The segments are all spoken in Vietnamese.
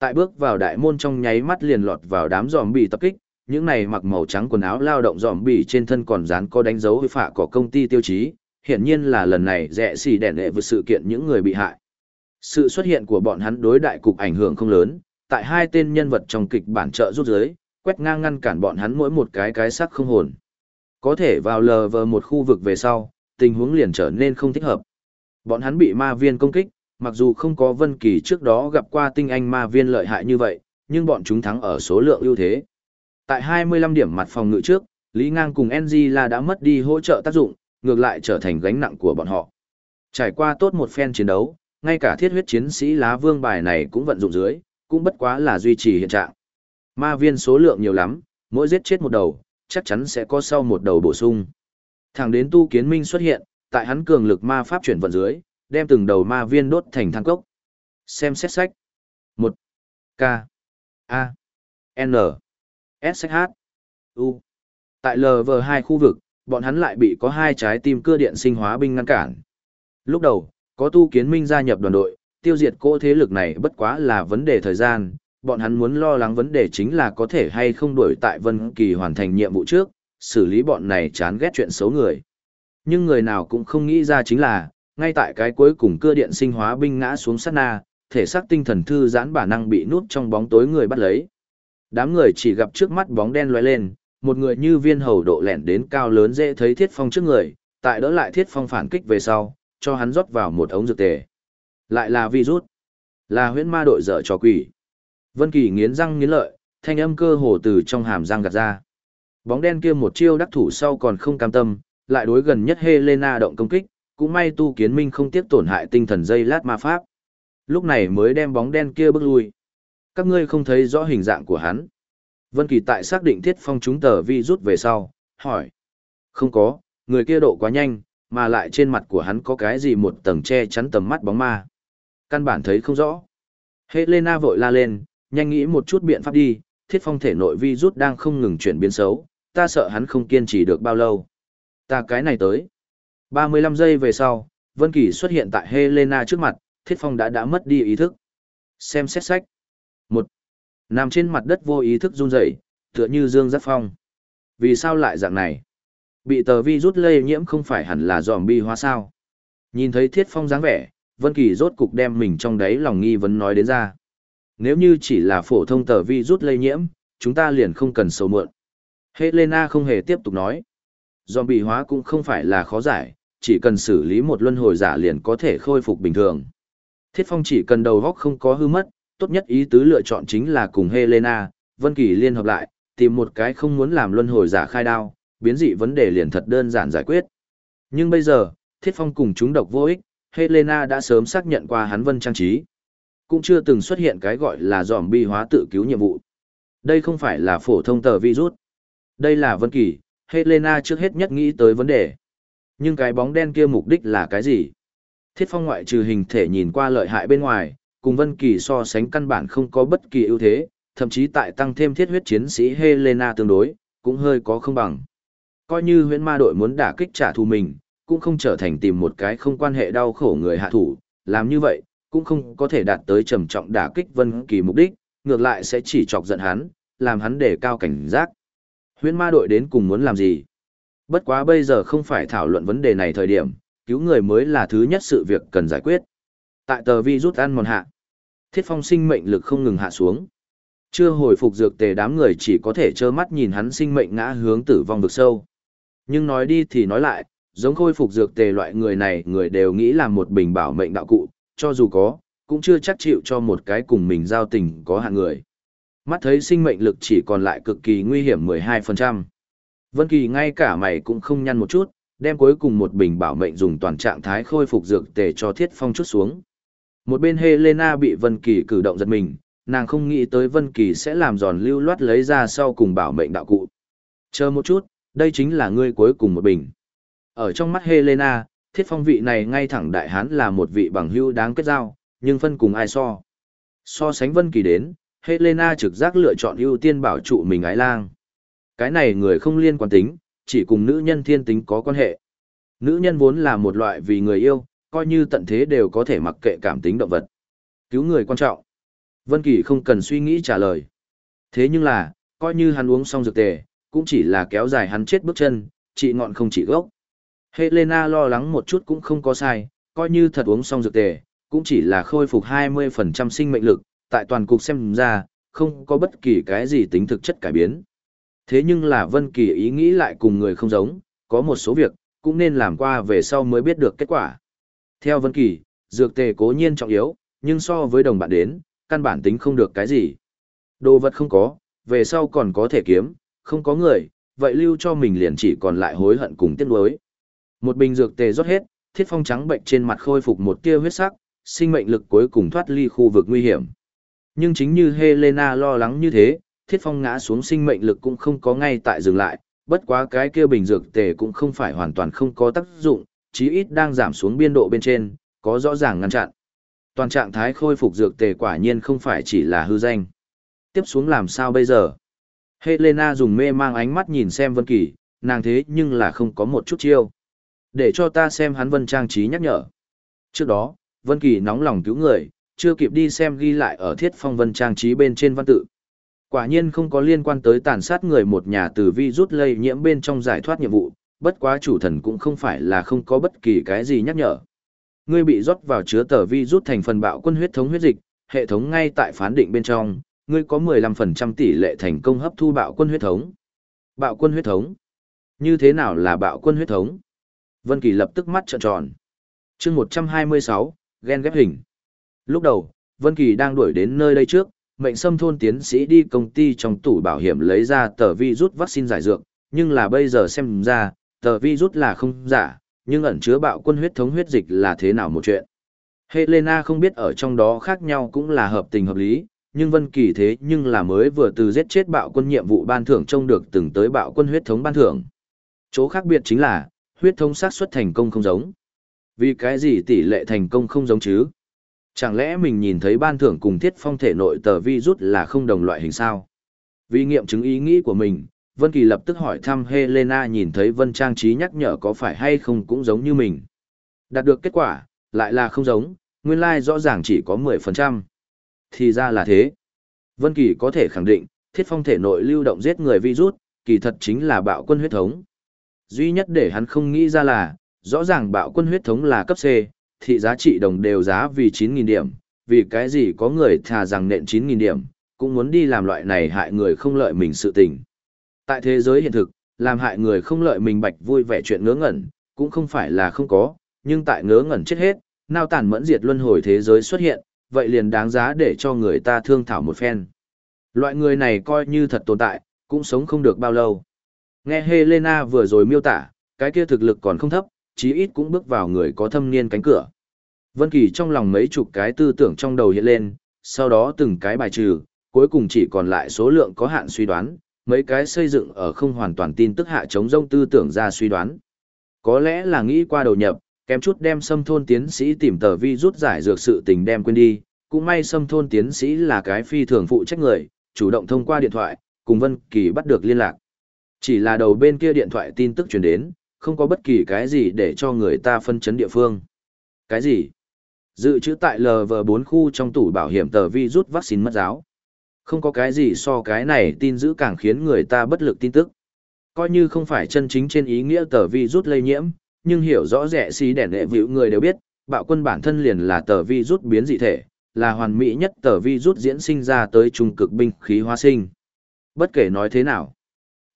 Tại bước vào đại môn trong nháy mắt liền lọt vào đám giòm bị tập kích, những này mặc màu trắng quần áo lao động giòm bị trên thân còn dán có đánh dấu với phạ của công ty tiêu chí, hiển nhiên là lần này rẻ xì đèn lệ vượt sự kiện những người bị hại. Sự xuất hiện của bọn hắn đối đại cục ảnh hưởng không lớn, tại hai tên nhân vật trong kịch bản trợ rút giới, quét ngang ngăn cản bọn hắn mỗi một cái cái sắc không hồn. Có thể vào lờ vờ một khu vực về sau, tình huống liền trở nên không thích hợp. Bọn hắn bị ma viên công kích, mặc dù không có Vân Kỳ trước đó gặp qua tinh anh ma viên lợi hại như vậy, nhưng bọn chúng thắng ở số lượng ưu thế. Tại 25 điểm mặt phòng ngự trước, Lý Ngang cùng NG là đã mất đi hỗ trợ tác dụng, ngược lại trở thành gánh nặng của bọn họ. Trải qua tốt một phen chiến đấu, ngay cả thiết huyết chiến sĩ lá vương bài này cũng vận dụng dưới, cũng bất quá là duy trì hiện trạng. Ma viên số lượng nhiều lắm, mỗi giết chết một đầu, chắc chắn sẽ có sau một đầu bổ sung. Thẳng đến tu kiến minh xuất hiện, tại hắn cường lực ma pháp chuyển vận dưới, đem từng đầu ma viên đốt thành thang cốc. Xem xét sách. 1. K. A. N. S. H. U. Tại LV2 khu vực, bọn hắn lại bị có hai trái tim cưa điện sinh hóa binh ngăn cản. Lúc đầu, có tu kiến minh gia nhập đoàn đội, tiêu diệt cỗ thế lực này bất quá là vấn đề thời gian, bọn hắn muốn lo lắng vấn đề chính là có thể hay không đuổi tại Vân Kỳ hoàn thành nhiệm vụ trước, xử lý bọn này chán ghét chuyện xấu người. Nhưng người nào cũng không nghĩ ra chính là, ngay tại cái cuối cùng cưa điện sinh hóa binh ngã xuống sát na, thể xác tinh thần thư giãn bản năng bị núp trong bóng tối người bắt lấy. Đám người chỉ gặp trước mắt bóng đen lóe lên, một người như viên hầu độ lẻn đến cao lớn dễ thấy thiết phong trước người, tại đỡ lại thiết phong phản kích về sau, cho hắn rót vào một ống dược tề. Lại là virus. Là huyễn ma đội dở trò quỷ. Vân Kỳ nghiến răng nghiến lợi, thanh âm cơ hồ từ trong hàm răng gạt ra. Bóng đen kia một chiêu đắc thủ sau còn không cam tâm, lại đối gần nhất Helena động công kích, cũng may tu kiến minh không tiếp tổn hại tinh thần dây lát ma pháp. Lúc này mới đem bóng đen kia bước lui. Các ngươi không thấy rõ hình dạng của hắn. Vân Kỳ tại xác định thiết phong chúng tờ vi rút về sau, hỏi. Không có, người kia độ quá nhanh, mà lại trên mặt của hắn có cái gì một tầng che chắn tầm mắt bóng ma. Căn bản thấy không rõ. Helena vội la lên, nhanh nghĩ một chút biện pháp đi, thiết phong thể nội vi rút đang không ngừng chuyển biến xấu, ta sợ hắn không kiên trì được bao lâu. Ta cái này tới. 35 giây về sau, Vân Kỳ xuất hiện tại Helena trước mặt, thiết phong đã đã mất đi ý thức. Xem xét sách. một Nằm trên mặt đất vô ý thức run rẩy, tựa như dương giác phong. Vì sao lại dạng này? Bị tờ vi rút lây nhiễm không phải hẳn là zombie hóa sao? Nhìn thấy thiết phong dáng vẻ, Vân Kỳ rốt cục đem mình trong đáy lòng nghi vấn nói đến ra. Nếu như chỉ là phổ thông tờ vi rút lây nhiễm, chúng ta liền không cần sầu muộn. Helena không hề tiếp tục nói. Zombie hóa cũng không phải là khó giải, chỉ cần xử lý một luân hồi giả liền có thể khôi phục bình thường. Thiết Phong chỉ cần đầu góc không có hư mất, tốt nhất ý tứ lựa chọn chính là cùng Helena, Vân Kỳ liên hợp lại, tìm một cái không muốn làm luân hồi giả khai đao, biến dị vấn đề liền thật đơn giản giải quyết. Nhưng bây giờ, Thiết Phong cùng chúng độc vô ích, Helena đã sớm xác nhận qua hắn vân trang trí. Cũng chưa từng xuất hiện cái gọi là giòm bi hóa tự cứu nhiệm vụ. Đây không phải là phổ thông tờ virus. Đây là Vân Kỳ, Helena trước hết nhất nghĩ tới vấn đề. Nhưng cái bóng đen kia mục đích là cái gì? Thiết Phong ngoại trừ hình thể nhìn qua lợi hại bên ngoài, cùng Vân Kỳ so sánh căn bản không có bất kỳ ưu thế, thậm chí tại tăng thêm thiết huyết chiến sĩ Helena tương đối, cũng hơi có không bằng. Coi như huyễn ma đội muốn đả kích trả thù mình, cũng không trở thành tìm một cái không quan hệ đau khổ người hạ thủ, làm như vậy, cũng không có thể đạt tới trầm trọng đả kích Vân Kỳ mục đích, ngược lại sẽ chỉ chọc giận hắn, làm hắn đề cao cảnh giác. Huyễn ma đội đến cùng muốn làm gì? Bất quá bây giờ không phải thảo luận vấn đề này thời điểm, cứu người mới là thứ nhất sự việc cần giải quyết. Tại tờ vi rút ăn mòn hạ, thiết phong sinh mệnh lực không ngừng hạ xuống. Chưa hồi phục dược tề đám người chỉ có thể trơ mắt nhìn hắn sinh mệnh ngã hướng tử vong vực sâu. Nhưng nói đi thì nói lại, giống khôi phục dược tề loại người này người đều nghĩ là một bình bảo mệnh đạo cụ, cho dù có, cũng chưa chắc chịu cho một cái cùng mình giao tình có hạng người. Mắt thấy sinh mệnh lực chỉ còn lại cực kỳ nguy hiểm 12%. Vân Kỳ ngay cả mày cũng không nhăn một chút, đem cuối cùng một bình bảo mệnh dùng toàn trạng thái khôi phục dược tề cho Thiết Phong chút xuống. Một bên Helena bị Vân Kỳ cử động giật mình, nàng không nghĩ tới Vân Kỳ sẽ làm giòn lưu loát lấy ra sau cùng bảo mệnh đạo cụ. Chờ một chút, đây chính là ngươi cuối cùng một bình. Ở trong mắt Helena, Thiết Phong vị này ngay thẳng đại hán là một vị bằng hữu đáng kết giao, nhưng phân cùng ai so. So sánh Vân Kỳ đến, Helena trực giác lựa chọn ưu tiên bảo trụ mình ái lang. Cái này người không liên quan tính, chỉ cùng nữ nhân thiên tính có quan hệ. Nữ nhân vốn là một loại vì người yêu, coi như tận thế đều có thể mặc kệ cảm tính động vật. Cứu người quan trọng. Vân Kỳ không cần suy nghĩ trả lời. Thế nhưng là, coi như hắn uống xong dược tề, cũng chỉ là kéo dài hắn chết bước chân, trị ngọn không trị gốc. Helena lo lắng một chút cũng không có sai, coi như thật uống xong dược tề, cũng chỉ là khôi phục 20% sinh mệnh lực, tại toàn cục xem ra, không có bất kỳ cái gì tính thực chất cải biến. Thế nhưng là Vân Kỳ ý nghĩ lại cùng người không giống, có một số việc, cũng nên làm qua về sau mới biết được kết quả. Theo Vân Kỳ, dược tề cố nhiên trọng yếu, nhưng so với đồng bạn đến, căn bản tính không được cái gì. Đồ vật không có, về sau còn có thể kiếm, không có người, vậy lưu cho mình liền chỉ còn lại hối hận cùng tiếc nuối. Một bình dược tề rót hết, Thiết Phong trắng bệnh trên mặt khôi phục một tia huyết sắc, sinh mệnh lực cuối cùng thoát ly khu vực nguy hiểm. Nhưng chính như Helena lo lắng như thế, Thiết Phong ngã xuống sinh mệnh lực cũng không có ngay tại dừng lại, bất quá cái kia bình dược tề cũng không phải hoàn toàn không có tác dụng, chí ít đang giảm xuống biên độ bên trên, có rõ ràng ngăn chặn. Toàn trạng thái khôi phục dược tề quả nhiên không phải chỉ là hư danh. Tiếp xuống làm sao bây giờ? Helena dùng mê mang ánh mắt nhìn xem Vân Kỳ, nàng thế nhưng là không có một chút chiêu. Để cho ta xem hắn Vân Trang trí nhắc nhở. Trước đó, Vân Kỳ nóng lòng cứu người, chưa kịp đi xem ghi lại ở thiết phong Vân Trang trí bên trên văn tự. Quả nhiên không có liên quan tới tàn sát người một nhà từ vi rút lây nhiễm bên trong giải thoát nhiệm vụ, bất quá chủ thần cũng không phải là không có bất kỳ cái gì nhắc nhở. Ngươi bị rót vào chứa tờ vi rút thành phần bạo quân huyết thống huyết dịch, hệ thống ngay tại phán định bên trong, ngươi có 15% tỷ lệ thành công hấp thu bạo quân huyết thống. Bạo quân huyết thống? Như thế nào là bạo quân huyết thống? Vân Kỳ lập tức mắt trợn tròn. Chương 126, gen ghép hình. Lúc đầu, Vân Kỳ đang đuổi đến nơi đây trước, mệnh xâm thôn tiến sĩ đi công ty trong tủ bảo hiểm lấy ra tờ vi rút vaccine giải dược, nhưng là bây giờ xem ra, tờ vi rút là không giả, nhưng ẩn chứa bạo quân huyết thống huyết dịch là thế nào một chuyện. Helena không biết ở trong đó khác nhau cũng là hợp tình hợp lý, nhưng Vân Kỳ thế nhưng là mới vừa từ giết chết bạo quân nhiệm vụ ban thưởng trông được từng tới bạo quân huyết thống ban thưởng. Chỗ khác biệt chính là, huyết thống xác suất thành công không giống. Vì cái gì tỷ lệ thành công không giống chứ? Chẳng lẽ mình nhìn thấy ban thưởng cùng thiết phong thể nội tờ vi rút là không đồng loại hình sao? Vì nghiệm chứng ý nghĩ của mình, Vân Kỳ lập tức hỏi thăm Helena nhìn thấy Vân Trang trí nhắc nhở có phải hay không cũng giống như mình. Đạt được kết quả, lại là không giống, nguyên lai like rõ ràng chỉ có 10%. Thì ra là thế. Vân Kỳ có thể khẳng định, thiết phong thể nội lưu động giết người virus, kỳ thật chính là bạo quân huyết thống. Duy nhất để hắn không nghĩ ra là, rõ ràng bạo quân huyết thống là cấp C, thị giá trị đồng đều giá vì 9.000 điểm, vì cái gì có người thà rằng nện 9.000 điểm, cũng muốn đi làm loại này hại người không lợi mình sự tình. Tại thế giới hiện thực, làm hại người không lợi mình bạch vui vẻ chuyện ngớ ngẩn, cũng không phải là không có, nhưng tại ngớ ngẩn chết hết, nao tản mẫn diệt luân hồi thế giới xuất hiện, vậy liền đáng giá để cho người ta thương thảo một phen. Loại người này coi như thật tồn tại, cũng sống không được bao lâu. Nghe Helena vừa rồi miêu tả, cái kia thực lực còn không thấp, chí ít cũng bước vào người có thâm niên cánh cửa. Vân Kỳ trong lòng mấy chục cái tư tưởng trong đầu hiện lên, sau đó từng cái bài trừ, cuối cùng chỉ còn lại số lượng có hạn suy đoán, mấy cái xây dựng ở không hoàn toàn tin tức hạ chống rông tư tưởng ra suy đoán. Có lẽ là nghĩ qua đầu nhập, kém chút đem xâm thôn tiến sĩ tìm tờ vi rút giải dược sự tình đem quên đi, cũng may xâm thôn tiến sĩ là cái phi thường phụ trách người, chủ động thông qua điện thoại, cùng Vân Kỳ bắt được liên lạc. Chỉ là đầu bên kia điện thoại tin tức truyền đến, không có bất kỳ cái gì để cho người ta phân chấn địa phương. Cái gì? Dự trữ tại LV4 khu trong tủ bảo hiểm tờ vi rút vaccine mất giáo. Không có cái gì so cái này tin giữ càng khiến người ta bất lực tin tức. Coi như không phải chân chính trên ý nghĩa tờ vi rút lây nhiễm, nhưng hiểu rõ rẻ xí đèn đệ vĩu người đều biết, bạo quân bản thân liền là tờ vi rút biến dị thể, là hoàn mỹ nhất tờ vi rút diễn sinh ra tới trung cực binh khí hóa sinh. Bất kể nói thế nào,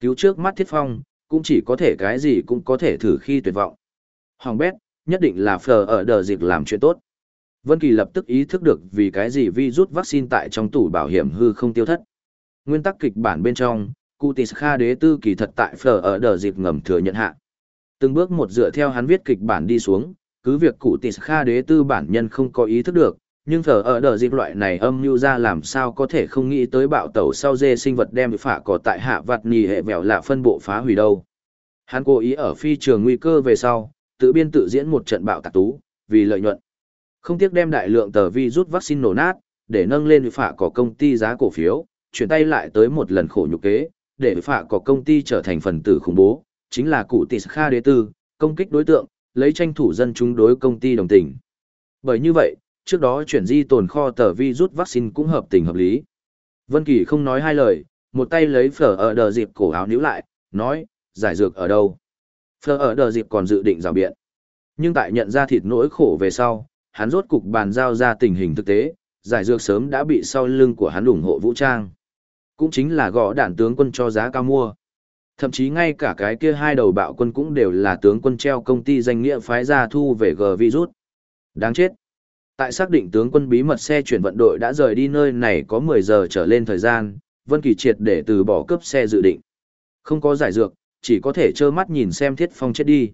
cứu trước mắt thiết phong, cũng chỉ có thể cái gì cũng có thể thử khi tuyệt vọng. Hoàng bét, nhất định là phờ ở đờ dịch làm chuyện tốt. Vân Kỳ lập tức ý thức được vì cái gì vi rút vaccine tại trong tủ bảo hiểm hư không tiêu thất. Nguyên tắc kịch bản bên trong, Cutis Kha đế tư kỳ thật tại phờ ở đờ dịch ngầm thừa nhận hạ. Từng bước một dựa theo hắn viết kịch bản đi xuống, cứ việc cụ tịt kha đế tư bản nhân không có ý thức được, nhưng thờ ở đờ dịp loại này âm mưu ra làm sao có thể không nghĩ tới bạo tẩu sau dê sinh vật đem phả cỏ tại hạ vặt nì hệ vẻo lạ phân bộ phá hủy đâu. Hắn cố ý ở phi trường nguy cơ về sau, tự biên tự diễn một trận bạo tạc tú, vì lợi nhuận. Không tiếc đem đại lượng tờ vi rút vaccine nổ nát, để nâng lên phả cỏ công ty giá cổ phiếu, chuyển tay lại tới một lần khổ nhục kế, để phả cỏ công ty trở thành phần tử khủng bố, chính là cụ tis kha đế tư, công kích đối tượng, lấy tranh thủ dân chúng đối công ty đồng tình. Bởi như vậy, trước đó chuyển di tồn kho tờ rút vaccine cũng hợp tình hợp lý. Vân Kỳ không nói hai lời, một tay lấy phở ở đờ dịp cổ áo níu lại, nói, giải dược ở đâu? Phở ở đờ dịp còn dự định rào biện. Nhưng tại nhận ra thịt nỗi khổ về sau, hắn rốt cục bàn giao ra tình hình thực tế, giải dược sớm đã bị sau lưng của hắn ủng hộ vũ trang. Cũng chính là gõ đạn tướng quân cho giá cao mua. Thậm chí ngay cả cái kia hai đầu bạo quân cũng đều là tướng quân treo công ty danh nghĩa phái ra thu về G virus. Đáng chết. Tại xác định tướng quân bí mật xe chuyển vận đội đã rời đi nơi này có 10 giờ trở lên thời gian, Vân Kỳ triệt để từ bỏ cấp xe dự định. Không có giải dược, chỉ có thể trơ mắt nhìn xem Thiết Phong chết đi.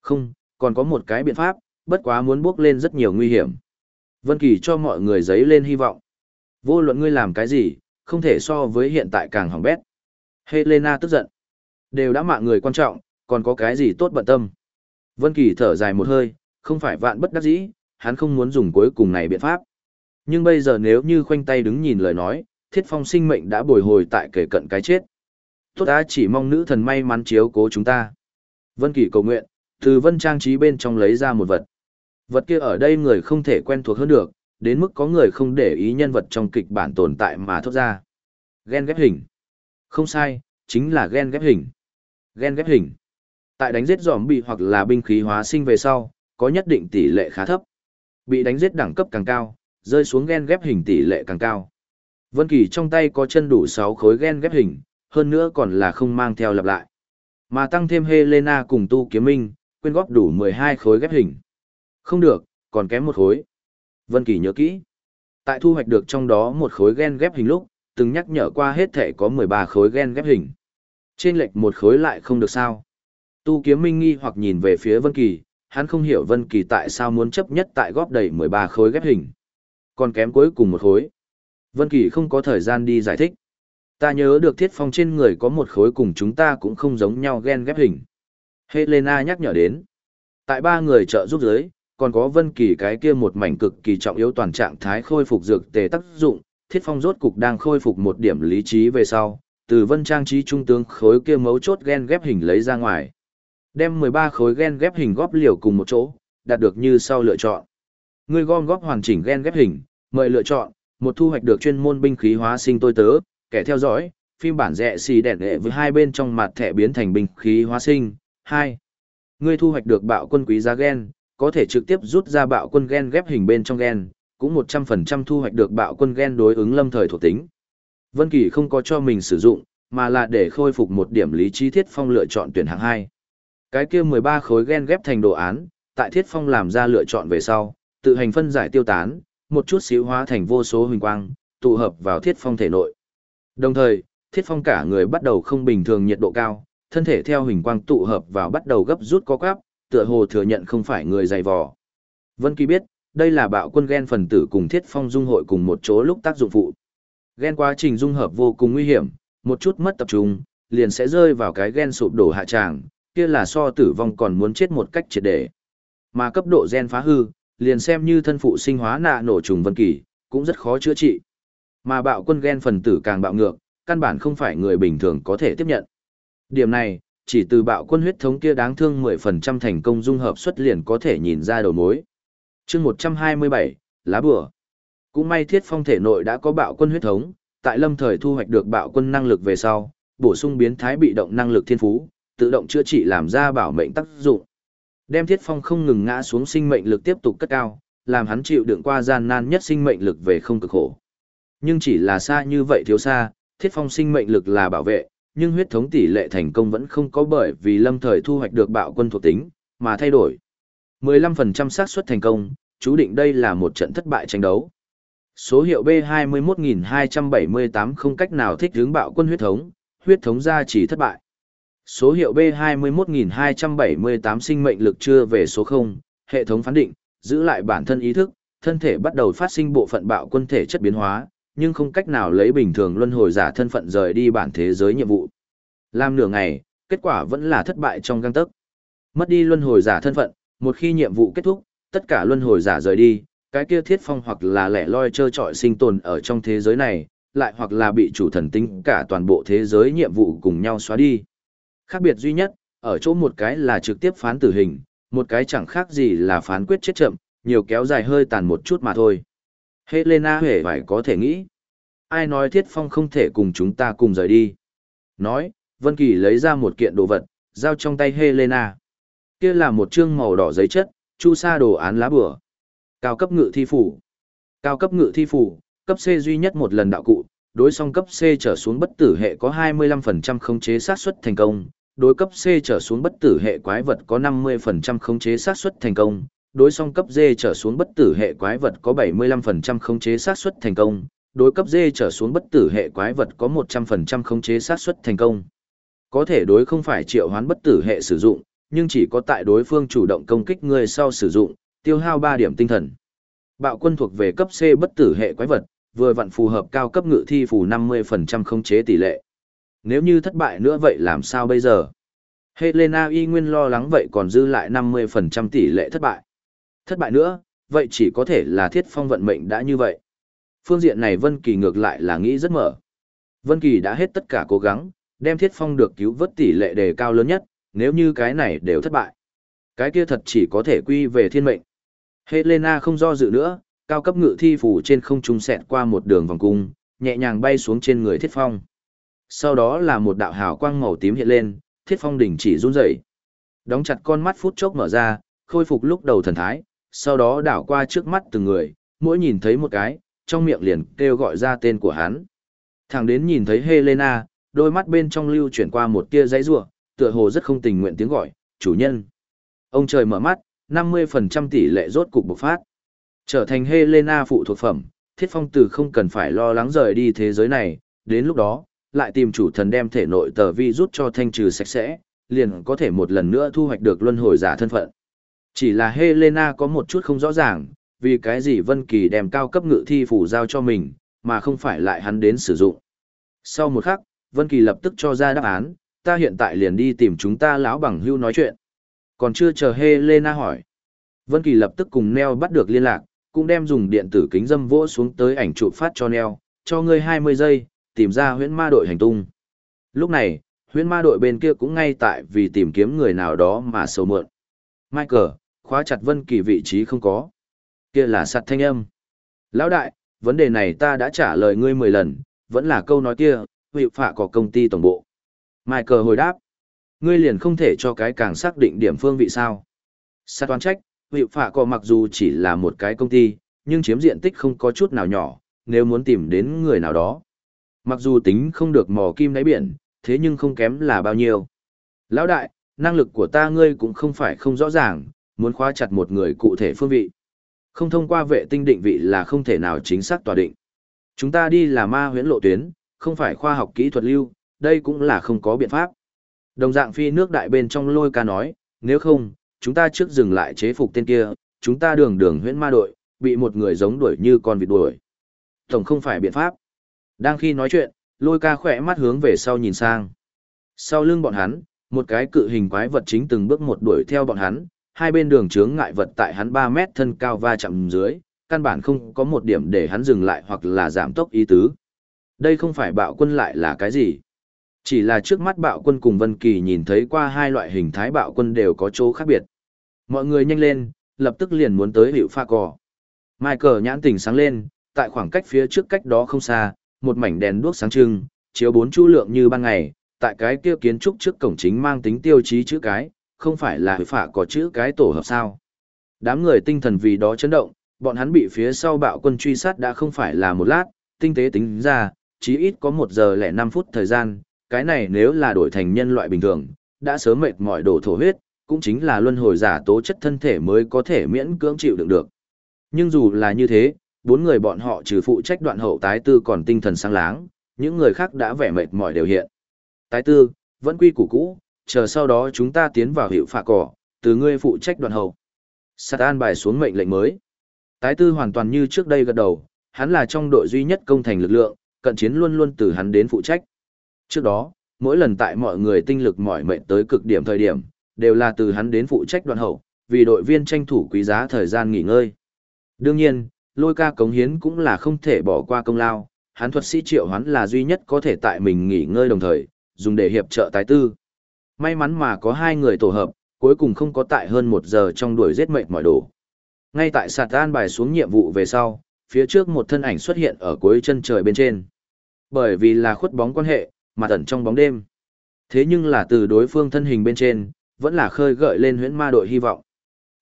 Không, còn có một cái biện pháp, bất quá muốn bước lên rất nhiều nguy hiểm. Vân Kỳ cho mọi người giấy lên hy vọng. Vô luận ngươi làm cái gì, không thể so với hiện tại càng hỏng bét. Helena tức giận. Đều đã mạng người quan trọng, còn có cái gì tốt bận tâm. Vân Kỳ thở dài một hơi, không phải vạn bất đắc dĩ, hắn không muốn dùng cuối cùng này biện pháp. Nhưng bây giờ nếu như khoanh tay đứng nhìn lời nói, thiết phong sinh mệnh đã bồi hồi tại kể cận cái chết. Tốt đã chỉ mong nữ thần may mắn chiếu cố chúng ta. Vân Kỳ cầu nguyện, từ vân trang trí bên trong lấy ra một vật. Vật kia ở đây người không thể quen thuộc hơn được, đến mức có người không để ý nhân vật trong kịch bản tồn tại mà thốt ra. Gen ghép hình. Không sai, chính là gen ghép hình. Gen ghép hình. Tại đánh giết giòm bị hoặc là binh khí hóa sinh về sau, có nhất định tỷ lệ khá thấp. Bị đánh giết đẳng cấp càng cao, rơi xuống gen ghép hình tỷ lệ càng cao. Vân Kỳ trong tay có chân đủ 6 khối gen ghép hình, hơn nữa còn là không mang theo lặp lại. Mà tăng thêm Helena cùng Tu Kiếm Minh, quyên góp đủ 12 khối ghép hình. Không được, còn kém một khối. Vân Kỳ nhớ kỹ. Tại thu hoạch được trong đó một khối gen ghép hình lúc, từng nhắc nhở qua hết thể có 13 khối gen ghép hình. Trên lệch một khối lại không được sao. Tu Kiếm Minh nghi hoặc nhìn về phía Vân Kỳ, hắn không hiểu Vân Kỳ tại sao muốn chấp nhất tại góp đầy 13 khối ghép hình. Còn kém cuối cùng một khối. Vân Kỳ không có thời gian đi giải thích. Ta nhớ được Thiết Phong trên người có một khối cùng chúng ta cũng không giống nhau gen ghép hình. Helena nhắc nhở đến. Tại ba người trợ giúp dưới, còn có Vân Kỳ cái kia một mảnh cực kỳ trọng yếu toàn trạng thái khôi phục dược tề tác dụng, Thiết Phong rốt cục đang khôi phục một điểm lý trí về sau, từ Vân Trang trí trung tướng khối kia mấu chốt gen ghép hình lấy ra ngoài. Đem 13 khối gen ghép hình góp liều cùng một chỗ, đạt được như sau lựa chọn. Người gom góp hoàn chỉnh gen ghép hình, mời lựa chọn, một thu hoạch được chuyên môn binh khí hóa sinh tôi tớ, kẻ theo dõi, phim bản rẻ xì đèn nghệ với hai bên trong mặt thẻ biến thành binh khí hóa sinh. 2. Ngươi thu hoạch được bạo quân quý giá gen, có thể trực tiếp rút ra bạo quân gen ghép hình bên trong gen, cũng 100% thu hoạch được bạo quân gen đối ứng lâm thời thuộc tính. Vân Kỳ không có cho mình sử dụng, mà là để khôi phục một điểm lý trí thiết phong lựa chọn tuyển hạng 2. Cái kia 13 khối gen ghép thành đồ án, tại thiết phong làm ra lựa chọn về sau, tự hành phân giải tiêu tán, một chút xíu hóa thành vô số huỳnh quang, tụ hợp vào thiết phong thể nội. Đồng thời, thiết phong cả người bắt đầu không bình thường nhiệt độ cao, thân thể theo huỳnh quang tụ hợp vào bắt đầu gấp rút co quắp, tựa hồ thừa nhận không phải người dày vò. Vân Kỳ biết, đây là bạo quân gen phần tử cùng thiết phong dung hội cùng một chỗ lúc tác dụng phụ. Gen quá trình dung hợp vô cùng nguy hiểm, một chút mất tập trung, liền sẽ rơi vào cái gen sụp đổ hạ tràng, kia là so tử vong còn muốn chết một cách triệt để. Mà cấp độ gen phá hư, liền xem như thân phụ sinh hóa nạ nổ trùng vân kỳ, cũng rất khó chữa trị. Mà bạo quân gen phần tử càng bạo ngược, căn bản không phải người bình thường có thể tiếp nhận. Điểm này, chỉ từ bạo quân huyết thống kia đáng thương 10% thành công dung hợp xuất liền có thể nhìn ra đầu mối. chương 127, lá bùa. Cũng may thiết phong thể nội đã có bạo quân huyết thống, tại lâm thời thu hoạch được bạo quân năng lực về sau, bổ sung biến thái bị động năng lực thiên phú, tự động chữa trị làm ra bảo mệnh tác dụng. Đem thiết phong không ngừng ngã xuống sinh mệnh lực tiếp tục cất cao, làm hắn chịu đựng qua gian nan nhất sinh mệnh lực về không cực khổ. Nhưng chỉ là xa như vậy thiếu xa, thiết phong sinh mệnh lực là bảo vệ, nhưng huyết thống tỷ lệ thành công vẫn không có bởi vì lâm thời thu hoạch được bạo quân thuộc tính, mà thay đổi. 15% xác suất thành công, chú định đây là một trận thất bại tranh đấu. Số hiệu B21278 không cách nào thích hướng bạo quân huyết thống, huyết thống gia chỉ thất bại. Số hiệu B21278 sinh mệnh lực chưa về số 0, hệ thống phán định, giữ lại bản thân ý thức, thân thể bắt đầu phát sinh bộ phận bạo quân thể chất biến hóa, nhưng không cách nào lấy bình thường luân hồi giả thân phận rời đi bản thế giới nhiệm vụ. Làm nửa ngày, kết quả vẫn là thất bại trong găng tấc. Mất đi luân hồi giả thân phận, một khi nhiệm vụ kết thúc, tất cả luân hồi giả rời đi, cái kia thiết phong hoặc là lẻ loi trơ trọi sinh tồn ở trong thế giới này, lại hoặc là bị chủ thần tính cả toàn bộ thế giới nhiệm vụ cùng nhau xóa đi. Khác biệt duy nhất, ở chỗ một cái là trực tiếp phán tử hình, một cái chẳng khác gì là phán quyết chết chậm, nhiều kéo dài hơi tàn một chút mà thôi. Helena hề phải có thể nghĩ. Ai nói Thiết Phong không thể cùng chúng ta cùng rời đi. Nói, Vân Kỳ lấy ra một kiện đồ vật, giao trong tay Helena. Kia là một chương màu đỏ giấy chất, chu sa đồ án lá bửa. Cao cấp ngự thi phủ. Cao cấp ngự thi phủ, cấp C duy nhất một lần đạo cụ, đối song cấp C trở xuống bất tử hệ có 25% khống chế xác suất thành công, đối cấp C trở xuống bất tử hệ quái vật có 50% khống chế xác suất thành công, đối song cấp D trở xuống bất tử hệ quái vật có 75% khống chế xác suất thành công, đối cấp D trở xuống bất tử hệ quái vật có 100% khống chế xác suất thành công. Có thể đối không phải triệu hoán bất tử hệ sử dụng, nhưng chỉ có tại đối phương chủ động công kích người sau sử dụng, tiêu hao 3 điểm tinh thần. Bạo quân thuộc về cấp C bất tử hệ quái vật, vừa vặn phù hợp cao cấp ngự thi phù 50% khống chế tỷ lệ. Nếu như thất bại nữa vậy làm sao bây giờ? Helena y nguyên lo lắng vậy còn dư lại 50% tỷ lệ thất bại. Thất bại nữa, vậy chỉ có thể là thiết phong vận mệnh đã như vậy. Phương diện này Vân Kỳ ngược lại là nghĩ rất mở. Vân Kỳ đã hết tất cả cố gắng, đem thiết phong được cứu vớt tỷ lệ đề cao lớn nhất, nếu như cái này đều thất bại. Cái kia thật chỉ có thể quy về thiên mệnh. Helena không do dự nữa, cao cấp ngự thi phủ trên không trung xẹt qua một đường vòng cung, nhẹ nhàng bay xuống trên người thiết phong. Sau đó là một đạo hào quang màu tím hiện lên, thiết phong đỉnh chỉ run rẩy. Đóng chặt con mắt phút chốc mở ra, khôi phục lúc đầu thần thái, sau đó đảo qua trước mắt từng người, mỗi nhìn thấy một cái, trong miệng liền kêu gọi ra tên của hắn. Thẳng đến nhìn thấy Helena, đôi mắt bên trong lưu chuyển qua một tia giấy rủa, tựa hồ rất không tình nguyện tiếng gọi, chủ nhân. Ông trời mở mắt, 50% tỷ lệ rốt cục bộc phát. Trở thành Helena phụ thuộc phẩm, Thiết Phong Tử không cần phải lo lắng rời đi thế giới này, đến lúc đó, lại tìm chủ thần đem thể nội tờ vi rút cho thanh trừ sạch sẽ, liền có thể một lần nữa thu hoạch được luân hồi giả thân phận. Chỉ là Helena có một chút không rõ ràng, vì cái gì Vân Kỳ đem cao cấp ngự thi phủ giao cho mình, mà không phải lại hắn đến sử dụng. Sau một khắc, Vân Kỳ lập tức cho ra đáp án, ta hiện tại liền đi tìm chúng ta lão bằng hưu nói chuyện. Còn chưa chờ Helena hỏi. Vân Kỳ lập tức cùng Neo bắt được liên lạc, cũng đem dùng điện tử kính dâm vỗ xuống tới ảnh chụp phát cho Neo, cho ngươi 20 giây, tìm ra huyễn ma đội hành tung. Lúc này, huyễn ma đội bên kia cũng ngay tại vì tìm kiếm người nào đó mà sầu mượn. Michael, khóa chặt Vân Kỳ vị trí không có. Kia là sạt thanh âm. Lão đại, vấn đề này ta đã trả lời ngươi 10 lần, vẫn là câu nói kia, hiệu phạ có công ty tổng bộ. Michael hồi đáp. Ngươi liền không thể cho cái càng xác định điểm phương vị sao. Sát toán trách, hiệu phạ có mặc dù chỉ là một cái công ty, nhưng chiếm diện tích không có chút nào nhỏ, nếu muốn tìm đến người nào đó. Mặc dù tính không được mò kim đáy biển, thế nhưng không kém là bao nhiêu. Lão đại, năng lực của ta ngươi cũng không phải không rõ ràng, muốn khóa chặt một người cụ thể phương vị. Không thông qua vệ tinh định vị là không thể nào chính xác tòa định. Chúng ta đi là ma huyễn lộ tuyến, không phải khoa học kỹ thuật lưu, đây cũng là không có biện pháp. Đồng dạng phi nước đại bên trong lôi ca nói, nếu không, chúng ta trước dừng lại chế phục tên kia, chúng ta đường đường huyễn ma đội, bị một người giống đuổi như con vịt đuổi. Tổng không phải biện pháp. Đang khi nói chuyện, lôi ca khỏe mắt hướng về sau nhìn sang. Sau lưng bọn hắn, một cái cự hình quái vật chính từng bước một đuổi theo bọn hắn, hai bên đường chướng ngại vật tại hắn 3 mét thân cao va chạm dưới, căn bản không có một điểm để hắn dừng lại hoặc là giảm tốc ý tứ. Đây không phải bạo quân lại là cái gì. Chỉ là trước mắt bạo quân cùng Vân Kỳ nhìn thấy qua hai loại hình thái bạo quân đều có chỗ khác biệt. Mọi người nhanh lên, lập tức liền muốn tới hiệu pha cỏ. Michael nhãn tỉnh sáng lên, tại khoảng cách phía trước cách đó không xa, một mảnh đèn đuốc sáng trưng, chiếu bốn chu lượng như ban ngày, tại cái kia kiến trúc trước cổng chính mang tính tiêu chí chữ cái, không phải là phả có chữ cái tổ hợp sao. Đám người tinh thần vì đó chấn động, bọn hắn bị phía sau bạo quân truy sát đã không phải là một lát, tinh tế tính ra, chí ít có một giờ lẻ năm phút thời gian, cái này nếu là đổi thành nhân loại bình thường, đã sớm mệt mỏi đổ thổ huyết, cũng chính là luân hồi giả tố chất thân thể mới có thể miễn cưỡng chịu đựng được. Nhưng dù là như thế, bốn người bọn họ trừ phụ trách đoạn hậu tái tư còn tinh thần sáng láng, những người khác đã vẻ mệt mỏi đều hiện. Tái tư, vẫn quy củ cũ, chờ sau đó chúng ta tiến vào hiệu phạ cỏ, từ ngươi phụ trách đoạn hậu. Sát an bài xuống mệnh lệnh mới. Tái tư hoàn toàn như trước đây gật đầu, hắn là trong đội duy nhất công thành lực lượng, cận chiến luôn luôn từ hắn đến phụ trách. Trước đó, mỗi lần tại mọi người tinh lực mỏi mệt tới cực điểm thời điểm, đều là từ hắn đến phụ trách đoạn hậu, vì đội viên tranh thủ quý giá thời gian nghỉ ngơi. Đương nhiên, lôi ca cống hiến cũng là không thể bỏ qua công lao, hắn thuật sĩ triệu hoán là duy nhất có thể tại mình nghỉ ngơi đồng thời, dùng để hiệp trợ tái tư. May mắn mà có hai người tổ hợp, cuối cùng không có tại hơn một giờ trong đuổi giết mệnh mọi đồ. Ngay tại sạt an bài xuống nhiệm vụ về sau, phía trước một thân ảnh xuất hiện ở cuối chân trời bên trên. Bởi vì là khuất bóng quan hệ, mà ẩn trong bóng đêm. Thế nhưng là từ đối phương thân hình bên trên, vẫn là khơi gợi lên huyễn ma đội hy vọng.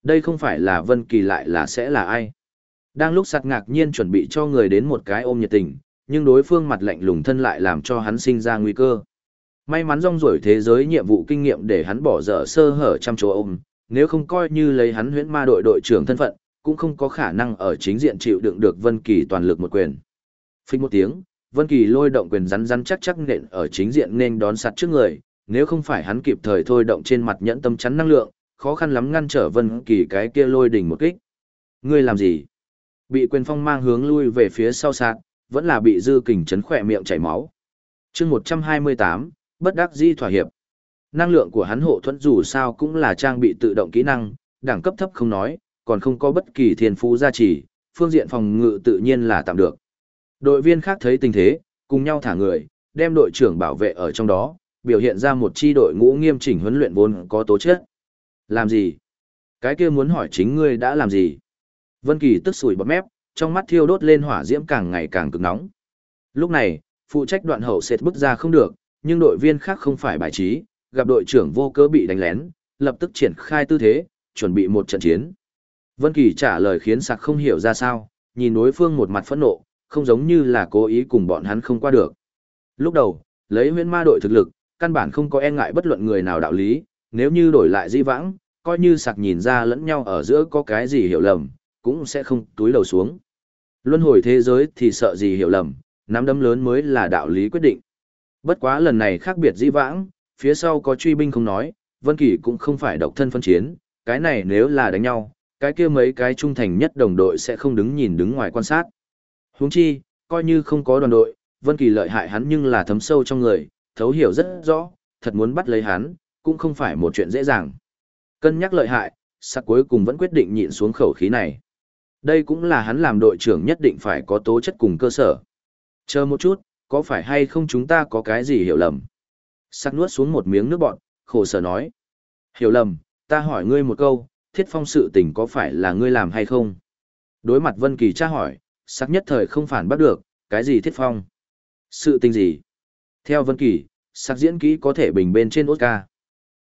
Đây không phải là Vân Kỳ lại là sẽ là ai. Đang lúc sạt ngạc nhiên chuẩn bị cho người đến một cái ôm nhiệt tình, nhưng đối phương mặt lạnh lùng thân lại làm cho hắn sinh ra nguy cơ. May mắn rong ruổi thế giới nhiệm vụ kinh nghiệm để hắn bỏ dở sơ hở trăm chỗ ôm, nếu không coi như lấy hắn huyễn ma đội đội trưởng thân phận, cũng không có khả năng ở chính diện chịu đựng được Vân Kỳ toàn lực một quyền. Phích một tiếng, Vân Kỳ lôi động quyền rắn rắn chắc chắc nện ở chính diện nên đón sạt trước người, nếu không phải hắn kịp thời thôi động trên mặt nhẫn tâm chắn năng lượng, khó khăn lắm ngăn trở Vân Kỳ cái kia lôi đỉnh một kích. Ngươi làm gì? Bị quyền phong mang hướng lui về phía sau sạt, vẫn là bị dư kình chấn khỏe miệng chảy máu. Chương 128, bất đắc di thỏa hiệp. Năng lượng của hắn hộ thuẫn dù sao cũng là trang bị tự động kỹ năng, đẳng cấp thấp không nói, còn không có bất kỳ thiên phú gia trì, phương diện phòng ngự tự nhiên là tạm được. Đội viên khác thấy tình thế, cùng nhau thả người, đem đội trưởng bảo vệ ở trong đó, biểu hiện ra một chi đội ngũ nghiêm chỉnh huấn luyện vốn có tố chất. Làm gì? Cái kia muốn hỏi chính ngươi đã làm gì? Vân Kỳ tức sủi bọt mép, trong mắt thiêu đốt lên hỏa diễm càng ngày càng cực nóng. Lúc này, phụ trách đoạn hậu sệt bước ra không được, nhưng đội viên khác không phải bài trí, gặp đội trưởng vô cớ bị đánh lén, lập tức triển khai tư thế, chuẩn bị một trận chiến. Vân Kỳ trả lời khiến sạc không hiểu ra sao, nhìn đối phương một mặt phẫn nộ, không giống như là cố ý cùng bọn hắn không qua được. Lúc đầu, lấy huyễn ma đội thực lực, căn bản không có e ngại bất luận người nào đạo lý, nếu như đổi lại di vãng, coi như sạc nhìn ra lẫn nhau ở giữa có cái gì hiểu lầm, cũng sẽ không túi đầu xuống. Luân hồi thế giới thì sợ gì hiểu lầm, nắm đấm lớn mới là đạo lý quyết định. Bất quá lần này khác biệt dĩ vãng, phía sau có truy binh không nói, Vân Kỳ cũng không phải độc thân phân chiến, cái này nếu là đánh nhau, cái kia mấy cái trung thành nhất đồng đội sẽ không đứng nhìn đứng ngoài quan sát. Huống chi, coi như không có đoàn đội, Vân Kỳ lợi hại hắn nhưng là thấm sâu trong người, thấu hiểu rất rõ, thật muốn bắt lấy hắn, cũng không phải một chuyện dễ dàng. Cân nhắc lợi hại, sắc cuối cùng vẫn quyết định nhịn xuống khẩu khí này. Đây cũng là hắn làm đội trưởng nhất định phải có tố chất cùng cơ sở. Chờ một chút, có phải hay không chúng ta có cái gì hiểu lầm? Sắc nuốt xuống một miếng nước bọt, khổ sở nói. Hiểu lầm, ta hỏi ngươi một câu, thiết phong sự tình có phải là ngươi làm hay không? Đối mặt Vân Kỳ tra hỏi, sắc nhất thời không phản bắt được, cái gì thiết phong? Sự tình gì? Theo Vân Kỳ, sắc diễn kỹ có thể bình bên trên Oscar.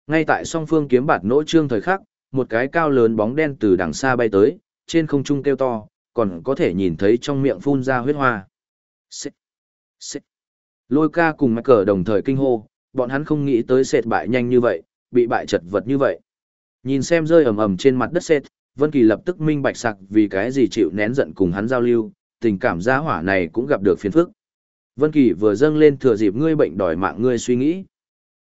Ngay tại song phương kiếm bạt nỗ trương thời khắc, một cái cao lớn bóng đen từ đằng xa bay tới, trên không trung kêu to, còn có thể nhìn thấy trong miệng phun ra huyết hoa. Xích, xích. Lôi ca cùng mắc cờ đồng thời kinh hô, bọn hắn không nghĩ tới sệt bại nhanh như vậy, bị bại chật vật như vậy. Nhìn xem rơi ầm ầm trên mặt đất sệt, Vân Kỳ lập tức minh bạch sặc vì cái gì chịu nén giận cùng hắn giao lưu, tình cảm gia hỏa này cũng gặp được phiền phức. Vân Kỳ vừa dâng lên thừa dịp ngươi bệnh đòi mạng ngươi suy nghĩ.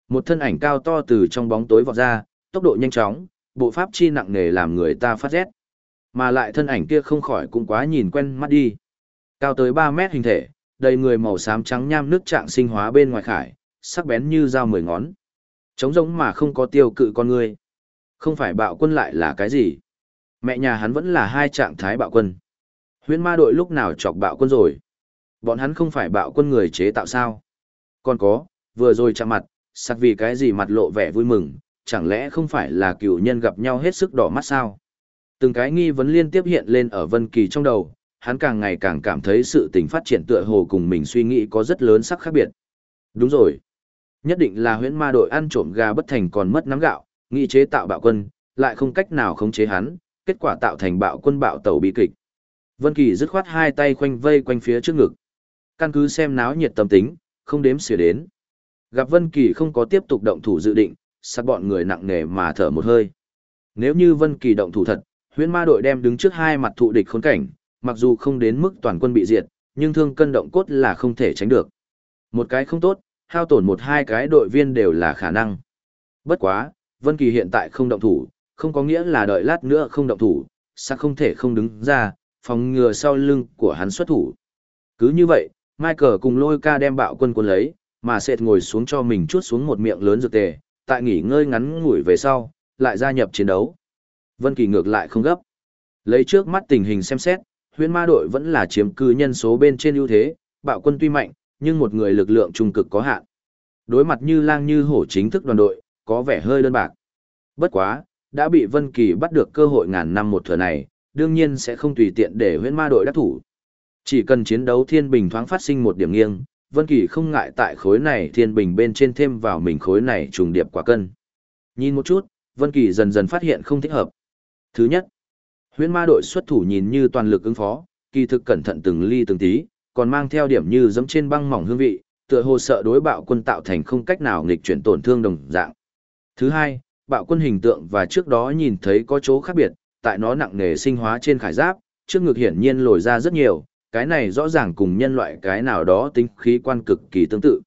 Một thân ảnh cao to từ trong bóng tối vọt ra, tốc độ nhanh chóng, bộ pháp chi nặng nề làm người ta phát rét. Mà lại thân ảnh kia không khỏi cũng quá nhìn quen mắt đi. Cao tới 3 mét hình thể, đầy người màu xám trắng nham nước trạng sinh hóa bên ngoài khải, sắc bén như dao mười ngón. Trống rỗng mà không có tiêu cự con người. Không phải bạo quân lại là cái gì? Mẹ nhà hắn vẫn là hai trạng thái bạo quân. Huyễn ma đội lúc nào chọc bạo quân rồi? Bọn hắn không phải bạo quân người chế tạo sao? Còn có, vừa rồi chạm mặt, sắc vì cái gì mặt lộ vẻ vui mừng, chẳng lẽ không phải là cựu nhân gặp nhau hết sức đỏ mắt sao? Từng cái nghi vấn liên tiếp hiện lên ở Vân Kỳ trong đầu, hắn càng ngày càng cảm thấy sự tình phát triển tựa hồ cùng mình suy nghĩ có rất lớn sắc khác biệt. Đúng rồi. Nhất định là huyễn ma đội ăn trộm gà bất thành còn mất nắm gạo, nghị chế tạo bạo quân, lại không cách nào khống chế hắn, kết quả tạo thành bạo quân bạo tẩu bị kịch. Vân Kỳ dứt khoát hai tay quanh vây quanh phía trước ngực. Căn cứ xem náo nhiệt tâm tính, không đếm xỉa đến. Gặp Vân Kỳ không có tiếp tục động thủ dự định, sát bọn người nặng nề mà thở một hơi. Nếu như Vân Kỳ động thủ thật, huyễn ma đội đem đứng trước hai mặt thụ địch khốn cảnh, mặc dù không đến mức toàn quân bị diệt, nhưng thương cân động cốt là không thể tránh được. Một cái không tốt, hao tổn một hai cái đội viên đều là khả năng. Bất quá, Vân Kỳ hiện tại không động thủ, không có nghĩa là đợi lát nữa không động thủ, sao không thể không đứng ra, phòng ngừa sau lưng của hắn xuất thủ. Cứ như vậy, Michael cùng lôi ca đem bạo quân quân lấy, mà sệt ngồi xuống cho mình chuốt xuống một miệng lớn dược tề, tại nghỉ ngơi ngắn ngủi về sau, lại gia nhập chiến đấu. Vân Kỳ ngược lại không gấp. Lấy trước mắt tình hình xem xét, huyễn ma đội vẫn là chiếm cư nhân số bên trên ưu thế, bạo quân tuy mạnh, nhưng một người lực lượng trung cực có hạn. Đối mặt như lang như hổ chính thức đoàn đội, có vẻ hơi đơn bạc. Bất quá, đã bị Vân Kỳ bắt được cơ hội ngàn năm một thừa này, đương nhiên sẽ không tùy tiện để huyễn ma đội đắc thủ. Chỉ cần chiến đấu thiên bình thoáng phát sinh một điểm nghiêng, Vân Kỳ không ngại tại khối này thiên bình bên trên thêm vào mình khối này trùng điệp quả cân. Nhìn một chút, Vân Kỳ dần dần phát hiện không thích hợp. Thứ nhất, huyễn ma đội xuất thủ nhìn như toàn lực ứng phó, kỳ thực cẩn thận từng ly từng tí, còn mang theo điểm như giẫm trên băng mỏng hương vị, tựa hồ sợ đối bạo quân tạo thành không cách nào nghịch chuyển tổn thương đồng dạng. Thứ hai, bạo quân hình tượng và trước đó nhìn thấy có chỗ khác biệt, tại nó nặng nề sinh hóa trên khải giáp, trước ngực hiển nhiên lồi ra rất nhiều, cái này rõ ràng cùng nhân loại cái nào đó tính khí quan cực kỳ tương tự.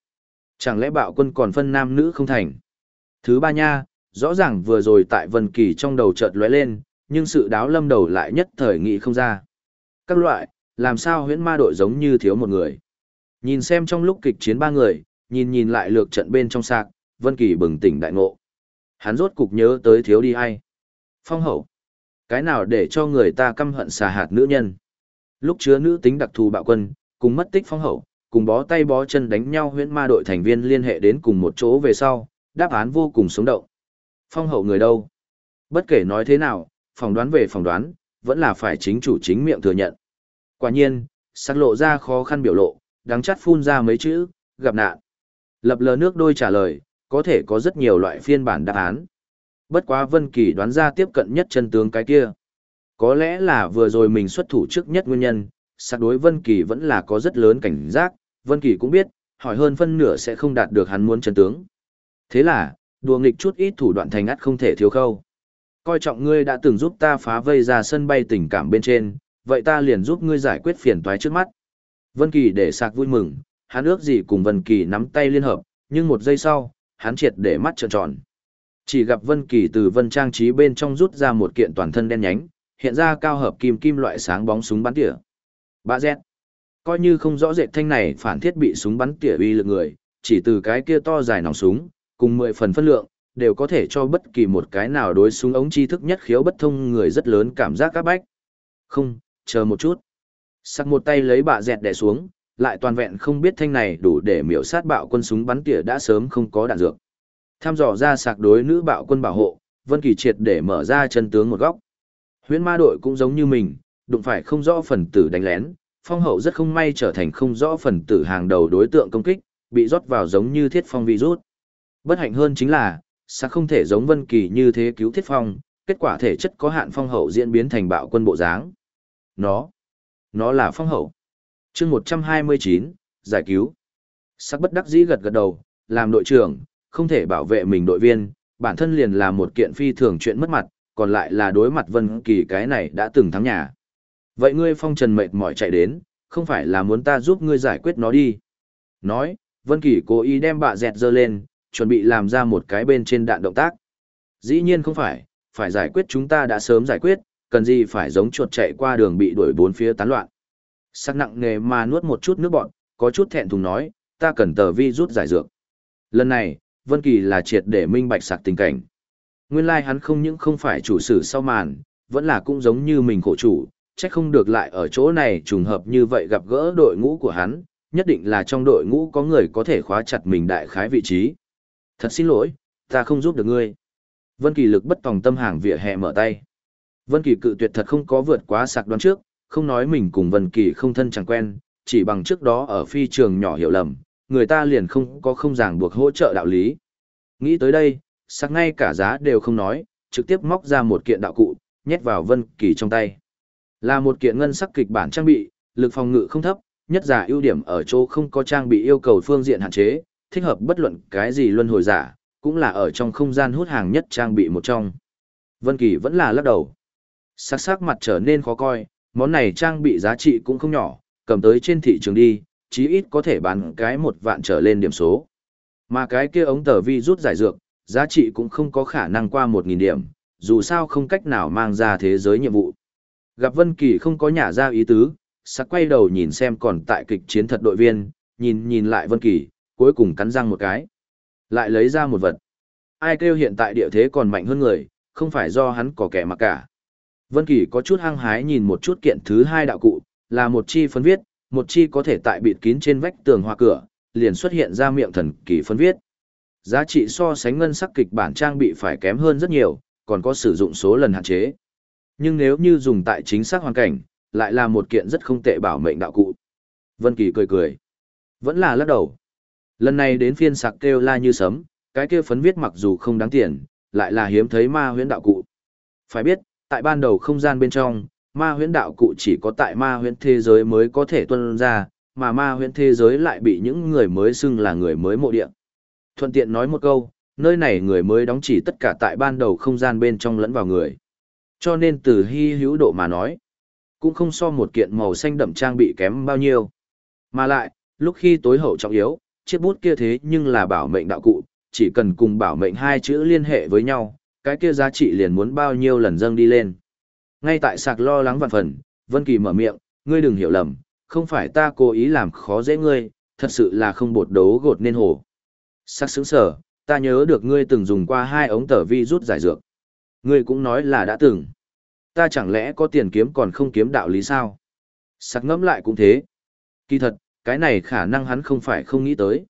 Chẳng lẽ bạo quân còn phân nam nữ không thành? Thứ ba nha, rõ ràng vừa rồi tại Vân Kỳ trong đầu chợt lóe lên, nhưng sự đáo lâm đầu lại nhất thời nghị không ra. Các loại, làm sao huyễn ma đội giống như thiếu một người. Nhìn xem trong lúc kịch chiến ba người, nhìn nhìn lại lược trận bên trong sạc, Vân Kỳ bừng tỉnh đại ngộ. Hắn rốt cục nhớ tới thiếu đi ai. Phong hậu. Cái nào để cho người ta căm hận xà hạt nữ nhân. Lúc chứa nữ tính đặc thù bạo quân, cùng mất tích phong hậu, cùng bó tay bó chân đánh nhau huyễn ma đội thành viên liên hệ đến cùng một chỗ về sau, đáp án vô cùng sống động. Phong hậu người đâu? Bất kể nói thế nào, phỏng đoán về phỏng đoán, vẫn là phải chính chủ chính miệng thừa nhận. Quả nhiên, sắc lộ ra khó khăn biểu lộ, đắng chắt phun ra mấy chữ, gặp nạn. Lập lờ nước đôi trả lời, có thể có rất nhiều loại phiên bản đáp án. Bất quá Vân Kỳ đoán ra tiếp cận nhất chân tướng cái kia. Có lẽ là vừa rồi mình xuất thủ trước nhất nguyên nhân, sắc đối Vân Kỳ vẫn là có rất lớn cảnh giác, Vân Kỳ cũng biết, hỏi hơn phân nửa sẽ không đạt được hắn muốn chân tướng. Thế là, đùa nghịch chút ít thủ đoạn thành ắt không thể thiếu khâu. Coi trọng ngươi đã từng giúp ta phá vây ra sân bay tình cảm bên trên, vậy ta liền giúp ngươi giải quyết phiền toái trước mắt. Vân Kỳ để sạc vui mừng, hắn ước gì cùng Vân Kỳ nắm tay liên hợp, nhưng một giây sau, hắn triệt để mắt trợn tròn. Chỉ gặp Vân Kỳ từ Vân Trang trí bên trong rút ra một kiện toàn thân đen nhánh, hiện ra cao hợp kim kim loại sáng bóng súng bắn tỉa. Bạ dẹt. Coi như không rõ rệt thanh này phản thiết bị súng bắn tỉa uy lực người, chỉ từ cái kia to dài nòng súng, cùng 10 phần phân lượng, đều có thể cho bất kỳ một cái nào đối súng ống tri thức nhất khiếu bất thông người rất lớn cảm giác các bách. Không, chờ một chút. Sắc một tay lấy bạ dẹt đè xuống, lại toàn vẹn không biết thanh này đủ để miểu sát bạo quân súng bắn tỉa đã sớm không có đạn dược. Tham dò ra sạc đối nữ bạo quân bảo hộ, Vân Kỳ triệt để mở ra chân tướng một góc. Huyễn ma đội cũng giống như mình, đụng phải không rõ phần tử đánh lén, phong hậu rất không may trở thành không rõ phần tử hàng đầu đối tượng công kích, bị rót vào giống như thiết phong virus. Bất hạnh hơn chính là, sạc không thể giống Vân Kỳ như thế cứu thiết phong, kết quả thể chất có hạn phong hậu diễn biến thành bạo quân bộ dáng. Nó, nó là phong hậu. chương 129, giải cứu. Sắc bất đắc dĩ gật gật đầu, làm đội trưởng, không thể bảo vệ mình đội viên, bản thân liền là một kiện phi thường chuyện mất mặt, còn lại là đối mặt Vân Kỳ cái này đã từng thắng nhà. Vậy ngươi phong trần mệt mỏi chạy đến, không phải là muốn ta giúp ngươi giải quyết nó đi. Nói, Vân Kỳ cố ý đem bạ dẹt dơ lên, chuẩn bị làm ra một cái bên trên đạn động tác. Dĩ nhiên không phải, phải giải quyết chúng ta đã sớm giải quyết, cần gì phải giống chuột chạy qua đường bị đuổi bốn phía tán loạn. Sắc nặng nghề mà nuốt một chút nước bọn, có chút thẹn thùng nói, ta cần tờ vi rút giải dược. Lần này, Vân Kỳ là triệt để minh bạch sạc tình cảnh. Nguyên lai like hắn không những không phải chủ sử sau màn, vẫn là cũng giống như mình khổ chủ, chắc không được lại ở chỗ này trùng hợp như vậy gặp gỡ đội ngũ của hắn, nhất định là trong đội ngũ có người có thể khóa chặt mình đại khái vị trí. Thật xin lỗi, ta không giúp được ngươi. Vân Kỳ lực bất tòng tâm hàng vỉa hè mở tay. Vân Kỳ cự tuyệt thật không có vượt quá sạc đoán trước, không nói mình cùng Vân Kỳ không thân chẳng quen, chỉ bằng trước đó ở phi trường nhỏ hiểu lầm, người ta liền không có không ràng buộc hỗ trợ đạo lý. Nghĩ tới đây, sạc ngay cả giá đều không nói, trực tiếp móc ra một kiện đạo cụ, nhét vào Vân Kỳ trong tay. Là một kiện ngân sắc kịch bản trang bị, lực phòng ngự không thấp, nhất giả ưu điểm ở chỗ không có trang bị yêu cầu phương diện hạn chế, thích hợp bất luận cái gì luân hồi giả, cũng là ở trong không gian hút hàng nhất trang bị một trong. Vân Kỳ vẫn là lắc đầu. Sắc sắc mặt trở nên khó coi, món này trang bị giá trị cũng không nhỏ, cầm tới trên thị trường đi, chí ít có thể bán cái một vạn trở lên điểm số. Mà cái kia ống tờ vi rút giải dược, giá trị cũng không có khả năng qua một nghìn điểm, dù sao không cách nào mang ra thế giới nhiệm vụ. Gặp Vân Kỳ không có nhả ra ý tứ, sắc quay đầu nhìn xem còn tại kịch chiến thật đội viên, nhìn nhìn lại Vân Kỳ, cuối cùng cắn răng một cái. Lại lấy ra một vật. Ai kêu hiện tại địa thế còn mạnh hơn người, không phải do hắn có kẻ mà cả. Vân Kỳ có chút hăng hái nhìn một chút kiện thứ hai đạo cụ, là một chi phấn viết, một chi có thể tại bịt kín trên vách tường hoa cửa, liền xuất hiện ra miệng thần kỳ phấn viết. Giá trị so sánh ngân sắc kịch bản trang bị phải kém hơn rất nhiều, còn có sử dụng số lần hạn chế. Nhưng nếu như dùng tại chính xác hoàn cảnh, lại là một kiện rất không tệ bảo mệnh đạo cụ. Vân Kỳ cười cười. Vẫn là lắc đầu. Lần này đến phiên sạc kêu la như sấm, cái kia phấn viết mặc dù không đáng tiền, lại là hiếm thấy ma huyễn đạo cụ. Phải biết, tại ban đầu không gian bên trong, ma huyễn đạo cụ chỉ có tại ma huyễn thế giới mới có thể tuân ra, mà ma huyễn thế giới lại bị những người mới xưng là người mới mộ địa. Thuận tiện nói một câu, nơi này người mới đóng chỉ tất cả tại ban đầu không gian bên trong lẫn vào người. Cho nên từ hy hữu độ mà nói, cũng không so một kiện màu xanh đậm trang bị kém bao nhiêu. Mà lại, lúc khi tối hậu trọng yếu, chiếc bút kia thế nhưng là bảo mệnh đạo cụ, chỉ cần cùng bảo mệnh hai chữ liên hệ với nhau, cái kia giá trị liền muốn bao nhiêu lần dâng đi lên. Ngay tại sạc lo lắng vạn phần, Vân Kỳ mở miệng, ngươi đừng hiểu lầm, không phải ta cố ý làm khó dễ ngươi, thật sự là không bột đấu gột nên hổ. Sắc sững sở, ta nhớ được ngươi từng dùng qua hai ống tờ vi rút giải dược. Ngươi cũng nói là đã từng. Ta chẳng lẽ có tiền kiếm còn không kiếm đạo lý sao? Sắc ngẫm lại cũng thế. Kỳ thật, cái này khả năng hắn không phải không nghĩ tới.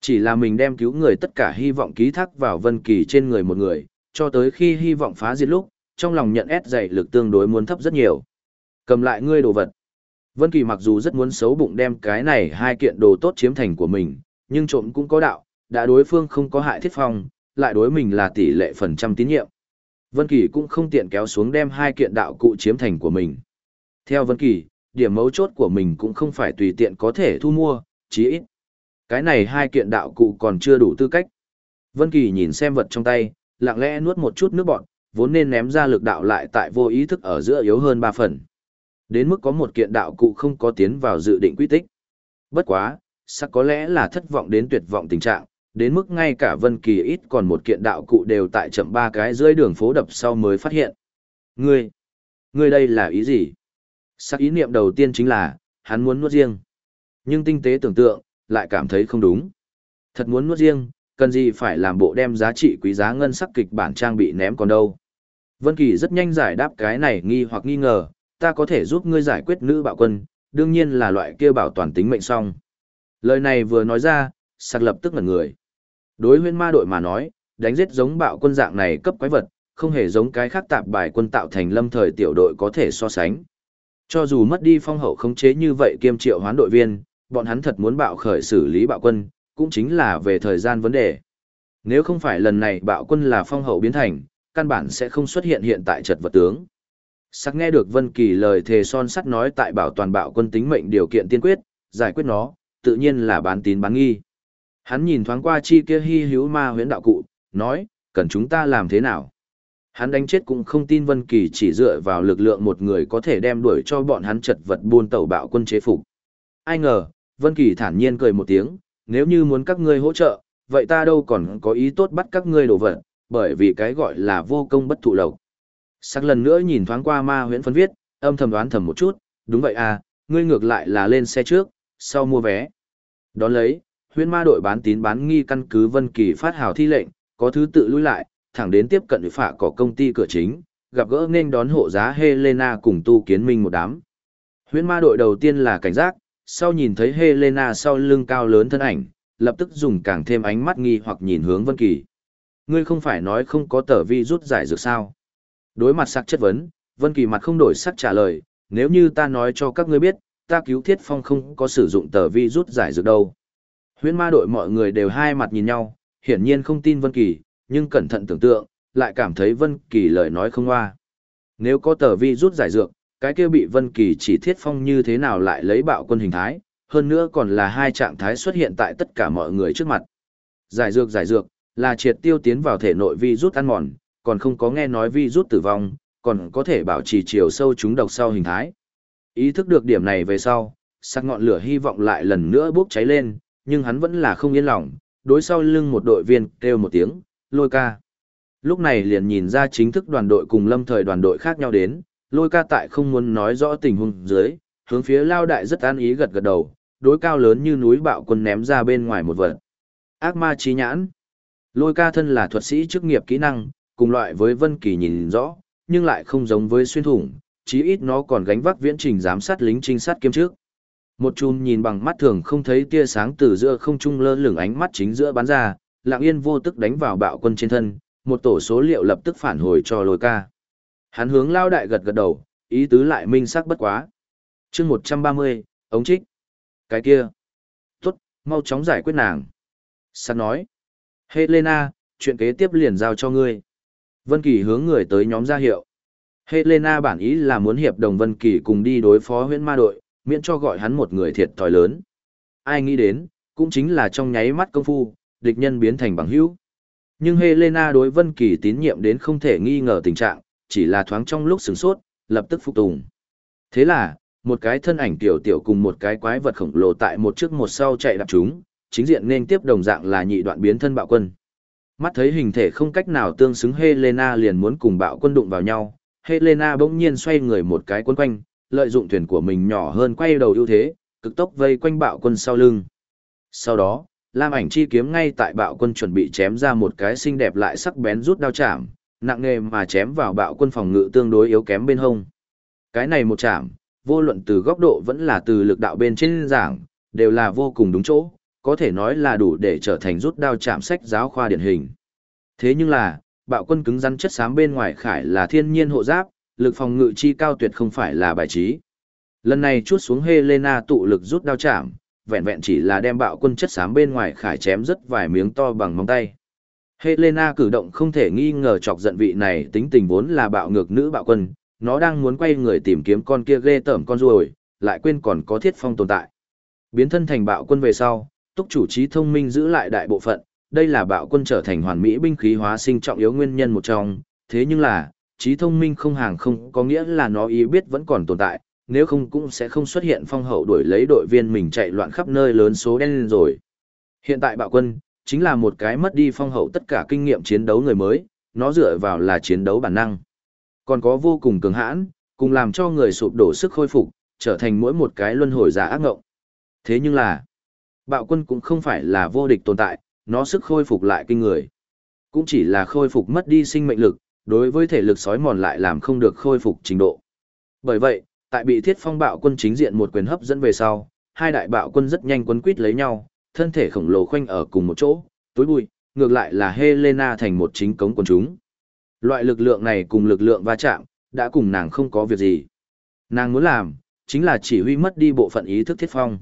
Chỉ là mình đem cứu người tất cả hy vọng ký thác vào Vân Kỳ trên người một người, cho tới khi hy vọng phá diệt lúc, trong lòng nhận ép dày lực tương đối muốn thấp rất nhiều. Cầm lại ngươi đồ vật. Vân Kỳ mặc dù rất muốn xấu bụng đem cái này hai kiện đồ tốt chiếm thành của mình, nhưng trộm cũng có đạo, đã đối phương không có hại thiết phong, lại đối mình là tỷ lệ phần trăm tín nhiệm. Vân Kỳ cũng không tiện kéo xuống đem hai kiện đạo cụ chiếm thành của mình. Theo Vân Kỳ, điểm mấu chốt của mình cũng không phải tùy tiện có thể thu mua, chí ít. Cái này hai kiện đạo cụ còn chưa đủ tư cách. Vân Kỳ nhìn xem vật trong tay, lặng lẽ nuốt một chút nước bọt, vốn nên ném ra lực đạo lại tại vô ý thức ở giữa yếu hơn ba phần. Đến mức có một kiện đạo cụ không có tiến vào dự định quy tích. Bất quá, sắc có lẽ là thất vọng đến tuyệt vọng tình trạng, đến mức ngay cả Vân Kỳ ít còn một kiện đạo cụ đều tại chậm ba cái dưới đường phố đập sau mới phát hiện. Ngươi, ngươi đây là ý gì? Sắc ý niệm đầu tiên chính là, hắn muốn nuốt riêng. Nhưng tinh tế tưởng tượng, lại cảm thấy không đúng. Thật muốn nuốt riêng, cần gì phải làm bộ đem giá trị quý giá ngân sắc kịch bản trang bị ném còn đâu. Vân Kỳ rất nhanh giải đáp cái này nghi hoặc nghi ngờ, ta có thể giúp ngươi giải quyết nữ bạo quân, đương nhiên là loại kia bảo toàn tính mệnh song. Lời này vừa nói ra, sạc lập tức ngẩn người. Đối huyên ma đội mà nói, đánh giết giống bạo quân dạng này cấp quái vật, không hề giống cái khác tạp bài quân tạo thành lâm thời tiểu đội có thể so sánh. Cho dù mất đi phong hậu khống chế như vậy kiêm triệu hoán đội viên, bọn hắn thật muốn bạo khởi xử lý bạo quân, cũng chính là về thời gian vấn đề. Nếu không phải lần này bạo quân là phong hậu biến thành, căn bản sẽ không xuất hiện hiện tại trật vật tướng. Sắc nghe được Vân Kỳ lời thề son sắt nói tại bảo toàn bạo quân tính mệnh điều kiện tiên quyết, giải quyết nó, tự nhiên là bán tín bán nghi. Hắn nhìn thoáng qua chi kia hi hữu ma huyễn đạo cụ, nói, cần chúng ta làm thế nào? Hắn đánh chết cũng không tin Vân Kỳ chỉ dựa vào lực lượng một người có thể đem đuổi cho bọn hắn chật vật buôn tàu bạo quân chế phục. Ai ngờ, Vân Kỳ thản nhiên cười một tiếng, nếu như muốn các ngươi hỗ trợ, vậy ta đâu còn có ý tốt bắt các ngươi đổ vật, bởi vì cái gọi là vô công bất thụ lộc. Sắc lần nữa nhìn thoáng qua ma huyễn phân viết, âm thầm đoán thầm một chút, đúng vậy à, ngươi ngược lại là lên xe trước, sau mua vé. Đón lấy, huyễn ma đội bán tín bán nghi căn cứ Vân Kỳ phát hào thi lệnh, có thứ tự lui lại, thẳng đến tiếp cận phạ cỏ công ty cửa chính, gặp gỡ nên đón hộ giá Helena cùng tu kiến minh một đám. Huyễn ma đội đầu tiên là cảnh giác, sau nhìn thấy Helena sau lưng cao lớn thân ảnh, lập tức dùng càng thêm ánh mắt nghi hoặc nhìn hướng Vân Kỳ. Ngươi không phải nói không có tờ vi rút giải dược sao? Đối mặt sắc chất vấn, Vân Kỳ mặt không đổi sắc trả lời, nếu như ta nói cho các ngươi biết, ta cứu Thiết Phong không có sử dụng tờ vi rút giải dược đâu. Huyễn ma đội mọi người đều hai mặt nhìn nhau, hiển nhiên không tin Vân Kỳ, nhưng cẩn thận tưởng tượng, lại cảm thấy Vân Kỳ lời nói không hoa. Nếu có tờ vi rút giải dược, cái kia bị Vân Kỳ chỉ thiết phong như thế nào lại lấy bạo quân hình thái, hơn nữa còn là hai trạng thái xuất hiện tại tất cả mọi người trước mặt. Giải dược giải dược, là triệt tiêu tiến vào thể nội vi rút ăn mòn, còn không có nghe nói vi rút tử vong, còn có thể bảo trì chiều sâu chúng độc sau hình thái. Ý thức được điểm này về sau, sắc ngọn lửa hy vọng lại lần nữa bốc cháy lên, nhưng hắn vẫn là không yên lòng, đối sau lưng một đội viên kêu một tiếng, lôi ca. Lúc này liền nhìn ra chính thức đoàn đội cùng lâm thời đoàn đội khác nhau đến, lôi ca tại không muốn nói rõ tình huống dưới, hướng phía lao đại rất an ý gật gật đầu, đối cao lớn như núi bạo quân ném ra bên ngoài một vật. Ác ma trí nhãn. Lôi ca thân là thuật sĩ chức nghiệp kỹ năng, cùng loại với Vân Kỳ nhìn rõ, nhưng lại không giống với xuyên thủng, chí ít nó còn gánh vác viễn trình giám sát lính trinh sát kiêm trước. Một chùm nhìn bằng mắt thường không thấy tia sáng từ giữa không trung lơ lửng ánh mắt chính giữa bắn ra, lặng yên vô tức đánh vào bạo quân trên thân, một tổ số liệu lập tức phản hồi cho lôi ca. Hắn hướng lao đại gật gật đầu, ý tứ lại minh sắc bất quá. chương 130, ống trích. Cái kia. Tốt, mau chóng giải quyết nàng. Sắt nói. Helena, chuyện kế tiếp liền giao cho ngươi. Vân Kỳ hướng người tới nhóm ra hiệu. Helena bản ý là muốn hiệp đồng Vân Kỳ cùng đi đối phó huyễn ma đội, miễn cho gọi hắn một người thiệt thòi lớn. Ai nghĩ đến, cũng chính là trong nháy mắt công phu, địch nhân biến thành bằng hữu. Nhưng Helena đối Vân Kỳ tín nhiệm đến không thể nghi ngờ tình trạng, chỉ là thoáng trong lúc sửng sốt, lập tức phục tùng. Thế là, một cái thân ảnh tiểu tiểu cùng một cái quái vật khổng lồ tại một trước một sau chạy đạp chúng, chính diện nên tiếp đồng dạng là nhị đoạn biến thân bạo quân. Mắt thấy hình thể không cách nào tương xứng Helena liền muốn cùng bạo quân đụng vào nhau, Helena bỗng nhiên xoay người một cái quấn quanh, lợi dụng thuyền của mình nhỏ hơn quay đầu ưu thế, cực tốc vây quanh bạo quân sau lưng. Sau đó, Lam ảnh chi kiếm ngay tại bạo quân chuẩn bị chém ra một cái xinh đẹp lại sắc bén rút đao chạm, nặng nề mà chém vào bạo quân phòng ngự tương đối yếu kém bên hông. Cái này một chạm, vô luận từ góc độ vẫn là từ lực đạo bên trên giảng, đều là vô cùng đúng chỗ, có thể nói là đủ để trở thành rút đao chạm sách giáo khoa điển hình. Thế nhưng là, bạo quân cứng rắn chất xám bên ngoài khải là thiên nhiên hộ giáp, lực phòng ngự chi cao tuyệt không phải là bài trí. Lần này chút xuống Helena tụ lực rút đao chạm, vẹn vẹn chỉ là đem bạo quân chất xám bên ngoài khải chém rất vài miếng to bằng móng tay. Helena cử động không thể nghi ngờ chọc giận vị này tính tình vốn là bạo ngược nữ bạo quân, nó đang muốn quay người tìm kiếm con kia ghê tởm con ruồi, lại quên còn có thiết phong tồn tại. Biến thân thành bạo quân về sau, túc chủ trí thông minh giữ lại đại bộ phận, đây là bạo quân trở thành hoàn mỹ binh khí hóa sinh trọng yếu nguyên nhân một trong, thế nhưng là, trí thông minh không hàng không có nghĩa là nó ý biết vẫn còn tồn tại, nếu không cũng sẽ không xuất hiện phong hậu đuổi lấy đội viên mình chạy loạn khắp nơi lớn số đen lên rồi. Hiện tại bạo quân, chính là một cái mất đi phong hậu tất cả kinh nghiệm chiến đấu người mới, nó dựa vào là chiến đấu bản năng. Còn có vô cùng cường hãn, cùng làm cho người sụp đổ sức khôi phục, trở thành mỗi một cái luân hồi giả ác ngộng. Thế nhưng là, bạo quân cũng không phải là vô địch tồn tại, nó sức khôi phục lại kinh người. Cũng chỉ là khôi phục mất đi sinh mệnh lực, đối với thể lực sói mòn lại làm không được khôi phục trình độ. Bởi vậy, tại bị thiết phong bạo quân chính diện một quyền hấp dẫn về sau, hai đại bạo quân rất nhanh quấn quít lấy nhau, thân thể khổng lồ khoanh ở cùng một chỗ, tối bụi, ngược lại là Helena thành một chính cống quần chúng. Loại lực lượng này cùng lực lượng va chạm, đã cùng nàng không có việc gì. Nàng muốn làm, chính là chỉ huy mất đi bộ phận ý thức thiết phong.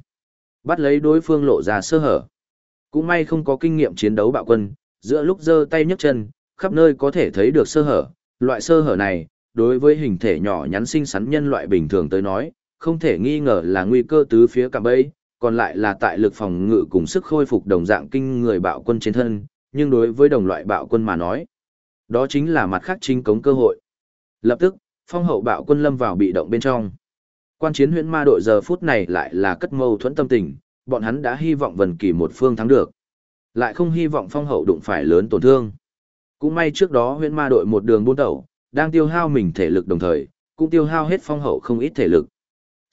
Bắt lấy đối phương lộ ra sơ hở. Cũng may không có kinh nghiệm chiến đấu bạo quân, giữa lúc giơ tay nhấc chân, khắp nơi có thể thấy được sơ hở. Loại sơ hở này, đối với hình thể nhỏ nhắn xinh xắn nhân loại bình thường tới nói, không thể nghi ngờ là nguy cơ tứ phía cả bấy, còn lại là tại lực phòng ngự cùng sức khôi phục đồng dạng kinh người bạo quân trên thân, nhưng đối với đồng loại bạo quân mà nói, đó chính là mặt khác chính cống cơ hội. Lập tức, phong hậu bạo quân lâm vào bị động bên trong. Quan chiến huyện ma đội giờ phút này lại là cất mâu thuẫn tâm tình, bọn hắn đã hy vọng vần Kỳ một phương thắng được. Lại không hy vọng phong hậu đụng phải lớn tổn thương. Cũng may trước đó huyện ma đội một đường buôn đầu, đang tiêu hao mình thể lực đồng thời, cũng tiêu hao hết phong hậu không ít thể lực.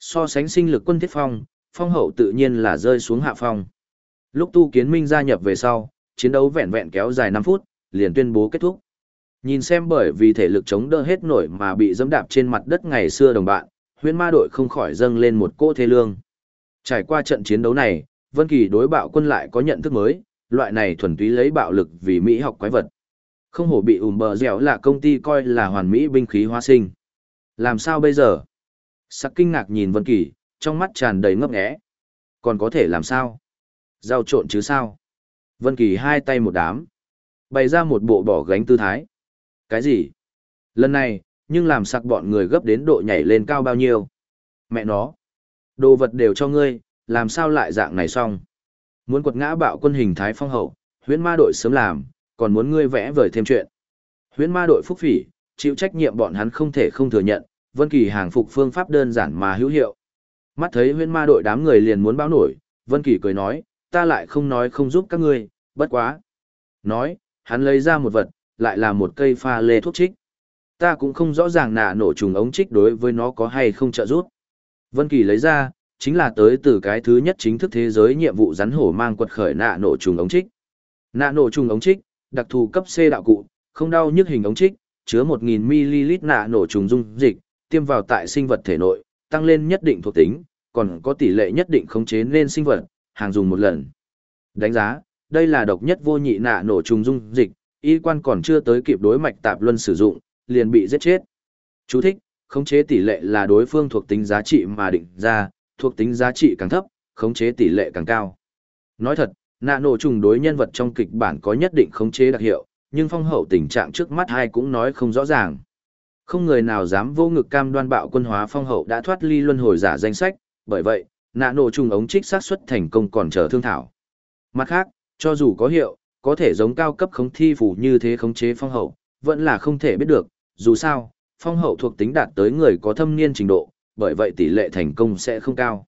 So sánh sinh lực quân thiết phong, phong hậu tự nhiên là rơi xuống hạ phong. Lúc tu kiến minh gia nhập về sau, chiến đấu vẹn vẹn kéo dài 5 phút, liền tuyên bố kết thúc. Nhìn xem bởi vì thể lực chống đỡ hết nổi mà bị dẫm đạp trên mặt đất ngày xưa đồng bạn, huyễn ma đội không khỏi dâng lên một cỗ thế lương. Trải qua trận chiến đấu này, Vân Kỳ đối bạo quân lại có nhận thức mới, loại này thuần túy lấy bạo lực vì Mỹ học quái vật. Không hổ bị ùm bờ dẻo là công ty coi là hoàn mỹ binh khí hóa sinh. Làm sao bây giờ? Sắc kinh ngạc nhìn Vân Kỳ, trong mắt tràn đầy ngấp nghé. Còn có thể làm sao? Giao trộn chứ sao? Vân Kỳ hai tay một đám, bày ra một bộ bỏ gánh tư thái. Cái gì? Lần này, nhưng làm sặc bọn người gấp đến độ nhảy lên cao bao nhiêu? Mẹ nó! Đồ vật đều cho ngươi, làm sao lại dạng này xong? Muốn quật ngã bạo quân hình thái phong hậu, huyễn ma đội sớm làm, còn muốn ngươi vẽ vời thêm chuyện. Huyễn ma đội phúc phỉ, chịu trách nhiệm bọn hắn không thể không thừa nhận, Vân Kỳ hàng phục phương pháp đơn giản mà hữu hiệu. Mắt thấy huyễn ma đội đám người liền muốn báo nổi, Vân Kỳ cười nói, ta lại không nói không giúp các ngươi, bất quá. Nói, hắn lấy ra một vật, lại là một cây pha lê thuốc trích. Ta cũng không rõ ràng nạ nổ trùng ống trích đối với nó có hay không trợ giúp. Vân Kỳ lấy ra, chính là tới từ cái thứ nhất chính thức thế giới nhiệm vụ rắn hổ mang quật khởi nạ nổ trùng ống trích. Nạ nổ trùng ống trích, đặc thù cấp C đạo cụ, không đau nhức hình ống trích, chứa 1000ml nạ nổ trùng dung dịch, tiêm vào tại sinh vật thể nội, tăng lên nhất định thuộc tính, còn có tỷ lệ nhất định khống chế nên sinh vật, hàng dùng một lần. Đánh giá, đây là độc nhất vô nhị nạ nổ trùng dung dịch, y quan còn chưa tới kịp đối mạch tạp luân sử dụng, liền bị giết chết. Chú thích, khống chế tỷ lệ là đối phương thuộc tính giá trị mà định ra, thuộc tính giá trị càng thấp, khống chế tỷ lệ càng cao. Nói thật, nạ nổ trùng đối nhân vật trong kịch bản có nhất định khống chế đặc hiệu, nhưng phong hậu tình trạng trước mắt hai cũng nói không rõ ràng. Không người nào dám vô ngực cam đoan bạo quân hóa phong hậu đã thoát ly luân hồi giả danh sách, bởi vậy, nạ nổ trùng ống trích sát xuất thành công còn chờ thương thảo. Mặt khác, cho dù có hiệu, có thể giống cao cấp khống thi phủ như thế khống chế phong hậu, vẫn là không thể biết được, dù sao, phong hậu thuộc tính đạt tới người có thâm niên trình độ, bởi vậy tỷ lệ thành công sẽ không cao.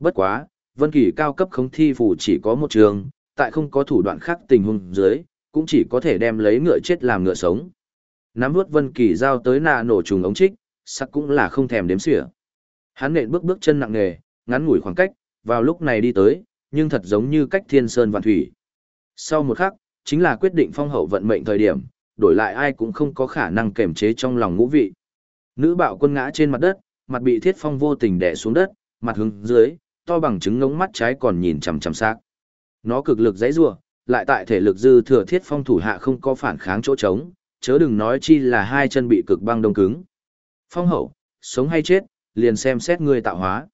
Bất quá, vân kỳ cao cấp khống thi phù chỉ có một trường, tại không có thủ đoạn khác tình huống dưới, cũng chỉ có thể đem lấy ngựa chết làm ngựa sống. Nắm nuốt vân kỳ giao tới nạ nổ trùng ống trích, sắc cũng là không thèm đếm xỉa. Hắn nện bước bước chân nặng nề, ngắn ngủi khoảng cách, vào lúc này đi tới, nhưng thật giống như cách thiên sơn vạn thủy. Sau một khắc, chính là quyết định phong hậu vận mệnh thời điểm, đổi lại ai cũng không có khả năng kềm chế trong lòng ngũ vị. Nữ bạo quân ngã trên mặt đất, mặt bị thiết phong vô tình đè xuống đất, mặt hướng dưới, to bằng trứng ngống mắt trái còn nhìn chằm chằm xác. Nó cực lực dãy rủa, lại tại thể lực dư thừa thiết phong thủ hạ không có phản kháng chỗ trống, chớ đừng nói chi là hai chân bị cực băng đông cứng. Phong hậu, sống hay chết, liền xem xét ngươi tạo hóa.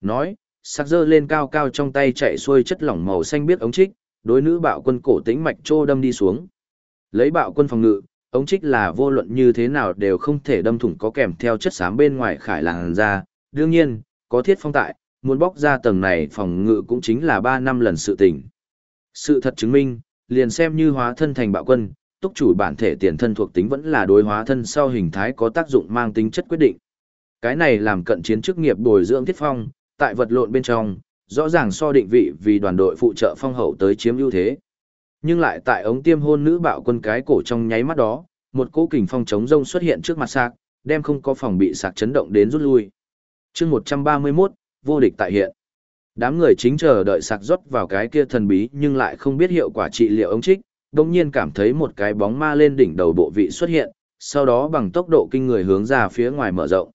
Nói, sắc dơ lên cao cao trong tay chạy xuôi chất lỏng màu xanh biết ống trích, đối nữ bạo quân cổ tĩnh mạch trô đâm đi xuống. Lấy bạo quân phòng ngự, ống trích là vô luận như thế nào đều không thể đâm thủng có kèm theo chất xám bên ngoài khải làn ra. Đương nhiên, có thiết phong tại, muốn bóc ra tầng này phòng ngự cũng chính là 3 năm lần sự tình. Sự thật chứng minh, liền xem như hóa thân thành bạo quân, túc chủ bản thể tiền thân thuộc tính vẫn là đối hóa thân sau hình thái có tác dụng mang tính chất quyết định. Cái này làm cận chiến chức nghiệp bồi dưỡng thiết phong, tại vật lộn bên trong, rõ ràng so định vị vì đoàn đội phụ trợ phong hậu tới chiếm ưu thế. Nhưng lại tại ống tiêm hôn nữ bạo quân cái cổ trong nháy mắt đó, một cỗ kình phong chống rông xuất hiện trước mặt sạc, đem không có phòng bị sạc chấn động đến rút lui. chương 131, vô địch tại hiện. Đám người chính chờ đợi sạc rót vào cái kia thần bí nhưng lại không biết hiệu quả trị liệu ống trích, đồng nhiên cảm thấy một cái bóng ma lên đỉnh đầu bộ vị xuất hiện, sau đó bằng tốc độ kinh người hướng ra phía ngoài mở rộng.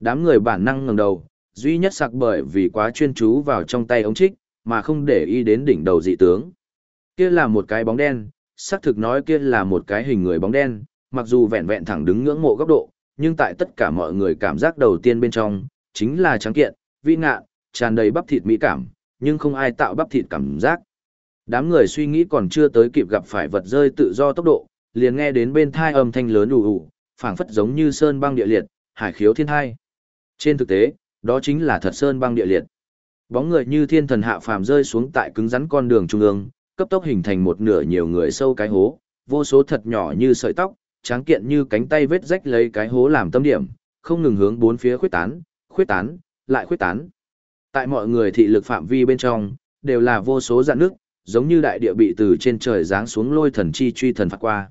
Đám người bản năng ngẩng đầu, duy nhất sạc bởi vì quá chuyên chú vào trong tay ống trích, mà không để ý đến đỉnh đầu dị tướng. Kia là một cái bóng đen, xác thực nói kia là một cái hình người bóng đen, mặc dù vẹn vẹn thẳng đứng ngưỡng mộ góc độ, nhưng tại tất cả mọi người cảm giác đầu tiên bên trong, chính là trắng kiện, vĩ ngạ, tràn đầy bắp thịt mỹ cảm, nhưng không ai tạo bắp thịt cảm giác. Đám người suy nghĩ còn chưa tới kịp gặp phải vật rơi tự do tốc độ, liền nghe đến bên thai âm thanh lớn ù ù, phảng phất giống như sơn băng địa liệt, hải khiếu thiên thai. Trên thực tế, đó chính là thật sơn băng địa liệt. Bóng người như thiên thần hạ phàm rơi xuống tại cứng rắn con đường trung ương, cấp tốc hình thành một nửa nhiều người sâu cái hố, vô số thật nhỏ như sợi tóc, tráng kiện như cánh tay vết rách lấy cái hố làm tâm điểm, không ngừng hướng bốn phía khuyết tán, khuyết tán, lại khuyết tán. Tại mọi người thị lực phạm vi bên trong, đều là vô số dạng nước, giống như đại địa bị từ trên trời giáng xuống lôi thần chi truy thần phạt qua.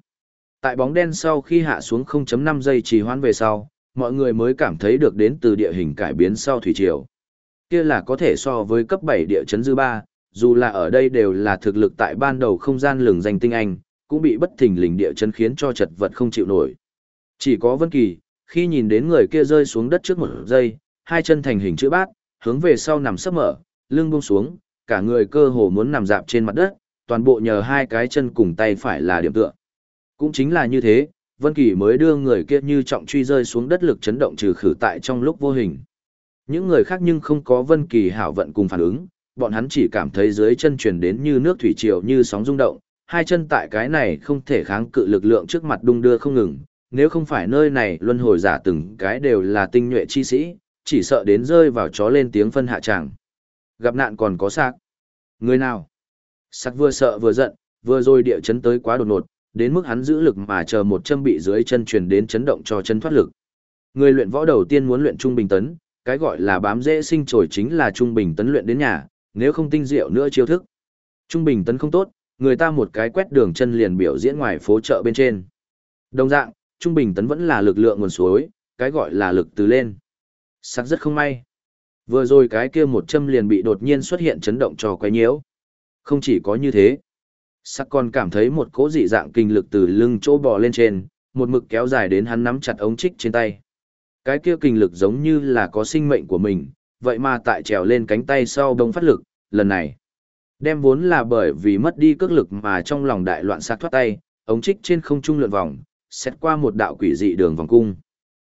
Tại bóng đen sau khi hạ xuống 0.5 giây trì hoãn về sau, mọi người mới cảm thấy được đến từ địa hình cải biến sau thủy triều. Kia là có thể so với cấp 7 địa chấn dư 3, dù là ở đây đều là thực lực tại ban đầu không gian lường danh tinh anh, cũng bị bất thình lình địa chấn khiến cho chật vật không chịu nổi. Chỉ có Vân Kỳ, khi nhìn đến người kia rơi xuống đất trước một giây, hai chân thành hình chữ bát, hướng về sau nằm sấp mở, lưng buông xuống, cả người cơ hồ muốn nằm dạp trên mặt đất, toàn bộ nhờ hai cái chân cùng tay phải là điểm tựa. Cũng chính là như thế, Vân Kỳ mới đưa người kia như trọng truy rơi xuống đất lực chấn động trừ khử tại trong lúc vô hình. Những người khác nhưng không có Vân Kỳ hảo vận cùng phản ứng, bọn hắn chỉ cảm thấy dưới chân truyền đến như nước thủy triều như sóng rung động, hai chân tại cái này không thể kháng cự lực lượng trước mặt đung đưa không ngừng, nếu không phải nơi này luân hồi giả từng cái đều là tinh nhuệ chi sĩ, chỉ sợ đến rơi vào chó lên tiếng phân hạ tràng. Gặp nạn còn có sạc. Người nào? Sạc vừa sợ vừa giận, vừa rồi địa chấn tới quá đột ngột, đến mức hắn giữ lực mà chờ một châm bị dưới chân truyền đến chấn động cho chân thoát lực. Người luyện võ đầu tiên muốn luyện trung bình tấn, cái gọi là bám dễ sinh trổi chính là trung bình tấn luyện đến nhà, nếu không tinh diệu nữa chiêu thức. Trung bình tấn không tốt, người ta một cái quét đường chân liền biểu diễn ngoài phố chợ bên trên. Đồng dạng, trung bình tấn vẫn là lực lượng nguồn suối, cái gọi là lực từ lên. Sắc rất không may. Vừa rồi cái kia một châm liền bị đột nhiên xuất hiện chấn động cho quay nhiễu. Không chỉ có như thế. Sắc còn cảm thấy một cỗ dị dạng kinh lực từ lưng chỗ bò lên trên, một mực kéo dài đến hắn nắm chặt ống trích trên tay. Cái kia kinh lực giống như là có sinh mệnh của mình, vậy mà tại trèo lên cánh tay sau đông phát lực, lần này. Đem vốn là bởi vì mất đi cước lực mà trong lòng đại loạn sắc thoát tay, ống trích trên không trung lượn vòng, xét qua một đạo quỷ dị đường vòng cung.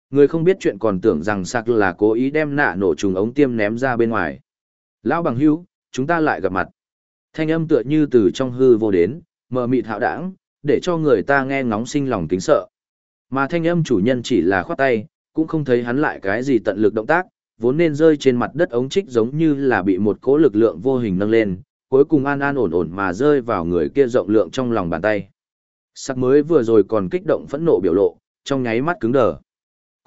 Người không biết chuyện còn tưởng rằng sạc là cố ý đem nạ nổ trùng ống tiêm ném ra bên ngoài. Lão bằng hữu, chúng ta lại gặp mặt. Thanh âm tựa như từ trong hư vô đến, mờ mịt hạo đảng, để cho người ta nghe ngóng sinh lòng kính sợ. Mà thanh âm chủ nhân chỉ là khoát tay, cũng không thấy hắn lại cái gì tận lực động tác, vốn nên rơi trên mặt đất ống trích giống như là bị một cỗ lực lượng vô hình nâng lên, cuối cùng an an ổn ổn mà rơi vào người kia rộng lượng trong lòng bàn tay. Sắc mới vừa rồi còn kích động phẫn nộ biểu lộ, trong nháy mắt cứng đờ.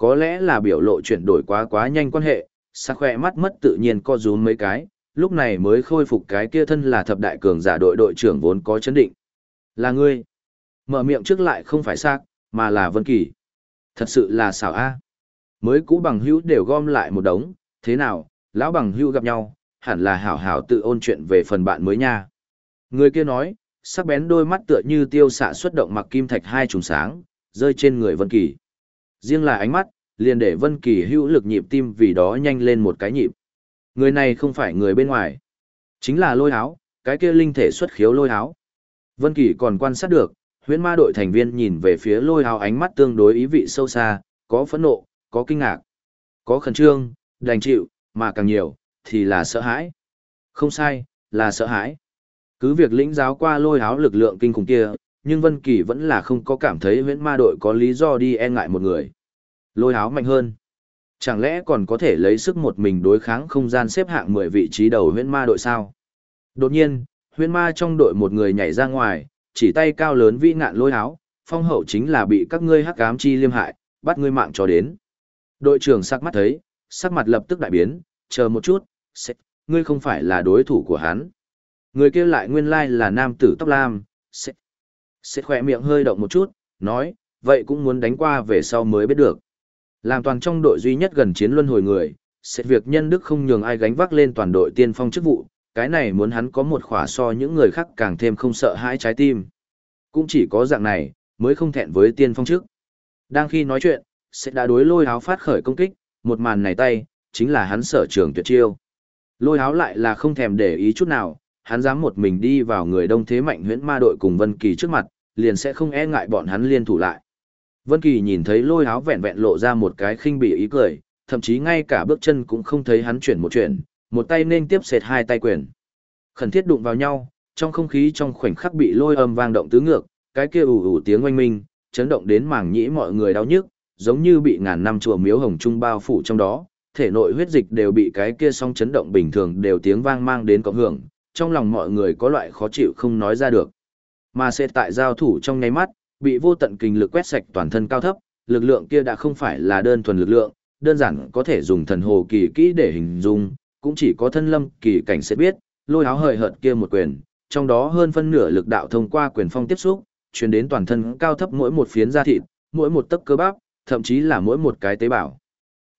Có lẽ là biểu lộ chuyển đổi quá quá nhanh quan hệ, sắc khỏe mắt mất tự nhiên co rúm mấy cái, lúc này mới khôi phục cái kia thân là thập đại cường giả đội đội trưởng vốn có chấn định. Là ngươi. Mở miệng trước lại không phải xác, mà là Vân Kỳ. Thật sự là xảo a. Mới cũ bằng hữu đều gom lại một đống, thế nào, lão bằng hữu gặp nhau, hẳn là hảo hảo tự ôn chuyện về phần bạn mới nha. Người kia nói, sắc bén đôi mắt tựa như tiêu xạ xuất động mặc kim thạch hai trùng sáng, rơi trên người Vân Kỳ. Riêng là ánh mắt, liền để Vân Kỳ hữu lực nhịp tim vì đó nhanh lên một cái nhịp. Người này không phải người bên ngoài, chính là lôi Háo cái kia linh thể xuất khiếu lôi Háo Vân Kỳ còn quan sát được, huyễn ma đội thành viên nhìn về phía lôi Háo ánh mắt tương đối ý vị sâu xa, có phẫn nộ, có kinh ngạc, có khẩn trương, đành chịu, mà càng nhiều, thì là sợ hãi. Không sai, là sợ hãi. Cứ việc lĩnh giáo qua lôi Háo lực lượng kinh khủng kia, nhưng Vân Kỳ vẫn là không có cảm thấy huyễn ma đội có lý do đi e ngại một người. Lôi áo mạnh hơn. Chẳng lẽ còn có thể lấy sức một mình đối kháng không gian xếp hạng 10 vị trí đầu huyễn ma đội sao? Đột nhiên, huyễn ma trong đội một người nhảy ra ngoài, chỉ tay cao lớn vĩ ngạn lôi áo, phong hậu chính là bị các ngươi hắc ám chi liêm hại, bắt ngươi mạng cho đến. Đội trưởng sắc mắt thấy, sắc mặt lập tức đại biến, chờ một chút, sẽ, ngươi không phải là đối thủ của hắn. Người kia lại nguyên lai là nam tử tóc lam, sẽ, sẽ khỏe miệng hơi động một chút, nói, vậy cũng muốn đánh qua về sau mới biết được. Làm toàn trong đội duy nhất gần chiến luân hồi người, sẽ việc nhân đức không nhường ai gánh vác lên toàn đội tiên phong chức vụ, cái này muốn hắn có một khỏa so những người khác càng thêm không sợ hãi trái tim. Cũng chỉ có dạng này, mới không thẹn với tiên phong trước. Đang khi nói chuyện, sẽ đã đối lôi áo phát khởi công kích, một màn này tay, chính là hắn sở trường tuyệt chiêu. Lôi áo lại là không thèm để ý chút nào, hắn dám một mình đi vào người đông thế mạnh huyễn ma đội cùng Vân Kỳ trước mặt, liền sẽ không e ngại bọn hắn liên thủ lại. Vân Kỳ nhìn thấy lôi háo vẹn vẹn lộ ra một cái khinh bỉ ý cười, thậm chí ngay cả bước chân cũng không thấy hắn chuyển một chuyển, một tay nên tiếp sệt hai tay quyền. Khẩn thiết đụng vào nhau, trong không khí trong khoảnh khắc bị lôi âm vang động tứ ngược, cái kia ủ ủ tiếng oanh minh, chấn động đến màng nhĩ mọi người đau nhức, giống như bị ngàn năm chùa miếu hồng trung bao phủ trong đó, thể nội huyết dịch đều bị cái kia song chấn động bình thường đều tiếng vang mang đến cộng hưởng, trong lòng mọi người có loại khó chịu không nói ra được. Mà sẽ tại giao thủ trong nháy mắt, bị vô tận kinh lực quét sạch toàn thân cao thấp, lực lượng kia đã không phải là đơn thuần lực lượng, đơn giản có thể dùng thần hồ kỳ kỹ để hình dung, cũng chỉ có thân lâm kỳ cảnh sẽ biết, lôi áo hời hợt kia một quyền, trong đó hơn phân nửa lực đạo thông qua quyền phong tiếp xúc, truyền đến toàn thân cao thấp mỗi một phiến da thịt, mỗi một tấc cơ bắp, thậm chí là mỗi một cái tế bào.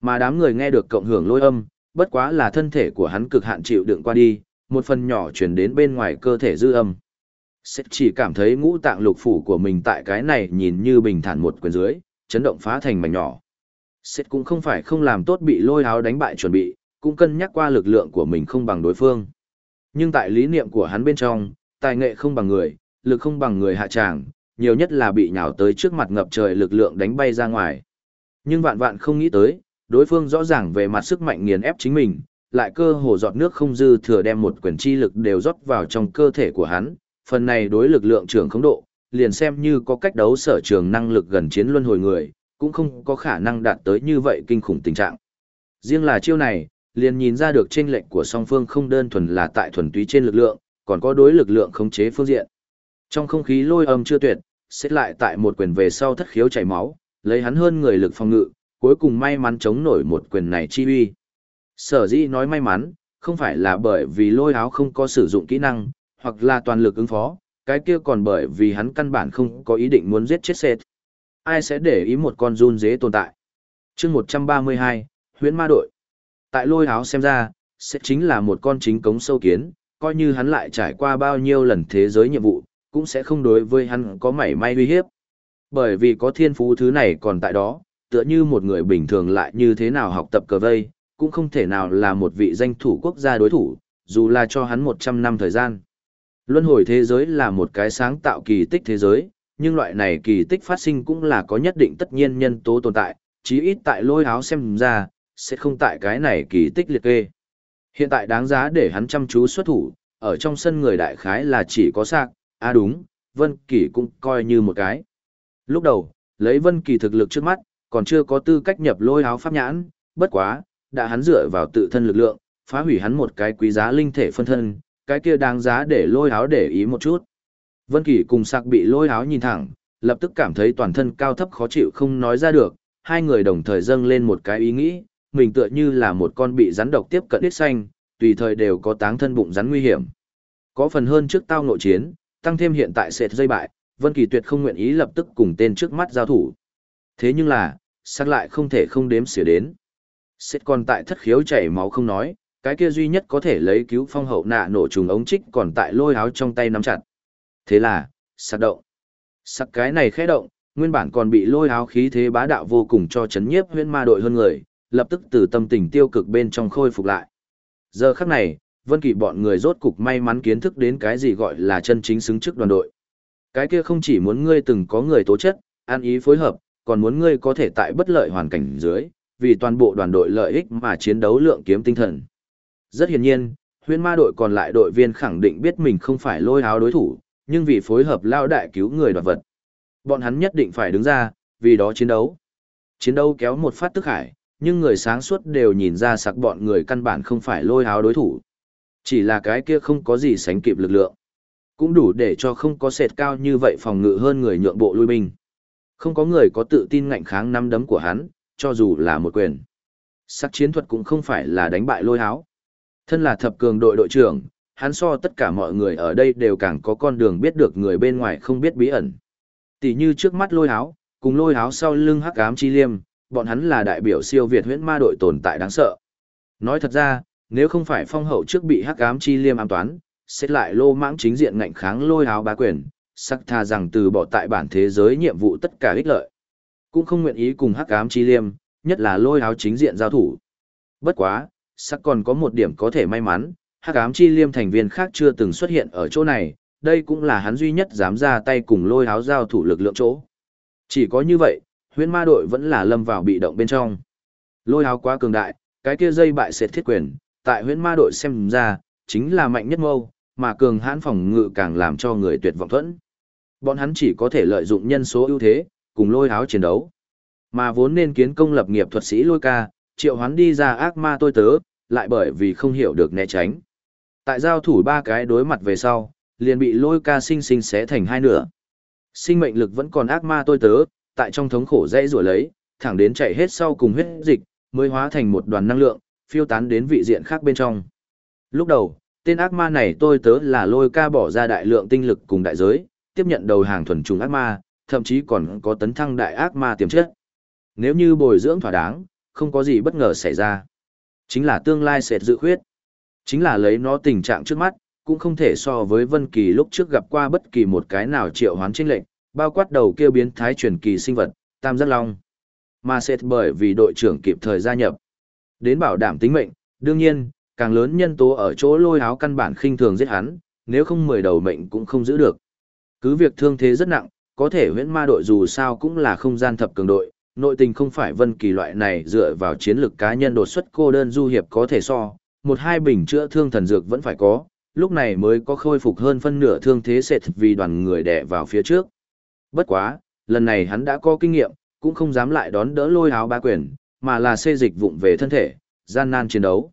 Mà đám người nghe được cộng hưởng lôi âm, bất quá là thân thể của hắn cực hạn chịu đựng qua đi, một phần nhỏ truyền đến bên ngoài cơ thể dư âm. Sẽ chỉ cảm thấy ngũ tạng lục phủ của mình tại cái này nhìn như bình thản một quyền dưới, chấn động phá thành mảnh nhỏ. Sết cũng không phải không làm tốt bị lôi áo đánh bại chuẩn bị, cũng cân nhắc qua lực lượng của mình không bằng đối phương. Nhưng tại lý niệm của hắn bên trong, tài nghệ không bằng người, lực không bằng người hạ tràng, nhiều nhất là bị nhào tới trước mặt ngập trời lực lượng đánh bay ra ngoài. Nhưng vạn vạn không nghĩ tới, đối phương rõ ràng về mặt sức mạnh nghiền ép chính mình, lại cơ hồ giọt nước không dư thừa đem một quyền chi lực đều rót vào trong cơ thể của hắn, phần này đối lực lượng trưởng không độ, liền xem như có cách đấu sở trường năng lực gần chiến luân hồi người, cũng không có khả năng đạt tới như vậy kinh khủng tình trạng. Riêng là chiêu này, liền nhìn ra được chênh lệnh của song phương không đơn thuần là tại thuần túy trên lực lượng, còn có đối lực lượng khống chế phương diện. Trong không khí lôi âm chưa tuyệt, xét lại tại một quyền về sau thất khiếu chảy máu, lấy hắn hơn người lực phòng ngự, cuối cùng may mắn chống nổi một quyền này chi uy. Sở dĩ nói may mắn, không phải là bởi vì lôi áo không có sử dụng kỹ năng, hoặc là toàn lực ứng phó, cái kia còn bởi vì hắn căn bản không có ý định muốn giết chết Seth. Ai sẽ để ý một con run dế tồn tại? chương 132, huyễn ma đội. Tại lôi áo xem ra, Seth chính là một con chính cống sâu kiến, coi như hắn lại trải qua bao nhiêu lần thế giới nhiệm vụ, cũng sẽ không đối với hắn có mảy may uy hiếp. Bởi vì có thiên phú thứ này còn tại đó, tựa như một người bình thường lại như thế nào học tập cờ vây, cũng không thể nào là một vị danh thủ quốc gia đối thủ, dù là cho hắn 100 năm thời gian. Luân hồi thế giới là một cái sáng tạo kỳ tích thế giới, nhưng loại này kỳ tích phát sinh cũng là có nhất định tất nhiên nhân tố tồn tại, chí ít tại lôi áo xem ra, sẽ không tại cái này kỳ tích liệt kê. Hiện tại đáng giá để hắn chăm chú xuất thủ, ở trong sân người đại khái là chỉ có sạc, à đúng, Vân Kỳ cũng coi như một cái. Lúc đầu, lấy Vân Kỳ thực lực trước mắt, còn chưa có tư cách nhập lôi áo pháp nhãn, bất quá, đã hắn dựa vào tự thân lực lượng, phá hủy hắn một cái quý giá linh thể phân thân, cái kia đáng giá để lôi áo để ý một chút. Vân Kỳ cùng sạc bị lôi áo nhìn thẳng, lập tức cảm thấy toàn thân cao thấp khó chịu không nói ra được, hai người đồng thời dâng lên một cái ý nghĩ, mình tựa như là một con bị rắn độc tiếp cận đít xanh, tùy thời đều có táng thân bụng rắn nguy hiểm. Có phần hơn trước tao nội chiến, tăng thêm hiện tại sệt dây bại, Vân Kỳ tuyệt không nguyện ý lập tức cùng tên trước mắt giao thủ. Thế nhưng là, Sạc lại không thể không đếm xỉa đến. Sệt còn tại thất khiếu chảy máu không nói, cái kia duy nhất có thể lấy cứu phong hậu nạ nổ trùng ống trích còn tại lôi áo trong tay nắm chặt. Thế là, sạc động. Sạc cái này khẽ động, nguyên bản còn bị lôi áo khí thế bá đạo vô cùng cho chấn nhiếp huyễn ma đội hơn người, lập tức từ tâm tình tiêu cực bên trong khôi phục lại. Giờ khắc này, Vân Kỳ bọn người rốt cục may mắn kiến thức đến cái gì gọi là chân chính xứng chức đoàn đội. Cái kia không chỉ muốn ngươi từng có người tố chất, an ý phối hợp, còn muốn ngươi có thể tại bất lợi hoàn cảnh dưới, vì toàn bộ đoàn đội lợi ích mà chiến đấu lượng kiếm tinh thần. Rất hiển nhiên, huyên ma đội còn lại đội viên khẳng định biết mình không phải lôi áo đối thủ, nhưng vì phối hợp lao đại cứu người đoạt vật. Bọn hắn nhất định phải đứng ra, vì đó chiến đấu. Chiến đấu kéo một phát tức hải, nhưng người sáng suốt đều nhìn ra sặc bọn người căn bản không phải lôi áo đối thủ. Chỉ là cái kia không có gì sánh kịp lực lượng. Cũng đủ để cho không có sệt cao như vậy phòng ngự hơn người nhượng bộ lui binh. Không có người có tự tin ngạnh kháng năm đấm của hắn, cho dù là một quyền. Sắc chiến thuật cũng không phải là đánh bại lôi áo. Thân là thập cường đội đội trưởng, hắn so tất cả mọi người ở đây đều càng có con đường biết được người bên ngoài không biết bí ẩn. Tỷ như trước mắt lôi áo, cùng lôi áo sau lưng hắc ám chi liêm, bọn hắn là đại biểu siêu việt huyễn ma đội tồn tại đáng sợ. Nói thật ra, nếu không phải phong hậu trước bị hắc ám chi liêm ám toán, xét lại lô mãng chính diện ngạnh kháng lôi áo bá quyền, sắc tha rằng từ bỏ tại bản thế giới nhiệm vụ tất cả ích lợi. Cũng không nguyện ý cùng hắc ám chi liêm, nhất là lôi áo chính diện giao thủ. Bất quá, sắc còn có một điểm có thể may mắn, hắc ám chi liêm thành viên khác chưa từng xuất hiện ở chỗ này, đây cũng là hắn duy nhất dám ra tay cùng lôi háo giao thủ lực lượng chỗ. Chỉ có như vậy, huyễn ma đội vẫn là lâm vào bị động bên trong. Lôi háo quá cường đại, cái kia dây bại sệt thiết quyền, tại huyễn ma đội xem ra, chính là mạnh nhất mâu, mà cường hãn phòng ngự càng làm cho người tuyệt vọng thuẫn. Bọn hắn chỉ có thể lợi dụng nhân số ưu thế, cùng lôi háo chiến đấu. Mà vốn nên kiến công lập nghiệp thuật sĩ lôi ca, triệu hoán đi ra ác ma tôi tớ, lại bởi vì không hiểu được né tránh. Tại giao thủ ba cái đối mặt về sau, liền bị lôi ca sinh sinh xé thành hai nửa. Sinh mệnh lực vẫn còn ác ma tôi tớ, tại trong thống khổ dãy rủa lấy, thẳng đến chạy hết sau cùng huyết dịch, mới hóa thành một đoàn năng lượng, phiêu tán đến vị diện khác bên trong. Lúc đầu, tên ác ma này tôi tớ là lôi ca bỏ ra đại lượng tinh lực cùng đại giới, tiếp nhận đầu hàng thuần trùng ác ma, thậm chí còn có tấn thăng đại ác ma tiềm chất. Nếu như bồi dưỡng thỏa đáng, không có gì bất ngờ xảy ra. Chính là tương lai sẽ dự khuyết. Chính là lấy nó tình trạng trước mắt, cũng không thể so với Vân Kỳ lúc trước gặp qua bất kỳ một cái nào triệu hoán chênh lệnh, bao quát đầu kia biến thái truyền kỳ sinh vật, Tam Giác Long. Mà sẽ bởi vì đội trưởng kịp thời gia nhập, đến bảo đảm tính mệnh, đương nhiên, càng lớn nhân tố ở chỗ lôi áo căn bản khinh thường giết hắn, nếu không mười đầu mệnh cũng không giữ được. Cứ việc thương thế rất nặng, có thể huyễn ma đội dù sao cũng là không gian thập cường đội, nội tình không phải vân kỳ loại này dựa vào chiến lược cá nhân đột xuất cô đơn du hiệp có thể so, một hai bình chữa thương thần dược vẫn phải có, lúc này mới có khôi phục hơn phân nửa thương thế sệt vì đoàn người đè vào phía trước. Bất quá, lần này hắn đã có kinh nghiệm, cũng không dám lại đón đỡ lôi áo ba quyền, mà là xê dịch vụng về thân thể, gian nan chiến đấu.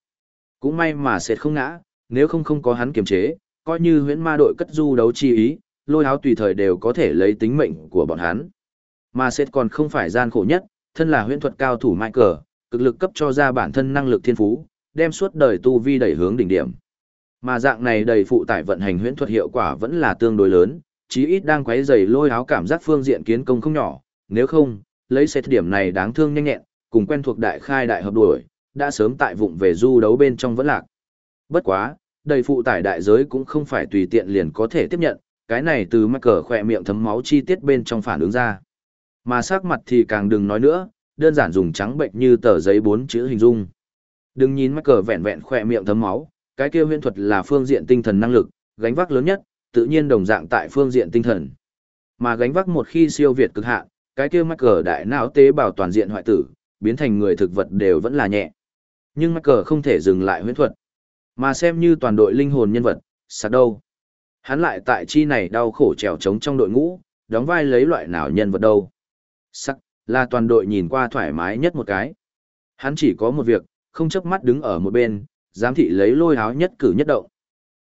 Cũng may mà sệt không ngã, nếu không không có hắn kiềm chế, coi như huyễn ma đội cất du đấu chi ý, lôi áo tùy thời đều có thể lấy tính mệnh của bọn hắn. Mà sẽ còn không phải gian khổ nhất, thân là huyễn thuật cao thủ Michael, cực lực cấp cho ra bản thân năng lực thiên phú, đem suốt đời tu vi đẩy hướng đỉnh điểm. Mà dạng này đầy phụ tải vận hành huyễn thuật hiệu quả vẫn là tương đối lớn, chí ít đang quấy rầy lôi áo cảm giác phương diện kiến công không nhỏ, nếu không, lấy xét điểm này đáng thương nhanh nhẹn, cùng quen thuộc đại khai đại hợp đuổi, đã sớm tại vụng về du đấu bên trong vẫn lạc. Bất quá, đầy phụ tải đại giới cũng không phải tùy tiện liền có thể tiếp nhận, cái này từ mắc cờ khỏe miệng thấm máu chi tiết bên trong phản ứng ra. Mà sắc mặt thì càng đừng nói nữa, đơn giản dùng trắng bệnh như tờ giấy bốn chữ hình dung. Đừng nhìn mắc cờ vẹn vẹn khỏe miệng thấm máu, cái kia huyễn thuật là phương diện tinh thần năng lực, gánh vác lớn nhất, tự nhiên đồng dạng tại phương diện tinh thần. Mà gánh vác một khi siêu việt cực hạn, cái kia mắc cờ đại não tế bào toàn diện hoại tử, biến thành người thực vật đều vẫn là nhẹ. Nhưng mắc cờ không thể dừng lại huyễn thuật. Mà xem như toàn đội linh hồn nhân vật, sạc đâu. Hắn lại tại chi này đau khổ trèo trống trong đội ngũ, đóng vai lấy loại nào nhân vật đâu. Sắc, là toàn đội nhìn qua thoải mái nhất một cái. Hắn chỉ có một việc, không chấp mắt đứng ở một bên, giám thị lấy lôi háo nhất cử nhất động.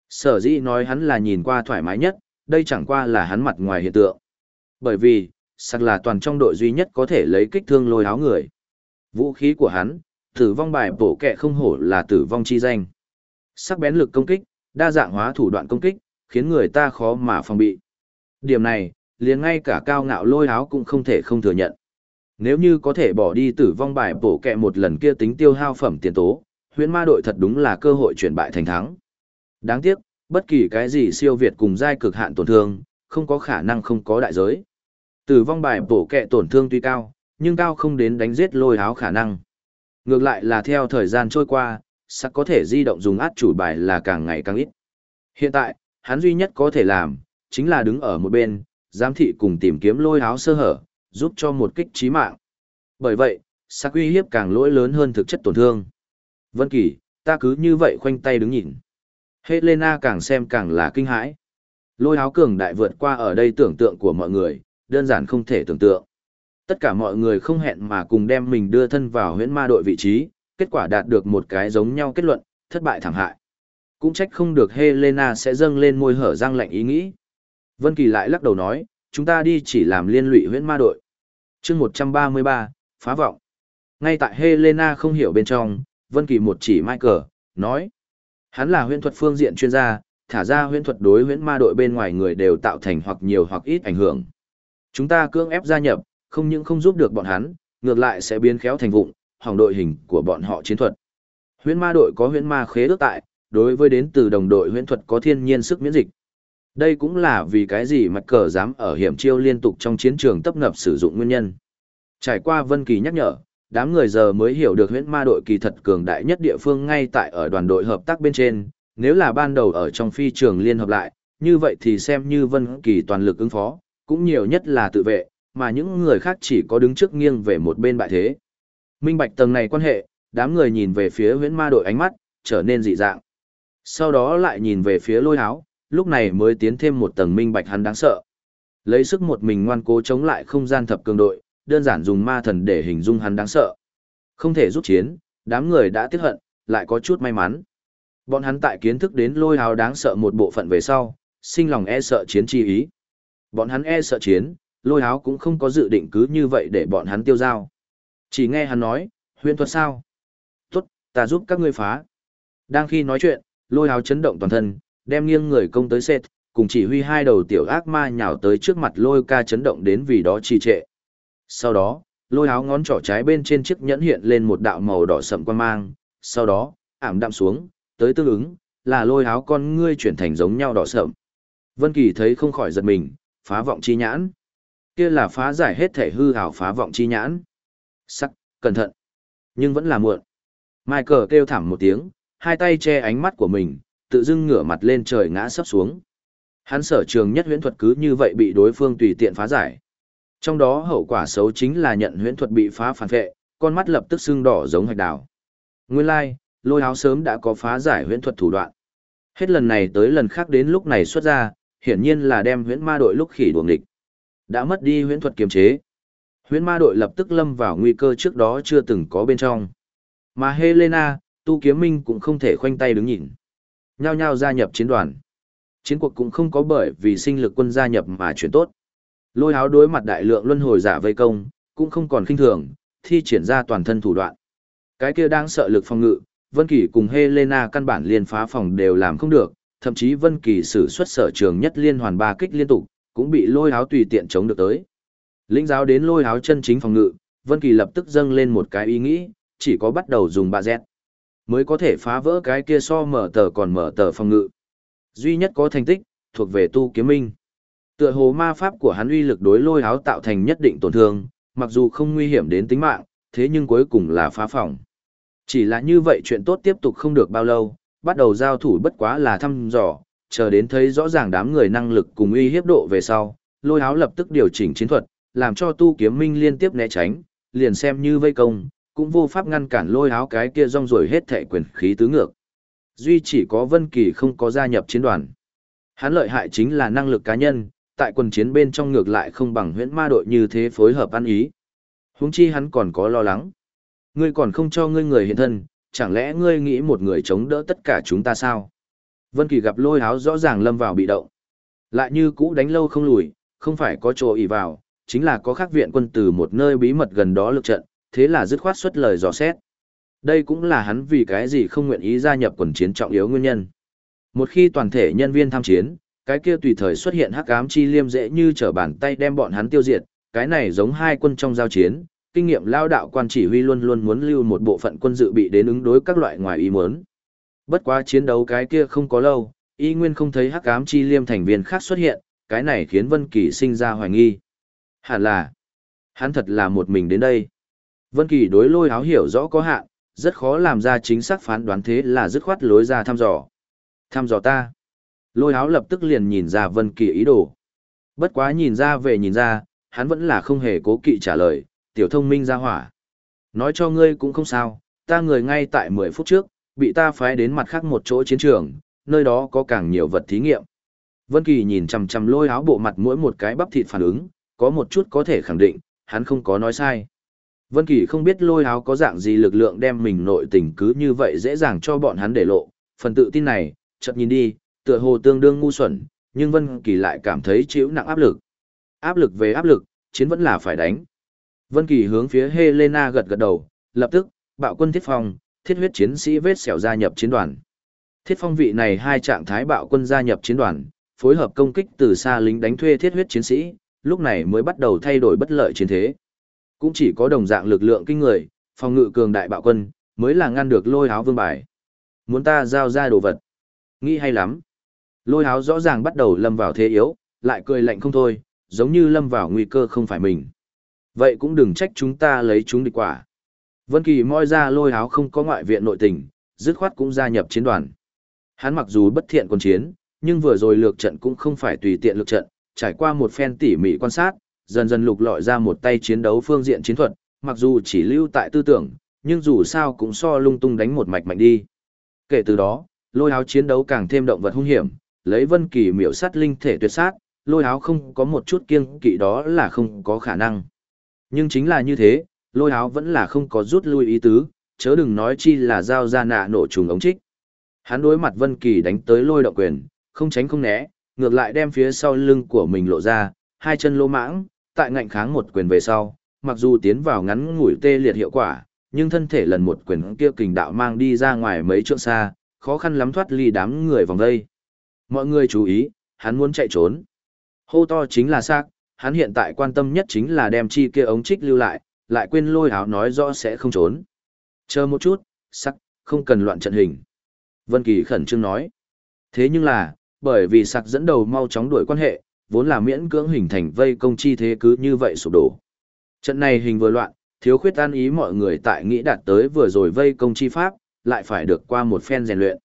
Sở dĩ nói hắn là nhìn qua thoải mái nhất, đây chẳng qua là hắn mặt ngoài hiện tượng. Bởi vì, sắc là toàn trong đội duy nhất có thể lấy kích thương lôi háo người. Vũ khí của hắn, tử vong bài bổ kẹ không hổ là tử vong chi danh. Sắc bén lực công kích, đa dạng hóa thủ đoạn công kích, khiến người ta khó mà phòng bị. Điểm này, liền ngay cả cao ngạo lôi háo cũng không thể không thừa nhận. Nếu như có thể bỏ đi tử vong bài bổ kẹ một lần kia tính tiêu hao phẩm tiền tố, huyễn ma đội thật đúng là cơ hội chuyển bại thành thắng. Đáng tiếc, bất kỳ cái gì siêu việt cùng giai cực hạn tổn thương, không có khả năng không có đại giới. Tử vong bài bổ kẹ tổn thương tuy cao, nhưng cao không đến đánh giết lôi háo khả năng. Ngược lại là theo thời gian trôi qua, sắc có thể di động dùng át chủ bài là càng ngày càng ít. Hiện tại, hắn duy nhất có thể làm, chính là đứng ở một bên, giám thị cùng tìm kiếm lôi háo sơ hở, giúp cho một kích trí mạng. Bởi vậy, sắc uy hiếp càng lỗi lớn hơn thực chất tổn thương. Vân Kỳ, ta cứ như vậy khoanh tay đứng nhìn. Helena càng xem càng là kinh hãi. Lôi háo cường đại vượt qua ở đây tưởng tượng của mọi người, đơn giản không thể tưởng tượng. Tất cả mọi người không hẹn mà cùng đem mình đưa thân vào huyễn ma đội vị trí, kết quả đạt được một cái giống nhau kết luận, thất bại thảm hại. Cũng trách không được Helena sẽ dâng lên môi hở răng lạnh ý nghĩ. Vân Kỳ lại lắc đầu nói, chúng ta đi chỉ làm liên lụy huyễn ma đội. chương 133, phá vọng. Ngay tại Helena không hiểu bên trong, Vân Kỳ một chỉ Michael, nói. Hắn là huyễn thuật phương diện chuyên gia, thả ra huyễn thuật đối huyễn ma đội bên ngoài người đều tạo thành hoặc nhiều hoặc ít ảnh hưởng. Chúng ta cưỡng ép gia nhập, không những không giúp được bọn hắn, ngược lại sẽ biến khéo thành vụng, hỏng đội hình của bọn họ chiến thuật. Huyễn ma đội có huyễn ma khế ước tại, đối với đến từ đồng đội huyễn thuật có thiên nhiên sức miễn dịch. Đây cũng là vì cái gì mặt cờ dám ở hiểm chiêu liên tục trong chiến trường tấp nập sử dụng nguyên nhân. Trải qua Vân Kỳ nhắc nhở, đám người giờ mới hiểu được huyễn ma đội kỳ thật cường đại nhất địa phương ngay tại ở đoàn đội hợp tác bên trên, nếu là ban đầu ở trong phi trường liên hợp lại, như vậy thì xem như Vân Kỳ toàn lực ứng phó, cũng nhiều nhất là tự vệ, mà những người khác chỉ có đứng trước nghiêng về một bên bại thế. Minh bạch tầng này quan hệ, đám người nhìn về phía huyễn ma đội ánh mắt, trở nên dị dạng. Sau đó lại nhìn về phía lôi áo, lúc này mới tiến thêm một tầng minh bạch hắn đáng sợ. Lấy sức một mình ngoan cố chống lại không gian thập cường đội, đơn giản dùng ma thần để hình dung hắn đáng sợ. Không thể giúp chiến, đám người đã tiếc hận, lại có chút may mắn. Bọn hắn tại kiến thức đến lôi hào đáng sợ một bộ phận về sau, sinh lòng e sợ chiến chi ý. Bọn hắn e sợ chiến, lôi háo cũng không có dự định cứ như vậy để bọn hắn tiêu giao. Chỉ nghe hắn nói, huyền thuật sao? Tốt, ta giúp các ngươi phá. Đang khi nói chuyện, lôi háo chấn động toàn thân, đem nghiêng người công tới Seth, cùng chỉ huy hai đầu tiểu ác ma nhào tới trước mặt lôi ca chấn động đến vì đó trì trệ. Sau đó, lôi áo ngón trỏ trái bên trên chiếc nhẫn hiện lên một đạo màu đỏ sậm quan mang, sau đó, ảm đạm xuống, tới tương ứng, là lôi áo con ngươi chuyển thành giống nhau đỏ sậm. Vân Kỳ thấy không khỏi giật mình, phá vọng chi nhãn. Kia là phá giải hết thể hư ảo phá vọng chi nhãn. Sắc, cẩn thận. Nhưng vẫn là muộn. Michael kêu thảm một tiếng, hai tay che ánh mắt của mình, tự dưng ngửa mặt lên trời ngã sấp xuống. Hắn sở trường nhất huyễn thuật cứ như vậy bị đối phương tùy tiện phá giải. Trong đó hậu quả xấu chính là nhận huyễn thuật bị phá phản vệ, con mắt lập tức sưng đỏ giống hạch đào. Nguyên lai, like, lôi áo sớm đã có phá giải huyễn thuật thủ đoạn. Hết lần này tới lần khác đến lúc này xuất ra, hiển nhiên là đem huyễn ma đội lúc khỉ đuồng địch. Đã mất đi huyễn thuật kiềm chế. Huyễn ma đội lập tức lâm vào nguy cơ trước đó chưa từng có bên trong. Mà Helena, tu kiếm minh cũng không thể khoanh tay đứng nhìn. Nhao nhao gia nhập chiến đoàn. Chiến cuộc cũng không có bởi vì sinh lực quân gia nhập mà chuyển tốt. Lôi háo đối mặt đại lượng luân hồi giả vây công, cũng không còn khinh thường, thi triển ra toàn thân thủ đoạn. Cái kia đang sợ lực phòng ngự, Vân Kỳ cùng Helena căn bản liên phá phòng đều làm không được, thậm chí Vân Kỳ sử xuất sở trường nhất liên hoàn ba kích liên tục, cũng bị lôi háo tùy tiện chống được tới. Lĩnh giáo đến lôi háo chân chính phòng ngự, Vân Kỳ lập tức dâng lên một cái ý nghĩ, chỉ có bắt đầu dùng ba dẹt mới có thể phá vỡ cái kia so mở tờ còn mở tờ phòng ngự. Duy nhất có thành tích, thuộc về tu kiếm minh. Tựa hồ ma pháp của hắn uy lực đối lôi háo tạo thành nhất định tổn thương, mặc dù không nguy hiểm đến tính mạng, thế nhưng cuối cùng là phá phòng. Chỉ là như vậy chuyện tốt tiếp tục không được bao lâu, bắt đầu giao thủ bất quá là thăm dò, chờ đến thấy rõ ràng đám người năng lực cùng uy hiếp độ về sau, lôi háo lập tức điều chỉnh chiến thuật, làm cho tu kiếm minh liên tiếp né tránh, liền xem như vây công, cũng vô pháp ngăn cản lôi áo cái kia rong rồi hết thệ quyền khí tứ ngược. Duy chỉ có Vân Kỳ không có gia nhập chiến đoàn. Hắn lợi hại chính là năng lực cá nhân, tại quân chiến bên trong ngược lại không bằng huyễn ma đội như thế phối hợp ăn ý. Huống chi hắn còn có lo lắng. Ngươi còn không cho ngươi người hiện thân, chẳng lẽ ngươi nghĩ một người chống đỡ tất cả chúng ta sao? Vân Kỳ gặp lôi áo rõ ràng lâm vào bị động. Lại như cũ đánh lâu không lùi, không phải có chỗ ỷ vào, chính là có khác viện quân từ một nơi bí mật gần đó lực trận, thế là dứt khoát xuất lời dò xét. Đây cũng là hắn vì cái gì không nguyện ý gia nhập quần chiến trọng yếu nguyên nhân. Một khi toàn thể nhân viên tham chiến, cái kia tùy thời xuất hiện hắc ám chi liêm dễ như trở bàn tay đem bọn hắn tiêu diệt, cái này giống hai quân trong giao chiến, kinh nghiệm lao đạo quan chỉ huy luôn luôn muốn lưu một bộ phận quân dự bị đến ứng đối các loại ngoài ý muốn. Bất quá chiến đấu cái kia không có lâu, y nguyên không thấy hắc ám chi liêm thành viên khác xuất hiện, cái này khiến Vân Kỳ sinh ra hoài nghi. Hẳn là, hắn thật là một mình đến đây. Vân Kỳ đối lôi áo hiểu rõ có hạn, rất khó làm ra chính xác phán đoán thế là dứt khoát lối ra thăm dò. Thăm dò ta. Lôi áo lập tức liền nhìn ra Vân Kỳ ý đồ. Bất quá nhìn ra về nhìn ra, hắn vẫn là không hề cố kỵ trả lời, tiểu thông minh ra hỏa. Nói cho ngươi cũng không sao, ta người ngay tại 10 phút trước, bị ta phái đến mặt khác một chỗ chiến trường, nơi đó có càng nhiều vật thí nghiệm. Vân Kỳ nhìn chằm chằm lôi áo bộ mặt mỗi một cái bắp thịt phản ứng, có một chút có thể khẳng định, hắn không có nói sai. Vân Kỳ không biết lôi áo có dạng gì lực lượng đem mình nội tình cứ như vậy dễ dàng cho bọn hắn để lộ, phần tự tin này, chợt nhìn đi, tựa hồ tương đương ngu xuẩn, nhưng Vân Kỳ lại cảm thấy chịu nặng áp lực. Áp lực về áp lực, chiến vẫn là phải đánh. Vân Kỳ hướng phía Helena gật gật đầu, lập tức, bạo quân thiết phong, thiết huyết chiến sĩ vết sẹo gia nhập chiến đoàn. Thiết phong vị này hai trạng thái bạo quân gia nhập chiến đoàn, phối hợp công kích từ xa lính đánh thuê thiết huyết chiến sĩ, lúc này mới bắt đầu thay đổi bất lợi chiến thế. Cũng chỉ có đồng dạng lực lượng kinh người, phòng ngự cường đại bạo quân, mới là ngăn được lôi háo vương bài. Muốn ta giao ra đồ vật. Nghĩ hay lắm. Lôi háo rõ ràng bắt đầu lâm vào thế yếu, lại cười lạnh không thôi, giống như lâm vào nguy cơ không phải mình. Vậy cũng đừng trách chúng ta lấy chúng địch quả. Vân Kỳ moi ra lôi háo không có ngoại viện nội tình, dứt khoát cũng gia nhập chiến đoàn. Hắn mặc dù bất thiện quân chiến, nhưng vừa rồi lược trận cũng không phải tùy tiện lược trận, trải qua một phen tỉ mỉ quan sát, dần dần lục lọi ra một tay chiến đấu phương diện chiến thuật, mặc dù chỉ lưu tại tư tưởng, nhưng dù sao cũng so lung tung đánh một mạch mạnh đi. Kể từ đó, lôi áo chiến đấu càng thêm động vật hung hiểm, lấy vân kỳ miểu sát linh thể tuyệt sát, lôi áo không có một chút kiêng kỵ đó là không có khả năng. Nhưng chính là như thế, lôi áo vẫn là không có rút lui ý tứ, chớ đừng nói chi là giao ra nạ nổ trùng ống trích. Hắn đối mặt Vân Kỳ đánh tới lôi động quyền, không tránh không né, ngược lại đem phía sau lưng của mình lộ ra, hai chân lô mãng, tại ngạnh kháng một quyền về sau, mặc dù tiến vào ngắn ngủi tê liệt hiệu quả, nhưng thân thể lần một quyền kia kình đạo mang đi ra ngoài mấy trượng xa, khó khăn lắm thoát ly đám người vòng đây. Mọi người chú ý, hắn muốn chạy trốn. Hô to chính là xác, hắn hiện tại quan tâm nhất chính là đem chi kia ống trích lưu lại, lại quên lôi áo nói rõ sẽ không trốn. Chờ một chút, sắc, không cần loạn trận hình. Vân Kỳ khẩn trương nói. Thế nhưng là, bởi vì sặc dẫn đầu mau chóng đuổi quan hệ, vốn là miễn cưỡng hình thành vây công chi thế cứ như vậy sụp đổ. Trận này hình vừa loạn, thiếu khuyết an ý mọi người tại nghĩ đạt tới vừa rồi vây công chi pháp, lại phải được qua một phen rèn luyện.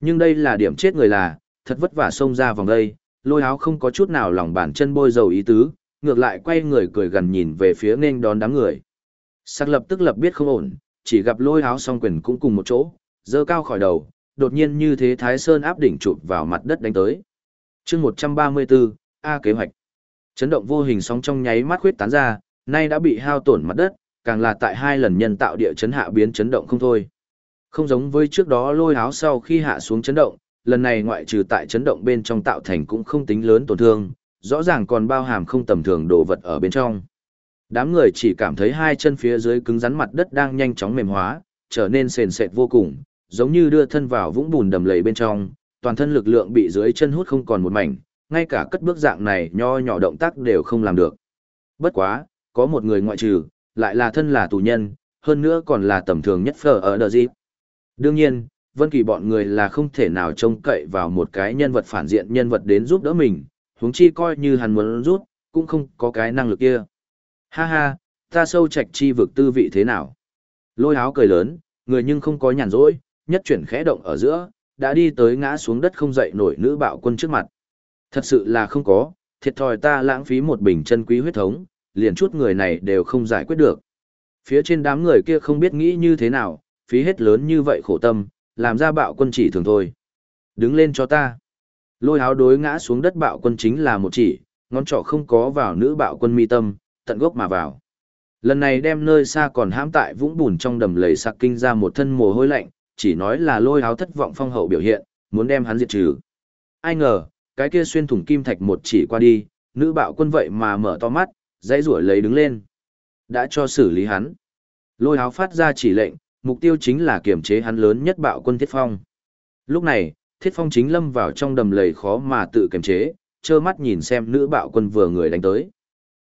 Nhưng đây là điểm chết người là, thật vất vả xông ra vòng đây, lôi áo không có chút nào lòng bàn chân bôi dầu ý tứ, ngược lại quay người cười gần nhìn về phía nên đón đám người. Sắc lập tức lập biết không ổn, chỉ gặp lôi áo song quyền cũng cùng một chỗ, dơ cao khỏi đầu, đột nhiên như thế Thái Sơn áp đỉnh chụp vào mặt đất đánh tới. chương 134, A kế hoạch. Chấn động vô hình sóng trong nháy mắt khuyết tán ra, nay đã bị hao tổn mặt đất, càng là tại hai lần nhân tạo địa chấn hạ biến chấn động không thôi. Không giống với trước đó lôi áo sau khi hạ xuống chấn động, lần này ngoại trừ tại chấn động bên trong tạo thành cũng không tính lớn tổn thương, rõ ràng còn bao hàm không tầm thường đồ vật ở bên trong. Đám người chỉ cảm thấy hai chân phía dưới cứng rắn mặt đất đang nhanh chóng mềm hóa, trở nên sền sệt vô cùng, giống như đưa thân vào vũng bùn đầm lầy bên trong, toàn thân lực lượng bị dưới chân hút không còn một mảnh, ngay cả cất bước dạng này nho nhỏ động tác đều không làm được. Bất quá, có một người ngoại trừ, lại là thân là tù nhân, hơn nữa còn là tầm thường nhất phở ở đợt dịp. Đương nhiên, Vân Kỳ bọn người là không thể nào trông cậy vào một cái nhân vật phản diện nhân vật đến giúp đỡ mình, huống chi coi như hắn muốn rút, cũng không có cái năng lực kia. Ha ha, ta sâu trạch chi vực tư vị thế nào? Lôi áo cười lớn, người nhưng không có nhàn rỗi, nhất chuyển khẽ động ở giữa, đã đi tới ngã xuống đất không dậy nổi nữ bạo quân trước mặt. Thật sự là không có, thiệt thòi ta lãng phí một bình chân quý huyết thống, liền chút người này đều không giải quyết được. Phía trên đám người kia không biết nghĩ như thế nào, phí hết lớn như vậy khổ tâm, làm ra bạo quân chỉ thường thôi. Đứng lên cho ta. Lôi háo đối ngã xuống đất bạo quân chính là một chỉ, ngón trỏ không có vào nữ bạo quân mi tâm, tận gốc mà vào. Lần này đem nơi xa còn hãm tại vũng bùn trong đầm lầy sặc kinh ra một thân mồ hôi lạnh, chỉ nói là lôi háo thất vọng phong hậu biểu hiện, muốn đem hắn diệt trừ. Ai ngờ, cái kia xuyên thủng kim thạch một chỉ qua đi, nữ bạo quân vậy mà mở to mắt, dãy rủa lấy đứng lên. Đã cho xử lý hắn. Lôi háo phát ra chỉ lệnh, mục tiêu chính là kiểm chế hắn lớn nhất bạo quân thiết phong. Lúc này, thiết phong chính lâm vào trong đầm lầy khó mà tự kiểm chế, trơ mắt nhìn xem nữ bạo quân vừa người đánh tới.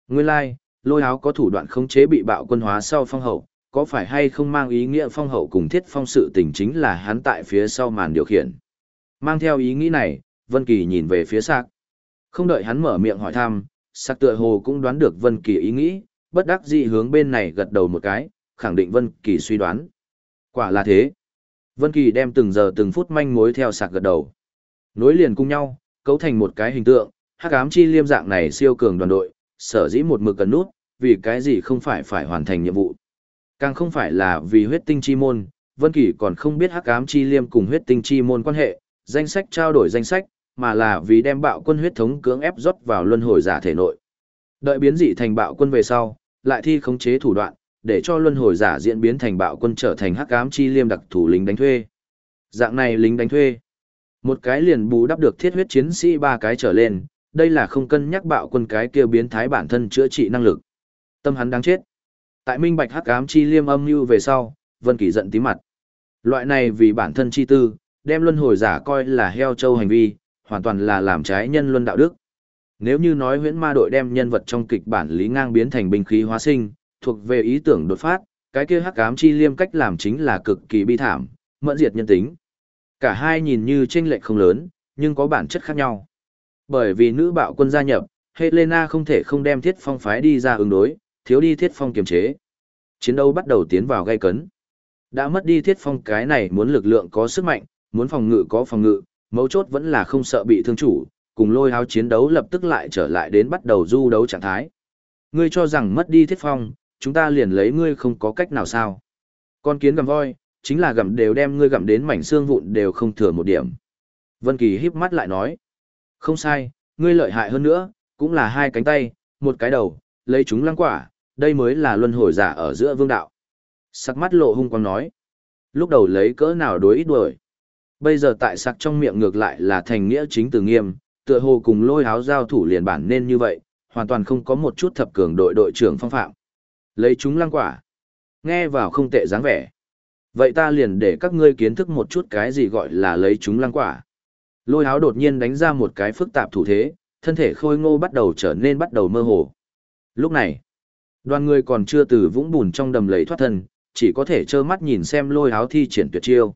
Nguyên lai, like, lôi áo có thủ đoạn khống chế bị bạo quân hóa sau phong hậu, có phải hay không mang ý nghĩa phong hậu cùng thiết phong sự tình chính là hắn tại phía sau màn điều khiển. Mang theo ý nghĩ này, Vân Kỳ nhìn về phía sạc. Không đợi hắn mở miệng hỏi thăm, sạc tựa hồ cũng đoán được Vân Kỳ ý nghĩ, bất đắc dĩ hướng bên này gật đầu một cái, khẳng định Vân Kỳ suy đoán. Quả là thế. Vân Kỳ đem từng giờ từng phút manh mối theo sạc gật đầu. Nối liền cùng nhau, cấu thành một cái hình tượng, hắc ám chi liêm dạng này siêu cường đoàn đội, sở dĩ một mực cần nút, vì cái gì không phải phải hoàn thành nhiệm vụ. Càng không phải là vì huyết tinh chi môn, Vân Kỳ còn không biết hắc ám chi liêm cùng huyết tinh chi môn quan hệ, danh sách trao đổi danh sách, mà là vì đem bạo quân huyết thống cưỡng ép rót vào luân hồi giả thể nội. Đợi biến dị thành bạo quân về sau, lại thi khống chế thủ đoạn, để cho luân hồi giả diễn biến thành bạo quân trở thành hắc ám chi liêm đặc thủ lính đánh thuê. Dạng này lính đánh thuê, một cái liền bù đắp được thiết huyết chiến sĩ ba cái trở lên, đây là không cân nhắc bạo quân cái kia biến thái bản thân chữa trị năng lực. Tâm hắn đáng chết. Tại minh bạch hắc ám chi liêm âm mưu về sau, Vân Kỳ giận tím mặt. Loại này vì bản thân chi tư, đem luân hồi giả coi là heo châu hành vi, hoàn toàn là làm trái nhân luân đạo đức. Nếu như nói huyễn ma đội đem nhân vật trong kịch bản lý ngang biến thành binh khí hóa sinh, thuộc về ý tưởng đột phát, cái kia hắc ám chi liêm cách làm chính là cực kỳ bi thảm, mẫn diệt nhân tính. Cả hai nhìn như chênh lệch không lớn, nhưng có bản chất khác nhau. Bởi vì nữ bạo quân gia nhập, Helena không thể không đem thiết phong phái đi ra ứng đối, thiếu đi thiết phong kiềm chế. Chiến đấu bắt đầu tiến vào gay cấn. Đã mất đi thiết phong cái này muốn lực lượng có sức mạnh, muốn phòng ngự có phòng ngự, mấu chốt vẫn là không sợ bị thương chủ, cùng lôi háo chiến đấu lập tức lại trở lại đến bắt đầu du đấu trạng thái. Ngươi cho rằng mất đi thiết phong, chúng ta liền lấy ngươi không có cách nào sao. Con kiến gầm voi, chính là gặm đều đem ngươi gặm đến mảnh xương vụn đều không thừa một điểm. Vân Kỳ híp mắt lại nói, không sai, ngươi lợi hại hơn nữa, cũng là hai cánh tay, một cái đầu, lấy chúng lăng quả, đây mới là luân hồi giả ở giữa vương đạo. Sắc mắt lộ hung quang nói, lúc đầu lấy cỡ nào đối ít đuổi. Bây giờ tại sắc trong miệng ngược lại là thành nghĩa chính từ nghiêm, tựa hồ cùng lôi háo giao thủ liền bản nên như vậy, hoàn toàn không có một chút thập cường đội đội trưởng phong phạm. Lấy chúng lăng quả. Nghe vào không tệ dáng vẻ. Vậy ta liền để các ngươi kiến thức một chút cái gì gọi là lấy chúng lăng quả. Lôi háo đột nhiên đánh ra một cái phức tạp thủ thế, thân thể khôi ngô bắt đầu trở nên bắt đầu mơ hồ. Lúc này, đoàn người còn chưa từ vũng bùn trong đầm lầy thoát thân, chỉ có thể trơ mắt nhìn xem lôi háo thi triển tuyệt chiêu.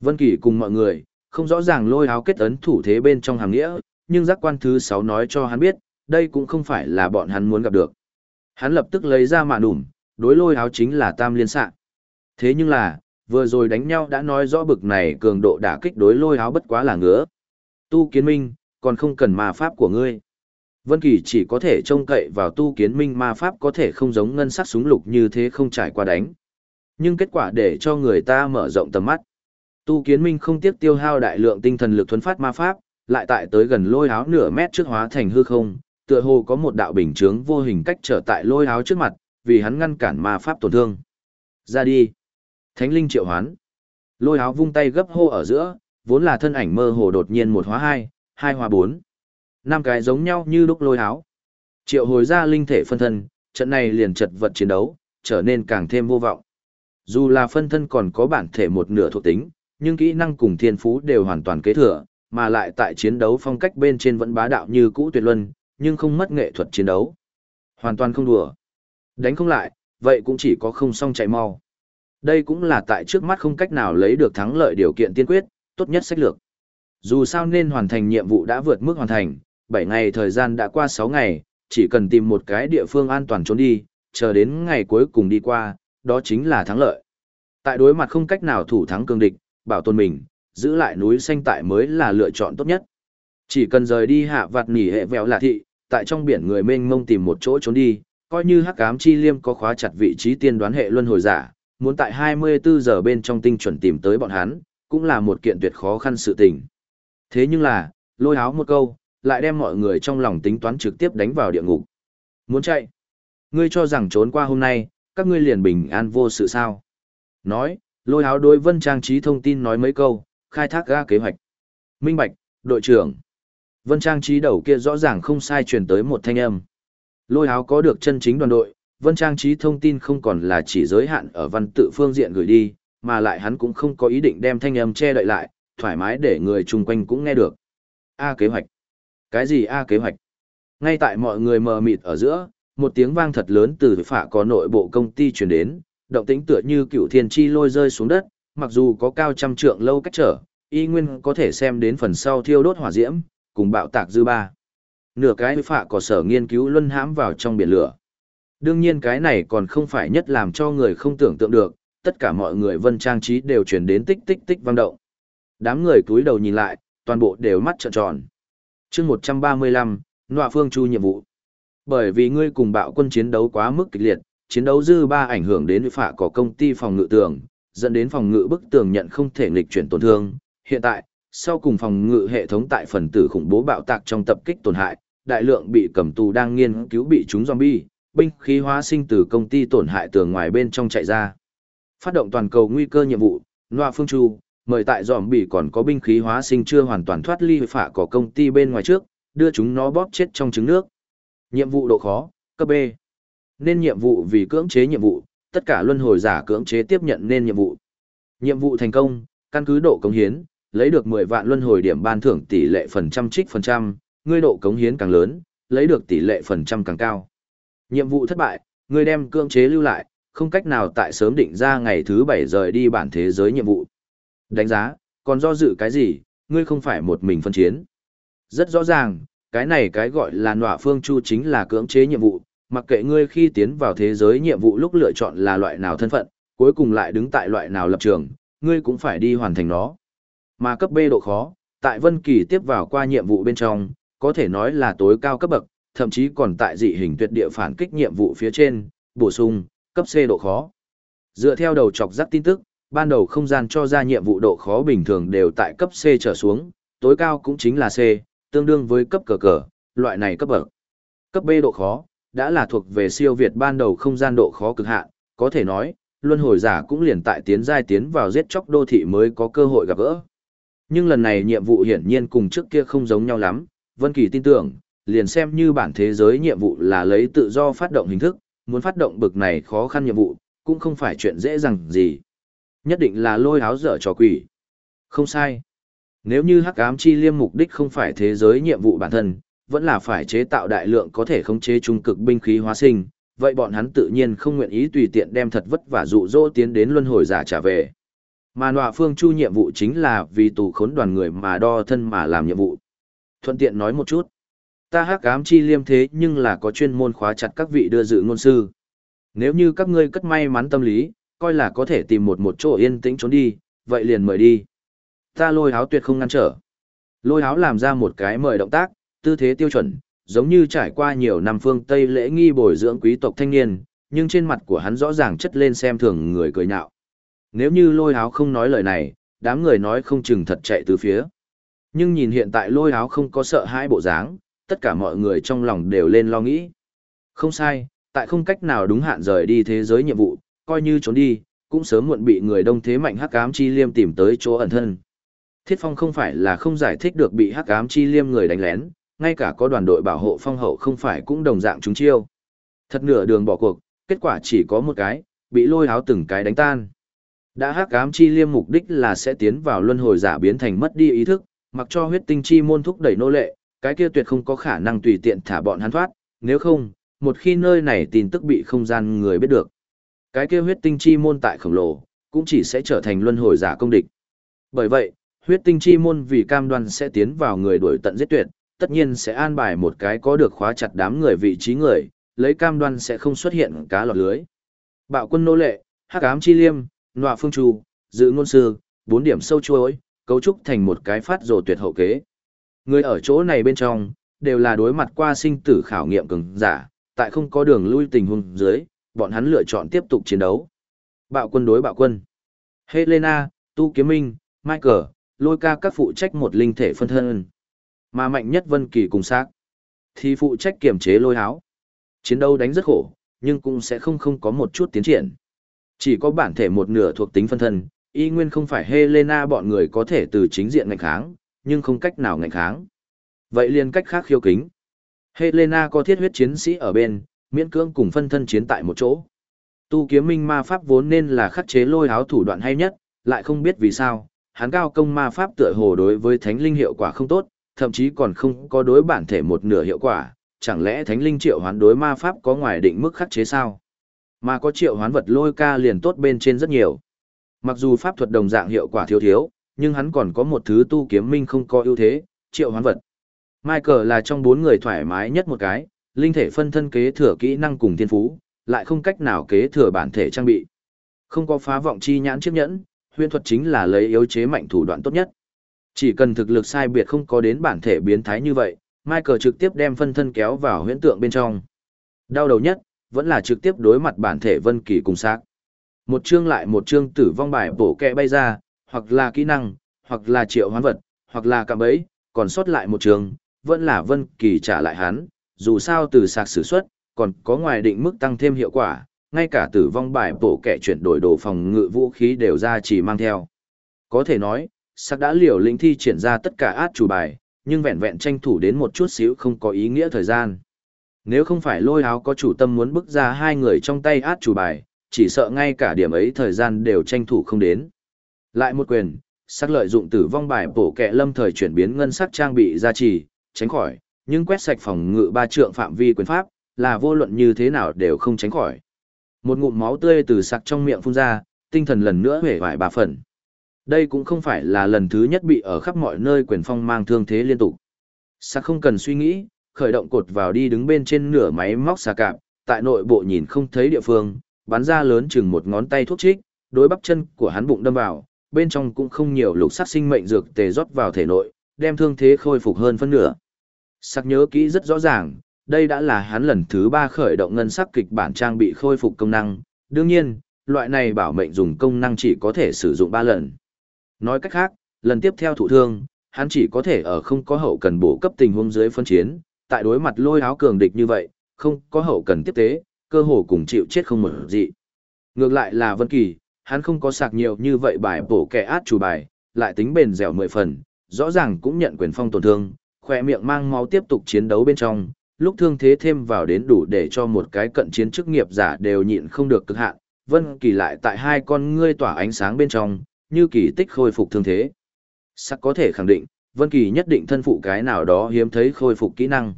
Vân Kỳ cùng mọi người, không rõ ràng lôi áo kết ấn thủ thế bên trong hàng nghĩa, nhưng giác quan thứ 6 nói cho hắn biết, đây cũng không phải là bọn hắn muốn gặp được. Hắn lập tức lấy ra mạ đủm, đối lôi áo chính là tam liên xạ. Thế nhưng là, vừa rồi đánh nhau đã nói rõ bực này cường độ đả kích đối lôi áo bất quá là ngứa. Tu kiến minh, còn không cần ma pháp của ngươi. Vân Kỳ chỉ có thể trông cậy vào tu kiến minh ma pháp có thể không giống ngân sắc súng lục như thế không trải qua đánh. Nhưng kết quả để cho người ta mở rộng tầm mắt. Tu kiến minh không tiếc tiêu hao đại lượng tinh thần lực thuấn phát ma pháp, lại tại tới gần lôi áo nửa mét trước hóa thành hư không, tựa hồ có một đạo bình chướng vô hình cách trở tại lôi áo trước mặt, vì hắn ngăn cản ma pháp tổn thương. Ra đi. Thánh linh triệu hoán. Lôi áo vung tay gấp hô ở giữa, vốn là thân ảnh mơ hồ đột nhiên một hóa hai, hai hóa bốn. Năm cái giống nhau như lúc lôi áo. Triệu hồi ra linh thể phân thân, trận này liền chật vật chiến đấu, trở nên càng thêm vô vọng. Dù là phân thân còn có bản thể một nửa thuộc tính, nhưng kỹ năng cùng thiên phú đều hoàn toàn kế thừa, mà lại tại chiến đấu phong cách bên trên vẫn bá đạo như cũ tuyệt luân, nhưng không mất nghệ thuật chiến đấu. Hoàn toàn không đùa. Đánh không lại, vậy cũng chỉ có không xong chạy mau. Đây cũng là tại trước mắt không cách nào lấy được thắng lợi điều kiện tiên quyết, tốt nhất sách lược. Dù sao nên hoàn thành nhiệm vụ đã vượt mức hoàn thành, 7 ngày thời gian đã qua 6 ngày, chỉ cần tìm một cái địa phương an toàn trốn đi, chờ đến ngày cuối cùng đi qua, đó chính là thắng lợi. Tại đối mặt không cách nào thủ thắng cương địch, bảo tồn mình, giữ lại núi xanh tại mới là lựa chọn tốt nhất. Chỉ cần rời đi hạ vặt nỉ hệ vẹo là thị, tại trong biển người mênh mông tìm một chỗ trốn đi, coi như hắc ám chi liêm có khóa chặt vị trí tiên đoán hệ luân hồi giả, muốn tại 24 giờ bên trong tinh chuẩn tìm tới bọn hắn, cũng là một kiện tuyệt khó khăn sự tình. Thế nhưng là, lôi áo một câu, lại đem mọi người trong lòng tính toán trực tiếp đánh vào địa ngục. Muốn chạy? Ngươi cho rằng trốn qua hôm nay, các ngươi liền bình an vô sự sao? Nói, lôi áo đối vân trang trí thông tin nói mấy câu, khai thác ga kế hoạch. Minh Bạch, đội trưởng. Vân trang trí đầu kia rõ ràng không sai truyền tới một thanh âm. Lôi áo có được chân chính đoàn đội, vân trang trí thông tin không còn là chỉ giới hạn ở văn tự phương diện gửi đi, mà lại hắn cũng không có ý định đem thanh âm che đậy lại, thoải mái để người chung quanh cũng nghe được. A kế hoạch. Cái gì A kế hoạch? Ngay tại mọi người mờ mịt ở giữa, một tiếng vang thật lớn từ phả có nội bộ công ty truyền đến, động tĩnh tựa như cựu thiên chi lôi rơi xuống đất, mặc dù có cao trăm trượng lâu cách trở, y nguyên có thể xem đến phần sau thiêu đốt hỏa diễm, cùng bạo tạc dư ba. Nửa cái phạ có sở nghiên cứu luân hãm vào trong biển lửa. Đương nhiên cái này còn không phải nhất làm cho người không tưởng tượng được, tất cả mọi người vân trang trí đều chuyển đến tích tích tích vang động. Đám người cúi đầu nhìn lại, toàn bộ đều mắt trợn tròn. chương 135, Nọa Phương Chu nhiệm vụ. Bởi vì ngươi cùng bạo quân chiến đấu quá mức kịch liệt, chiến đấu dư ba ảnh hưởng đến phạ có công ty phòng ngự tường, dẫn đến phòng ngự bức tường nhận không thể nghịch chuyển tổn thương. Hiện tại, sau cùng phòng ngự hệ thống tại phần tử khủng bố bạo tạc trong tập kích tổn hại, đại lượng bị cầm tù đang nghiên cứu bị chúng zombie, binh khí hóa sinh từ công ty tổn hại tường ngoài bên trong chạy ra. Phát động toàn cầu nguy cơ nhiệm vụ, Noa Phương Chu, mời tại zombie bị còn có binh khí hóa sinh chưa hoàn toàn thoát ly phạ có công ty bên ngoài trước, đưa chúng nó bóp chết trong trứng nước. Nhiệm vụ độ khó, cấp B. Nên nhiệm vụ vì cưỡng chế nhiệm vụ, tất cả luân hồi giả cưỡng chế tiếp nhận nên nhiệm vụ. Nhiệm vụ thành công, căn cứ độ cống hiến, lấy được 10 vạn luân hồi điểm ban thưởng tỷ lệ phần trăm trích phần trăm, ngươi độ cống hiến càng lớn, lấy được tỷ lệ phần trăm càng cao. Nhiệm vụ thất bại, ngươi đem cưỡng chế lưu lại, không cách nào tại sớm định ra ngày thứ 7 rời đi bản thế giới nhiệm vụ. Đánh giá, còn do dự cái gì, ngươi không phải một mình phân chiến. Rất rõ ràng, cái này cái gọi là nọa phương chu chính là cưỡng chế nhiệm vụ, mặc kệ ngươi khi tiến vào thế giới nhiệm vụ lúc lựa chọn là loại nào thân phận, cuối cùng lại đứng tại loại nào lập trường, ngươi cũng phải đi hoàn thành nó. Mà cấp B độ khó, tại Vân Kỳ tiếp vào qua nhiệm vụ bên trong, có thể nói là tối cao cấp bậc, thậm chí còn tại dị hình tuyệt địa phản kích nhiệm vụ phía trên, bổ sung, cấp C độ khó. Dựa theo đầu chọc rắc tin tức, ban đầu không gian cho ra nhiệm vụ độ khó bình thường đều tại cấp C trở xuống, tối cao cũng chính là C, tương đương với cấp cờ cờ, loại này cấp bậc. Cấp B độ khó, đã là thuộc về siêu việt ban đầu không gian độ khó cực hạn, có thể nói, luân hồi giả cũng liền tại tiến giai tiến vào giết chóc đô thị mới có cơ hội gặp gỡ. Nhưng lần này nhiệm vụ hiển nhiên cùng trước kia không giống nhau lắm, Vân Kỳ tin tưởng, liền xem như bản thế giới nhiệm vụ là lấy tự do phát động hình thức, muốn phát động bực này khó khăn nhiệm vụ, cũng không phải chuyện dễ dàng gì. Nhất định là lôi áo dở trò quỷ. Không sai. Nếu như hắc ám chi liêm mục đích không phải thế giới nhiệm vụ bản thân, vẫn là phải chế tạo đại lượng có thể khống chế trung cực binh khí hóa sinh, vậy bọn hắn tự nhiên không nguyện ý tùy tiện đem thật vất vả dụ dỗ tiến đến luân hồi giả trả về. Mà nọa phương chu nhiệm vụ chính là vì tù khốn đoàn người mà đo thân mà làm nhiệm vụ. Thuận tiện nói một chút. Ta hắc ám chi liêm thế nhưng là có chuyên môn khóa chặt các vị đưa dự ngôn sư. Nếu như các ngươi cất may mắn tâm lý, coi là có thể tìm một một chỗ yên tĩnh trốn đi, vậy liền mời đi. Ta lôi háo tuyệt không ngăn trở. Lôi háo làm ra một cái mời động tác, tư thế tiêu chuẩn, giống như trải qua nhiều năm phương Tây lễ nghi bồi dưỡng quý tộc thanh niên, nhưng trên mặt của hắn rõ ràng chất lên xem thường người cười nhạo. Nếu như lôi háo không nói lời này, đám người nói không chừng thật chạy từ phía. Nhưng nhìn hiện tại lôi háo không có sợ hãi bộ dáng, tất cả mọi người trong lòng đều lên lo nghĩ. Không sai, tại không cách nào đúng hạn rời đi thế giới nhiệm vụ, coi như trốn đi, cũng sớm muộn bị người đông thế mạnh hắc ám chi liêm tìm tới chỗ ẩn thân. Thiết Phong không phải là không giải thích được bị hắc ám chi liêm người đánh lén, ngay cả có đoàn đội bảo hộ phong hậu không phải cũng đồng dạng chúng chiêu. Thật nửa đường bỏ cuộc, kết quả chỉ có một cái, bị lôi áo từng cái đánh tan. Đã hắc ám chi liêm mục đích là sẽ tiến vào luân hồi giả biến thành mất đi ý thức, mặc cho huyết tinh chi môn thúc đẩy nô lệ, cái kia tuyệt không có khả năng tùy tiện thả bọn hắn thoát, nếu không, một khi nơi này tin tức bị không gian người biết được. Cái kia huyết tinh chi môn tại khổng lồ, cũng chỉ sẽ trở thành luân hồi giả công địch. Bởi vậy, huyết tinh chi môn vì cam đoan sẽ tiến vào người đuổi tận giết tuyệt, tất nhiên sẽ an bài một cái có được khóa chặt đám người vị trí người, lấy cam đoan sẽ không xuất hiện cá lọt lưới. Bạo quân nô lệ, hắc ám chi liêm, nọa phương trù, giữ ngôn sư, bốn điểm sâu chuối, cấu trúc thành một cái phát rồ tuyệt hậu kế. Người ở chỗ này bên trong, đều là đối mặt qua sinh tử khảo nghiệm cường giả, tại không có đường lui tình huống dưới, bọn hắn lựa chọn tiếp tục chiến đấu. Bạo quân đối bạo quân. Helena, Tu Kiếm Minh, Michael, lôi ca các phụ trách một linh thể phân thân. Mà mạnh nhất Vân Kỳ cùng xác. Thì phụ trách kiểm chế lôi háo. Chiến đấu đánh rất khổ, nhưng cũng sẽ không không có một chút tiến triển. Chỉ có bản thể một nửa thuộc tính phân thân, y nguyên không phải Helena bọn người có thể từ chính diện ngạnh kháng, nhưng không cách nào ngạnh kháng. Vậy liền cách khác khiêu kính. Helena có thiết huyết chiến sĩ ở bên, miễn cưỡng cùng phân thân chiến tại một chỗ. Tu kiếm minh ma pháp vốn nên là khắc chế lôi háo thủ đoạn hay nhất, lại không biết vì sao, hắn cao công ma pháp tựa hồ đối với thánh linh hiệu quả không tốt, thậm chí còn không có đối bản thể một nửa hiệu quả, chẳng lẽ thánh linh triệu hoán đối ma pháp có ngoài định mức khắc chế sao? Mà có triệu hoán vật lôi ca liền tốt bên trên rất nhiều. Mặc dù pháp thuật đồng dạng hiệu quả thiếu thiếu, nhưng hắn còn có một thứ tu kiếm minh không có ưu thế, triệu hoán vật. Michael là trong bốn người thoải mái nhất một cái, linh thể phân thân kế thừa kỹ năng cùng thiên phú, lại không cách nào kế thừa bản thể trang bị. Không có phá vọng chi nhãn chiếc nhẫn, huyền thuật chính là lấy yếu chế mạnh thủ đoạn tốt nhất. Chỉ cần thực lực sai biệt không có đến bản thể biến thái như vậy, Michael trực tiếp đem phân thân kéo vào huyễn tượng bên trong. Đau đầu nhất, vẫn là trực tiếp đối mặt bản thể Vân Kỳ cùng xác. Một chương lại một chương tử vong bài bổ kẹ bay ra, hoặc là kỹ năng, hoặc là triệu hoán vật, hoặc là cạm bẫy, còn sót lại một chương, vẫn là Vân Kỳ trả lại hắn, dù sao từ sạc sử xuất, còn có ngoài định mức tăng thêm hiệu quả, ngay cả tử vong bài bổ kẹ chuyển đổi đồ phòng ngự vũ khí đều ra chỉ mang theo. Có thể nói, sắc đã liều lĩnh thi triển ra tất cả át chủ bài, nhưng vẹn vẹn tranh thủ đến một chút xíu không có ý nghĩa thời gian. Nếu không phải lôi áo có chủ tâm muốn bức ra hai người trong tay át chủ bài, chỉ sợ ngay cả điểm ấy thời gian đều tranh thủ không đến. Lại một quyền, sắc lợi dụng tử vong bài bổ kẹ lâm thời chuyển biến ngân sắc trang bị gia trì, tránh khỏi, nhưng quét sạch phòng ngự ba trượng phạm vi quyền pháp, là vô luận như thế nào đều không tránh khỏi. Một ngụm máu tươi từ sặc trong miệng phun ra, tinh thần lần nữa hể vải bà phần. Đây cũng không phải là lần thứ nhất bị ở khắp mọi nơi quyền phong mang thương thế liên tục. Sắc không cần suy nghĩ, khởi động cột vào đi đứng bên trên nửa máy móc xà cạp, tại nội bộ nhìn không thấy địa phương, bắn ra lớn chừng một ngón tay thuốc trích, đối bắp chân của hắn bụng đâm vào, bên trong cũng không nhiều lục sắc sinh mệnh dược tề rót vào thể nội, đem thương thế khôi phục hơn phân nửa. Sắc nhớ kỹ rất rõ ràng, đây đã là hắn lần thứ ba khởi động ngân sắc kịch bản trang bị khôi phục công năng, đương nhiên, loại này bảo mệnh dùng công năng chỉ có thể sử dụng ba lần. Nói cách khác, lần tiếp theo thụ thương, hắn chỉ có thể ở không có hậu cần bổ cấp tình huống dưới phân chiến, tại đối mặt lôi áo cường địch như vậy, không có hậu cần tiếp tế, cơ hồ cùng chịu chết không một gì. Ngược lại là Vân Kỳ, hắn không có sạc nhiều như vậy bài bổ kẻ át chủ bài, lại tính bền dẻo mười phần, rõ ràng cũng nhận quyền phong tổn thương, khỏe miệng mang máu tiếp tục chiến đấu bên trong, lúc thương thế thêm vào đến đủ để cho một cái cận chiến chức nghiệp giả đều nhịn không được cực hạn, Vân Kỳ lại tại hai con ngươi tỏa ánh sáng bên trong, như kỳ tích khôi phục thương thế. Sắc có thể khẳng định, Vân Kỳ nhất định thân phụ cái nào đó hiếm thấy khôi phục kỹ năng.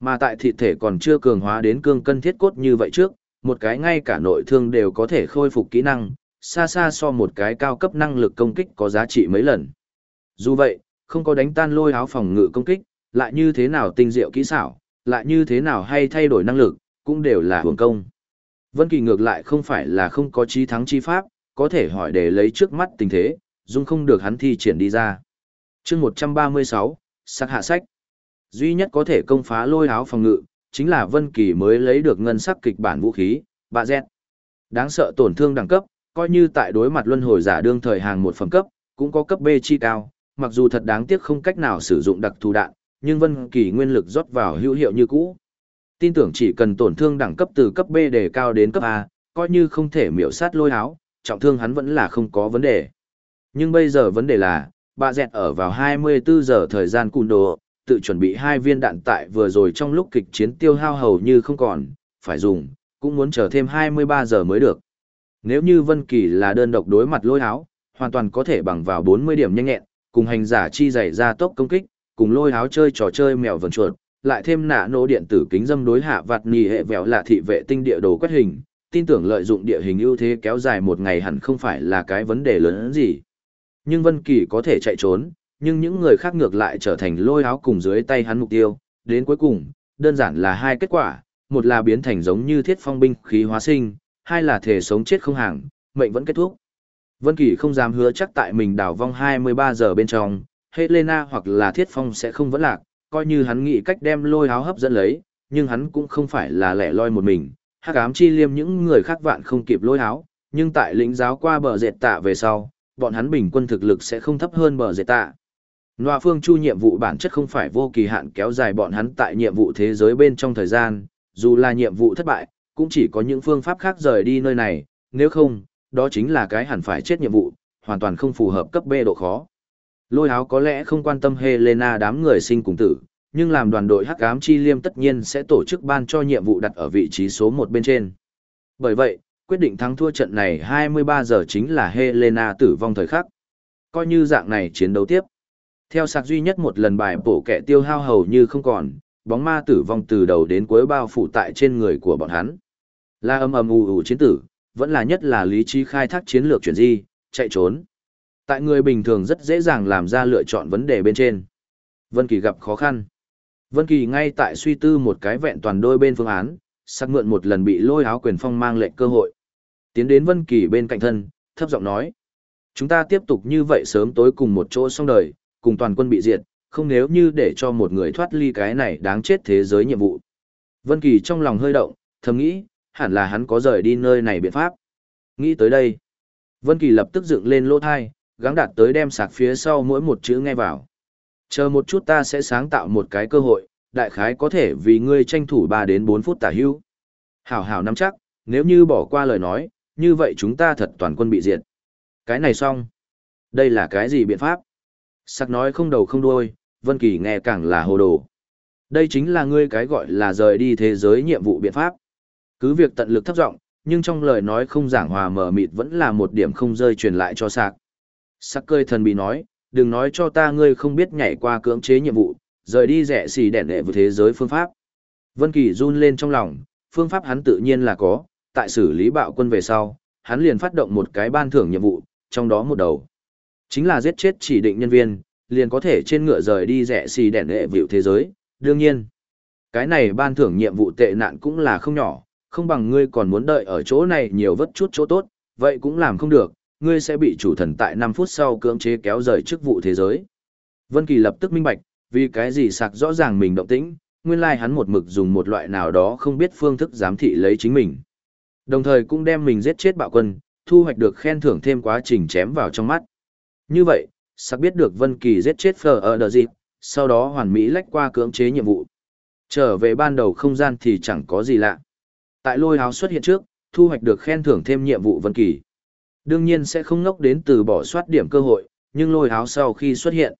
Mà tại thịt thể còn chưa cường hóa đến cương cân thiết cốt như vậy trước, một cái ngay cả nội thương đều có thể khôi phục kỹ năng, xa xa so một cái cao cấp năng lực công kích có giá trị mấy lần. Dù vậy, không có đánh tan lôi áo phòng ngự công kích, lại như thế nào tinh diệu kỹ xảo, lại như thế nào hay thay đổi năng lực, cũng đều là hưởng công. Vân Kỳ ngược lại không phải là không có chí thắng chi pháp, có thể hỏi để lấy trước mắt tình thế, dung không được hắn thi triển đi ra. Chương 136, sắc hạ sách. Duy nhất có thể công phá lôi áo phòng ngự, chính là Vân Kỳ mới lấy được ngân sắc kịch bản vũ khí, bạ dẹt. Đáng sợ tổn thương đẳng cấp, coi như tại đối mặt luân hồi giả đương thời hàng một phẩm cấp, cũng có cấp B chi cao, mặc dù thật đáng tiếc không cách nào sử dụng đặc thù đạn, nhưng Vân Kỳ nguyên lực rót vào hữu hiệu như cũ. Tin tưởng chỉ cần tổn thương đẳng cấp từ cấp B để cao đến cấp A, coi như không thể miểu sát lôi áo, trọng thương hắn vẫn là không có vấn đề. Nhưng bây giờ vấn đề là, bà dẹt ở vào 24 giờ thời gian cùn đồ, tự chuẩn bị hai viên đạn tại vừa rồi trong lúc kịch chiến tiêu hao hầu như không còn, phải dùng, cũng muốn chờ thêm 23 giờ mới được. Nếu như Vân Kỳ là đơn độc đối mặt lôi áo, hoàn toàn có thể bằng vào 40 điểm nhanh nhẹn, cùng hành giả chi dày ra tốc công kích, cùng lôi áo chơi trò chơi mèo vần chuột, lại thêm nạ nổ điện tử kính dâm đối hạ vặt nì hệ vẹo là thị vệ tinh địa đồ quét hình, tin tưởng lợi dụng địa hình ưu thế kéo dài một ngày hẳn không phải là cái vấn đề lớn gì. Nhưng Vân Kỳ có thể chạy trốn, nhưng những người khác ngược lại trở thành lôi áo cùng dưới tay hắn mục tiêu, đến cuối cùng, đơn giản là hai kết quả, một là biến thành giống như thiết phong binh khí hóa sinh, hai là thể sống chết không hàng, mệnh vẫn kết thúc. Vân Kỳ không dám hứa chắc tại mình đảo vong 23 giờ bên trong, Helena hoặc là thiết phong sẽ không vẫn lạc, coi như hắn nghĩ cách đem lôi áo hấp dẫn lấy, nhưng hắn cũng không phải là lẻ loi một mình, hắc ám chi liêm những người khác vạn không kịp lôi háo, nhưng tại lĩnh giáo qua bờ dệt tạ về sau, bọn hắn bình quân thực lực sẽ không thấp hơn bờ dệt tạ. Nọa phương chu nhiệm vụ bản chất không phải vô kỳ hạn kéo dài bọn hắn tại nhiệm vụ thế giới bên trong thời gian, dù là nhiệm vụ thất bại, cũng chỉ có những phương pháp khác rời đi nơi này, nếu không, đó chính là cái hẳn phải chết nhiệm vụ, hoàn toàn không phù hợp cấp B độ khó. Lôi áo có lẽ không quan tâm Helena đám người sinh cùng tử, nhưng làm đoàn đội hắc ám chi liêm tất nhiên sẽ tổ chức ban cho nhiệm vụ đặt ở vị trí số 1 bên trên. Bởi vậy, quyết định thắng thua trận này 23 giờ chính là Helena tử vong thời khắc. Coi như dạng này chiến đấu tiếp. Theo sạc duy nhất một lần bài bổ kẻ tiêu hao hầu như không còn, bóng ma tử vong từ đầu đến cuối bao phủ tại trên người của bọn hắn. La âm âm ù ù chiến tử, vẫn là nhất là lý trí khai thác chiến lược chuyển di, chạy trốn. Tại người bình thường rất dễ dàng làm ra lựa chọn vấn đề bên trên. Vân Kỳ gặp khó khăn. Vân Kỳ ngay tại suy tư một cái vẹn toàn đôi bên phương án, sắc mượn một lần bị lôi áo quyền phong mang lệnh cơ hội. Tiến đến Vân Kỳ bên cạnh thân, thấp giọng nói: "Chúng ta tiếp tục như vậy sớm tối cùng một chỗ xong đời, cùng toàn quân bị diệt, không nếu như để cho một người thoát ly cái này đáng chết thế giới nhiệm vụ." Vân Kỳ trong lòng hơi động, thầm nghĩ, hẳn là hắn có rời đi nơi này biện pháp. Nghĩ tới đây, Vân Kỳ lập tức dựng lên lỗ tai, gắng đạt tới đem sạc phía sau mỗi một chữ nghe vào. Chờ một chút ta sẽ sáng tạo một cái cơ hội, đại khái có thể vì ngươi tranh thủ 3 đến 4 phút tả hữu. Hảo hảo nắm chắc, nếu như bỏ qua lời nói, như vậy chúng ta thật toàn quân bị diệt. Cái này xong. Đây là cái gì biện pháp? Sắc nói không đầu không đuôi, Vân Kỳ nghe càng là hồ đồ. Đây chính là ngươi cái gọi là rời đi thế giới nhiệm vụ biện pháp. Cứ việc tận lực thấp giọng, nhưng trong lời nói không giảng hòa mở mịt vẫn là một điểm không rơi truyền lại cho sạc. Sắc cơi thần bị nói, đừng nói cho ta ngươi không biết nhảy qua cưỡng chế nhiệm vụ, rời đi rẻ xì đèn đệ với thế giới phương pháp. Vân Kỳ run lên trong lòng, phương pháp hắn tự nhiên là có, tại xử lý bạo quân về sau, hắn liền phát động một cái ban thưởng nhiệm vụ, trong đó một đầu. Chính là giết chết chỉ định nhân viên, liền có thể trên ngựa rời đi rẻ xì đèn đệ vịu thế giới, đương nhiên. Cái này ban thưởng nhiệm vụ tệ nạn cũng là không nhỏ, không bằng ngươi còn muốn đợi ở chỗ này nhiều vất chút chỗ tốt, vậy cũng làm không được, ngươi sẽ bị chủ thần tại 5 phút sau cưỡng chế kéo rời chức vụ thế giới. Vân Kỳ lập tức minh bạch, vì cái gì sạc rõ ràng mình động tĩnh, nguyên lai hắn một mực dùng một loại nào đó không biết phương thức giám thị lấy chính mình. Đồng thời cũng đem mình giết chết bạo quân, thu hoạch được khen thưởng thêm quá trình chém vào trong mắt. Như vậy, sạc biết được Vân Kỳ giết chết Fleur ở đợt dịp, sau đó hoàn mỹ lách qua cưỡng chế nhiệm vụ. Trở về ban đầu không gian thì chẳng có gì lạ. Tại lôi háo xuất hiện trước, thu hoạch được khen thưởng thêm nhiệm vụ Vân Kỳ. Đương nhiên sẽ không ngốc đến từ bỏ soát điểm cơ hội, nhưng lôi háo sau khi xuất hiện.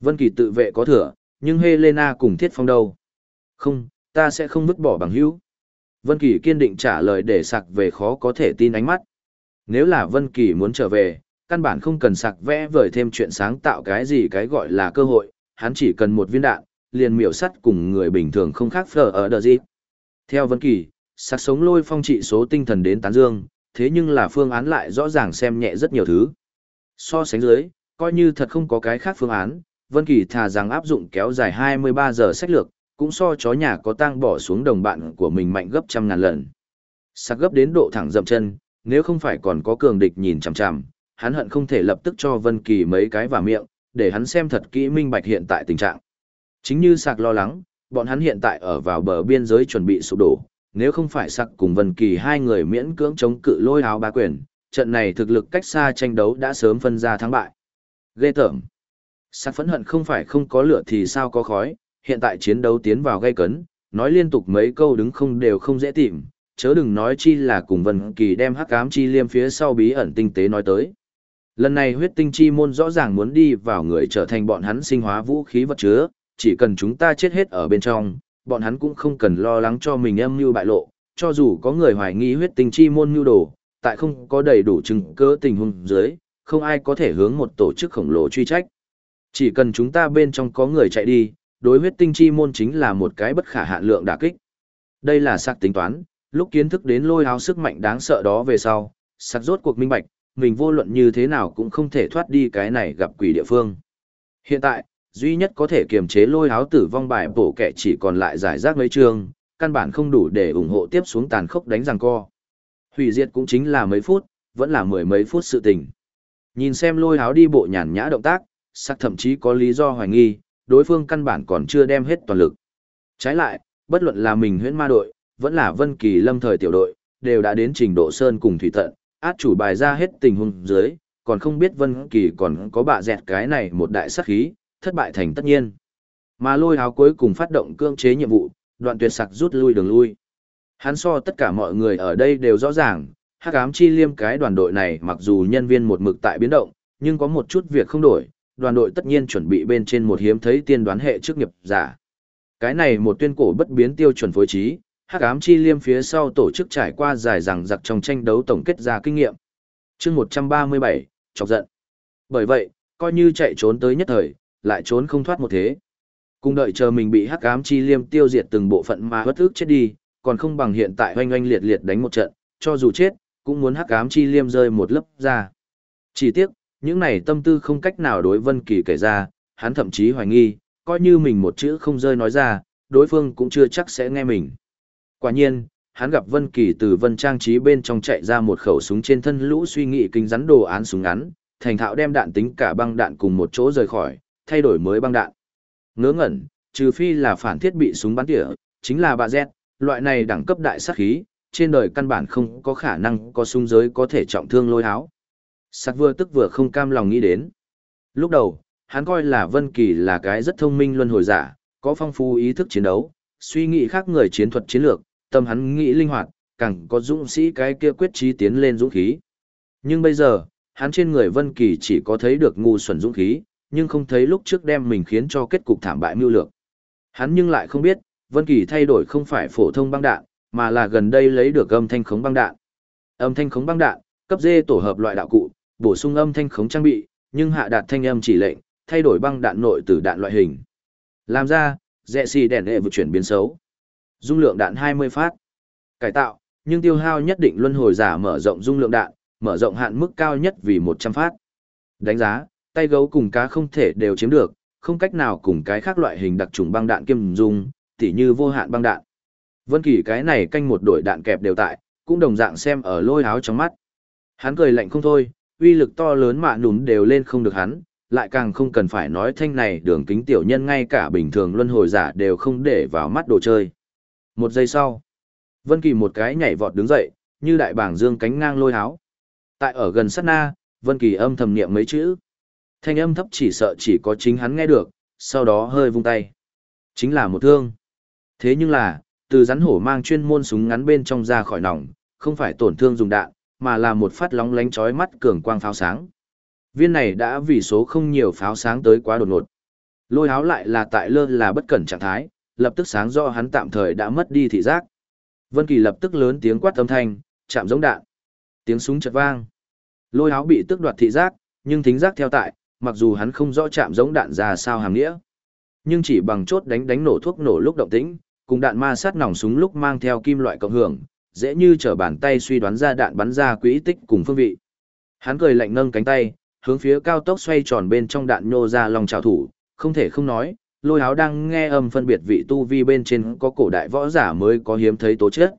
Vân Kỳ tự vệ có thừa, nhưng Helena cùng Thiết Phong đâu? Không, ta sẽ không vứt bỏ bằng hữu. Vân Kỳ kiên định trả lời để sạc về khó có thể tin ánh mắt. Nếu là Vân Kỳ muốn trở về, căn bản không cần sạc vẽ vời thêm chuyện sáng tạo cái gì cái gọi là cơ hội, hắn chỉ cần một viên đạn, liền miểu sắt cùng người bình thường không khác phở ở đợt gì. Theo Vân Kỳ, sạc sống lôi phong trị số tinh thần đến tán dương, thế nhưng là phương án lại rõ ràng xem nhẹ rất nhiều thứ. So sánh dưới, coi như thật không có cái khác phương án, Vân Kỳ thà rằng áp dụng kéo dài 23 giờ sách lược, cũng so chó nhà có tang bỏ xuống đồng bạn của mình mạnh gấp trăm ngàn lần. Sắc gấp đến độ thẳng dậm chân, nếu không phải còn có cường địch nhìn chằm chằm, hắn hận không thể lập tức cho Vân Kỳ mấy cái vào miệng, để hắn xem thật kỹ minh bạch hiện tại tình trạng. Chính như Sạc lo lắng, bọn hắn hiện tại ở vào bờ biên giới chuẩn bị sụp đổ, nếu không phải Sạc cùng Vân Kỳ hai người miễn cưỡng chống cự lôi áo ba quyền, trận này thực lực cách xa tranh đấu đã sớm phân ra thắng bại. Ghê tởm. Sặc phẫn hận không phải không có lửa thì sao có khói, hiện tại chiến đấu tiến vào gây cấn, nói liên tục mấy câu đứng không đều không dễ tìm, chớ đừng nói chi là cùng Vân Kỳ đem hắc ám chi liêm phía sau bí ẩn tinh tế nói tới. Lần này huyết tinh chi môn rõ ràng muốn đi vào người trở thành bọn hắn sinh hóa vũ khí vật chứa, chỉ cần chúng ta chết hết ở bên trong, bọn hắn cũng không cần lo lắng cho mình âm mưu bại lộ, cho dù có người hoài nghi huyết tinh chi môn mưu đồ, tại không có đầy đủ chứng cứ tình huống dưới, không ai có thể hướng một tổ chức khổng lồ truy trách. Chỉ cần chúng ta bên trong có người chạy đi, đối huyết tinh chi môn chính là một cái bất khả hạn lượng đả kích. Đây là sạc tính toán, lúc kiến thức đến lôi áo sức mạnh đáng sợ đó về sau, sạc rốt cuộc minh bạch, mình vô luận như thế nào cũng không thể thoát đi cái này gặp quỷ địa phương. Hiện tại, duy nhất có thể kiềm chế lôi háo tử vong bài bổ kẻ chỉ còn lại giải rác mấy trường, căn bản không đủ để ủng hộ tiếp xuống tàn khốc đánh giằng co. Hủy diệt cũng chính là mấy phút, vẫn là mười mấy phút sự tình. Nhìn xem lôi háo đi bộ nhàn nhã động tác, sắc thậm chí có lý do hoài nghi, đối phương căn bản còn chưa đem hết toàn lực. Trái lại, bất luận là mình huyễn ma đội, vẫn là Vân Kỳ lâm thời tiểu đội, đều đã đến trình độ sơn cùng thủy tận, át chủ bài ra hết tình huống dưới, còn không biết Vân Kỳ còn có bạ dẹt cái này một đại sát khí, thất bại thành tất nhiên. Mà lôi háo cuối cùng phát động cương chế nhiệm vụ, đoạn tuyệt sặc rút lui đường lui. Hắn so tất cả mọi người ở đây đều rõ ràng, hắc ám chi liêm cái đoàn đội này mặc dù nhân viên một mực tại biến động, nhưng có một chút việc không đổi, đoàn đội tất nhiên chuẩn bị bên trên một hiếm thấy tiên đoán hệ chức nghiệp giả. Cái này một tuyên cổ bất biến tiêu chuẩn phối trí, hắc ám chi liêm phía sau tổ chức trải qua dài rằng giặc trong tranh đấu tổng kết ra kinh nghiệm. chương 137, chọc giận. Bởi vậy, coi như chạy trốn tới nhất thời, lại trốn không thoát một thế. Cùng đợi chờ mình bị hắc ám chi liêm tiêu diệt từng bộ phận mà bất ức chết đi, còn không bằng hiện tại oanh oanh liệt liệt đánh một trận, cho dù chết, cũng muốn hắc ám chi liêm rơi một lớp ra. Chỉ tiếc, những này tâm tư không cách nào đối Vân Kỳ kể ra, hắn thậm chí hoài nghi, coi như mình một chữ không rơi nói ra, đối phương cũng chưa chắc sẽ nghe mình. Quả nhiên, hắn gặp Vân Kỳ từ Vân Trang trí bên trong chạy ra một khẩu súng trên thân lũ suy nghĩ kinh rắn đồ án súng ngắn, thành thạo đem đạn tính cả băng đạn cùng một chỗ rời khỏi, thay đổi mới băng đạn. Ngớ ngẩn, trừ phi là phản thiết bị súng bắn tỉa, chính là bà Z, loại này đẳng cấp đại sát khí, trên đời căn bản không có khả năng có súng giới có thể trọng thương lôi háo. Sát vừa tức vừa không cam lòng nghĩ đến. Lúc đầu, hắn coi là Vân Kỳ là cái rất thông minh luân hồi giả, có phong phú ý thức chiến đấu, suy nghĩ khác người chiến thuật chiến lược, tâm hắn nghĩ linh hoạt, càng có dũng sĩ cái kia quyết chí tiến lên dũng khí. Nhưng bây giờ, hắn trên người Vân Kỳ chỉ có thấy được ngu xuẩn dũng khí, nhưng không thấy lúc trước đem mình khiến cho kết cục thảm bại mưu lược. Hắn nhưng lại không biết, Vân Kỳ thay đổi không phải phổ thông băng đạn, mà là gần đây lấy được âm thanh khống băng đạn. Âm thanh khống băng đạn, cấp D tổ hợp loại đạo cụ, bổ sung âm thanh khống trang bị, nhưng hạ đạt thanh âm chỉ lệnh, thay đổi băng đạn nội tử đạn loại hình. Làm ra, rẽ xì đèn hệ vượt chuyển biến xấu. Dung lượng đạn 20 phát. Cải tạo, nhưng tiêu hao nhất định luân hồi giả mở rộng dung lượng đạn, mở rộng hạn mức cao nhất vì 100 phát. Đánh giá, tay gấu cùng cá không thể đều chiếm được, không cách nào cùng cái khác loại hình đặc trùng băng đạn kiêm dung, tỉ như vô hạn băng đạn. Vân Kỳ cái này canh một đội đạn kẹp đều tại, cũng đồng dạng xem ở lôi áo trong mắt. Hắn cười lạnh không thôi, uy lực to lớn mạ nùn đều lên không được hắn, lại càng không cần phải nói thanh này đường kính tiểu nhân ngay cả bình thường luân hồi giả đều không để vào mắt đồ chơi. Một giây sau, Vân Kỳ một cái nhảy vọt đứng dậy, như đại bảng dương cánh ngang lôi áo. Tại ở gần sát na, Vân Kỳ âm thầm niệm mấy chữ. Thanh âm thấp chỉ sợ chỉ có chính hắn nghe được, sau đó hơi vung tay. Chính là một thương. Thế nhưng là, từ rắn hổ mang chuyên môn súng ngắn bên trong ra khỏi nòng, không phải tổn thương dùng đạn, mà là một phát lóng lánh chói mắt cường quang pháo sáng. Viên này đã vì số không nhiều pháo sáng tới quá đột ngột. Lôi háo lại là tại lơ là bất cẩn trạng thái, lập tức sáng do hắn tạm thời đã mất đi thị giác. Vân Kỳ lập tức lớn tiếng quát âm thanh, chạm giống đạn. Tiếng súng chợt vang. Lôi háo bị tức đoạt thị giác, nhưng thính giác theo tại, mặc dù hắn không rõ chạm giống đạn ra sao hàm nghĩa. Nhưng chỉ bằng chốt đánh đánh nổ thuốc nổ lúc động tĩnh, cùng đạn ma sát nòng súng lúc mang theo kim loại cộng hưởng, dễ như trở bàn tay suy đoán ra đạn bắn ra quỹ tích cùng phương vị. Hắn cười lạnh nâng cánh tay, hướng phía cao tốc xoay tròn bên trong đạn nhô ra lòng trào thủ, không thể không nói, lôi háo đang nghe âm phân biệt vị tu vi bên trên có cổ đại võ giả mới có hiếm thấy tố chất.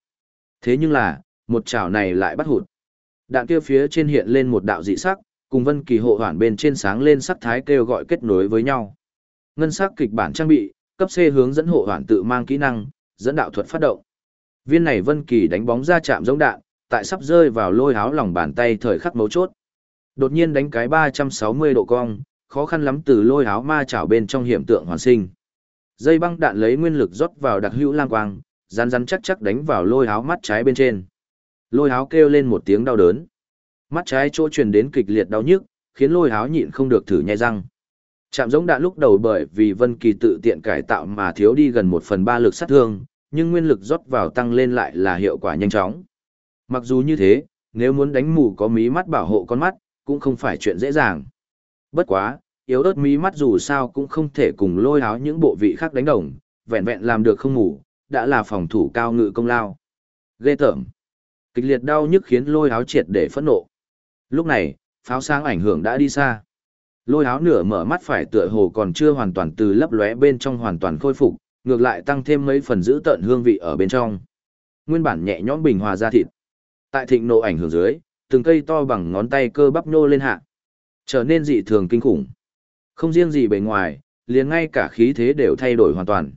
Thế nhưng là, một chảo này lại bắt hụt. Đạn kia phía trên hiện lên một đạo dị sắc, cùng vân kỳ hộ hoàn bên trên sáng lên sắc thái kêu gọi kết nối với nhau. Ngân sắc kịch bản trang bị, cấp C hướng dẫn hộ hoàn tự mang kỹ năng, dẫn đạo thuật phát động. Viên này vân kỳ đánh bóng ra chạm giống đạn, tại sắp rơi vào lôi áo lòng bàn tay thời khắc mấu chốt. Đột nhiên đánh cái 360 độ cong, khó khăn lắm từ lôi áo ma chảo bên trong hiểm tượng hoàn sinh. Dây băng đạn lấy nguyên lực rót vào đặc hữu lang quang, rắn rắn chắc chắc đánh vào lôi áo mắt trái bên trên. Lôi áo kêu lên một tiếng đau đớn. Mắt trái chỗ truyền đến kịch liệt đau nhức, khiến lôi háo nhịn không được thử nhai răng. Trạm giống đã lúc đầu bởi vì Vân Kỳ tự tiện cải tạo mà thiếu đi gần một phần ba lực sát thương, nhưng nguyên lực rót vào tăng lên lại là hiệu quả nhanh chóng. Mặc dù như thế, nếu muốn đánh mù có mí mắt bảo hộ con mắt, cũng không phải chuyện dễ dàng. Bất quá, yếu ớt mí mắt dù sao cũng không thể cùng lôi háo những bộ vị khác đánh đồng, vẹn vẹn làm được không ngủ, đã là phòng thủ cao ngự công lao. Ghê tởm. Kịch liệt đau nhức khiến lôi háo triệt để phẫn nộ. Lúc này, pháo sáng ảnh hưởng đã đi xa. Lôi áo nửa mở mắt phải tựa hồ còn chưa hoàn toàn từ lấp lóe bên trong hoàn toàn khôi phục, ngược lại tăng thêm mấy phần giữ tận hương vị ở bên trong. Nguyên bản nhẹ nhõm bình hòa ra thịt. Tại thịnh nộ ảnh hưởng dưới, từng cây to bằng ngón tay cơ bắp nô lên hạ. Trở nên dị thường kinh khủng. Không riêng gì bề ngoài, liền ngay cả khí thế đều thay đổi hoàn toàn.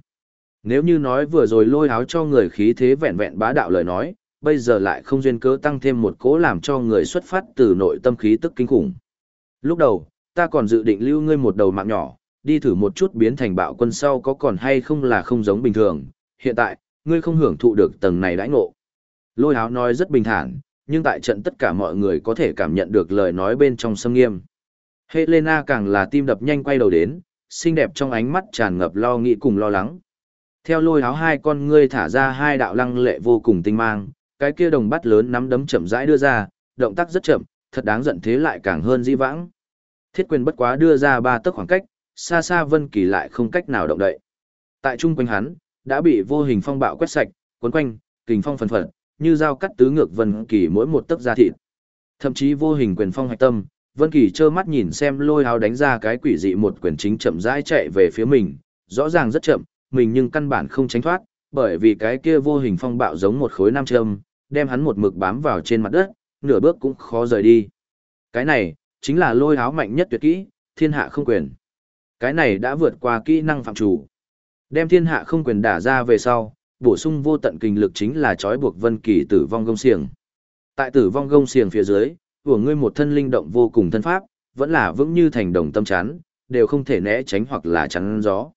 Nếu như nói vừa rồi lôi áo cho người khí thế vẹn vẹn bá đạo lời nói, bây giờ lại không duyên cớ tăng thêm một cố làm cho người xuất phát từ nội tâm khí tức kinh khủng. Lúc đầu, ta còn dự định lưu ngươi một đầu mạng nhỏ, đi thử một chút biến thành bạo quân sau có còn hay không là không giống bình thường, hiện tại, ngươi không hưởng thụ được tầng này đãi ngộ. Lôi áo nói rất bình thản, nhưng tại trận tất cả mọi người có thể cảm nhận được lời nói bên trong sâm nghiêm. Helena càng là tim đập nhanh quay đầu đến, xinh đẹp trong ánh mắt tràn ngập lo nghĩ cùng lo lắng. Theo lôi áo hai con ngươi thả ra hai đạo lăng lệ vô cùng tinh mang, cái kia đồng bắt lớn nắm đấm chậm rãi đưa ra, động tác rất chậm, thật đáng giận thế lại càng hơn di vãng. Thiết quyền bất quá đưa ra ba tấc khoảng cách, xa xa Vân Kỳ lại không cách nào động đậy. Tại trung quanh hắn, đã bị vô hình phong bạo quét sạch, cuốn quanh, kình phong phần phật, như dao cắt tứ ngược Vân Kỳ mỗi một tấc da thịt. Thậm chí vô hình quyền phong hạch tâm, Vân Kỳ trơ mắt nhìn xem lôi hào đánh ra cái quỷ dị một quyền chính chậm rãi chạy về phía mình, rõ ràng rất chậm, mình nhưng căn bản không tránh thoát, bởi vì cái kia vô hình phong bạo giống một khối nam châm, đem hắn một mực bám vào trên mặt đất, nửa bước cũng khó rời đi. Cái này, chính là lôi áo mạnh nhất tuyệt kỹ, thiên hạ không quyền. Cái này đã vượt qua kỹ năng phạm chủ. Đem thiên hạ không quyền đả ra về sau, bổ sung vô tận kinh lực chính là trói buộc Vân Kỳ tử vong gông xiềng. Tại tử vong gông xiềng phía dưới, của ngươi một thân linh động vô cùng thân pháp, vẫn là vững như thành đồng tâm chắn, đều không thể né tránh hoặc là chắn gió.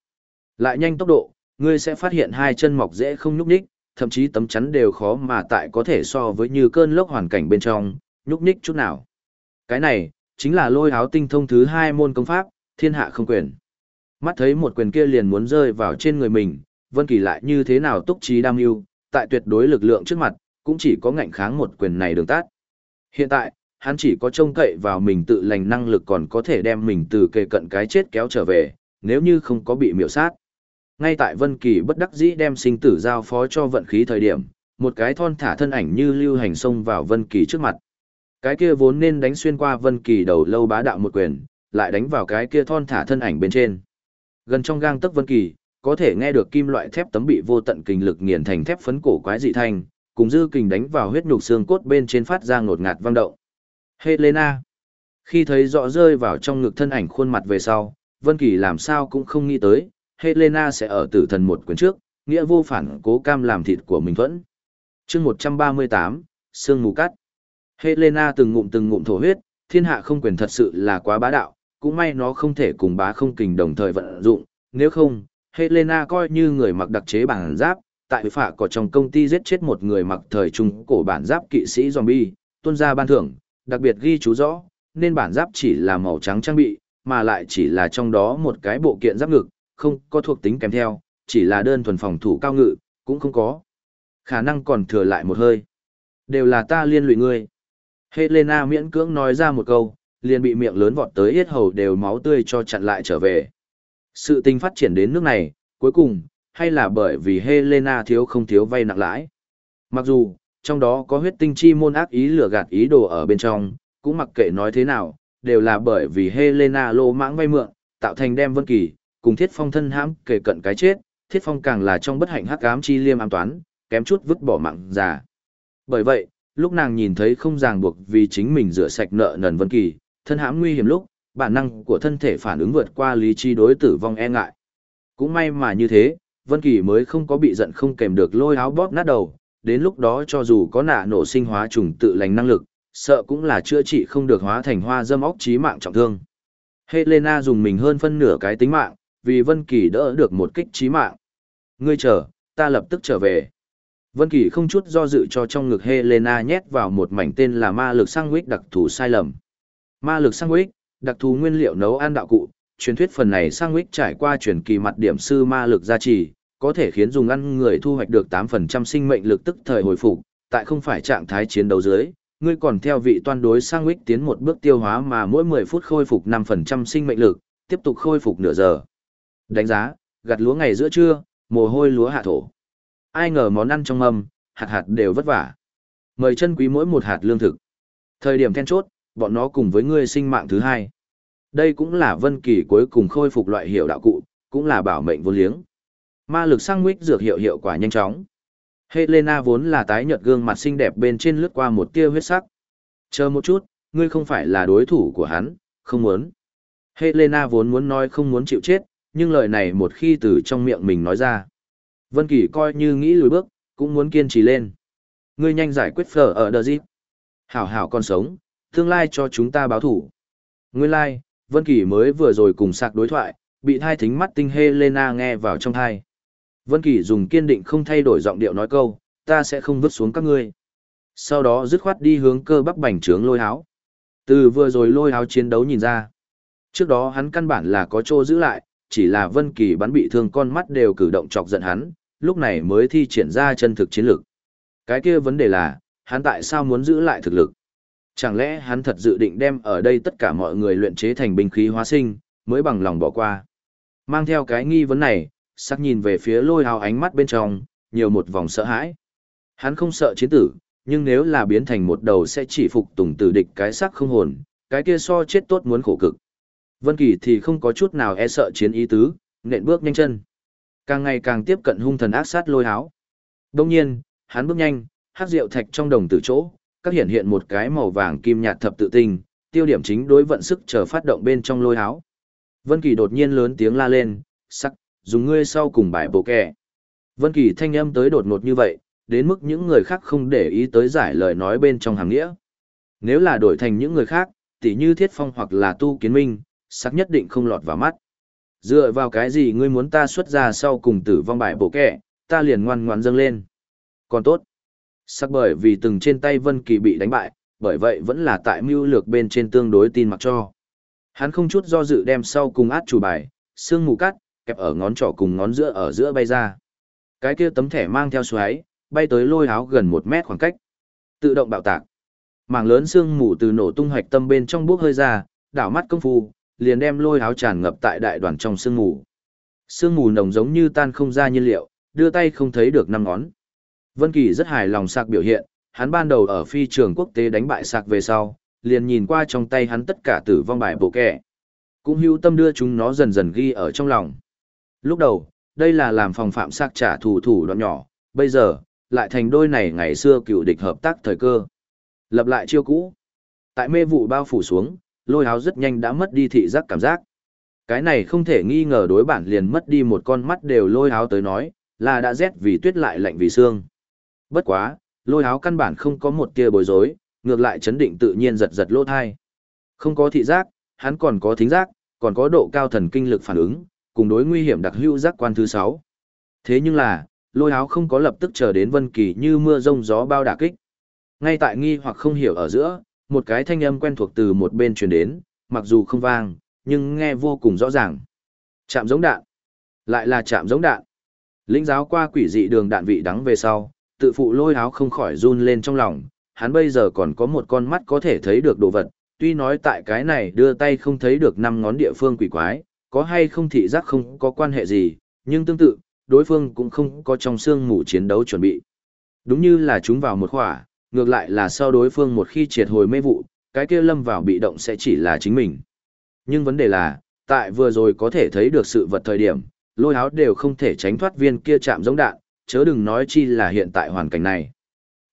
Lại nhanh tốc độ, ngươi sẽ phát hiện hai chân mọc dễ không nhúc nhích, thậm chí tấm chắn đều khó mà tại có thể so với như cơn lốc hoàn cảnh bên trong, nhúc nhích chút nào. Cái này, chính là lôi áo tinh thông thứ hai môn công pháp, thiên hạ không quyền. Mắt thấy một quyền kia liền muốn rơi vào trên người mình, Vân Kỳ lại như thế nào túc trí đam mưu, tại tuyệt đối lực lượng trước mặt, cũng chỉ có ngạnh kháng một quyền này đường tát. Hiện tại, hắn chỉ có trông cậy vào mình tự lành năng lực còn có thể đem mình từ kề cận cái chết kéo trở về, nếu như không có bị miểu sát. Ngay tại Vân Kỳ bất đắc dĩ đem sinh tử giao phó cho vận khí thời điểm, một cái thon thả thân ảnh như lưu hành xông vào Vân Kỳ trước mặt. Cái kia vốn nên đánh xuyên qua Vân Kỳ đầu lâu bá đạo một quyền, lại đánh vào cái kia thon thả thân ảnh bên trên. Gần trong gang tấc Vân Kỳ, có thể nghe được kim loại thép tấm bị vô tận kình lực nghiền thành thép phấn cổ quái dị thanh, cùng dư kình đánh vào huyết nhục xương cốt bên trên phát ra ngột ngạt vang động. Helena. Khi thấy rõ rơi vào trong ngực thân ảnh khuôn mặt về sau, Vân Kỳ làm sao cũng không nghĩ tới, Helena sẽ ở tử thần một quyền trước, nghĩa vô phản cố cam làm thịt của mình thuẫn. chương 138, Sương mù cắt. Helena từng ngụm từng ngụm thổ huyết, thiên hạ không quyền thật sự là quá bá đạo, cũng may nó không thể cùng bá không kình đồng thời vận dụng, nếu không, Helena coi như người mặc đặc chế bản giáp, tại phạ có trong công ty giết chết một người mặc thời trung cổ bản giáp kỵ sĩ zombie, tuân ra ban thưởng, đặc biệt ghi chú rõ, nên bản giáp chỉ là màu trắng trang bị, mà lại chỉ là trong đó một cái bộ kiện giáp ngực, không có thuộc tính kèm theo, chỉ là đơn thuần phòng thủ cao ngự, cũng không có. Khả năng còn thừa lại một hơi. Đều là ta liên lụy ngươi. Helena miễn cưỡng nói ra một câu, liền bị miệng lớn vọt tới yết hầu đều máu tươi cho chặn lại trở về. Sự tình phát triển đến nước này, cuối cùng, hay là bởi vì Helena thiếu không thiếu vay nặng lãi. Mặc dù, trong đó có huyết tinh chi môn ác ý lừa gạt ý đồ ở bên trong, cũng mặc kệ nói thế nào, đều là bởi vì Helena lô mãng vay mượn, tạo thành đem vân kỳ, cùng thiết phong thân hãm kể cận cái chết, thiết phong càng là trong bất hạnh hắc ám chi liêm ám toán, kém chút vứt bỏ mạng già. Bởi vậy, lúc nàng nhìn thấy không ràng buộc vì chính mình rửa sạch nợ nần vân kỳ, thân hãm nguy hiểm lúc, bản năng của thân thể phản ứng vượt qua lý trí đối tử vong e ngại. Cũng may mà như thế, Vân Kỳ mới không có bị giận không kèm được lôi áo bóp nát đầu, đến lúc đó cho dù có nạ nổ sinh hóa trùng tự lành năng lực, sợ cũng là chữa trị không được hóa thành hoa dâm óc chí mạng trọng thương. Helena dùng mình hơn phân nửa cái tính mạng, vì Vân Kỳ đỡ được một kích chí mạng. Ngươi chờ, ta lập tức trở về. Vân Kỳ không chút do dự cho trong ngực Helena nhét vào một mảnh tên là ma lực sang huyết đặc thù sai lầm. Ma lực sang huyết, đặc thù nguyên liệu nấu ăn đạo cụ, truyền thuyết phần này sang huyết trải qua truyền kỳ mặt điểm sư ma lực gia trì, có thể khiến dùng ăn người thu hoạch được 8% sinh mệnh lực tức thời hồi phục, tại không phải trạng thái chiến đấu dưới, ngươi còn theo vị toan đối sang huyết tiến một bước tiêu hóa mà mỗi 10 phút khôi phục 5% sinh mệnh lực, tiếp tục khôi phục nửa giờ. Đánh giá, gặt lúa ngày giữa trưa, mồ hôi lúa hạ thổ. Ai ngờ món ăn trong mâm, hạt hạt đều vất vả. Mời chân quý mỗi một hạt lương thực. Thời điểm then chốt, bọn nó cùng với ngươi sinh mạng thứ hai. Đây cũng là vân kỳ cuối cùng khôi phục loại hiệu đạo cụ, cũng là bảo mệnh vô liếng. Ma lực sang nguyết dược hiệu hiệu quả nhanh chóng. Helena vốn là tái nhợt gương mặt xinh đẹp bên trên lướt qua một tia huyết sắc. Chờ một chút, ngươi không phải là đối thủ của hắn, không muốn. Helena vốn muốn nói không muốn chịu chết, nhưng lời này một khi từ trong miệng mình nói ra. Vân Kỳ coi như nghĩ lùi bước, cũng muốn kiên trì lên. Ngươi nhanh giải quyết phở ở đờ dịp. Hảo hảo còn sống, tương lai cho chúng ta báo thủ. Nguyên lai, like, Vân Kỳ mới vừa rồi cùng sạc đối thoại, bị thai thính mắt tinh Helena nghe vào trong thai. Vân Kỳ dùng kiên định không thay đổi giọng điệu nói câu, ta sẽ không vứt xuống các ngươi. Sau đó dứt khoát đi hướng cơ bắp bành trướng lôi háo. Từ vừa rồi lôi háo chiến đấu nhìn ra. Trước đó hắn căn bản là có trô giữ lại, chỉ là Vân Kỳ bắn bị thương con mắt đều cử động chọc giận hắn, lúc này mới thi triển ra chân thực chiến lực. Cái kia vấn đề là, hắn tại sao muốn giữ lại thực lực? Chẳng lẽ hắn thật dự định đem ở đây tất cả mọi người luyện chế thành binh khí hóa sinh, mới bằng lòng bỏ qua? Mang theo cái nghi vấn này, sắc nhìn về phía lôi hào ánh mắt bên trong, nhiều một vòng sợ hãi. Hắn không sợ chiến tử, nhưng nếu là biến thành một đầu sẽ chỉ phục tùng tử địch cái sắc không hồn, cái kia so chết tốt muốn khổ cực. Vân Kỳ thì không có chút nào e sợ chiến ý tứ, nện bước nhanh chân. Càng ngày càng tiếp cận hung thần ác sát lôi háo. Đương nhiên, hắn bước nhanh, hắc rượu thạch trong đồng tử chỗ, các hiện hiện một cái màu vàng kim nhạt thập tự tinh, tiêu điểm chính đối vận sức chờ phát động bên trong lôi háo. Vân Kỳ đột nhiên lớn tiếng la lên, sắc, dùng ngươi sau cùng bài bộ kẻ. Vân Kỳ thanh âm tới đột ngột như vậy, đến mức những người khác không để ý tới giải lời nói bên trong hàng nghĩa. Nếu là đổi thành những người khác, tỉ như Thiết Phong hoặc là Tu Kiến Minh, sắc nhất định không lọt vào mắt. Dựa vào cái gì ngươi muốn ta xuất ra sau cùng tử vong bài bộ kẻ, ta liền ngoan ngoãn dâng lên. Còn tốt. Sắc bởi vì từng trên tay Vân Kỳ bị đánh bại, bởi vậy vẫn là tại mưu lược bên trên tương đối tin mặc cho. Hắn không chút do dự đem sau cùng át chủ bài, xương mù cắt, kẹp ở ngón trỏ cùng ngón giữa ở giữa bay ra. Cái kia tấm thẻ mang theo xoáy, bay tới lôi áo gần một mét khoảng cách. Tự động bạo tạc. Mảng lớn xương mù từ nổ tung hoạch tâm bên trong bước hơi ra, đảo mắt công phu, liền đem lôi áo tràn ngập tại đại đoàn trong sương mù. Sương mù nồng giống như tan không ra nhiên liệu, đưa tay không thấy được năm ngón. Vân Kỳ rất hài lòng sạc biểu hiện, hắn ban đầu ở phi trường quốc tế đánh bại sạc về sau, liền nhìn qua trong tay hắn tất cả tử vong bài bộ kẻ. Cũng hữu tâm đưa chúng nó dần dần ghi ở trong lòng. Lúc đầu, đây là làm phòng phạm sạc trả thù thủ đoạn nhỏ, bây giờ, lại thành đôi này ngày xưa cựu địch hợp tác thời cơ. Lập lại chiêu cũ. Tại mê vụ bao phủ xuống, lôi háo rất nhanh đã mất đi thị giác cảm giác. Cái này không thể nghi ngờ đối bản liền mất đi một con mắt đều lôi háo tới nói, là đã rét vì tuyết lại lạnh vì xương. Bất quá, lôi háo căn bản không có một tia bối rối, ngược lại chấn định tự nhiên giật giật lỗ thai. Không có thị giác, hắn còn có thính giác, còn có độ cao thần kinh lực phản ứng, cùng đối nguy hiểm đặc hữu giác quan thứ 6. Thế nhưng là, lôi háo không có lập tức chờ đến vân kỳ như mưa rông gió bao đả kích. Ngay tại nghi hoặc không hiểu ở giữa, một cái thanh âm quen thuộc từ một bên truyền đến, mặc dù không vang, nhưng nghe vô cùng rõ ràng. Chạm giống đạn. Lại là chạm giống đạn. Lĩnh giáo qua quỷ dị đường đạn vị đắng về sau, tự phụ lôi áo không khỏi run lên trong lòng, hắn bây giờ còn có một con mắt có thể thấy được đồ vật, tuy nói tại cái này đưa tay không thấy được năm ngón địa phương quỷ quái, có hay không thị giác không có quan hệ gì, nhưng tương tự, đối phương cũng không có trong xương mù chiến đấu chuẩn bị. Đúng như là chúng vào một khỏa, ngược lại là sau đối phương một khi triệt hồi mê vụ, cái kia lâm vào bị động sẽ chỉ là chính mình. Nhưng vấn đề là, tại vừa rồi có thể thấy được sự vật thời điểm, lôi áo đều không thể tránh thoát viên kia chạm giống đạn, chớ đừng nói chi là hiện tại hoàn cảnh này.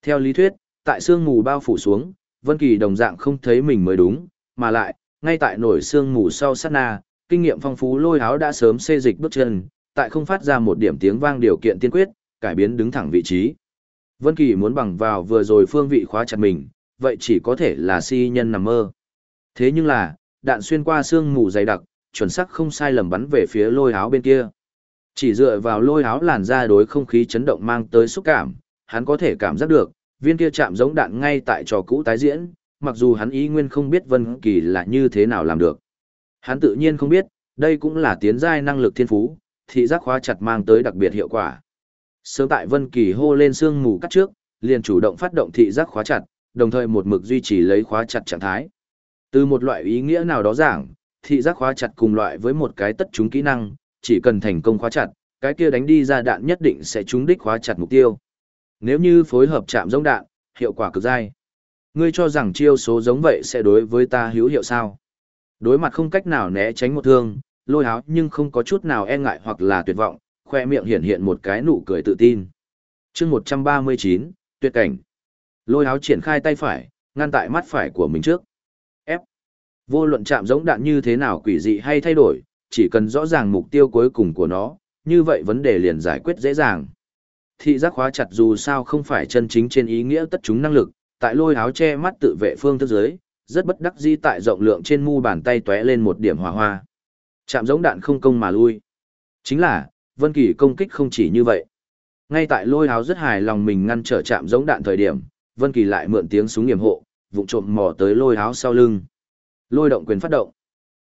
Theo lý thuyết, tại sương mù bao phủ xuống, Vân Kỳ đồng dạng không thấy mình mới đúng, mà lại, ngay tại nổi sương mù sau sát na, kinh nghiệm phong phú lôi áo đã sớm xê dịch bước chân, tại không phát ra một điểm tiếng vang điều kiện tiên quyết, cải biến đứng thẳng vị trí. Vân Kỳ muốn bằng vào vừa rồi phương vị khóa chặt mình, vậy chỉ có thể là si nhân nằm mơ. Thế nhưng là, đạn xuyên qua xương mù dày đặc, chuẩn xác không sai lầm bắn về phía lôi áo bên kia. Chỉ dựa vào lôi áo làn ra đối không khí chấn động mang tới xúc cảm, hắn có thể cảm giác được, viên kia chạm giống đạn ngay tại trò cũ tái diễn, mặc dù hắn ý nguyên không biết Vân Kỳ là như thế nào làm được. Hắn tự nhiên không biết, đây cũng là tiến giai năng lực thiên phú, thị giác khóa chặt mang tới đặc biệt hiệu quả. Sớm tại Vân Kỳ hô lên xương mù cắt trước, liền chủ động phát động thị giác khóa chặt, đồng thời một mực duy trì lấy khóa chặt trạng thái. Từ một loại ý nghĩa nào đó giảng, thị giác khóa chặt cùng loại với một cái tất chúng kỹ năng, chỉ cần thành công khóa chặt, cái kia đánh đi ra đạn nhất định sẽ trúng đích khóa chặt mục tiêu. Nếu như phối hợp chạm giống đạn, hiệu quả cực dai. Ngươi cho rằng chiêu số giống vậy sẽ đối với ta hữu hiệu sao? Đối mặt không cách nào né tránh một thương, lôi háo nhưng không có chút nào e ngại hoặc là tuyệt vọng, khoe miệng hiện hiện một cái nụ cười tự tin. chương 139, tuyệt cảnh. Lôi háo triển khai tay phải, ngăn tại mắt phải của mình trước. Ép. Vô luận chạm giống đạn như thế nào quỷ dị hay thay đổi, chỉ cần rõ ràng mục tiêu cuối cùng của nó, như vậy vấn đề liền giải quyết dễ dàng. Thị giác khóa chặt dù sao không phải chân chính trên ý nghĩa tất chúng năng lực, tại lôi áo che mắt tự vệ phương thức giới, rất bất đắc dĩ tại rộng lượng trên mu bàn tay tóe lên một điểm hỏa hoa. Chạm giống đạn không công mà lui. Chính là, Vân Kỳ công kích không chỉ như vậy. Ngay tại lôi áo rất hài lòng mình ngăn trở chạm giống đạn thời điểm, Vân Kỳ lại mượn tiếng súng nghiệm hộ, vụng trộm mò tới lôi áo sau lưng. Lôi động quyền phát động.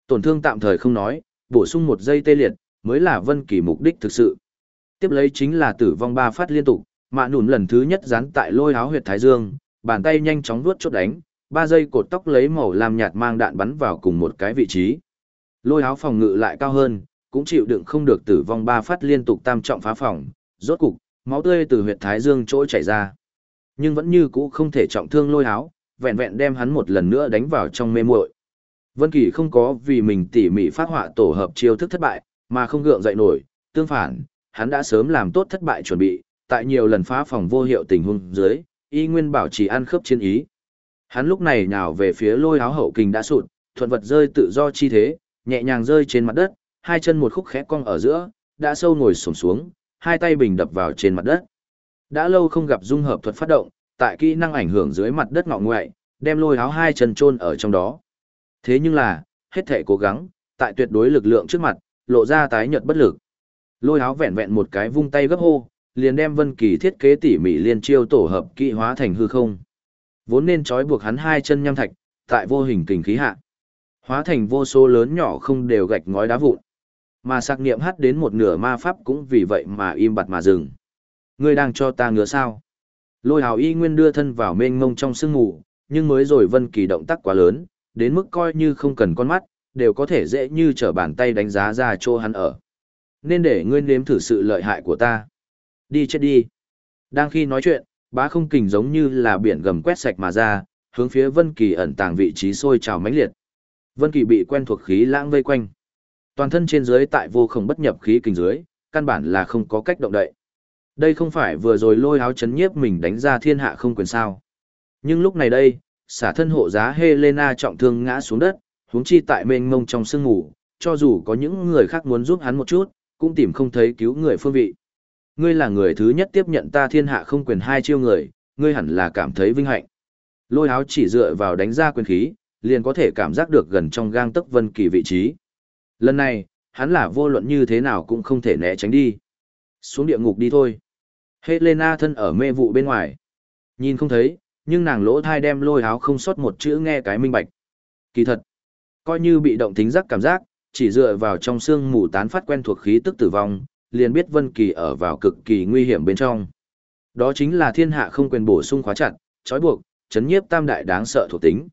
Tổn thương tạm thời không nói, bổ sung một giây tê liệt, mới là Vân Kỳ mục đích thực sự. Tiếp lấy chính là tử vong ba phát liên tục, mạ nùn lần thứ nhất dán tại lôi áo huyệt thái dương, bàn tay nhanh chóng vuốt chốt đánh, ba giây cột tóc lấy màu làm nhạt mang đạn bắn vào cùng một cái vị trí. Lôi áo phòng ngự lại cao hơn, cũng chịu đựng không được tử vong ba phát liên tục tam trọng phá phòng, rốt cục, máu tươi từ huyệt thái dương chỗ chảy ra. Nhưng vẫn như cũ không thể trọng thương lôi áo, vẹn vẹn đem hắn một lần nữa đánh vào trong mê muội. Vân Kỳ không có vì mình tỉ mỉ phát họa tổ hợp chiêu thức thất bại, mà không gượng dậy nổi, tương phản, hắn đã sớm làm tốt thất bại chuẩn bị, tại nhiều lần phá phòng vô hiệu tình huống dưới, y nguyên bảo trì ăn khớp chiến ý. Hắn lúc này nhào về phía lôi áo hậu kình đã sụt, thuận vật rơi tự do chi thế, nhẹ nhàng rơi trên mặt đất, hai chân một khúc khẽ cong ở giữa, đã sâu ngồi xổm xuống, hai tay bình đập vào trên mặt đất. Đã lâu không gặp dung hợp thuật phát động, tại kỹ năng ảnh hưởng dưới mặt đất ngọ ngoại, đem lôi áo hai chân chôn ở trong đó. Thế nhưng là, hết thể cố gắng, tại tuyệt đối lực lượng trước mặt, lộ ra tái nhợt bất lực. Lôi áo vẹn vẹn một cái vung tay gấp hô, liền đem Vân Kỳ thiết kế tỉ mỉ liên chiêu tổ hợp kỹ hóa thành hư không. Vốn nên trói buộc hắn hai chân nham thạch, tại vô hình kình khí hạ, hóa thành vô số lớn nhỏ không đều gạch ngói đá vụn. Mà sạc niệm hát đến một nửa ma pháp cũng vì vậy mà im bặt mà dừng. Ngươi đang cho ta ngứa sao? Lôi hào y nguyên đưa thân vào mênh mông trong sương ngủ, nhưng mới rồi Vân Kỳ động tác quá lớn, đến mức coi như không cần con mắt, đều có thể dễ như trở bàn tay đánh giá ra chỗ hắn ở. Nên để ngươi nếm thử sự lợi hại của ta. Đi chết đi. Đang khi nói chuyện, bá không kình giống như là biển gầm quét sạch mà ra, hướng phía Vân Kỳ ẩn tàng vị trí sôi trào mãnh liệt. Vân Kỳ bị quen thuộc khí lãng vây quanh. Toàn thân trên dưới tại vô không bất nhập khí kình dưới, căn bản là không có cách động đậy. Đây không phải vừa rồi lôi áo chấn nhiếp mình đánh ra thiên hạ không quyền sao. Nhưng lúc này đây, xả thân hộ giá Helena trọng thương ngã xuống đất, huống chi tại mênh mông trong sương ngủ, cho dù có những người khác muốn giúp hắn một chút, cũng tìm không thấy cứu người phương vị. Ngươi là người thứ nhất tiếp nhận ta thiên hạ không quyền hai chiêu người, ngươi hẳn là cảm thấy vinh hạnh. Lôi áo chỉ dựa vào đánh ra quyền khí, liền có thể cảm giác được gần trong gang tấc vân kỳ vị trí. Lần này, hắn là vô luận như thế nào cũng không thể né tránh đi. Xuống địa ngục đi thôi. Helena thân ở mê vụ bên ngoài. Nhìn không thấy, nhưng nàng lỗ thai đem lôi háo không sót một chữ nghe cái minh bạch. Kỳ thật, coi như bị động tính giác cảm giác, chỉ dựa vào trong xương mù tán phát quen thuộc khí tức tử vong, liền biết Vân Kỳ ở vào cực kỳ nguy hiểm bên trong. Đó chính là thiên hạ không quyền bổ sung khóa chặt, trói buộc, chấn nhiếp tam đại đáng sợ thuộc tính.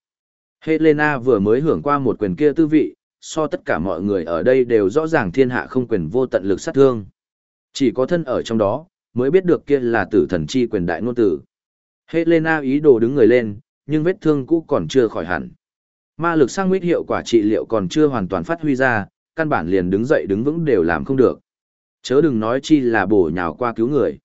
Helena vừa mới hưởng qua một quyền kia tư vị, so tất cả mọi người ở đây đều rõ ràng thiên hạ không quyền vô tận lực sát thương. Chỉ có thân ở trong đó, mới biết được kia là tử thần chi quyền đại ngôn tử. Helena ý đồ đứng người lên, nhưng vết thương cũ còn chưa khỏi hẳn. Ma lực sang huyết hiệu quả trị liệu còn chưa hoàn toàn phát huy ra, căn bản liền đứng dậy đứng vững đều làm không được. Chớ đừng nói chi là bổ nhào qua cứu người.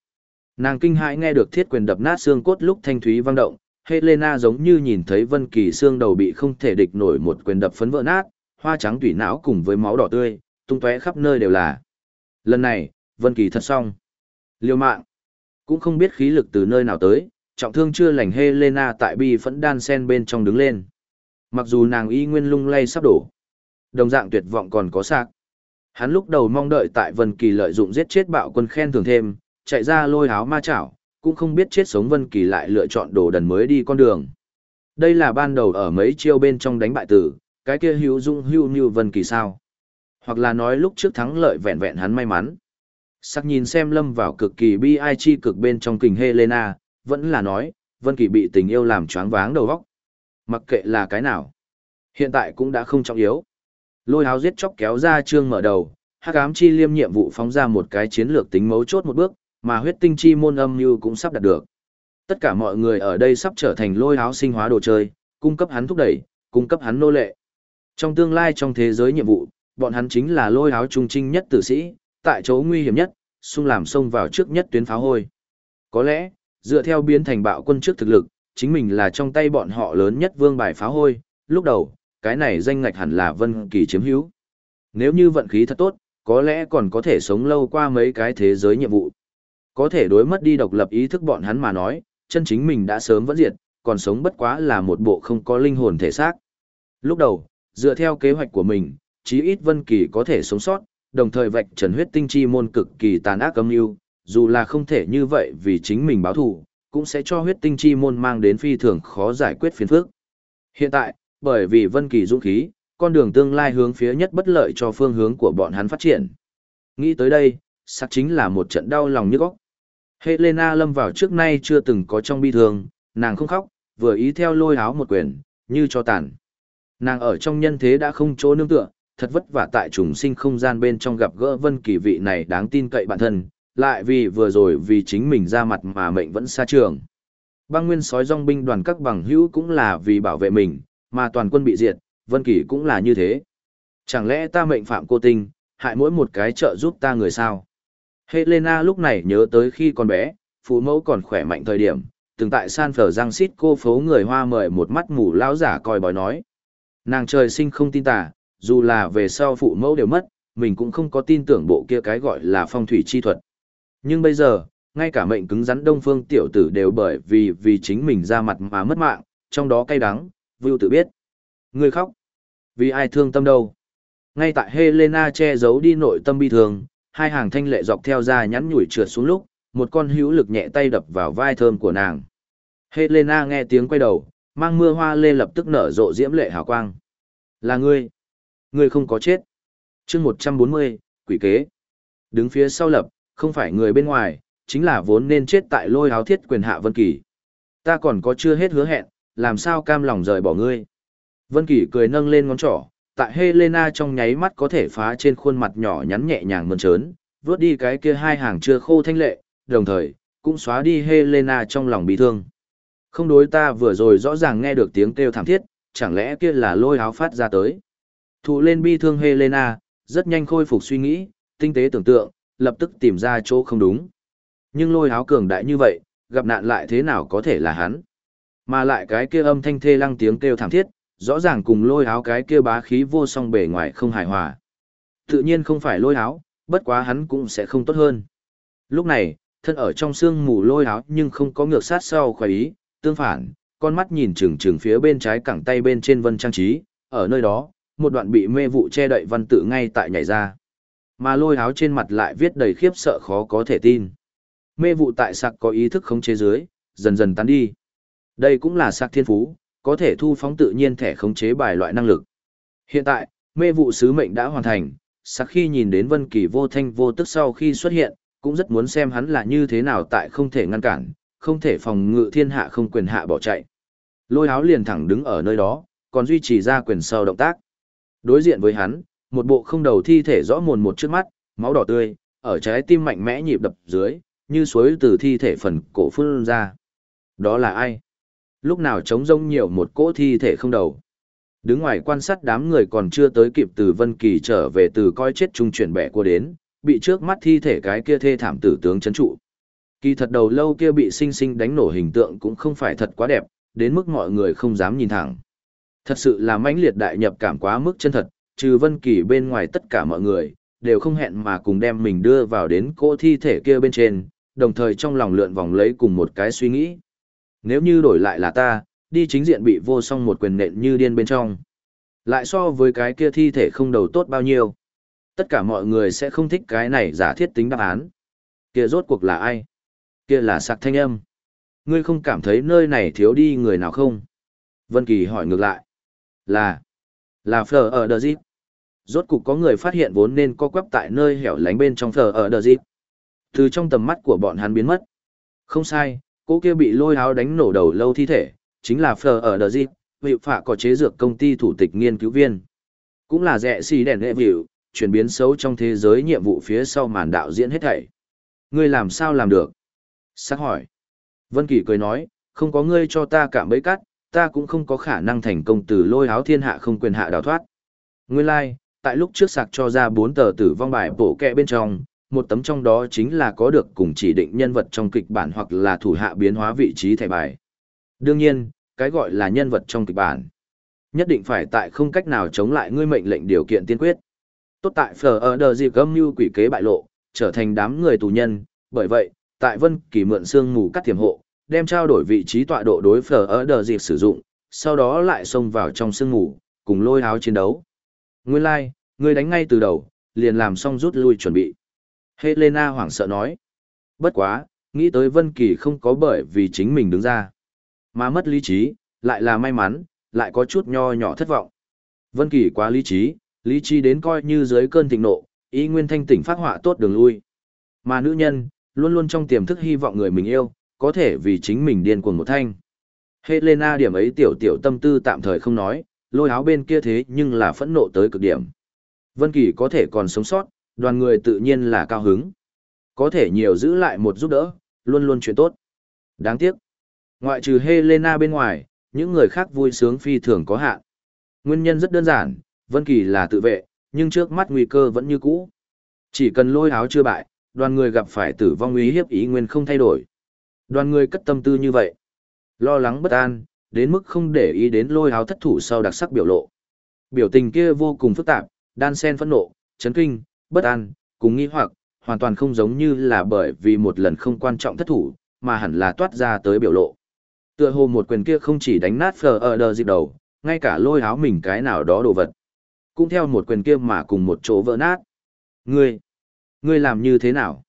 Nàng kinh hãi nghe được thiết quyền đập nát xương cốt lúc thanh thúy vang động, Helena giống như nhìn thấy Vân Kỳ xương đầu bị không thể địch nổi một quyền đập phấn vỡ nát, hoa trắng tủy não cùng với máu đỏ tươi, tung tóe khắp nơi đều là. Lần này, Vân Kỳ thật xong. Liêu mạng. Cũng không biết khí lực từ nơi nào tới, trọng thương chưa lành Helena tại bi phẫn đan sen bên trong đứng lên. Mặc dù nàng y nguyên lung lay sắp đổ. Đồng dạng tuyệt vọng còn có sạc. Hắn lúc đầu mong đợi tại Vân Kỳ lợi dụng giết chết bạo quân khen thưởng thêm, chạy ra lôi háo ma chảo, cũng không biết chết sống Vân Kỳ lại lựa chọn đồ đần mới đi con đường. Đây là ban đầu ở mấy chiêu bên trong đánh bại tử, cái kia hữu dung hữu như Vân Kỳ sao? Hoặc là nói lúc trước thắng lợi vẹn vẹn hắn may mắn. Sắc nhìn xem lâm vào cực kỳ bi ai chi cực bên trong kình Helena, vẫn là nói, Vân Kỳ bị tình yêu làm choáng váng đầu óc. Mặc kệ là cái nào, hiện tại cũng đã không trọng yếu. Lôi háo giết chóc kéo ra trương mở đầu, hắc ám chi liêm nhiệm vụ phóng ra một cái chiến lược tính mấu chốt một bước, mà huyết tinh chi môn âm như cũng sắp đạt được. Tất cả mọi người ở đây sắp trở thành lôi háo sinh hóa đồ chơi, cung cấp hắn thúc đẩy, cung cấp hắn nô lệ. Trong tương lai trong thế giới nhiệm vụ, bọn hắn chính là lôi áo trung trinh nhất tử sĩ, tại chỗ nguy hiểm nhất, xung làm xông vào trước nhất tuyến pháo hôi. Có lẽ, dựa theo biến thành bạo quân trước thực lực, chính mình là trong tay bọn họ lớn nhất vương bài pháo hôi, lúc đầu, cái này danh ngạch hẳn là Vân Kỳ chiếm hữu. Nếu như vận khí thật tốt, có lẽ còn có thể sống lâu qua mấy cái thế giới nhiệm vụ. Có thể đối mất đi độc lập ý thức bọn hắn mà nói, chân chính mình đã sớm vẫn diệt, còn sống bất quá là một bộ không có linh hồn thể xác. Lúc đầu, dựa theo kế hoạch của mình, chí ít Vân Kỳ có thể sống sót, đồng thời vạch trần huyết tinh chi môn cực kỳ tàn ác âm mưu, dù là không thể như vậy vì chính mình báo thù, cũng sẽ cho huyết tinh chi môn mang đến phi thường khó giải quyết phiền phức. Hiện tại, bởi vì Vân Kỳ dũng khí, con đường tương lai hướng phía nhất bất lợi cho phương hướng của bọn hắn phát triển. Nghĩ tới đây, sắc chính là một trận đau lòng như góc. Helena lâm vào trước nay chưa từng có trong bi thương, nàng không khóc, vừa ý theo lôi áo một quyền, như cho tàn. Nàng ở trong nhân thế đã không chỗ nương tựa, thật vất vả tại trùng sinh không gian bên trong gặp gỡ vân kỳ vị này đáng tin cậy bản thân, lại vì vừa rồi vì chính mình ra mặt mà mệnh vẫn xa trường. Băng nguyên sói rong binh đoàn các bằng hữu cũng là vì bảo vệ mình, mà toàn quân bị diệt, vân kỳ cũng là như thế. Chẳng lẽ ta mệnh phạm cô tinh, hại mỗi một cái trợ giúp ta người sao? Helena lúc này nhớ tới khi còn bé, phụ mẫu còn khỏe mạnh thời điểm, từng tại San Francisco phố người Hoa mời một mắt mù lão giả coi bói nói. Nàng trời sinh không tin tà, dù là về sau phụ mẫu đều mất, mình cũng không có tin tưởng bộ kia cái gọi là phong thủy chi thuật. Nhưng bây giờ, ngay cả mệnh cứng rắn đông phương tiểu tử đều bởi vì vì chính mình ra mặt mà mất mạng, trong đó cay đắng, Vưu tự biết. Người khóc. Vì ai thương tâm đâu. Ngay tại Helena che giấu đi nội tâm bi thương, hai hàng thanh lệ dọc theo da nhắn nhủi trượt xuống lúc, một con hữu lực nhẹ tay đập vào vai thơm của nàng. Helena nghe tiếng quay đầu, mang mưa hoa lê lập tức nở rộ diễm lệ hào quang. Là ngươi. Ngươi không có chết. chương 140, quỷ kế. Đứng phía sau lập, không phải người bên ngoài, chính là vốn nên chết tại lôi áo thiết quyền hạ Vân Kỳ. Ta còn có chưa hết hứa hẹn, làm sao cam lòng rời bỏ ngươi. Vân Kỳ cười nâng lên ngón trỏ, tại Helena trong nháy mắt có thể phá trên khuôn mặt nhỏ nhắn nhẹ nhàng mơn trớn, vướt đi cái kia hai hàng chưa khô thanh lệ, đồng thời, cũng xóa đi Helena trong lòng bị thương. Không đối ta vừa rồi rõ ràng nghe được tiếng kêu thảm thiết, chẳng lẽ kia là lôi áo phát ra tới. Thụ lên bi thương Helena, rất nhanh khôi phục suy nghĩ, tinh tế tưởng tượng, lập tức tìm ra chỗ không đúng. Nhưng lôi áo cường đại như vậy, gặp nạn lại thế nào có thể là hắn. Mà lại cái kia âm thanh thê lăng tiếng kêu thảm thiết, rõ ràng cùng lôi áo cái kia bá khí vô song bề ngoài không hài hòa. Tự nhiên không phải lôi áo, bất quá hắn cũng sẽ không tốt hơn. Lúc này, thân ở trong sương mù lôi áo nhưng không có ngược sát sau khoái ý, tương phản, con mắt nhìn chừng chừng phía bên trái cẳng tay bên trên vân trang trí, ở nơi đó, một đoạn bị mê vụ che đậy văn tự ngay tại nhảy ra. Mà lôi áo trên mặt lại viết đầy khiếp sợ khó có thể tin. Mê vụ tại sạc có ý thức khống chế dưới, dần dần tán đi. Đây cũng là sạc thiên phú, có thể thu phóng tự nhiên thẻ khống chế bài loại năng lực. Hiện tại, mê vụ sứ mệnh đã hoàn thành, sạc khi nhìn đến Vân Kỳ vô thanh vô tức sau khi xuất hiện, cũng rất muốn xem hắn là như thế nào tại không thể ngăn cản, không thể phòng ngự thiên hạ không quyền hạ bỏ chạy. Lôi áo liền thẳng đứng ở nơi đó, còn duy trì ra quyền sau động tác. Đối diện với hắn, một bộ không đầu thi thể rõ mồn một trước mắt, máu đỏ tươi, ở trái tim mạnh mẽ nhịp đập dưới, như suối từ thi thể phần cổ phun ra. Đó là ai? Lúc nào trống rông nhiều một cỗ thi thể không đầu. Đứng ngoài quan sát đám người còn chưa tới kịp từ Vân Kỳ trở về từ coi chết trung chuyển bẻ qua đến, bị trước mắt thi thể cái kia thê thảm tử tướng chấn trụ. Kỳ thật đầu lâu kia bị sinh sinh đánh nổ hình tượng cũng không phải thật quá đẹp, đến mức mọi người không dám nhìn thẳng. Thật sự là mãnh liệt đại nhập cảm quá mức chân thật, trừ Vân Kỳ bên ngoài tất cả mọi người, đều không hẹn mà cùng đem mình đưa vào đến cỗ thi thể kia bên trên, đồng thời trong lòng lượn vòng lấy cùng một cái suy nghĩ. Nếu như đổi lại là ta, đi chính diện bị vô song một quyền nện như điên bên trong. Lại so với cái kia thi thể không đầu tốt bao nhiêu. Tất cả mọi người sẽ không thích cái này giả thiết tính đáp án. Kia rốt cuộc là ai? Kia là sạc thanh âm. Ngươi không cảm thấy nơi này thiếu đi người nào không? Vân Kỳ hỏi ngược lại. Là, là phở ở đờ dịp. Rốt cục có người phát hiện vốn nên có quắp tại nơi hẻo lánh bên trong phở ở đờ dịp. Từ trong tầm mắt của bọn hắn biến mất. Không sai, cô kia bị lôi áo đánh nổ đầu lâu thi thể, chính là phở ở đờ dịp, hiệu phạ có chế dược công ty thủ tịch nghiên cứu viên. Cũng là rẻ xì đèn hệ vịu, chuyển biến xấu trong thế giới nhiệm vụ phía sau màn đạo diễn hết thảy. Ngươi làm sao làm được? Sắc hỏi. Vân Kỳ cười nói, không có ngươi cho ta cảm bấy cắt, ta cũng không có khả năng thành công từ lôi áo thiên hạ không quyền hạ đào thoát. Nguyên lai, like, tại lúc trước sạc cho ra bốn tờ tử vong bài bổ kẹ bên trong, một tấm trong đó chính là có được cùng chỉ định nhân vật trong kịch bản hoặc là thủ hạ biến hóa vị trí thẻ bài. Đương nhiên, cái gọi là nhân vật trong kịch bản, nhất định phải tại không cách nào chống lại ngươi mệnh lệnh điều kiện tiên quyết. Tốt tại phở ở đờ dịp âm mưu quỷ kế bại lộ, trở thành đám người tù nhân, bởi vậy, tại Vân Kỳ mượn xương mù cắt tiềm hộ, đem trao đổi vị trí tọa độ đối phở ở đờ dịp sử dụng, sau đó lại xông vào trong sương mù, cùng lôi áo chiến đấu. Nguyên lai, like, người đánh ngay từ đầu, liền làm xong rút lui chuẩn bị. Helena hoảng sợ nói. Bất quá, nghĩ tới Vân Kỳ không có bởi vì chính mình đứng ra. Mà mất lý trí, lại là may mắn, lại có chút nho nhỏ thất vọng. Vân Kỳ quá lý trí, lý trí đến coi như dưới cơn thịnh nộ, ý nguyên thanh tỉnh phát họa tốt đường lui. Mà nữ nhân, luôn luôn trong tiềm thức hy vọng người mình yêu, có thể vì chính mình điên cuồng một thanh. Helena điểm ấy tiểu tiểu tâm tư tạm thời không nói, lôi áo bên kia thế nhưng là phẫn nộ tới cực điểm. Vân Kỳ có thể còn sống sót, đoàn người tự nhiên là cao hứng. Có thể nhiều giữ lại một giúp đỡ, luôn luôn chuyện tốt. Đáng tiếc. Ngoại trừ Helena bên ngoài, những người khác vui sướng phi thường có hạn. Nguyên nhân rất đơn giản, Vân Kỳ là tự vệ, nhưng trước mắt nguy cơ vẫn như cũ. Chỉ cần lôi áo chưa bại, đoàn người gặp phải tử vong uy hiếp ý nguyên không thay đổi. Đoàn người cất tâm tư như vậy. Lo lắng bất an, đến mức không để ý đến lôi háo thất thủ sau đặc sắc biểu lộ. Biểu tình kia vô cùng phức tạp, đan sen phẫn nộ, chấn kinh, bất an, cùng nghi hoặc, hoàn toàn không giống như là bởi vì một lần không quan trọng thất thủ, mà hẳn là toát ra tới biểu lộ. Tựa hồ một quyền kia không chỉ đánh nát phờ ở đờ dịp đầu, ngay cả lôi háo mình cái nào đó đồ vật. Cũng theo một quyền kia mà cùng một chỗ vỡ nát. Ngươi, ngươi làm như thế nào?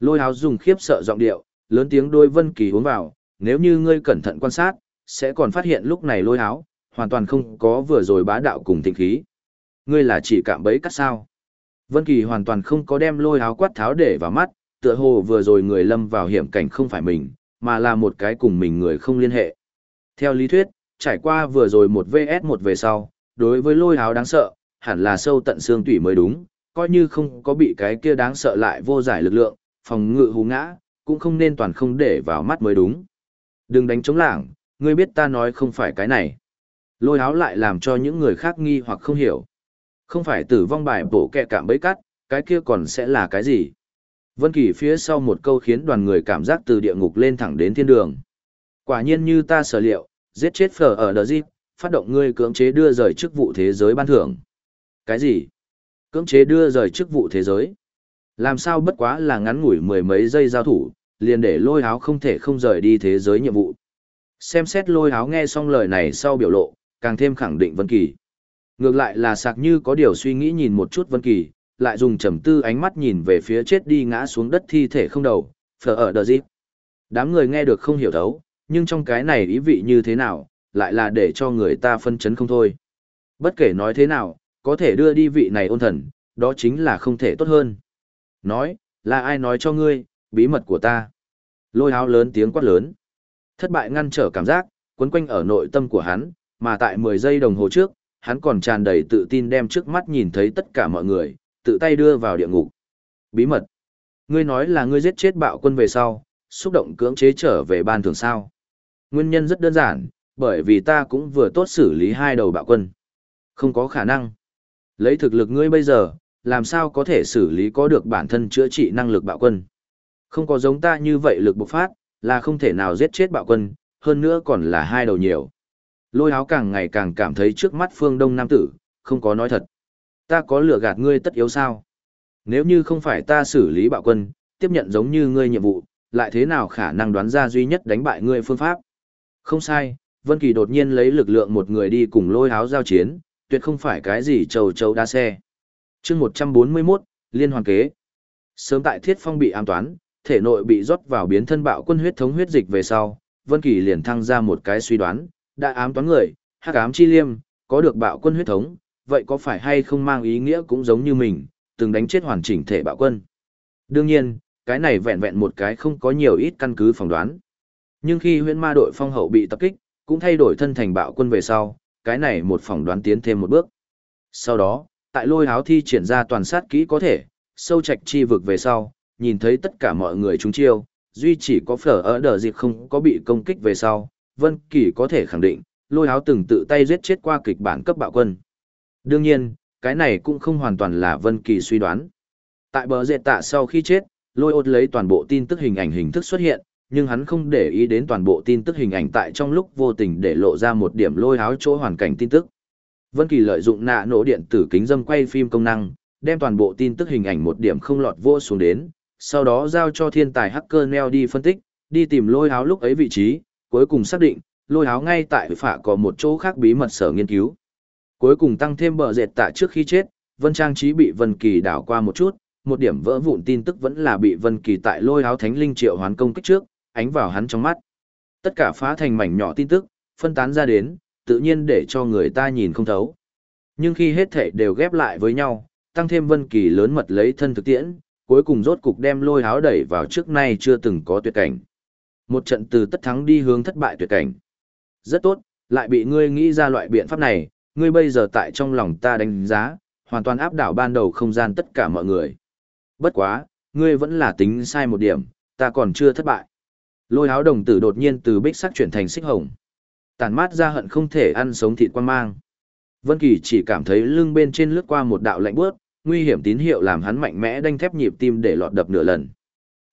Lôi háo dùng khiếp sợ giọng điệu, lớn tiếng đôi Vân Kỳ uống vào, nếu như ngươi cẩn thận quan sát, sẽ còn phát hiện lúc này lôi háo hoàn toàn không có vừa rồi bá đạo cùng thịnh khí. Ngươi là chỉ cạm bẫy cắt sao? Vân Kỳ hoàn toàn không có đem lôi háo quát tháo để vào mắt, tựa hồ vừa rồi người lâm vào hiểm cảnh không phải mình, mà là một cái cùng mình người không liên hệ. Theo lý thuyết, trải qua vừa rồi một VS một về sau, đối với lôi háo đáng sợ, hẳn là sâu tận xương tủy mới đúng, coi như không có bị cái kia đáng sợ lại vô giải lực lượng, phòng ngự hú ngã, cũng không nên toàn không để vào mắt mới đúng. Đừng đánh chống lảng, ngươi biết ta nói không phải cái này. Lôi áo lại làm cho những người khác nghi hoặc không hiểu. Không phải tử vong bài bổ kẹ cảm bấy cắt, cái kia còn sẽ là cái gì? Vân Kỳ phía sau một câu khiến đoàn người cảm giác từ địa ngục lên thẳng đến thiên đường. Quả nhiên như ta sở liệu, giết chết phở ở đờ dịp, phát động ngươi cưỡng chế đưa rời chức vụ thế giới ban thưởng. Cái gì? Cưỡng chế đưa rời chức vụ thế giới? Làm sao bất quá là ngắn ngủi mười mấy giây giao thủ, liền để lôi áo không thể không rời đi thế giới nhiệm vụ. Xem xét lôi áo nghe xong lời này sau biểu lộ, càng thêm khẳng định Vân Kỳ. Ngược lại là sạc như có điều suy nghĩ nhìn một chút Vân Kỳ, lại dùng trầm tư ánh mắt nhìn về phía chết đi ngã xuống đất thi thể không đầu, phở ở đờ dịp. Đám người nghe được không hiểu thấu, nhưng trong cái này ý vị như thế nào, lại là để cho người ta phân chấn không thôi. Bất kể nói thế nào, có thể đưa đi vị này ôn thần, đó chính là không thể tốt hơn. Nói, là ai nói cho ngươi, bí mật của ta. Lôi áo lớn tiếng quát lớn. Thất bại ngăn trở cảm giác, quấn quanh ở nội tâm của hắn, mà tại 10 giây đồng hồ trước, hắn còn tràn đầy tự tin đem trước mắt nhìn thấy tất cả mọi người, tự tay đưa vào địa ngục. Bí mật. Ngươi nói là ngươi giết chết bạo quân về sau, xúc động cưỡng chế trở về ban thường sao. Nguyên nhân rất đơn giản, bởi vì ta cũng vừa tốt xử lý hai đầu bạo quân. Không có khả năng. Lấy thực lực ngươi bây giờ, làm sao có thể xử lý có được bản thân chữa trị năng lực bạo quân. Không có giống ta như vậy lực bộc phát, là không thể nào giết chết bạo quân, hơn nữa còn là hai đầu nhiều. Lôi áo càng ngày càng cảm thấy trước mắt phương đông nam tử, không có nói thật. Ta có lừa gạt ngươi tất yếu sao? Nếu như không phải ta xử lý bạo quân, tiếp nhận giống như ngươi nhiệm vụ, lại thế nào khả năng đoán ra duy nhất đánh bại ngươi phương pháp? Không sai, Vân Kỳ đột nhiên lấy lực lượng một người đi cùng lôi áo giao chiến, tuyệt không phải cái gì trầu trầu đa xe. Chương 141, Liên hoàn kế. Sớm tại Thiết Phong bị an toán, thể nội bị rót vào biến thân bạo quân huyết thống huyết dịch về sau, Vân Kỳ liền thăng ra một cái suy đoán, đã ám toán người, hắc ám chi liêm, có được bạo quân huyết thống, vậy có phải hay không mang ý nghĩa cũng giống như mình, từng đánh chết hoàn chỉnh thể bạo quân. Đương nhiên, cái này vẹn vẹn một cái không có nhiều ít căn cứ phỏng đoán. Nhưng khi huyễn ma đội phong hậu bị tập kích, cũng thay đổi thân thành bạo quân về sau, cái này một phỏng đoán tiến thêm một bước. Sau đó, tại lôi háo thi triển ra toàn sát kỹ có thể, sâu trạch chi vực về sau, nhìn thấy tất cả mọi người chúng chiêu, duy chỉ có phở ở đờ dịp không có bị công kích về sau, Vân Kỳ có thể khẳng định, lôi háo từng tự tay giết chết qua kịch bản cấp bạo quân. Đương nhiên, cái này cũng không hoàn toàn là Vân Kỳ suy đoán. Tại bờ dệt tạ sau khi chết, lôi ốt lấy toàn bộ tin tức hình ảnh hình thức xuất hiện, nhưng hắn không để ý đến toàn bộ tin tức hình ảnh tại trong lúc vô tình để lộ ra một điểm lôi háo chỗ hoàn cảnh tin tức. Vân Kỳ lợi dụng nạ nổ điện tử kính dâm quay phim công năng, đem toàn bộ tin tức hình ảnh một điểm không lọt vô xuống đến, sau đó giao cho thiên tài hacker Neo đi phân tích, đi tìm lôi háo lúc ấy vị trí, cuối cùng xác định, lôi háo ngay tại phạ có một chỗ khác bí mật sở nghiên cứu. Cuối cùng tăng thêm bờ dệt tạ trước khi chết, Vân Trang trí bị Vân Kỳ đảo qua một chút, một điểm vỡ vụn tin tức vẫn là bị Vân Kỳ tại lôi háo thánh linh triệu hoán công kích trước, ánh vào hắn trong mắt. Tất cả phá thành mảnh nhỏ tin tức, phân tán ra đến, tự nhiên để cho người ta nhìn không thấu. Nhưng khi hết thể đều ghép lại với nhau, tăng thêm Vân Kỳ lớn mật lấy thân thực tiễn, cuối cùng rốt cục đem lôi háo đẩy vào trước nay chưa từng có tuyệt cảnh. Một trận từ tất thắng đi hướng thất bại tuyệt cảnh. Rất tốt, lại bị ngươi nghĩ ra loại biện pháp này, ngươi bây giờ tại trong lòng ta đánh giá, hoàn toàn áp đảo ban đầu không gian tất cả mọi người. Bất quá, ngươi vẫn là tính sai một điểm, ta còn chưa thất bại. Lôi áo đồng tử đột nhiên từ bích sắc chuyển thành xích hồng. Tàn mát ra hận không thể ăn sống thịt quan mang. Vân Kỳ chỉ cảm thấy lưng bên trên lướt qua một đạo lạnh bước, nguy hiểm tín hiệu làm hắn mạnh mẽ đanh thép nhịp tim để lọt đập nửa lần.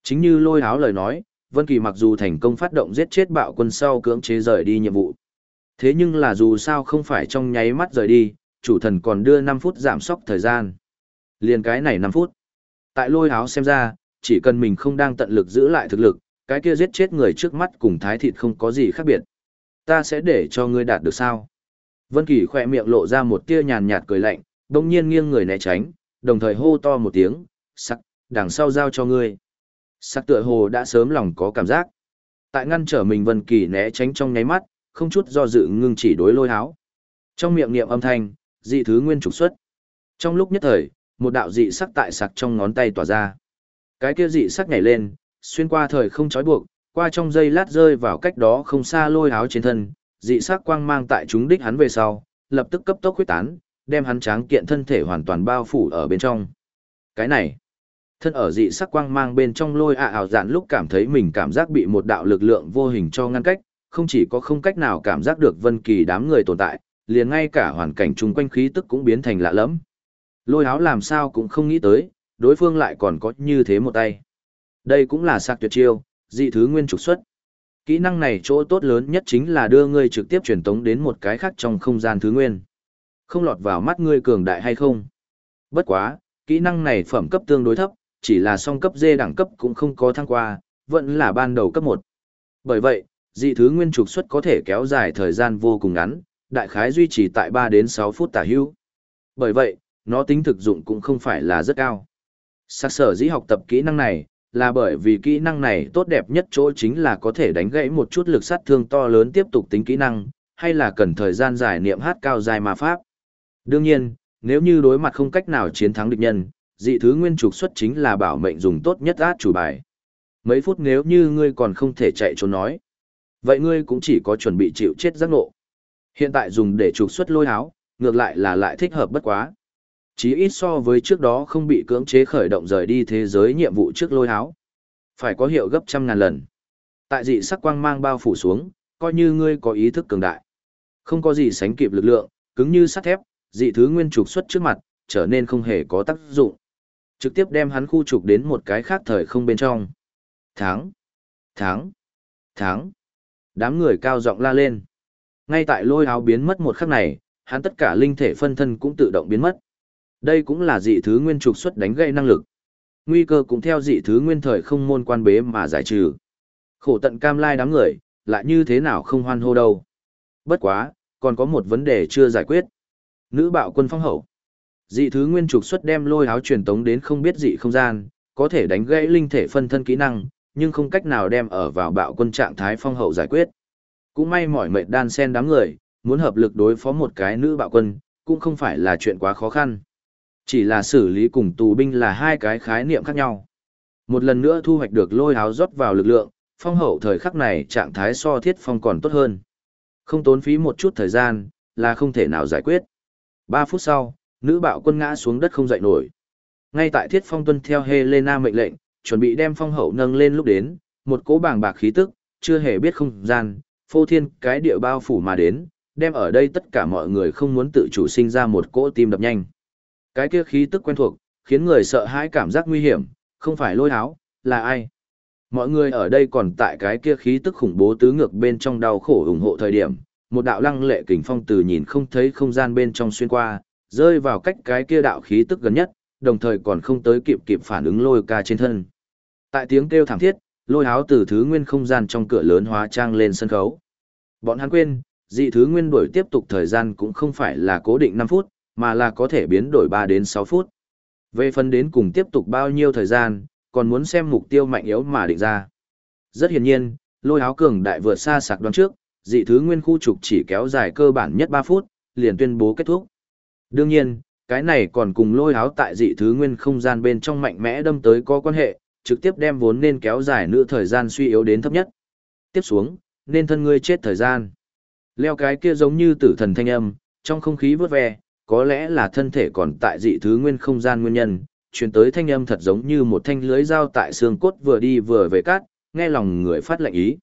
Chính như lôi áo lời nói, Vân Kỳ mặc dù thành công phát động giết chết bạo quân sau cưỡng chế rời đi nhiệm vụ. Thế nhưng là dù sao không phải trong nháy mắt rời đi, chủ thần còn đưa 5 phút giảm sốc thời gian. Liền cái này 5 phút. Tại lôi áo xem ra, chỉ cần mình không đang tận lực giữ lại thực lực, cái kia giết chết người trước mắt cùng thái thịt không có gì khác biệt. Ta sẽ để cho ngươi đạt được sao? Vân Kỳ khẽ miệng lộ ra một tia nhàn nhạt cười lạnh, đồng nhiên nghiêng người né tránh, đồng thời hô to một tiếng, sắc, đằng sau giao cho ngươi. Sắc tựa hồ đã sớm lòng có cảm giác. Tại ngăn trở mình Vân Kỳ né tránh trong nháy mắt, không chút do dự ngưng chỉ đối lôi háo. Trong miệng niệm âm thanh, dị thứ nguyên trục xuất. Trong lúc nhất thời, một đạo dị sắc tại sặc trong ngón tay tỏa ra. Cái kia dị sắc nhảy lên, xuyên qua thời không trói buộc, qua trong giây lát rơi vào cách đó không xa lôi áo trên thân, dị sắc quang mang tại chúng đích hắn về sau, lập tức cấp tốc huyết tán, đem hắn tráng kiện thân thể hoàn toàn bao phủ ở bên trong. Cái này, thân ở dị sắc quang mang bên trong lôi ạ ảo dạn lúc cảm thấy mình cảm giác bị một đạo lực lượng vô hình cho ngăn cách, không chỉ có không cách nào cảm giác được vân kỳ đám người tồn tại, liền ngay cả hoàn cảnh chung quanh khí tức cũng biến thành lạ lẫm. Lôi áo làm sao cũng không nghĩ tới, đối phương lại còn có như thế một tay. Đây cũng là sạc tuyệt chiêu, dị thứ nguyên trục xuất. Kỹ năng này chỗ tốt lớn nhất chính là đưa ngươi trực tiếp truyền tống đến một cái khác trong không gian thứ nguyên. Không lọt vào mắt ngươi cường đại hay không. Bất quá, kỹ năng này phẩm cấp tương đối thấp, chỉ là song cấp D đẳng cấp cũng không có thăng qua, vẫn là ban đầu cấp 1. Bởi vậy, dị thứ nguyên trục xuất có thể kéo dài thời gian vô cùng ngắn, đại khái duy trì tại 3 đến 6 phút tả hữu. Bởi vậy, nó tính thực dụng cũng không phải là rất cao. Sắc sở dĩ học tập kỹ năng này, là bởi vì kỹ năng này tốt đẹp nhất chỗ chính là có thể đánh gãy một chút lực sát thương to lớn tiếp tục tính kỹ năng, hay là cần thời gian giải niệm hát cao dài ma pháp. Đương nhiên, nếu như đối mặt không cách nào chiến thắng địch nhân, dị thứ nguyên trục xuất chính là bảo mệnh dùng tốt nhất át chủ bài. Mấy phút nếu như ngươi còn không thể chạy trốn nói, vậy ngươi cũng chỉ có chuẩn bị chịu chết giác ngộ. Hiện tại dùng để trục xuất lôi áo, ngược lại là lại thích hợp bất quá chí ít so với trước đó không bị cưỡng chế khởi động rời đi thế giới nhiệm vụ trước lôi háo. Phải có hiệu gấp trăm ngàn lần. Tại dị sắc quang mang bao phủ xuống, coi như ngươi có ý thức cường đại. Không có gì sánh kịp lực lượng, cứng như sắt thép, dị thứ nguyên trục xuất trước mặt, trở nên không hề có tác dụng. Trực tiếp đem hắn khu trục đến một cái khác thời không bên trong. Tháng, tháng, tháng. Đám người cao giọng la lên. Ngay tại lôi áo biến mất một khắc này, hắn tất cả linh thể phân thân cũng tự động biến mất. Đây cũng là dị thứ nguyên trục xuất đánh gây năng lực. Nguy cơ cũng theo dị thứ nguyên thời không môn quan bế mà giải trừ. Khổ tận cam lai đám người, lại như thế nào không hoan hô đâu. Bất quá, còn có một vấn đề chưa giải quyết. Nữ bạo quân phong hậu. Dị thứ nguyên trục xuất đem lôi áo truyền tống đến không biết dị không gian, có thể đánh gãy linh thể phân thân kỹ năng, nhưng không cách nào đem ở vào bạo quân trạng thái phong hậu giải quyết. Cũng may mỏi mệt đan sen đám người, muốn hợp lực đối phó một cái nữ bạo quân, cũng không phải là chuyện quá khó khăn. Chỉ là xử lý cùng tù binh là hai cái khái niệm khác nhau. Một lần nữa thu hoạch được lôi háo rót vào lực lượng, phong hậu thời khắc này trạng thái so thiết phong còn tốt hơn. Không tốn phí một chút thời gian, là không thể nào giải quyết. Ba phút sau, nữ bạo quân ngã xuống đất không dậy nổi. Ngay tại thiết phong tuân theo Helena mệnh lệnh, chuẩn bị đem phong hậu nâng lên lúc đến, một cỗ bảng bạc khí tức, chưa hề biết không gian, phô thiên cái địa bao phủ mà đến, đem ở đây tất cả mọi người không muốn tự chủ sinh ra một cỗ tim đập nhanh. Cái kia khí tức quen thuộc, khiến người sợ hãi cảm giác nguy hiểm, không phải lôi háo, là ai? Mọi người ở đây còn tại cái kia khí tức khủng bố tứ ngược bên trong đau khổ ủng hộ thời điểm, một đạo lăng lệ kình phong từ nhìn không thấy không gian bên trong xuyên qua, rơi vào cách cái kia đạo khí tức gần nhất, đồng thời còn không tới kịp kịp phản ứng lôi ca trên thân. Tại tiếng kêu thảm thiết, lôi háo từ thứ nguyên không gian trong cửa lớn hóa trang lên sân khấu. Bọn hắn quên, dị thứ nguyên đổi tiếp tục thời gian cũng không phải là cố định 5 phút, mà là có thể biến đổi 3 đến 6 phút. Về phần đến cùng tiếp tục bao nhiêu thời gian, còn muốn xem mục tiêu mạnh yếu mà định ra. Rất hiển nhiên, lôi áo cường đại vượt xa sạc đoán trước, dị thứ nguyên khu trục chỉ kéo dài cơ bản nhất 3 phút, liền tuyên bố kết thúc. Đương nhiên, cái này còn cùng lôi áo tại dị thứ nguyên không gian bên trong mạnh mẽ đâm tới có quan hệ, trực tiếp đem vốn nên kéo dài nữa thời gian suy yếu đến thấp nhất. Tiếp xuống, nên thân ngươi chết thời gian. Leo cái kia giống như tử thần thanh âm, trong không khí vớt ve, có lẽ là thân thể còn tại dị thứ nguyên không gian nguyên nhân, truyền tới thanh âm thật giống như một thanh lưới dao tại xương cốt vừa đi vừa về cát, nghe lòng người phát lệnh ý.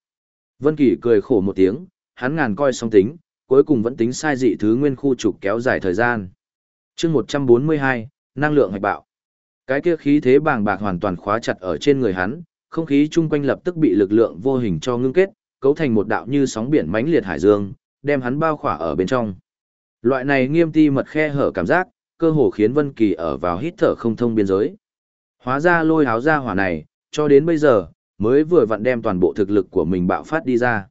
Vân Kỳ cười khổ một tiếng, hắn ngàn coi song tính, cuối cùng vẫn tính sai dị thứ nguyên khu trục kéo dài thời gian. Chương 142, năng lượng hạch bạo. Cái kia khí thế bàng bạc hoàn toàn khóa chặt ở trên người hắn, không khí chung quanh lập tức bị lực lượng vô hình cho ngưng kết, cấu thành một đạo như sóng biển mãnh liệt hải dương, đem hắn bao khỏa ở bên trong. Loại này nghiêm ti mật khe hở cảm giác, cơ hồ khiến Vân Kỳ ở vào hít thở không thông biên giới. Hóa ra lôi háo ra hỏa này, cho đến bây giờ, mới vừa vặn đem toàn bộ thực lực của mình bạo phát đi ra.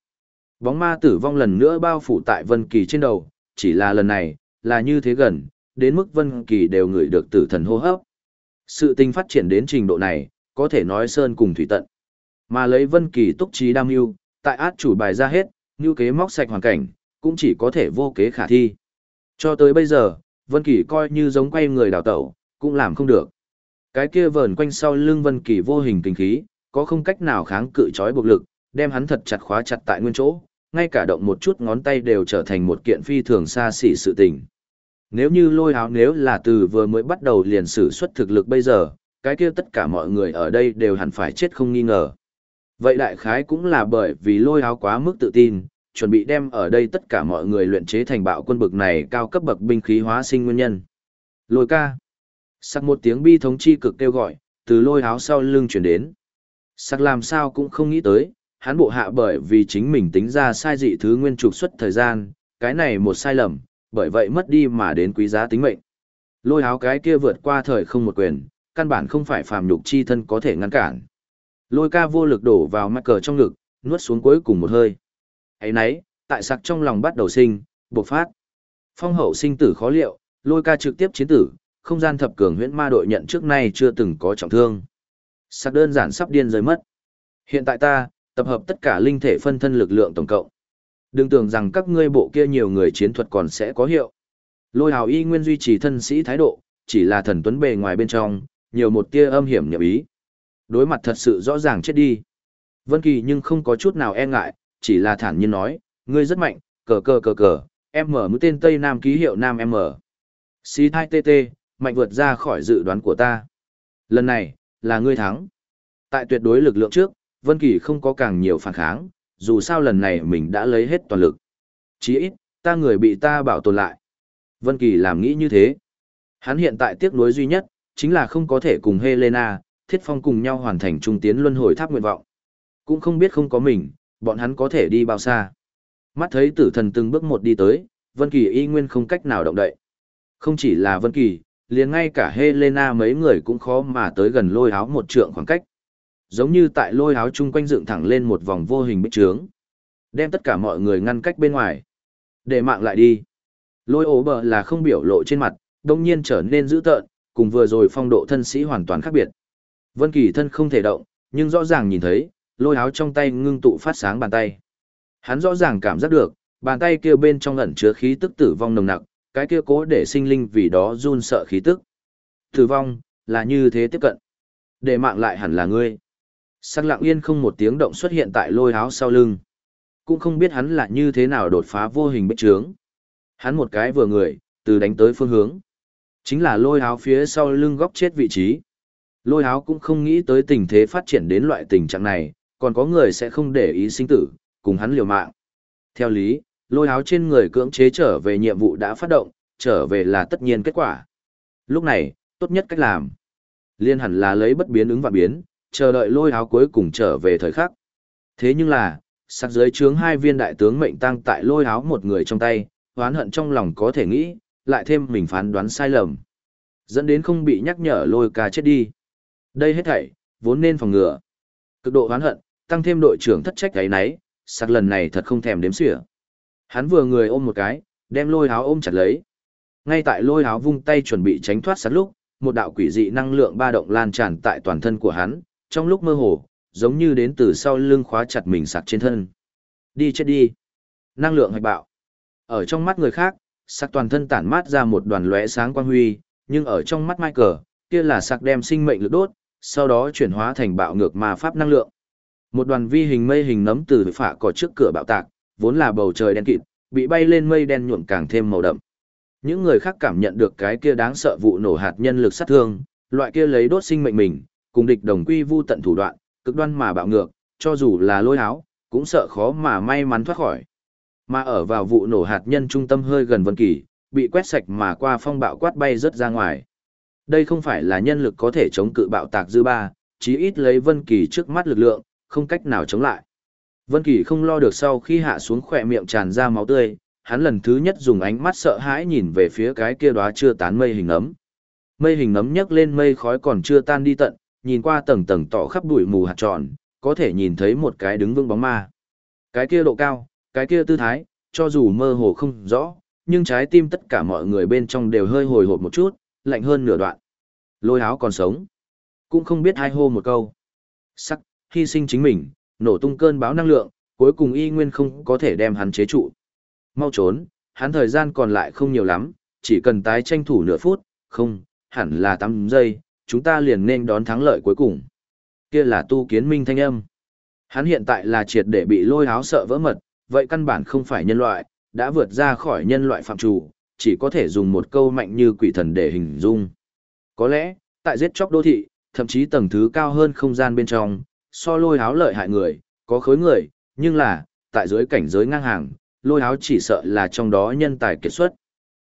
Bóng ma tử vong lần nữa bao phủ tại Vân Kỳ trên đầu, chỉ là lần này, là như thế gần, đến mức Vân Kỳ đều ngửi được tử thần hô hấp. Sự tình phát triển đến trình độ này, có thể nói sơn cùng thủy tận. Mà lấy Vân Kỳ túc trí đam mưu, tại át chủ bài ra hết, như kế móc sạch hoàn cảnh, cũng chỉ có thể vô kế khả thi. Cho tới bây giờ, Vân Kỳ coi như giống quay người đào tẩu, cũng làm không được. Cái kia vờn quanh sau lưng Vân Kỳ vô hình kinh khí, có không cách nào kháng cự trói buộc lực, đem hắn thật chặt khóa chặt tại nguyên chỗ, ngay cả động một chút ngón tay đều trở thành một kiện phi thường xa xỉ sự tình. Nếu như lôi áo nếu là từ vừa mới bắt đầu liền sử xuất thực lực bây giờ, cái kia tất cả mọi người ở đây đều hẳn phải chết không nghi ngờ. Vậy đại khái cũng là bởi vì lôi áo quá mức tự tin, chuẩn bị đem ở đây tất cả mọi người luyện chế thành bạo quân bực này cao cấp bậc binh khí hóa sinh nguyên nhân. Lôi ca. Sắc một tiếng bi thống chi cực kêu gọi, từ lôi áo sau lưng chuyển đến. Sắc làm sao cũng không nghĩ tới, hắn bộ hạ bởi vì chính mình tính ra sai dị thứ nguyên trục xuất thời gian, cái này một sai lầm, bởi vậy mất đi mà đến quý giá tính mệnh. Lôi áo cái kia vượt qua thời không một quyền, căn bản không phải phàm nhục chi thân có thể ngăn cản. Lôi ca vô lực đổ vào mắt cờ trong ngực, nuốt xuống cuối cùng một hơi ấy nấy, tại sặc trong lòng bắt đầu sinh, bộc phát. Phong hậu sinh tử khó liệu, lôi ca trực tiếp chiến tử, không gian thập cường huyễn ma đội nhận trước nay chưa từng có trọng thương. Sặc đơn giản sắp điên rơi mất. Hiện tại ta, tập hợp tất cả linh thể phân thân lực lượng tổng cộng. Đừng tưởng rằng các ngươi bộ kia nhiều người chiến thuật còn sẽ có hiệu. Lôi hào y nguyên duy trì thân sĩ thái độ, chỉ là thần tuấn bề ngoài bên trong, nhiều một tia âm hiểm nhập ý. Đối mặt thật sự rõ ràng chết đi. Vân Kỳ nhưng không có chút nào e ngại, chỉ là thản nhiên nói, ngươi rất mạnh, cờ cờ cờ cờ, em mở mũi tên Tây Nam ký hiệu Nam M. Xí thai TT, mạnh vượt ra khỏi dự đoán của ta. Lần này, là ngươi thắng. Tại tuyệt đối lực lượng trước, Vân Kỳ không có càng nhiều phản kháng, dù sao lần này mình đã lấy hết toàn lực. chỉ ít, ta người bị ta bảo tồn lại. Vân Kỳ làm nghĩ như thế. Hắn hiện tại tiếc nuối duy nhất, chính là không có thể cùng Helena, Thiết Phong cùng nhau hoàn thành trung tiến luân hồi tháp nguyện vọng. Cũng không biết không có mình, bọn hắn có thể đi bao xa. Mắt thấy tử thần từng bước một đi tới, Vân Kỳ y nguyên không cách nào động đậy. Không chỉ là Vân Kỳ, liền ngay cả Helena mấy người cũng khó mà tới gần lôi áo một trượng khoảng cách. Giống như tại lôi áo chung quanh dựng thẳng lên một vòng vô hình bích trướng. Đem tất cả mọi người ngăn cách bên ngoài. Để mạng lại đi. Lôi ố bờ là không biểu lộ trên mặt, đông nhiên trở nên dữ tợn, cùng vừa rồi phong độ thân sĩ hoàn toàn khác biệt. Vân Kỳ thân không thể động, nhưng rõ ràng nhìn thấy, lôi áo trong tay ngưng tụ phát sáng bàn tay. Hắn rõ ràng cảm giác được, bàn tay kia bên trong ẩn chứa khí tức tử vong nồng nặc, cái kia cố để sinh linh vì đó run sợ khí tức. Tử vong, là như thế tiếp cận. Để mạng lại hẳn là ngươi. Sắc lặng yên không một tiếng động xuất hiện tại lôi áo sau lưng. Cũng không biết hắn là như thế nào đột phá vô hình bích trướng. Hắn một cái vừa người, từ đánh tới phương hướng. Chính là lôi áo phía sau lưng góc chết vị trí. Lôi áo cũng không nghĩ tới tình thế phát triển đến loại tình trạng này, còn có người sẽ không để ý sinh tử, cùng hắn liều mạng. Theo lý, lôi áo trên người cưỡng chế trở về nhiệm vụ đã phát động, trở về là tất nhiên kết quả. Lúc này, tốt nhất cách làm. Liên hẳn là lấy bất biến ứng và biến, chờ đợi lôi áo cuối cùng trở về thời khắc. Thế nhưng là, sắc dưới chướng hai viên đại tướng mệnh tăng tại lôi áo một người trong tay, oán hận trong lòng có thể nghĩ, lại thêm mình phán đoán sai lầm. Dẫn đến không bị nhắc nhở lôi ca chết đi. Đây hết thảy, vốn nên phòng ngừa. Cực độ oán hận, tăng thêm đội trưởng thất trách ấy nấy, sạc lần này thật không thèm đếm xỉa. Hắn vừa người ôm một cái, đem lôi háo ôm chặt lấy. Ngay tại lôi háo vung tay chuẩn bị tránh thoát sát lúc, một đạo quỷ dị năng lượng ba động lan tràn tại toàn thân của hắn, trong lúc mơ hồ, giống như đến từ sau lưng khóa chặt mình sạc trên thân. Đi chết đi. Năng lượng hoạch bạo. Ở trong mắt người khác, sạc toàn thân tản mát ra một đoàn lóe sáng quang huy, nhưng ở trong mắt Michael, kia là sạc đem sinh mệnh lực đốt, sau đó chuyển hóa thành bạo ngược ma pháp năng lượng. Một đoàn vi hình mây hình nấm từ phả cỏ trước cửa bạo tạc, vốn là bầu trời đen kịt, bị bay lên mây đen nhuộm càng thêm màu đậm. Những người khác cảm nhận được cái kia đáng sợ vụ nổ hạt nhân lực sát thương, loại kia lấy đốt sinh mệnh mình, cùng địch đồng quy vu tận thủ đoạn, cực đoan mà bạo ngược, cho dù là lôi áo, cũng sợ khó mà may mắn thoát khỏi. Mà ở vào vụ nổ hạt nhân trung tâm hơi gần Vân Kỳ, bị quét sạch mà qua phong bạo quát bay rất ra ngoài. Đây không phải là nhân lực có thể chống cự bạo tạc dư ba, chí ít lấy Vân Kỳ trước mắt lực lượng, không cách nào chống lại. Vân Kỳ không lo được sau khi hạ xuống khỏe miệng tràn ra máu tươi, hắn lần thứ nhất dùng ánh mắt sợ hãi nhìn về phía cái kia đóa chưa tán mây hình nấm. Mây hình nấm nhấc lên mây khói còn chưa tan đi tận, nhìn qua tầng tầng tỏ khắp bụi mù hạt tròn, có thể nhìn thấy một cái đứng vững bóng ma. Cái kia độ cao, cái kia tư thái, cho dù mơ hồ không rõ, nhưng trái tim tất cả mọi người bên trong đều hơi hồi hộp một chút, lạnh hơn nửa đoạn. Lôi áo còn sống. Cũng không biết hai hô một câu. Sắc, hy sinh chính mình, nổ tung cơn báo năng lượng, cuối cùng y nguyên không có thể đem hắn chế trụ. Mau trốn, hắn thời gian còn lại không nhiều lắm, chỉ cần tái tranh thủ nửa phút, không, hẳn là 8 giây, chúng ta liền nên đón thắng lợi cuối cùng. Kia là tu kiến minh thanh âm. Hắn hiện tại là triệt để bị lôi áo sợ vỡ mật, vậy căn bản không phải nhân loại, đã vượt ra khỏi nhân loại phạm trù, chỉ có thể dùng một câu mạnh như quỷ thần để hình dung. Có lẽ, tại giết chóc đô thị, thậm chí tầng thứ cao hơn không gian bên trong, so lôi háo lợi hại người, có khối người, nhưng là, tại dưới cảnh giới ngang hàng, lôi háo chỉ sợ là trong đó nhân tài kiệt xuất.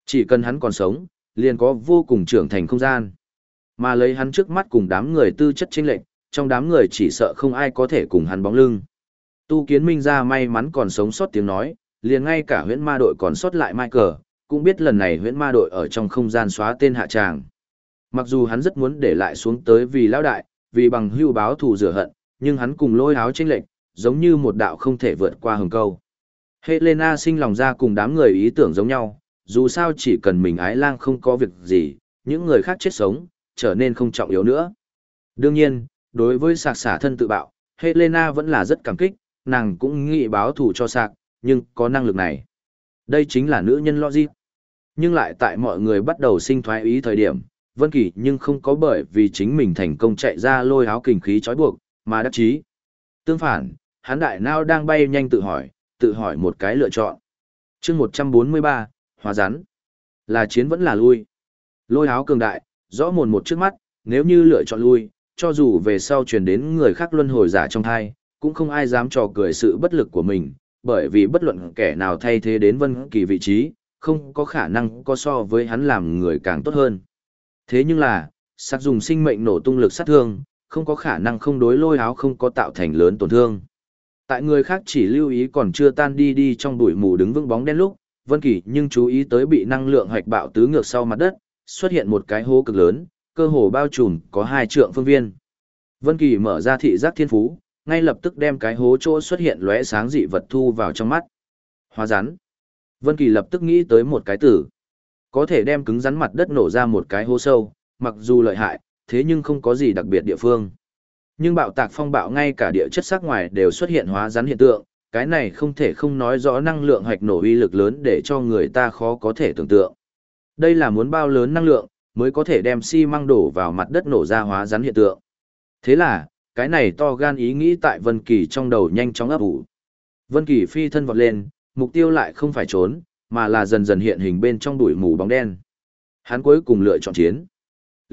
Chỉ cần hắn còn sống, liền có vô cùng trưởng thành không gian. Mà lấy hắn trước mắt cùng đám người tư chất chênh lệnh, trong đám người chỉ sợ không ai có thể cùng hắn bóng lưng. Tu kiến minh ra may mắn còn sống sót tiếng nói, liền ngay cả huyễn ma đội còn sót lại Michael, cũng biết lần này huyễn ma đội ở trong không gian xóa tên hạ tràng. Mặc dù hắn rất muốn để lại xuống tới vì lão đại, vì bằng hưu báo thù rửa hận, nhưng hắn cùng lôi áo chênh lệnh, giống như một đạo không thể vượt qua hừng câu. Helena sinh lòng ra cùng đám người ý tưởng giống nhau, dù sao chỉ cần mình ái lang không có việc gì, những người khác chết sống, trở nên không trọng yếu nữa. Đương nhiên, đối với sạc xả thân tự bạo, Helena vẫn là rất cảm kích, nàng cũng nghĩ báo thù cho sạc, nhưng có năng lực này. Đây chính là nữ nhân logic. Nhưng lại tại mọi người bắt đầu sinh thoái ý thời điểm, Vân Kỳ nhưng không có bởi vì chính mình thành công chạy ra lôi áo kình khí trói buộc, mà đắc chí. Tương phản, hắn đại nao đang bay nhanh tự hỏi, tự hỏi một cái lựa chọn. Chương 143, hóa rắn. Là chiến vẫn là lui. Lôi áo cường đại, rõ mồn một trước mắt, nếu như lựa chọn lui, cho dù về sau truyền đến người khác luân hồi giả trong thai, cũng không ai dám trò cười sự bất lực của mình, bởi vì bất luận kẻ nào thay thế đến Vân Kỳ vị trí, không có khả năng có so với hắn làm người càng tốt hơn. Thế nhưng là, sát dùng sinh mệnh nổ tung lực sát thương, không có khả năng không đối lôi áo không có tạo thành lớn tổn thương. Tại người khác chỉ lưu ý còn chưa tan đi đi trong bụi mù đứng vững bóng đen lúc, Vân Kỳ nhưng chú ý tới bị năng lượng hoạch bạo tứ ngược sau mặt đất, xuất hiện một cái hố cực lớn, cơ hồ bao trùm có hai trượng phương viên. Vân Kỳ mở ra thị giác thiên phú, ngay lập tức đem cái hố chỗ xuất hiện lóe sáng dị vật thu vào trong mắt. Hóa rắn. Vân Kỳ lập tức nghĩ tới một cái từ. Có thể đem cứng rắn mặt đất nổ ra một cái hố sâu, mặc dù lợi hại, thế nhưng không có gì đặc biệt địa phương. Nhưng bạo tạc phong bạo ngay cả địa chất sắc ngoài đều xuất hiện hóa rắn hiện tượng, cái này không thể không nói rõ năng lượng hoạch nổ uy lực lớn để cho người ta khó có thể tưởng tượng. Đây là muốn bao lớn năng lượng, mới có thể đem xi măng đổ vào mặt đất nổ ra hóa rắn hiện tượng. Thế là, cái này to gan ý nghĩ tại Vân Kỳ trong đầu nhanh chóng ấp ủ. Vân Kỳ phi thân vọt lên, mục tiêu lại không phải trốn, mà là dần dần hiện hình bên trong bụi mù bóng đen. Hắn cuối cùng lựa chọn chiến.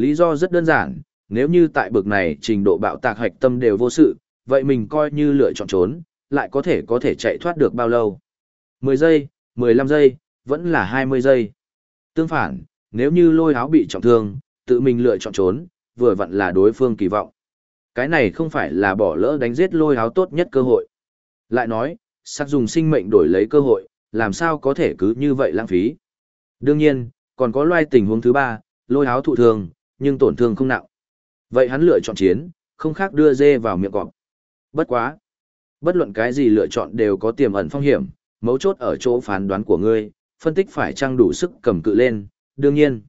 Lý do rất đơn giản, nếu như tại bực này trình độ bạo tạc hạch tâm đều vô sự, vậy mình coi như lựa chọn trốn, lại có thể có thể chạy thoát được bao lâu. 10 giây, 15 giây, vẫn là 20 giây. Tương phản, nếu như lôi áo bị trọng thương, tự mình lựa chọn trốn, vừa vặn là đối phương kỳ vọng. Cái này không phải là bỏ lỡ đánh giết lôi áo tốt nhất cơ hội. Lại nói, sắc dùng sinh mệnh đổi lấy cơ hội, làm sao có thể cứ như vậy lãng phí. Đương nhiên, còn có loài tình huống thứ ba, lôi háo thụ thương, nhưng tổn thương không nặng. Vậy hắn lựa chọn chiến, không khác đưa dê vào miệng cọp. Bất quá. Bất luận cái gì lựa chọn đều có tiềm ẩn phong hiểm, mấu chốt ở chỗ phán đoán của ngươi, phân tích phải trang đủ sức cầm cự lên, đương nhiên.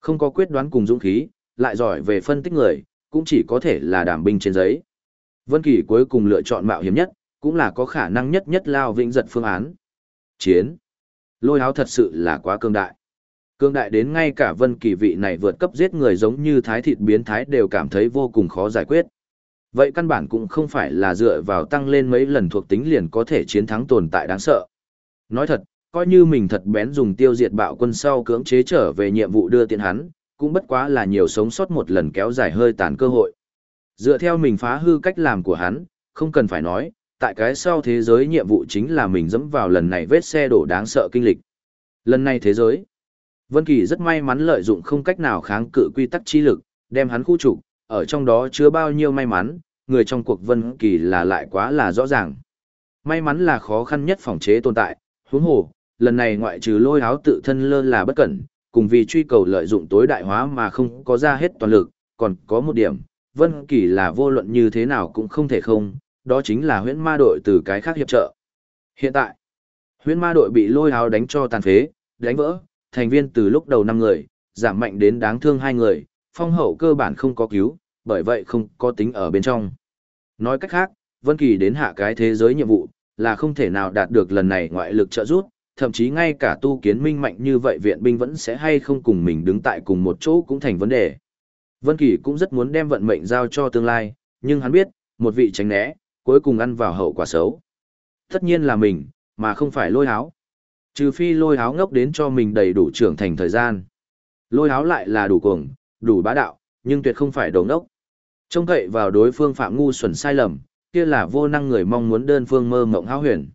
Không có quyết đoán cùng dũng khí, lại giỏi về phân tích người, cũng chỉ có thể là đảm binh trên giấy. Vân Kỳ cuối cùng lựa chọn mạo hiểm nhất, cũng là có khả năng nhất nhất lao vĩnh giật phương án. Chiến. Lôi háo thật sự là quá cương đại. Cương đại đến ngay cả Vân Kỳ vị này vượt cấp giết người giống như thái thịt biến thái đều cảm thấy vô cùng khó giải quyết. Vậy căn bản cũng không phải là dựa vào tăng lên mấy lần thuộc tính liền có thể chiến thắng tồn tại đáng sợ. Nói thật, coi như mình thật bén dùng tiêu diệt bạo quân sau cưỡng chế trở về nhiệm vụ đưa tiền hắn, cũng bất quá là nhiều sống sót một lần kéo dài hơi tàn cơ hội. Dựa theo mình phá hư cách làm của hắn, không cần phải nói, tại cái sau thế giới nhiệm vụ chính là mình dẫm vào lần này vết xe đổ đáng sợ kinh lịch. Lần này thế giới, Vân Kỳ rất may mắn lợi dụng không cách nào kháng cự quy tắc chi lực, đem hắn khu trục, ở trong đó chứa bao nhiêu may mắn, người trong cuộc Vân Kỳ là lại quá là rõ ràng. May mắn là khó khăn nhất phòng chế tồn tại, huống hồ, lần này ngoại trừ lôi áo tự thân lơ là bất cẩn, cùng vì truy cầu lợi dụng tối đại hóa mà không có ra hết toàn lực, còn có một điểm, Vân Kỳ là vô luận như thế nào cũng không thể không, đó chính là huyễn ma đội từ cái khác hiệp trợ. Hiện tại, huyễn ma đội bị lôi áo đánh cho tàn phế, đánh vỡ, thành viên từ lúc đầu 5 người, giảm mạnh đến đáng thương hai người, phong hậu cơ bản không có cứu, bởi vậy không có tính ở bên trong. Nói cách khác, Vân Kỳ đến hạ cái thế giới nhiệm vụ, là không thể nào đạt được lần này ngoại lực trợ giúp, thậm chí ngay cả tu kiến minh mạnh như vậy viện binh vẫn sẽ hay không cùng mình đứng tại cùng một chỗ cũng thành vấn đề. Vân Kỳ cũng rất muốn đem vận mệnh giao cho tương lai, nhưng hắn biết, một vị tránh né, cuối cùng ăn vào hậu quả xấu. Tất nhiên là mình, mà không phải lôi háo. Trừ phi lôi háo ngốc đến cho mình đầy đủ trưởng thành thời gian. Lôi háo lại là đủ cuồng, đủ bá đạo, nhưng tuyệt không phải đồ ngốc. Trông cậy vào đối phương phạm ngu xuẩn sai lầm, kia là vô năng người mong muốn đơn phương mơ mộng háo huyền.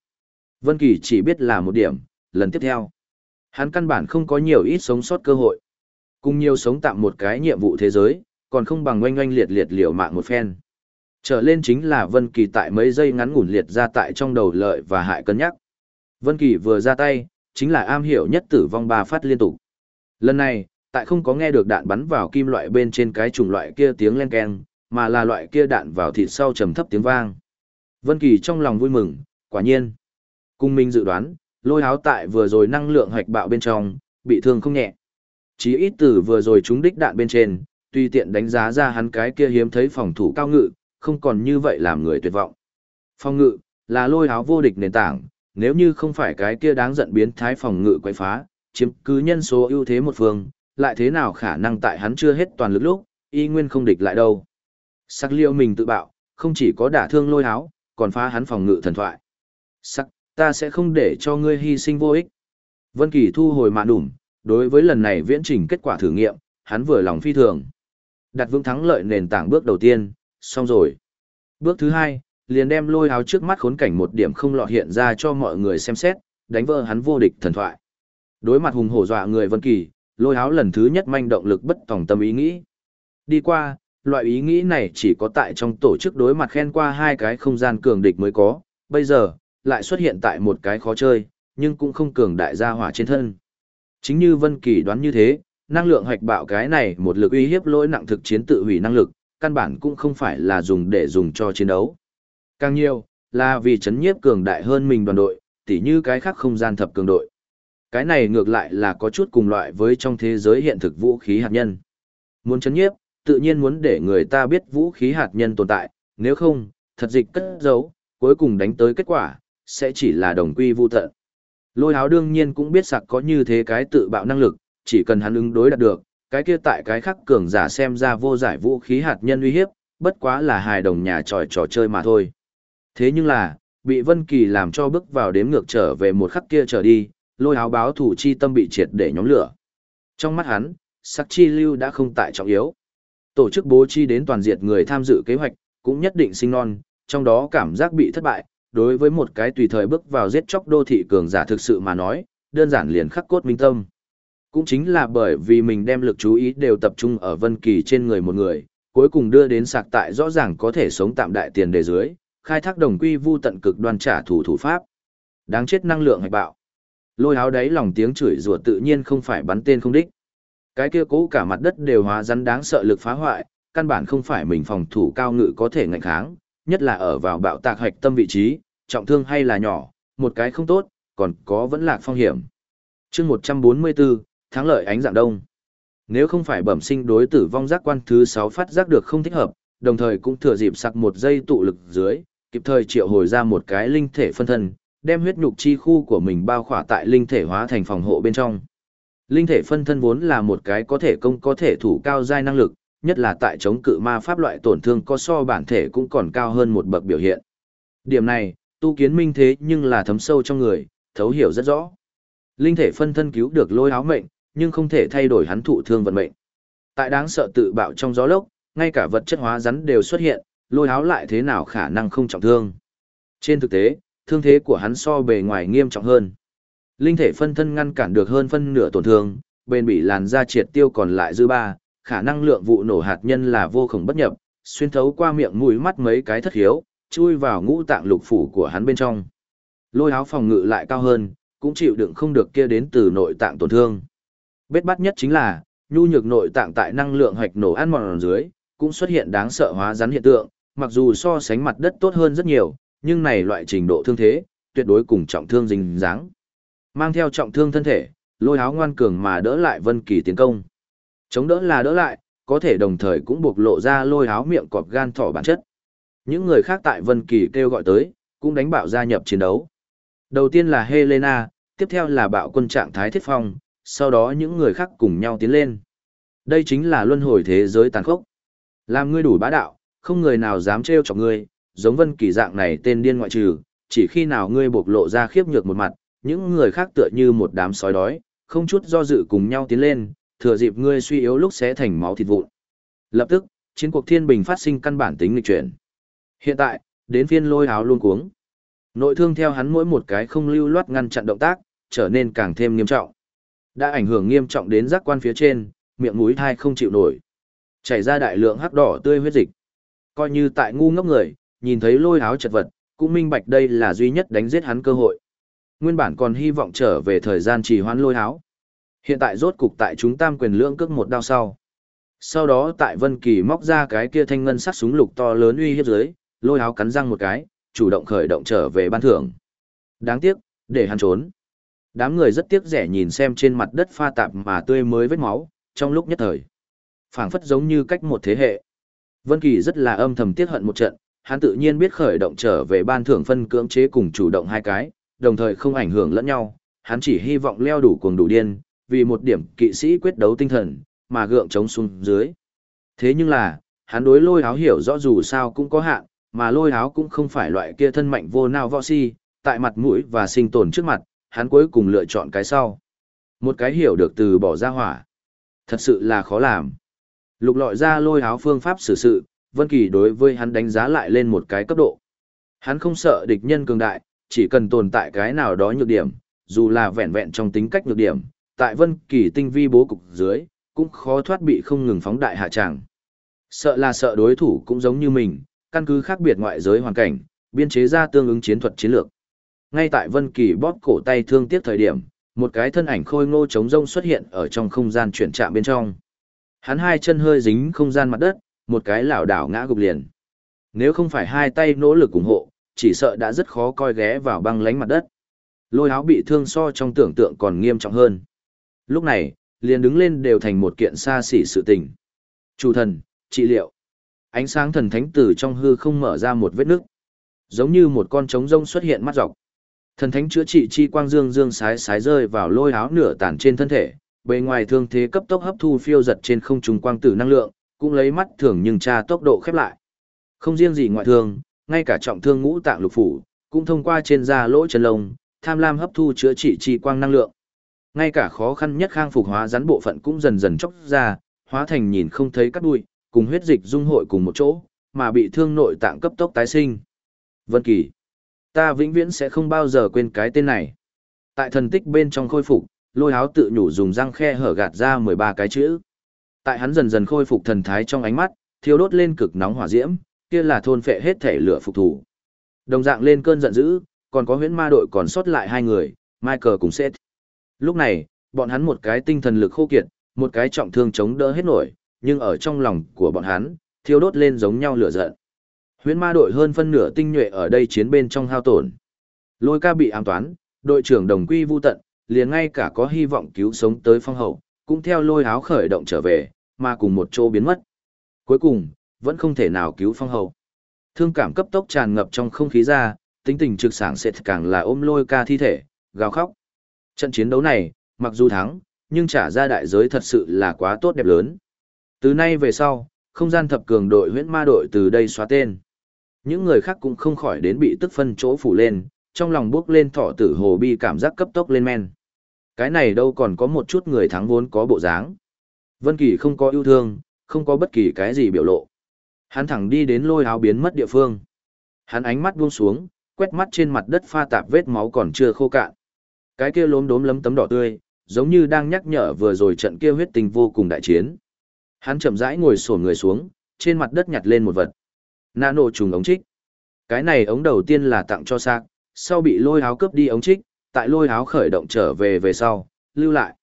Vân Kỳ chỉ biết là một điểm, lần tiếp theo. Hắn căn bản không có nhiều ít sống sót cơ hội. Cùng nhiều sống tạm một cái nhiệm vụ thế giới, còn không bằng oanh oanh liệt liệt liều mạng một phen. Trở lên chính là Vân Kỳ tại mấy giây ngắn ngủn liệt ra tại trong đầu lợi và hại cân nhắc. Vân Kỳ vừa ra tay, chính là am hiểu nhất tử vong ba phát liên tục. Lần này, tại không có nghe được đạn bắn vào kim loại bên trên cái chủng loại kia tiếng len keng, mà là loại kia đạn vào thịt sau trầm thấp tiếng vang. Vân Kỳ trong lòng vui mừng, quả nhiên. Cung Minh dự đoán, lôi háo tại vừa rồi năng lượng hoạch bạo bên trong, bị thương không nhẹ. Chí ít tử vừa rồi trúng đích đạn bên trên, tuy tiện đánh giá ra hắn cái kia hiếm thấy phòng thủ cao ngự, không còn như vậy làm người tuyệt vọng. Phòng ngự, là lôi háo vô địch nền tảng, nếu như không phải cái kia đáng giận biến thái phòng ngự quậy phá, chiếm cứ nhân số ưu thế một phương, lại thế nào khả năng tại hắn chưa hết toàn lực lúc, y nguyên không địch lại đâu. Sắc liêu mình tự bạo, không chỉ có đả thương lôi háo, còn phá hắn phòng ngự thần thoại. Sắc, ta sẽ không để cho ngươi hy sinh vô ích. Vân Kỳ thu hồi mạn đủm, đối với lần này viễn trình kết quả thử nghiệm, hắn vừa lòng phi thường. Đặt vững thắng lợi nền tảng bước đầu tiên, xong rồi. Bước thứ hai, liền đem lôi áo trước mắt khốn cảnh một điểm không lọt hiện ra cho mọi người xem xét, đánh vỡ hắn vô địch thần thoại. Đối mặt hùng hổ dọa người Vân Kỳ, lôi áo lần thứ nhất manh động lực bất tòng tâm ý nghĩ. Đi qua, loại ý nghĩ này chỉ có tại trong tổ chức đối mặt khen qua hai cái không gian cường địch mới có, bây giờ, lại xuất hiện tại một cái khó chơi, nhưng cũng không cường đại gia hỏa trên thân. Chính như Vân Kỳ đoán như thế, năng lượng hoạch bạo cái này một lực uy hiếp lỗi nặng thực chiến tự hủy năng lực, căn bản cũng không phải là dùng để dùng cho chiến đấu. Càng nhiều, là vì chấn nhiếp cường đại hơn mình đoàn đội, tỉ như cái khác không gian thập cường đội. Cái này ngược lại là có chút cùng loại với trong thế giới hiện thực vũ khí hạt nhân. Muốn chấn nhiếp, tự nhiên muốn để người ta biết vũ khí hạt nhân tồn tại, nếu không, thật dịch cất giấu, cuối cùng đánh tới kết quả, sẽ chỉ là đồng quy vu tận. Lôi háo đương nhiên cũng biết sặc có như thế cái tự bạo năng lực, chỉ cần hắn ứng đối đạt được, cái kia tại cái khắc cường giả xem ra vô giải vũ khí hạt nhân uy hiếp, bất quá là hài đồng nhà tròi trò chơi mà thôi. Thế nhưng là, bị Vân Kỳ làm cho bước vào đếm ngược trở về một khắc kia trở đi, lôi áo báo thủ chi tâm bị triệt để nhóm lửa. Trong mắt hắn, sắc chi lưu đã không tại trọng yếu. Tổ chức bố chi đến toàn diệt người tham dự kế hoạch, cũng nhất định sinh non, trong đó cảm giác bị thất bại, đối với một cái tùy thời bước vào giết chóc đô thị cường giả thực sự mà nói, đơn giản liền khắc cốt minh tâm. Cũng chính là bởi vì mình đem lực chú ý đều tập trung ở Vân Kỳ trên người một người, cuối cùng đưa đến sạc tại rõ ràng có thể sống tạm đại tiền đề dưới, khai thác đồng quy vu tận cực đoan trả thủ thủ pháp. Đáng chết năng lượng hạch bạo. Lôi áo đáy lòng tiếng chửi rủa tự nhiên không phải bắn tên không đích. Cái kia cố cả mặt đất đều hóa rắn đáng sợ lực phá hoại, căn bản không phải mình phòng thủ cao ngự có thể ngạnh kháng, nhất là ở vào bạo tạc hạch tâm vị trí, trọng thương hay là nhỏ, một cái không tốt, còn có vẫn lạc phong hiểm. chương 144, thắng lợi ánh dạng đông. Nếu không phải bẩm sinh đối tử vong giác quan thứ 6 phát giác được không thích hợp, đồng thời cũng thừa dịp sặc một giây tụ lực dưới, kịp thời triệu hồi ra một cái linh thể phân thân, đem huyết nhục chi khu của mình bao khỏa tại linh thể hóa thành phòng hộ bên trong. Linh thể phân thân vốn là một cái có thể công có thể thủ cao giai năng lực, nhất là tại chống cự ma pháp loại tổn thương có so bản thể cũng còn cao hơn một bậc biểu hiện. Điểm này, tu kiến minh thế nhưng là thấm sâu trong người, thấu hiểu rất rõ. Linh thể phân thân cứu được lôi áo mệnh, nhưng không thể thay đổi hắn thụ thương vận mệnh. Tại đáng sợ tự bạo trong gió lốc, ngay cả vật chất hóa rắn đều xuất hiện, lôi áo lại thế nào khả năng không trọng thương. Trên thực tế, thương thế của hắn so bề ngoài nghiêm trọng hơn. Linh thể phân thân ngăn cản được hơn phân nửa tổn thương, bên bị làn da triệt tiêu còn lại dư ba, khả năng lượng vụ nổ hạt nhân là vô cùng bất nhập, xuyên thấu qua miệng mũi mắt mấy cái thất hiếu, chui vào ngũ tạng lục phủ của hắn bên trong. Lôi áo phòng ngự lại cao hơn, cũng chịu đựng không được kia đến từ nội tạng tổn thương. Bết bắt nhất chính là, nhu nhược nội tạng tại năng lượng hạch nổ ăn mòn dưới, cũng xuất hiện đáng sợ hóa rắn hiện tượng, mặc dù so sánh mặt đất tốt hơn rất nhiều, nhưng này loại trình độ thương thế, tuyệt đối cùng trọng thương dính dáng. Mang theo trọng thương thân thể, lôi áo ngoan cường mà đỡ lại Vân Kỳ tiến công. Chống đỡ là đỡ lại, có thể đồng thời cũng buộc lộ ra lôi áo miệng cọp gan thỏ bản chất. Những người khác tại Vân Kỳ kêu gọi tới, cũng đánh bạo gia nhập chiến đấu. Đầu tiên là Helena, tiếp theo là bạo quân trạng thái thiết phong, sau đó những người khác cùng nhau tiến lên. Đây chính là luân hồi thế giới tàn khốc. Làm ngươi đủ bá đạo, không người nào dám trêu chọc ngươi, giống Vân Kỳ dạng này tên điên ngoại trừ, chỉ khi nào ngươi bộc lộ ra khiếp nhược một mặt, những người khác tựa như một đám sói đói, không chút do dự cùng nhau tiến lên, thừa dịp ngươi suy yếu lúc sẽ thành máu thịt vụn. Lập tức, chiến cuộc thiên bình phát sinh căn bản tính nghịch chuyển. Hiện tại, đến phiên lôi áo luôn cuống. Nội thương theo hắn mỗi một cái không lưu loát ngăn chặn động tác, trở nên càng thêm nghiêm trọng. Đã ảnh hưởng nghiêm trọng đến giác quan phía trên, miệng mũi thai không chịu nổi. Chảy ra đại lượng hắc đỏ tươi huyết dịch. Coi như tại ngu ngốc người, nhìn thấy lôi áo chật vật, cũng minh bạch đây là duy nhất đánh giết hắn cơ hội. Nguyên bản còn hy vọng trở về thời gian trì hoãn lôi áo. Hiện tại rốt cục tại chúng tam quyền lưỡng cước một đao sau. Sau đó tại Vân Kỳ móc ra cái kia thanh ngân sắc súng lục to lớn uy hiếp dưới, lôi áo cắn răng một cái, chủ động khởi động trở về ban thưởng. Đáng tiếc, để hắn trốn. Đám người rất tiếc rẻ nhìn xem trên mặt đất pha tạp mà tươi mới vết máu, trong lúc nhất thời. phảng phất giống như cách một thế hệ. Vân Kỳ rất là âm thầm tiếc hận một trận, hắn tự nhiên biết khởi động trở về ban thưởng phân cưỡng chế cùng chủ động hai cái, đồng thời không ảnh hưởng lẫn nhau, hắn chỉ hy vọng leo đủ cuồng đủ điên, vì một điểm kỵ sĩ quyết đấu tinh thần, mà gượng chống xuống dưới. Thế nhưng là, hắn đối lôi áo hiểu rõ dù sao cũng có hạn, mà lôi áo cũng không phải loại kia thân mạnh vô nào võ si, tại mặt mũi và sinh tồn trước mặt, hắn cuối cùng lựa chọn cái sau. Một cái hiểu được từ bỏ ra hỏa. Thật sự là khó làm. Lục lọi ra lôi áo phương pháp xử sự, Vân Kỳ đối với hắn đánh giá lại lên một cái cấp độ. Hắn không sợ địch nhân cường đại, chỉ cần tồn tại cái nào đó nhược điểm, dù là vẹn vẹn trong tính cách nhược điểm, tại Vân Kỳ tinh vi bố cục dưới, cũng khó thoát bị không ngừng phóng đại hạ tràng. Sợ là sợ đối thủ cũng giống như mình, căn cứ khác biệt ngoại giới hoàn cảnh, biên chế ra tương ứng chiến thuật chiến lược. Ngay tại Vân Kỳ bóp cổ tay thương tiếc thời điểm, một cái thân ảnh khôi ngô trống rông xuất hiện ở trong không gian chuyển trạm bên trong. Hắn hai chân hơi dính không gian mặt đất, một cái lảo đảo ngã gục liền. Nếu không phải hai tay nỗ lực ủng hộ, chỉ sợ đã rất khó coi ghé vào băng lánh mặt đất. Lôi áo bị thương so trong tưởng tượng còn nghiêm trọng hơn. Lúc này, liền đứng lên đều thành một kiện xa xỉ sự tình. Chủ thần, trị liệu. Ánh sáng thần thánh từ trong hư không mở ra một vết nước. Giống như một con trống rông xuất hiện mắt dọc. Thần thánh chữa trị chi quang dương dương sái sái rơi vào lôi áo nửa tàn trên thân thể, bề ngoài thương thế cấp tốc hấp thu phiêu giật trên không trung quang tử năng lượng, cũng lấy mắt thường nhưng tra tốc độ khép lại. Không riêng gì ngoại thương, ngay cả trọng thương ngũ tạng lục phủ, cũng thông qua trên da lỗ chân lông, tham lam hấp thu chữa trị chi quang năng lượng. Ngay cả khó khăn nhất khang phục hóa rắn bộ phận cũng dần dần chốc ra, hóa thành nhìn không thấy cắt đuôi, cùng huyết dịch dung hội cùng một chỗ, mà bị thương nội tạng cấp tốc tái sinh. Vân Kỳ, ta vĩnh viễn sẽ không bao giờ quên cái tên này. Tại thần tích bên trong khôi phục, lôi háo tự nhủ dùng răng khe hở gạt ra 13 cái chữ. Tại hắn dần dần khôi phục thần thái trong ánh mắt, thiêu đốt lên cực nóng hỏa diễm, kia là thôn phệ hết thể lửa phục thủ. Đồng dạng lên cơn giận dữ, còn có huyễn ma đội còn sót lại hai người, Michael cùng Seth. Lúc này, bọn hắn một cái tinh thần lực khô kiệt, một cái trọng thương chống đỡ hết nổi, nhưng ở trong lòng của bọn hắn, thiêu đốt lên giống nhau lửa giận. Huyễn ma đội hơn phân nửa tinh nhuệ ở đây chiến bên trong hao tổn. Lôi ca bị ám toán, đội trưởng đồng quy vu tận, liền ngay cả có hy vọng cứu sống tới phong hậu, cũng theo lôi áo khởi động trở về, mà cùng một chỗ biến mất. Cuối cùng, vẫn không thể nào cứu phong hậu. Thương cảm cấp tốc tràn ngập trong không khí ra, tính tình trực sảng sẽ càng là ôm lôi ca thi thể, gào khóc. Trận chiến đấu này, mặc dù thắng, nhưng trả ra đại giới thật sự là quá tốt đẹp lớn. Từ nay về sau, không gian thập cường đội huyễn ma đội từ đây xóa tên. Những người khác cũng không khỏi đến bị tức phân chỗ phủ lên, trong lòng bước lên thọ tử hồ bi cảm giác cấp tốc lên men. Cái này đâu còn có một chút người thắng vốn có bộ dáng. Vân Kỳ không có yêu thương, không có bất kỳ cái gì biểu lộ. Hắn thẳng đi đến lôi áo biến mất địa phương. Hắn ánh mắt buông xuống, quét mắt trên mặt đất pha tạp vết máu còn chưa khô cạn. Cái kia lốm đốm lấm tấm đỏ tươi, giống như đang nhắc nhở vừa rồi trận kia huyết tình vô cùng đại chiến. Hắn chậm rãi ngồi xổm người xuống, trên mặt đất nhặt lên một vật. Nano trùng ống trích. Cái này ống đầu tiên là tặng cho sạc, sau bị lôi áo cướp đi ống trích, tại lôi áo khởi động trở về về sau, lưu lại.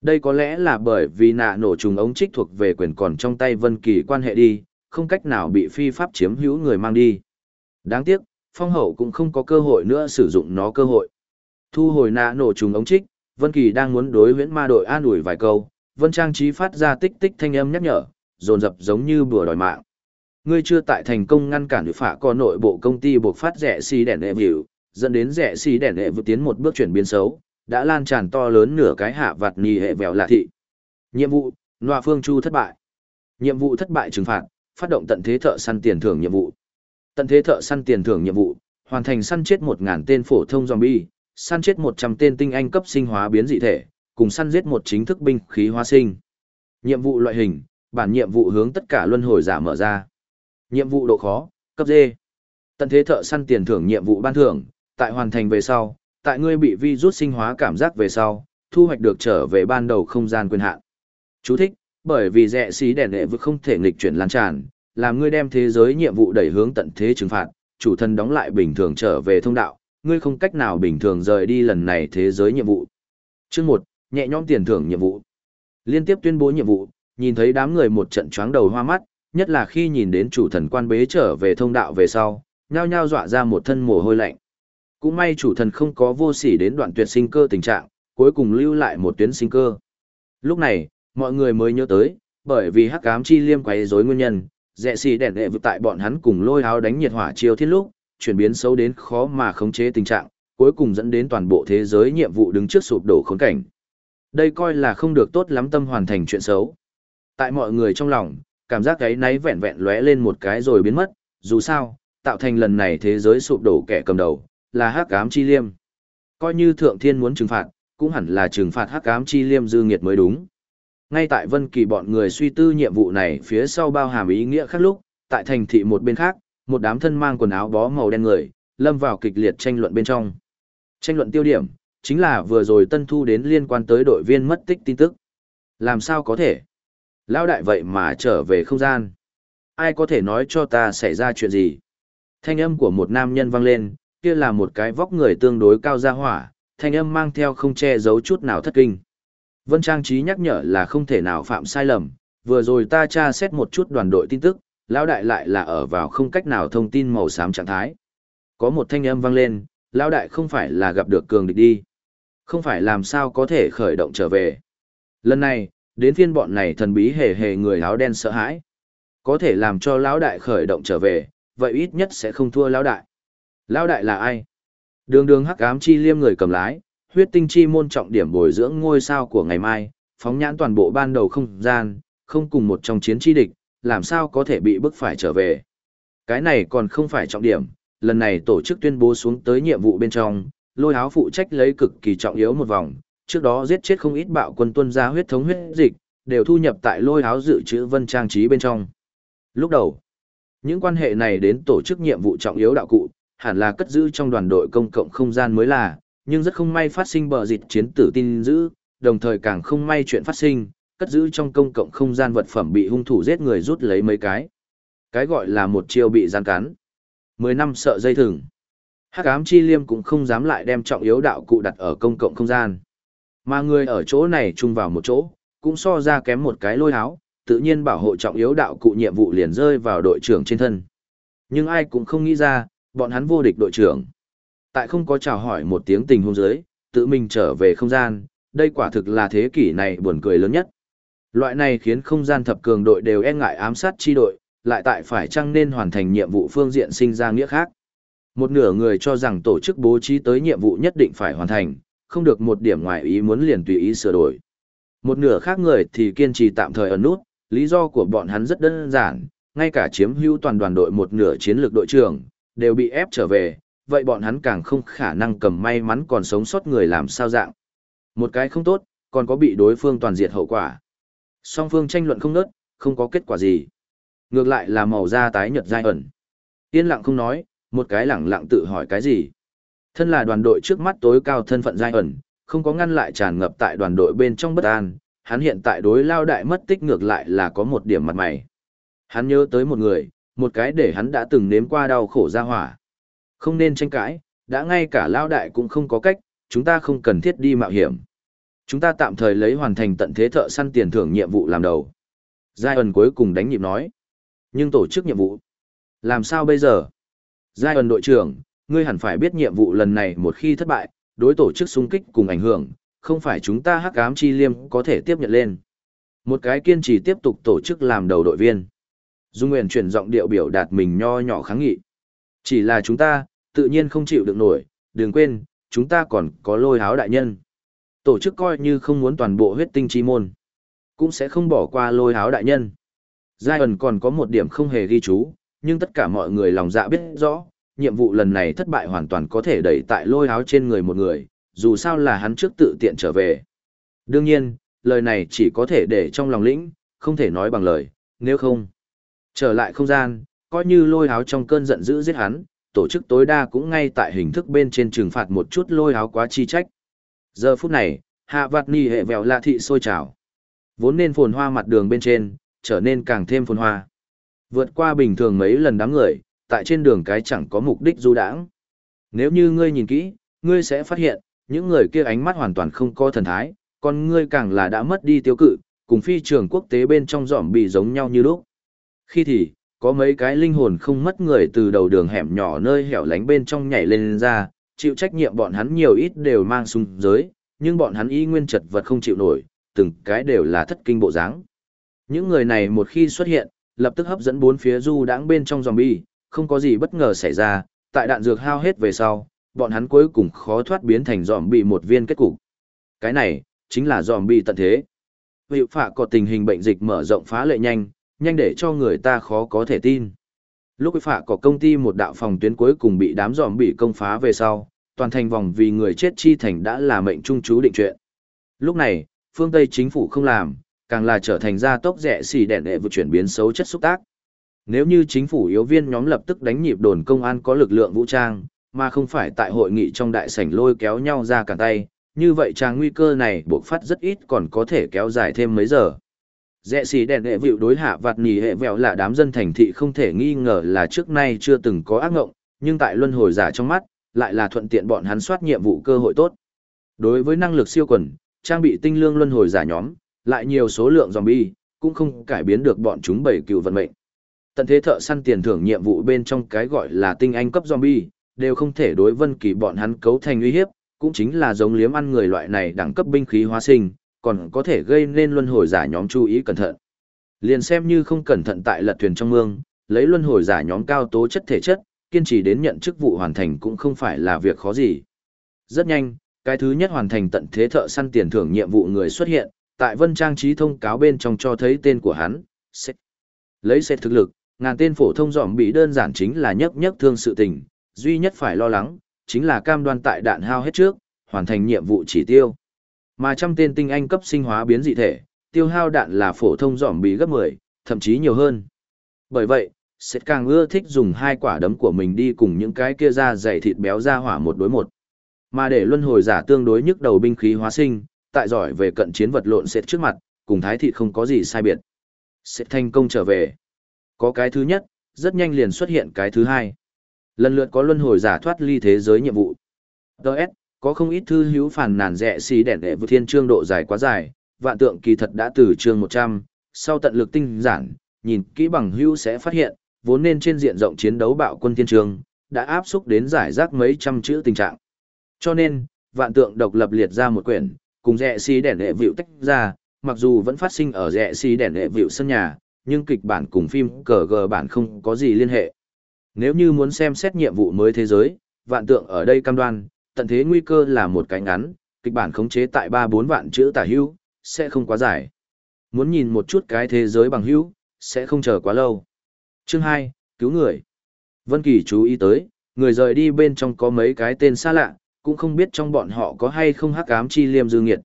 Đây có lẽ là bởi vì nạ nổ trùng ống trích thuộc về quyền còn trong tay Vân Kỳ quan hệ đi, không cách nào bị phi pháp chiếm hữu người mang đi. Đáng tiếc, phong hậu cũng không có cơ hội nữa sử dụng nó cơ hội. Thu hồi nạ nổ trùng ống trích, Vân Kỳ đang muốn đối huyễn ma đội an ủi vài câu, Vân Trang trí phát ra tích tích thanh âm nhắc nhở, dồn dập giống như bùa đòi mạng. Ngươi chưa tại thành công ngăn cản được phạ có nội bộ công ty buộc phát rẻ xì đèn em hiểu dẫn đến rẻ xì đèn hệ vượt tiến một bước chuyển biến xấu, đã lan tràn to lớn nửa cái hạ vặt nì hệ vèo lạ thị. Nhiệm vụ, loa Phương Chu thất bại. Nhiệm vụ thất bại trừng phạt, phát động tận thế thợ săn tiền thưởng nhiệm vụ. Tận thế thợ săn tiền thưởng nhiệm vụ, hoàn thành săn chết 1000 tên phổ thông zombie, săn chết 100 tên tinh anh cấp sinh hóa biến dị thể, cùng săn giết một chính thức binh khí hóa sinh. Nhiệm vụ loại hình, bản nhiệm vụ hướng tất cả luân hồi giả mở ra. Nhiệm vụ độ khó, cấp D. Tận thế thợ săn tiền thưởng nhiệm vụ ban thưởng, tại hoàn thành về sau, tại ngươi bị virus sinh hóa cảm giác về sau, thu hoạch được trở về ban đầu không gian quyền hạn. Chú thích, bởi vì rẻ xí đèn đệ vực không thể nghịch chuyển lan tràn, làm ngươi đem thế giới nhiệm vụ đẩy hướng tận thế trừng phạt, chủ thân đóng lại bình thường trở về thông đạo, ngươi không cách nào bình thường rời đi lần này thế giới nhiệm vụ. Chương 1, nhẹ nhõm tiền thưởng nhiệm vụ. Liên tiếp tuyên bố nhiệm vụ, nhìn thấy đám người một trận choáng đầu hoa mắt, nhất là khi nhìn đến chủ thần quan bế trở về thông đạo về sau, nhao nhao dọa ra một thân mồ hôi lạnh. Cũng may chủ thần không có vô sỉ đến đoạn tuyệt sinh cơ tình trạng, cuối cùng lưu lại một tuyến sinh cơ. Lúc này, mọi người mới nhớ tới, bởi vì hắc ám chi liêm quấy rối nguyên nhân, rẻ xì đèn đệ vực tại bọn hắn cùng lôi áo đánh nhiệt hỏa chiêu thiết lúc, chuyển biến xấu đến khó mà khống chế tình trạng, cuối cùng dẫn đến toàn bộ thế giới nhiệm vụ đứng trước sụp đổ khốn cảnh. Đây coi là không được tốt lắm tâm hoàn thành chuyện xấu. Tại mọi người trong lòng, cảm giác cái náy vẹn vẹn lóe lên một cái rồi biến mất, dù sao, tạo thành lần này thế giới sụp đổ kẻ cầm đầu, là hắc ám chi liêm. Coi như thượng thiên muốn trừng phạt, cũng hẳn là trừng phạt hắc ám chi liêm dư nghiệt mới đúng. Ngay tại Vân Kỳ bọn người suy tư nhiệm vụ này phía sau bao hàm ý nghĩa khác lúc, tại thành thị một bên khác, một đám thân mang quần áo bó màu đen người, lâm vào kịch liệt tranh luận bên trong. Tranh luận tiêu điểm, chính là vừa rồi Tân Thu đến liên quan tới đội viên mất tích tin tức. Làm sao có thể? Lão đại vậy mà trở về không gian. Ai có thể nói cho ta xảy ra chuyện gì? Thanh âm của một nam nhân vang lên, kia là một cái vóc người tương đối cao ra hỏa, thanh âm mang theo không che giấu chút nào thất kinh. Vân Trang Trí nhắc nhở là không thể nào phạm sai lầm, vừa rồi ta tra xét một chút đoàn đội tin tức, lão đại lại là ở vào không cách nào thông tin màu xám trạng thái. Có một thanh âm vang lên, lão đại không phải là gặp được cường địch đi. Không phải làm sao có thể khởi động trở về. Lần này, đến phiên bọn này thần bí hề hề người áo đen sợ hãi. Có thể làm cho lão đại khởi động trở về, vậy ít nhất sẽ không thua lão đại. Lão đại là ai? Đường đường hắc ám chi liêm người cầm lái, huyết tinh chi môn trọng điểm bồi dưỡng ngôi sao của ngày mai, phóng nhãn toàn bộ ban đầu không gian, không cùng một trong chiến chi địch, làm sao có thể bị bức phải trở về. Cái này còn không phải trọng điểm, lần này tổ chức tuyên bố xuống tới nhiệm vụ bên trong, lôi áo phụ trách lấy cực kỳ trọng yếu một vòng, trước đó giết chết không ít bạo quân tuân ra huyết thống huyết dịch, đều thu nhập tại lôi áo dự trữ vân trang trí bên trong. Lúc đầu, những quan hệ này đến tổ chức nhiệm vụ trọng yếu đạo cụ, hẳn là cất giữ trong đoàn đội công cộng không gian mới là, nhưng rất không may phát sinh bờ dịch chiến tử tin giữ, đồng thời càng không may chuyện phát sinh, cất giữ trong công cộng không gian vật phẩm bị hung thủ giết người rút lấy mấy cái. Cái gọi là một chiêu bị gian cắn. Mười năm sợ dây thừng. Hắc ám chi liêm cũng không dám lại đem trọng yếu đạo cụ đặt ở công cộng không gian. Mà người ở chỗ này chung vào một chỗ, cũng so ra kém một cái lôi háo, tự nhiên bảo hộ trọng yếu đạo cụ nhiệm vụ liền rơi vào đội trưởng trên thân. Nhưng ai cũng không nghĩ ra, bọn hắn vô địch đội trưởng. Tại không có chào hỏi một tiếng tình hôn giới, tự mình trở về không gian, đây quả thực là thế kỷ này buồn cười lớn nhất. Loại này khiến không gian thập cường đội đều e ngại ám sát chi đội, lại tại phải chăng nên hoàn thành nhiệm vụ phương diện sinh ra nghĩa khác. Một nửa người cho rằng tổ chức bố trí tới nhiệm vụ nhất định phải hoàn thành, không được một điểm ngoài ý muốn liền tùy ý sửa đổi. Một nửa khác người thì kiên trì tạm thời ẩn nút, lý do của bọn hắn rất đơn giản, ngay cả chiếm hữu toàn đoàn đội một nửa chiến lược đội trưởng, đều bị ép trở về, vậy bọn hắn càng không khả năng cầm may mắn còn sống sót người làm sao dạng. Một cái không tốt, còn có bị đối phương toàn diệt hậu quả. Song phương tranh luận không nớt, không có kết quả gì. Ngược lại là màu da tái nhợt dai ẩn. Yên lặng không nói, một cái lẳng lặng tự hỏi cái gì. Thân là đoàn đội trước mắt tối cao thân phận dai ẩn, không có ngăn lại tràn ngập tại đoàn đội bên trong bất an, hắn hiện tại đối lao đại mất tích ngược lại là có một điểm mặt mày. Hắn nhớ tới một người, một cái để hắn đã từng nếm qua đau khổ ra hỏa. Không nên tranh cãi, đã ngay cả lao đại cũng không có cách, chúng ta không cần thiết đi mạo hiểm. Chúng ta tạm thời lấy hoàn thành tận thế thợ săn tiền thưởng nhiệm vụ làm đầu. Giai ẩn cuối cùng đánh nhịp nói. Nhưng tổ chức nhiệm vụ. Làm sao bây giờ? Giai ẩn đội trưởng, ngươi hẳn phải biết nhiệm vụ lần này một khi thất bại, đối tổ chức xung kích cùng ảnh hưởng, không phải chúng ta hắc ám chi liêm có thể tiếp nhận lên. Một cái kiên trì tiếp tục tổ chức làm đầu đội viên. Dung Nguyện chuyển giọng điệu biểu đạt mình nho nhỏ kháng nghị. Chỉ là chúng ta, tự nhiên không chịu được nổi, đừng quên, chúng ta còn có lôi háo đại nhân. Tổ chức coi như không muốn toàn bộ huyết tinh chi môn, cũng sẽ không bỏ qua lôi háo đại nhân. Giai ẩn còn có một điểm không hề ghi chú, nhưng tất cả mọi người lòng dạ biết rõ, nhiệm vụ lần này thất bại hoàn toàn có thể đẩy tại lôi háo trên người một người, dù sao là hắn trước tự tiện trở về. Đương nhiên, lời này chỉ có thể để trong lòng lĩnh, không thể nói bằng lời, nếu không. Trở lại không gian, coi như lôi háo trong cơn giận dữ giết hắn, tổ chức tối đa cũng ngay tại hình thức bên trên trừng phạt một chút lôi háo quá chi trách. Giờ phút này, hạ vạt ni hệ vèo lạ thị sôi trào. Vốn nên phồn hoa mặt đường bên trên, trở nên càng thêm phồn hoa. Vượt qua bình thường mấy lần đám người, tại trên đường cái chẳng có mục đích du đãng. Nếu như ngươi nhìn kỹ, ngươi sẽ phát hiện, những người kia ánh mắt hoàn toàn không có thần thái, còn ngươi càng là đã mất đi tiêu cự, cùng phi trường quốc tế bên trong giỏm bị giống nhau như lúc. Khi thì, có mấy cái linh hồn không mất người từ đầu đường hẻm nhỏ nơi hẻo lánh bên trong nhảy lên ra, chịu trách nhiệm bọn hắn nhiều ít đều mang súng giới, nhưng bọn hắn y nguyên chật vật không chịu nổi, từng cái đều là thất kinh bộ dáng. Những người này một khi xuất hiện, lập tức hấp dẫn bốn phía du đãng bên trong zombie, không có gì bất ngờ xảy ra, tại đạn dược hao hết về sau, bọn hắn cuối cùng khó thoát biến thành zombie một viên kết cục. Cái này, chính là zombie tận thế. Hiệu phạ có tình hình bệnh dịch mở rộng phá lệ nhanh, nhanh để cho người ta khó có thể tin. Lúc phạ có công ty một đạo phòng tuyến cuối cùng bị đám giòm bị công phá về sau, toàn thành vòng vì người chết chi thành đã là mệnh trung chú định chuyện. Lúc này, phương Tây chính phủ không làm, càng là trở thành gia tốc rẻ xì đèn đệ vượt chuyển biến xấu chất xúc tác. Nếu như chính phủ yếu viên nhóm lập tức đánh nhịp đồn công an có lực lượng vũ trang, mà không phải tại hội nghị trong đại sảnh lôi kéo nhau ra cả tay, như vậy trang nguy cơ này buộc phát rất ít còn có thể kéo dài thêm mấy giờ. Dẹ xì đèn hệ vịu đối hạ vạt nì hệ vẹo là đám dân thành thị không thể nghi ngờ là trước nay chưa từng có ác ngộng, nhưng tại luân hồi giả trong mắt, lại là thuận tiện bọn hắn soát nhiệm vụ cơ hội tốt. Đối với năng lực siêu quần, trang bị tinh lương luân hồi giả nhóm, lại nhiều số lượng zombie, cũng không cải biến được bọn chúng bảy cựu vận mệnh. Tận thế thợ săn tiền thưởng nhiệm vụ bên trong cái gọi là tinh anh cấp zombie, đều không thể đối vân kỳ bọn hắn cấu thành uy hiếp, cũng chính là giống liếm ăn người loại này đẳng cấp binh khí hóa sinh, còn có thể gây nên luân hồi giả nhóm chú ý cẩn thận. Liền xem như không cẩn thận tại lật thuyền trong mương, lấy luân hồi giả nhóm cao tố chất thể chất, kiên trì đến nhận chức vụ hoàn thành cũng không phải là việc khó gì. Rất nhanh, cái thứ nhất hoàn thành tận thế thợ săn tiền thưởng nhiệm vụ người xuất hiện, tại vân trang trí thông cáo bên trong cho thấy tên của hắn, Seth. Lấy Seth thực lực, ngàn tên phổ thông dòm bị đơn giản chính là nhấp nhấp thương sự tình, duy nhất phải lo lắng, chính là cam đoan tại đạn hao hết trước, hoàn thành nhiệm vụ chỉ tiêu. Mà trăm tên tinh anh cấp sinh hóa biến dị thể, tiêu hao đạn là phổ thông dòm bị gấp 10, thậm chí nhiều hơn. Bởi vậy, sẽ càng ưa thích dùng hai quả đấm của mình đi cùng những cái kia ra dày thịt béo ra hỏa một đối một. Mà để luân hồi giả tương đối nhức đầu binh khí hóa sinh, tại giỏi về cận chiến vật lộn sệt trước mặt, cùng thái thịt không có gì sai biệt. Sẽ thành công trở về. Có cái thứ nhất, rất nhanh liền xuất hiện cái thứ hai. Lần lượt có luân hồi giả thoát ly thế giới nhiệm vụ. Đợt, có không ít thư hữu phản nàn rẻ xì đèn đệ vượt thiên chương độ dài quá dài, vạn tượng kỳ thật đã từ chương 100, sau tận lực tinh giản, nhìn kỹ bằng hữu sẽ phát hiện, vốn nên trên diện rộng chiến đấu bạo quân thiên trường, đã áp xúc đến giải rác mấy trăm chữ tình trạng. Cho nên, vạn tượng độc lập liệt ra một quyển, cùng rẻ xí đèn hệ vịu tách ra, mặc dù vẫn phát sinh ở rẻ xí đèn hệ vịu sân nhà, nhưng kịch bản cùng phim cờ gờ bản không có gì liên hệ. Nếu như muốn xem xét nhiệm vụ mới thế giới, vạn tượng ở đây cam đoan, tận thế nguy cơ là một cái ngắn, kịch bản khống chế tại 3-4 vạn chữ tả hữu, sẽ không quá dài. Muốn nhìn một chút cái thế giới bằng hữu, sẽ không chờ quá lâu. Chương 2, cứu người. Vân Kỳ chú ý tới, người rời đi bên trong có mấy cái tên xa lạ, cũng không biết trong bọn họ có hay không hắc ám chi liêm dư nghiệt.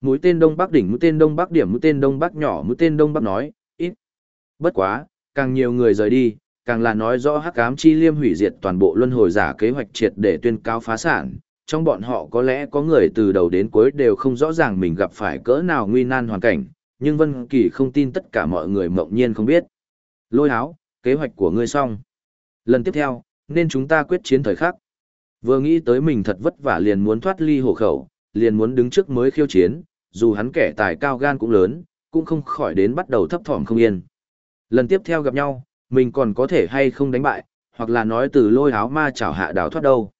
Mũi tên đông bắc đỉnh, mũi tên đông bắc điểm, mũi tên đông bắc nhỏ, mũi tên đông bắc nói, ít. Bất quá, càng nhiều người rời đi, càng là nói rõ hắc ám chi liêm hủy diệt toàn bộ luân hồi giả kế hoạch triệt để tuyên cáo phá sản. Trong bọn họ có lẽ có người từ đầu đến cuối đều không rõ ràng mình gặp phải cỡ nào nguy nan hoàn cảnh, nhưng Vân Kỳ không tin tất cả mọi người mộng nhiên không biết. Lôi háo, kế hoạch của ngươi xong. Lần tiếp theo, nên chúng ta quyết chiến thời khắc. Vừa nghĩ tới mình thật vất vả liền muốn thoát ly hộ khẩu, liền muốn đứng trước mới khiêu chiến, dù hắn kẻ tài cao gan cũng lớn, cũng không khỏi đến bắt đầu thấp thỏm không yên. Lần tiếp theo gặp nhau, mình còn có thể hay không đánh bại, hoặc là nói từ lôi áo ma chảo hạ đảo thoát đâu.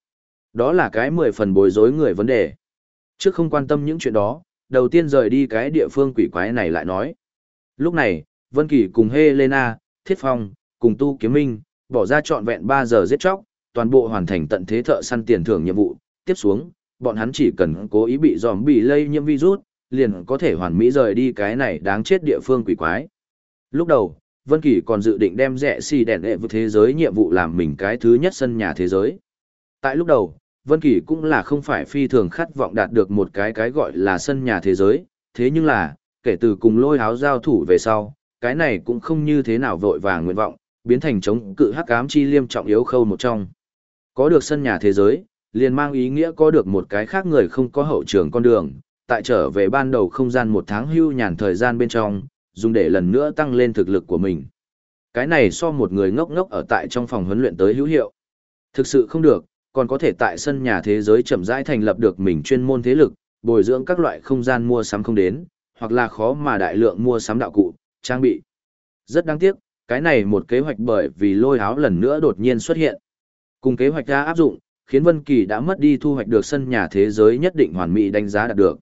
Đó là cái mười phần bối rối người vấn đề. Trước không quan tâm những chuyện đó, đầu tiên rời đi cái địa phương quỷ quái này lại nói. Lúc này, Vân Kỳ cùng Helena, Thiết Phong, cùng Tu Kiếm Minh, bỏ ra trọn vẹn 3 giờ giết chóc, toàn bộ hoàn thành tận thế thợ săn tiền thưởng nhiệm vụ. Tiếp xuống, bọn hắn chỉ cần cố ý bị bị lây nhiễm virus, liền có thể hoàn mỹ rời đi cái này đáng chết địa phương quỷ quái. Lúc đầu, Vân Kỳ còn dự định đem rẻ xì đèn đệ với thế giới nhiệm vụ làm mình cái thứ nhất sân nhà thế giới. Tại lúc đầu, Vân Kỳ cũng là không phải phi thường khát vọng đạt được một cái cái gọi là sân nhà thế giới, thế nhưng là, kể từ cùng lôi háo giao thủ về sau, cái này cũng không như thế nào vội vàng nguyện vọng, biến thành chống cự hắc ám chi liêm trọng yếu khâu một trong. Có được sân nhà thế giới, liền mang ý nghĩa có được một cái khác người không có hậu trường con đường, tại trở về ban đầu không gian một tháng hưu nhàn thời gian bên trong, dùng để lần nữa tăng lên thực lực của mình. Cái này so một người ngốc ngốc ở tại trong phòng huấn luyện tới hữu hiệu. Thực sự không được, còn có thể tại sân nhà thế giới chậm rãi thành lập được mình chuyên môn thế lực, bồi dưỡng các loại không gian mua sắm không đến, hoặc là khó mà đại lượng mua sắm đạo cụ, trang bị. Rất đáng tiếc, cái này một kế hoạch bởi vì lôi áo lần nữa đột nhiên xuất hiện. Cùng kế hoạch ra áp dụng, khiến Vân Kỳ đã mất đi thu hoạch được sân nhà thế giới nhất định hoàn mỹ đánh giá đạt được.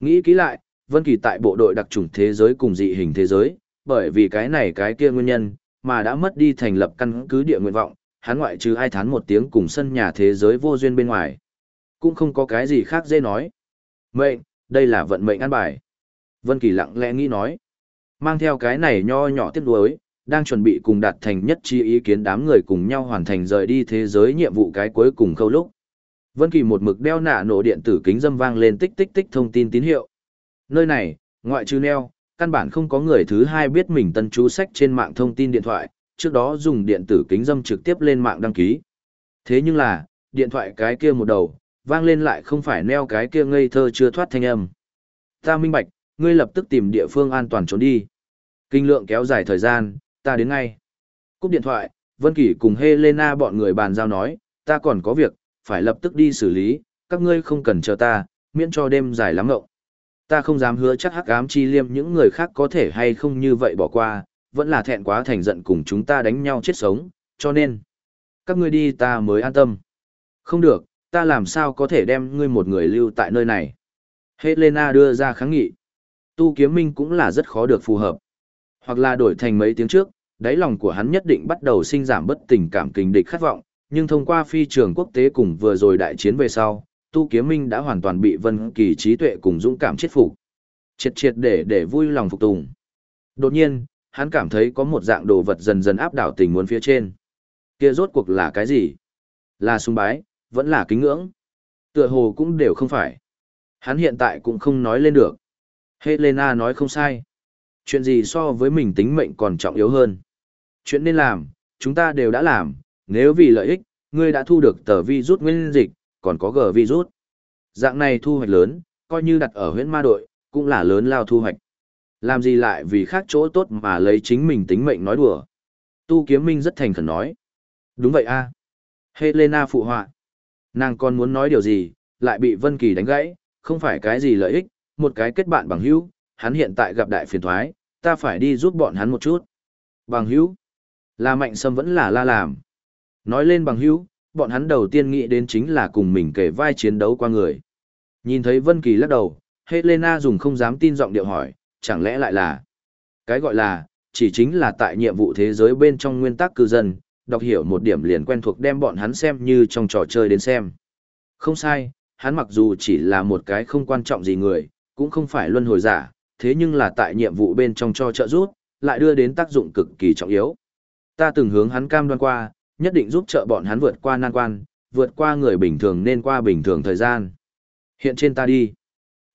Nghĩ kỹ lại, Vân Kỳ tại bộ đội đặc chủng thế giới cùng dị hình thế giới, bởi vì cái này cái kia nguyên nhân, mà đã mất đi thành lập căn cứ địa nguyện vọng, hắn ngoại trừ ai thán một tiếng cùng sân nhà thế giới vô duyên bên ngoài. Cũng không có cái gì khác dễ nói. Mệnh, đây là vận mệnh an bài. Vân Kỳ lặng lẽ nghĩ nói. Mang theo cái này nho nhỏ tiếc nuối, đang chuẩn bị cùng đạt thành nhất chi ý kiến đám người cùng nhau hoàn thành rời đi thế giới nhiệm vụ cái cuối cùng khâu lúc. Vân Kỳ một mực đeo nạ nổ điện tử kính dâm vang lên tích tích tích thông tin tín hiệu. Nơi này, ngoại trừ neo, căn bản không có người thứ hai biết mình tân chú sách trên mạng thông tin điện thoại, trước đó dùng điện tử kính dâm trực tiếp lên mạng đăng ký. Thế nhưng là, điện thoại cái kia một đầu, vang lên lại không phải neo cái kia ngây thơ chưa thoát thanh âm. Ta minh bạch, ngươi lập tức tìm địa phương an toàn trốn đi. Kinh lượng kéo dài thời gian, ta đến ngay. Cúp điện thoại, Vân Kỳ cùng Helena bọn người bàn giao nói, ta còn có việc, phải lập tức đi xử lý, các ngươi không cần chờ ta, miễn cho đêm dài lắm ngộng. Ta không dám hứa chắc hắc ám chi liêm những người khác có thể hay không như vậy bỏ qua, vẫn là thẹn quá thành giận cùng chúng ta đánh nhau chết sống, cho nên, các ngươi đi ta mới an tâm. Không được, ta làm sao có thể đem ngươi một người lưu tại nơi này. Helena đưa ra kháng nghị. Tu kiếm minh cũng là rất khó được phù hợp. Hoặc là đổi thành mấy tiếng trước, đáy lòng của hắn nhất định bắt đầu sinh giảm bất tình cảm kình địch khát vọng, nhưng thông qua phi trường quốc tế cùng vừa rồi đại chiến về sau, Tu Kiếm Minh đã hoàn toàn bị Vân Kỳ trí tuệ cùng dũng cảm chết phục. Triệt triệt để để vui lòng phục tùng. Đột nhiên, hắn cảm thấy có một dạng đồ vật dần dần áp đảo tình muốn phía trên. Kia rốt cuộc là cái gì? Là sùng bái, vẫn là kính ngưỡng? Tựa hồ cũng đều không phải. Hắn hiện tại cũng không nói lên được. Helena nói không sai. Chuyện gì so với mình tính mệnh còn trọng yếu hơn? Chuyện nên làm, chúng ta đều đã làm, nếu vì lợi ích, ngươi đã thu được tờ vi rút nguyên dịch, còn có gờ rút. Dạng này thu hoạch lớn, coi như đặt ở huyện ma đội, cũng là lớn lao thu hoạch. Làm gì lại vì khác chỗ tốt mà lấy chính mình tính mệnh nói đùa. Tu kiếm minh rất thành khẩn nói. Đúng vậy a Helena phụ họa. Nàng còn muốn nói điều gì, lại bị Vân Kỳ đánh gãy, không phải cái gì lợi ích, một cái kết bạn bằng hữu, hắn hiện tại gặp đại phiền thoái, ta phải đi giúp bọn hắn một chút. Bằng hữu, là mạnh sâm vẫn là la làm. Nói lên bằng hữu, bọn hắn đầu tiên nghĩ đến chính là cùng mình kể vai chiến đấu qua người. Nhìn thấy Vân Kỳ lắc đầu, Helena dùng không dám tin giọng điệu hỏi, chẳng lẽ lại là... Cái gọi là, chỉ chính là tại nhiệm vụ thế giới bên trong nguyên tắc cư dân, đọc hiểu một điểm liền quen thuộc đem bọn hắn xem như trong trò chơi đến xem. Không sai, hắn mặc dù chỉ là một cái không quan trọng gì người, cũng không phải luân hồi giả, thế nhưng là tại nhiệm vụ bên trong cho trợ giúp, lại đưa đến tác dụng cực kỳ trọng yếu. Ta từng hướng hắn cam đoan qua, nhất định giúp trợ bọn hắn vượt qua nan quan, vượt qua người bình thường nên qua bình thường thời gian. Hiện trên ta đi.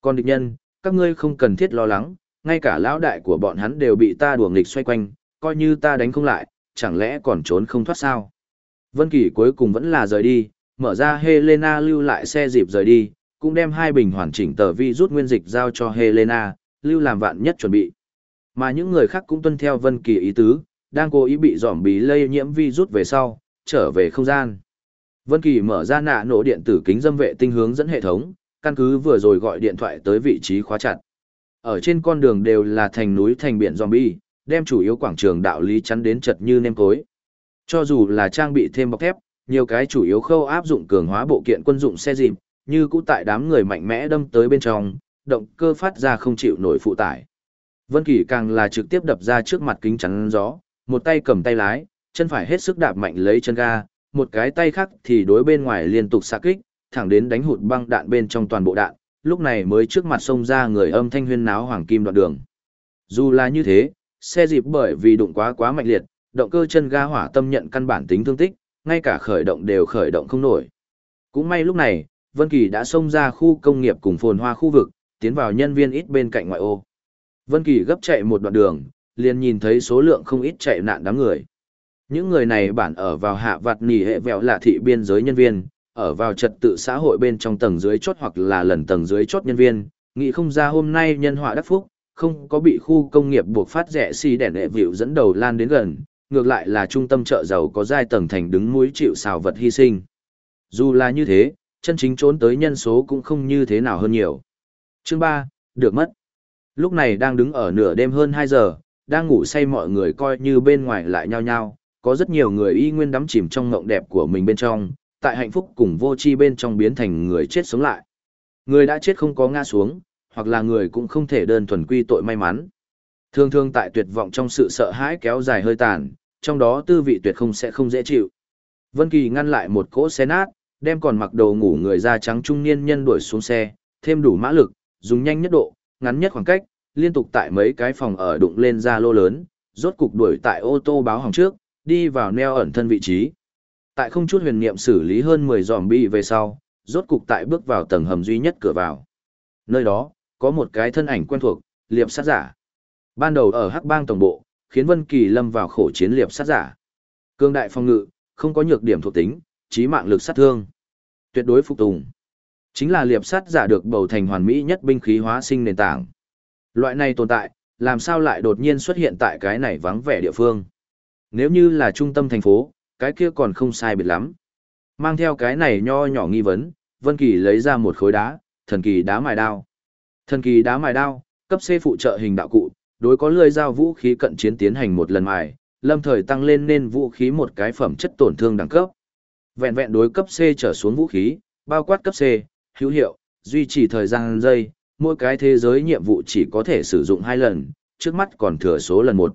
Còn địch nhân, các ngươi không cần thiết lo lắng, ngay cả lão đại của bọn hắn đều bị ta đùa nghịch xoay quanh, coi như ta đánh không lại, chẳng lẽ còn trốn không thoát sao? Vân Kỳ cuối cùng vẫn là rời đi, mở ra Helena lưu lại xe dịp rời đi, cũng đem hai bình hoàn chỉnh tờ vi rút nguyên dịch giao cho Helena, lưu làm vạn nhất chuẩn bị. Mà những người khác cũng tuân theo Vân Kỳ ý tứ, đang cố ý bị giỏm bí lây nhiễm vi rút về sau, trở về không gian. Vân Kỳ mở ra nạ nổ điện tử kính dâm vệ tinh hướng dẫn hệ thống, căn cứ vừa rồi gọi điện thoại tới vị trí khóa chặt. Ở trên con đường đều là thành núi thành biển zombie, đem chủ yếu quảng trường đạo lý chắn đến chật như nêm cối. Cho dù là trang bị thêm bọc thép, nhiều cái chủ yếu khâu áp dụng cường hóa bộ kiện quân dụng xe dịp, như cũ tại đám người mạnh mẽ đâm tới bên trong, động cơ phát ra không chịu nổi phụ tải. Vân Kỳ càng là trực tiếp đập ra trước mặt kính chắn gió, một tay cầm tay lái, chân phải hết sức đạp mạnh lấy chân ga, một cái tay khác thì đối bên ngoài liên tục xạ kích, thẳng đến đánh hụt băng đạn bên trong toàn bộ đạn, lúc này mới trước mặt xông ra người âm thanh huyên náo hoàng kim đoạn đường. Dù là như thế, xe dịp bởi vì đụng quá quá mạnh liệt, động cơ chân ga hỏa tâm nhận căn bản tính thương tích, ngay cả khởi động đều khởi động không nổi. Cũng may lúc này, Vân Kỳ đã xông ra khu công nghiệp cùng phồn hoa khu vực, tiến vào nhân viên ít bên cạnh ngoại ô. Vân Kỳ gấp chạy một đoạn đường, liền nhìn thấy số lượng không ít chạy nạn đám người. Những người này bản ở vào hạ vặt nỉ hệ vẹo là thị biên giới nhân viên, ở vào trật tự xã hội bên trong tầng dưới chốt hoặc là lần tầng dưới chốt nhân viên, nghĩ không ra hôm nay nhân họa đắc phúc, không có bị khu công nghiệp buộc phát rẻ xì đèn hệ vịu dẫn đầu lan đến gần, ngược lại là trung tâm chợ giàu có giai tầng thành đứng mũi chịu xào vật hy sinh. Dù là như thế, chân chính trốn tới nhân số cũng không như thế nào hơn nhiều. Chương 3, được mất. Lúc này đang đứng ở nửa đêm hơn 2 giờ, đang ngủ say mọi người coi như bên ngoài lại nhao nhao, có rất nhiều người y nguyên đắm chìm trong ngộng đẹp của mình bên trong, tại hạnh phúc cùng vô tri bên trong biến thành người chết sống lại. Người đã chết không có ngã xuống, hoặc là người cũng không thể đơn thuần quy tội may mắn. Thường thường tại tuyệt vọng trong sự sợ hãi kéo dài hơi tàn, trong đó tư vị tuyệt không sẽ không dễ chịu. Vân Kỳ ngăn lại một cỗ xe nát, đem còn mặc đồ ngủ người da trắng trung niên nhân đuổi xuống xe, thêm đủ mã lực, dùng nhanh nhất độ, ngắn nhất khoảng cách, liên tục tại mấy cái phòng ở đụng lên ra lô lớn, rốt cục đuổi tại ô tô báo hỏng trước, đi vào neo ẩn thân vị trí. Tại không chút huyền niệm xử lý hơn 10 bi về sau, rốt cục tại bước vào tầng hầm duy nhất cửa vào. Nơi đó, có một cái thân ảnh quen thuộc, liệp sát giả. Ban đầu ở Hắc Bang tổng bộ, khiến Vân Kỳ lâm vào khổ chiến liệp sát giả. Cương đại phong ngự, không có nhược điểm thuộc tính, chí mạng lực sát thương. Tuyệt đối phục tùng. Chính là liệp sát giả được bầu thành hoàn mỹ nhất binh khí hóa sinh nền tảng. Loại này tồn tại, làm sao lại đột nhiên xuất hiện tại cái này vắng vẻ địa phương. Nếu như là trung tâm thành phố, cái kia còn không sai biệt lắm. Mang theo cái này nho nhỏ nghi vấn, Vân Kỳ lấy ra một khối đá, thần kỳ đá mài đao. Thần kỳ đá mài đao, cấp C phụ trợ hình đạo cụ, đối có lưỡi dao vũ khí cận chiến tiến hành một lần mài, lâm thời tăng lên nên vũ khí một cái phẩm chất tổn thương đẳng cấp. Vẹn vẹn đối cấp C trở xuống vũ khí, bao quát cấp C, hữu hiệu, duy trì thời gian giây, mỗi cái thế giới nhiệm vụ chỉ có thể sử dụng hai lần, trước mắt còn thừa số lần một.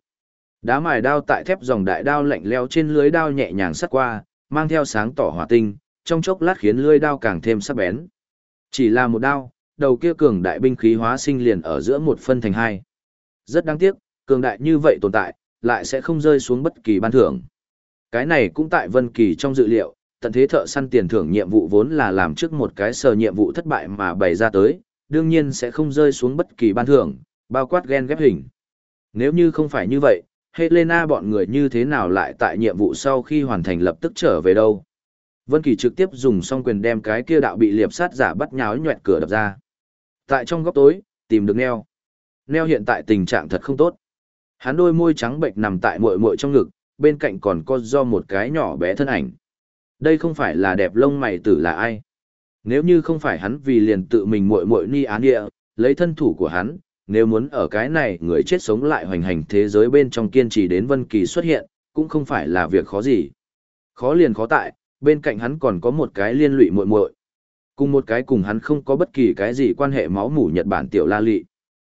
Đá mài đao tại thép dòng đại đao lạnh leo trên lưới đao nhẹ nhàng sắt qua, mang theo sáng tỏ hỏa tinh, trong chốc lát khiến lưới đao càng thêm sắc bén. Chỉ là một đao, đầu kia cường đại binh khí hóa sinh liền ở giữa một phân thành hai. Rất đáng tiếc, cường đại như vậy tồn tại, lại sẽ không rơi xuống bất kỳ ban thưởng. Cái này cũng tại Vân Kỳ trong dự liệu, tận thế thợ săn tiền thưởng nhiệm vụ vốn là làm trước một cái sờ nhiệm vụ thất bại mà bày ra tới, đương nhiên sẽ không rơi xuống bất kỳ ban thưởng, bao quát gen ghép hình. Nếu như không phải như vậy, Helena bọn người như thế nào lại tại nhiệm vụ sau khi hoàn thành lập tức trở về đâu. Vân Kỳ trực tiếp dùng song quyền đem cái kia đạo bị liệp sát giả bắt nháo nhoẹt cửa đập ra. Tại trong góc tối, tìm được Neo. Neo hiện tại tình trạng thật không tốt. Hắn đôi môi trắng bệnh nằm tại muội muội trong ngực, bên cạnh còn có do một cái nhỏ bé thân ảnh. Đây không phải là đẹp lông mày tử là ai? Nếu như không phải hắn vì liền tự mình muội muội ni án địa, lấy thân thủ của hắn, nếu muốn ở cái này người chết sống lại hoành hành thế giới bên trong kiên trì đến Vân Kỳ xuất hiện, cũng không phải là việc khó gì. Khó liền khó tại, bên cạnh hắn còn có một cái liên lụy muội muội. Cùng một cái cùng hắn không có bất kỳ cái gì quan hệ máu mủ Nhật Bản tiểu la lị.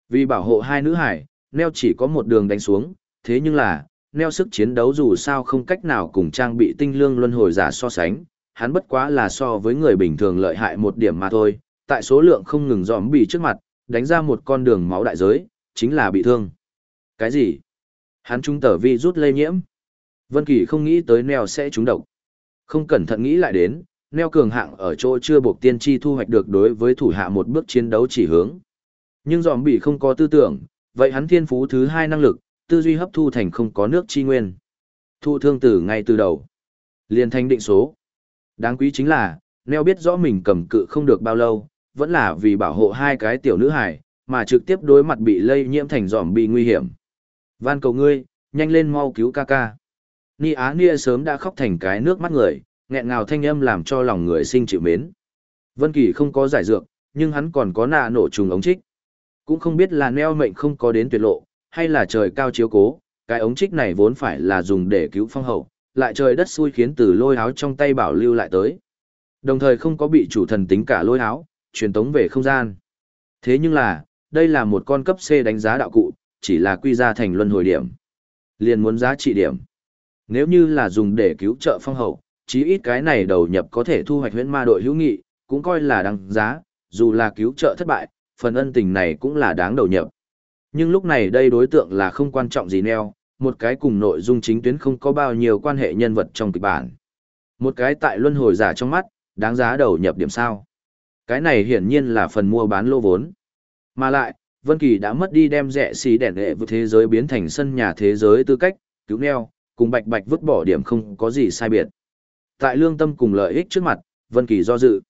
Vì bảo hộ hai nữ hải, Neo chỉ có một đường đánh xuống, thế nhưng là, Neo sức chiến đấu dù sao không cách nào cùng trang bị tinh lương luân hồi giả so sánh, hắn bất quá là so với người bình thường lợi hại một điểm mà thôi, tại số lượng không ngừng dòm bị trước mặt, đánh ra một con đường máu đại giới, chính là bị thương. Cái gì? Hắn trung tờ vi rút lây nhiễm. Vân Kỳ không nghĩ tới Neo sẽ trúng độc. Không cẩn thận nghĩ lại đến, Neo cường hạng ở chỗ chưa buộc tiên tri thu hoạch được đối với thủ hạ một bước chiến đấu chỉ hướng. Nhưng dòm bị không có tư tưởng, vậy hắn thiên phú thứ hai năng lực, tư duy hấp thu thành không có nước chi nguyên. Thu thương tử ngay từ đầu. Liên thanh định số. Đáng quý chính là, Neo biết rõ mình cầm cự không được bao lâu, vẫn là vì bảo hộ hai cái tiểu nữ hài, mà trực tiếp đối mặt bị lây nhiễm thành giòm bị nguy hiểm. Van cầu ngươi, nhanh lên mau cứu ca ca. Ni Á Nia sớm đã khóc thành cái nước mắt người, nghẹn ngào thanh âm làm cho lòng người sinh chịu mến. Vân Kỳ không có giải dược, nhưng hắn còn có nạ nổ trùng ống trích. Cũng không biết là neo mệnh không có đến tuyệt lộ, hay là trời cao chiếu cố, cái ống trích này vốn phải là dùng để cứu phong hậu, lại trời đất xui khiến từ lôi áo trong tay bảo lưu lại tới. Đồng thời không có bị chủ thần tính cả lôi áo, truyền tống về không gian. Thế nhưng là, đây là một con cấp C đánh giá đạo cụ, chỉ là quy ra thành luân hồi điểm. Liền muốn giá trị điểm. Nếu như là dùng để cứu trợ phong hậu, chí ít cái này đầu nhập có thể thu hoạch huyễn ma đội hữu nghị, cũng coi là đáng giá, dù là cứu trợ thất bại, phần ân tình này cũng là đáng đầu nhập. Nhưng lúc này đây đối tượng là không quan trọng gì neo, một cái cùng nội dung chính tuyến không có bao nhiêu quan hệ nhân vật trong kịch bản. Một cái tại luân hồi giả trong mắt, đáng giá đầu nhập điểm sao. Cái này hiển nhiên là phần mua bán lô vốn. Mà lại, Vân Kỳ đã mất đi đem rẻ xí đèn đệ với thế giới biến thành sân nhà thế giới tư cách, cứu neo, cùng bạch bạch vứt bỏ điểm không có gì sai biệt. Tại lương tâm cùng lợi ích trước mặt, Vân Kỳ do dự.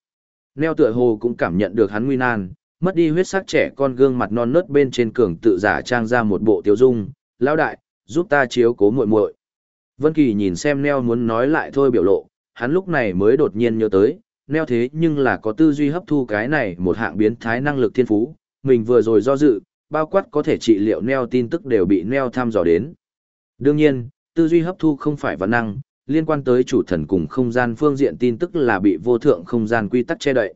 Neo tựa hồ cũng cảm nhận được hắn nguy nan, mất đi huyết sắc trẻ con gương mặt non nớt bên trên cường tự giả trang ra một bộ tiêu dung, lão đại, giúp ta chiếu cố muội muội. Vân Kỳ nhìn xem Neo muốn nói lại thôi biểu lộ, hắn lúc này mới đột nhiên nhớ tới, Neo thế nhưng là có tư duy hấp thu cái này một hạng biến thái năng lực thiên phú, mình vừa rồi do dự, bao quát có thể trị liệu Neo tin tức đều bị Neo thăm dò đến. Đương nhiên, tư duy hấp thu không phải văn năng, liên quan tới chủ thần cùng không gian phương diện tin tức là bị vô thượng không gian quy tắc che đậy.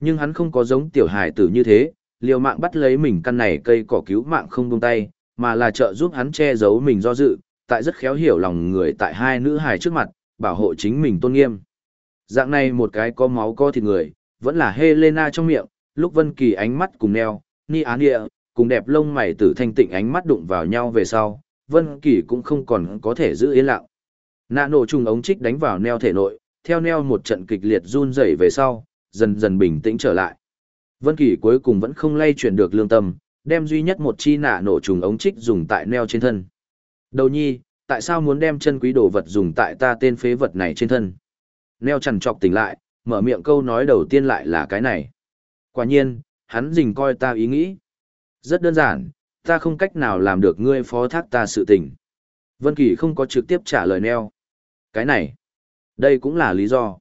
Nhưng hắn không có giống tiểu hải tử như thế, liều mạng bắt lấy mình căn này cây cỏ cứu mạng không buông tay, mà là trợ giúp hắn che giấu mình do dự, tại rất khéo hiểu lòng người tại hai nữ hài trước mặt, bảo hộ chính mình tôn nghiêm. Dạng này một cái có máu có thịt người, vẫn là Helena trong miệng, lúc Vân Kỳ ánh mắt cùng neo, ni án địa, cùng đẹp lông mày tử thanh tịnh ánh mắt đụng vào nhau về sau, Vân Kỳ cũng không còn có thể giữ yên lặng. Nạ nổ trùng ống trích đánh vào neo thể nội, theo neo một trận kịch liệt run rẩy về sau, dần dần bình tĩnh trở lại. Vân Kỳ cuối cùng vẫn không lay chuyển được lương tâm, đem duy nhất một chi nạ nổ trùng ống trích dùng tại neo trên thân. Đầu nhi, tại sao muốn đem chân quý đồ vật dùng tại ta tên phế vật này trên thân? Neo chằn trọc tỉnh lại, mở miệng câu nói đầu tiên lại là cái này. Quả nhiên, hắn dình coi ta ý nghĩ. Rất đơn giản, ta không cách nào làm được ngươi phó thác ta sự tình. Vân Kỳ không có trực tiếp trả lời Neo. Cái này, đây cũng là lý do.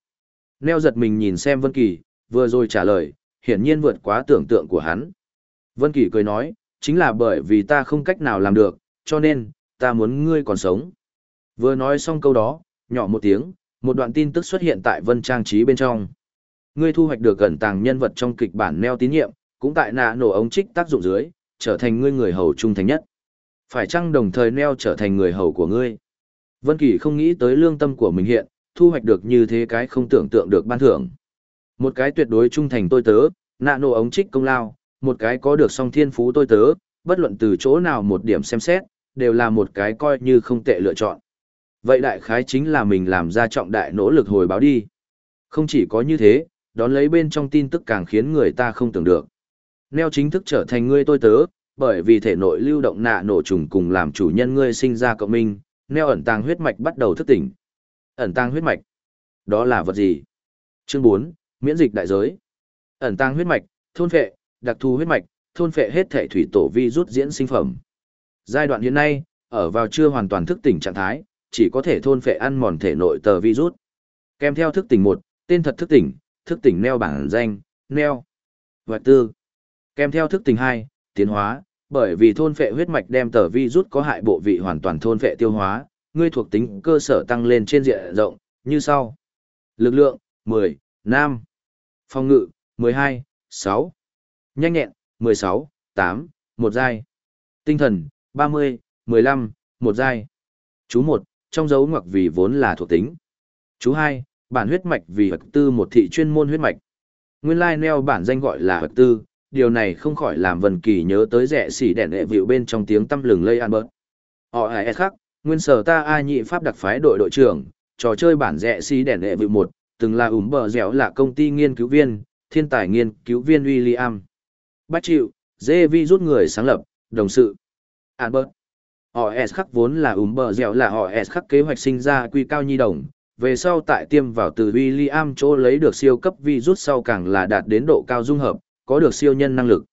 Neo giật mình nhìn xem Vân Kỳ, vừa rồi trả lời, hiển nhiên vượt quá tưởng tượng của hắn. Vân Kỳ cười nói, chính là bởi vì ta không cách nào làm được, cho nên, ta muốn ngươi còn sống. Vừa nói xong câu đó, nhỏ một tiếng, một đoạn tin tức xuất hiện tại Vân Trang trí bên trong. Ngươi thu hoạch được gần tàng nhân vật trong kịch bản neo tín nhiệm, cũng tại nạ nổ ống trích tác dụng dưới, trở thành ngươi người hầu trung thành nhất. Phải chăng đồng thời neo trở thành người hầu của ngươi? Vân Kỳ không nghĩ tới lương tâm của mình hiện, thu hoạch được như thế cái không tưởng tượng được ban thưởng. Một cái tuyệt đối trung thành tôi tớ, nạ nổ ống trích công lao, một cái có được song thiên phú tôi tớ, bất luận từ chỗ nào một điểm xem xét, đều là một cái coi như không tệ lựa chọn. Vậy đại khái chính là mình làm ra trọng đại nỗ lực hồi báo đi. Không chỉ có như thế, đón lấy bên trong tin tức càng khiến người ta không tưởng được. Neo chính thức trở thành ngươi tôi tớ, bởi vì thể nội lưu động nạ nổ trùng cùng làm chủ nhân ngươi sinh ra cộng minh, neo ẩn tàng huyết mạch bắt đầu thức tỉnh. Ẩn tàng huyết mạch. Đó là vật gì? Chương 4, miễn dịch đại giới. Ẩn tàng huyết mạch, thôn phệ, đặc thù huyết mạch, thôn phệ hết thể thủy tổ vi rút diễn sinh phẩm. Giai đoạn hiện nay, ở vào chưa hoàn toàn thức tỉnh trạng thái, chỉ có thể thôn phệ ăn mòn thể nội tờ virus. Kèm theo thức tỉnh một, tên thật thức tỉnh, thức tỉnh neo bảng danh, neo. Vật tư. Kèm theo thức tỉnh hai, tiến hóa, bởi vì thôn phệ huyết mạch đem tờ virus có hại bộ vị hoàn toàn thôn phệ tiêu hóa, ngươi thuộc tính cơ sở tăng lên trên diện rộng, như sau. Lực lượng, 10, nam. Phòng ngự, 12, 6. Nhanh nhẹn, 16, 8, 1 giai. Tinh thần, 30, 15, 1 giai. Chú 1, trong dấu ngoặc vì vốn là thuộc tính. Chú 2, bản huyết mạch vì vật tư một thị chuyên môn huyết mạch. Nguyên lai neo bản danh gọi là vật tư, điều này không khỏi làm Vân Kỳ nhớ tới rẻ xỉ đèn đệ vịu bên trong tiếng tâm lừng lây Albert. Họ ai khác, nguyên sở ta ai nhị pháp đặc phái đội đội trưởng, trò chơi bản rẻ xỉ đèn đệ vịu một, từng là ủm bờ dẻo là công ty nghiên cứu viên, thiên tài nghiên cứu viên William. Bách chịu, dê vi rút người sáng lập, đồng sự. Albert. Họ S khắc vốn là ủm bờ dẻo là họ S khắc kế hoạch sinh ra quy cao nhi đồng, về sau tại tiêm vào từ William chỗ lấy được siêu cấp virus sau càng là đạt đến độ cao dung hợp, có được siêu nhân năng lực.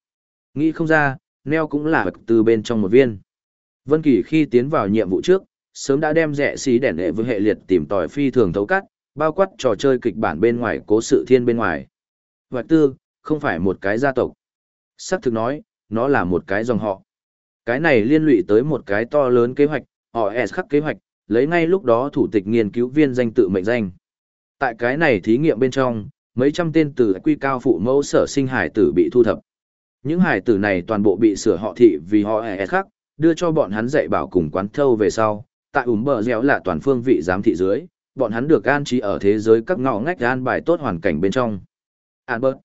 Nghĩ không ra, Neo cũng là từ bên trong một viên. Vân Kỳ khi tiến vào nhiệm vụ trước, sớm đã đem rẻ xí đẻn hệ với hệ liệt tìm tòi phi thường thấu cắt, bao quát trò chơi kịch bản bên ngoài cố sự thiên bên ngoài. Hoạch tư, không phải một cái gia tộc. Sắc thực nói, nó là một cái dòng họ. Cái này liên lụy tới một cái to lớn kế hoạch, họ S khắc kế hoạch, lấy ngay lúc đó thủ tịch nghiên cứu viên danh tự mệnh danh. Tại cái này thí nghiệm bên trong, mấy trăm tên từ quy cao phụ mẫu sở sinh hải tử bị thu thập. Những hải tử này toàn bộ bị sửa họ thị vì họ S khắc, đưa cho bọn hắn dạy bảo cùng quán thâu về sau, tại ủm bờ dẻo là toàn phương vị giám thị dưới, bọn hắn được an trí ở thế giới các ngõ ngách an bài tốt hoàn cảnh bên trong. Albert.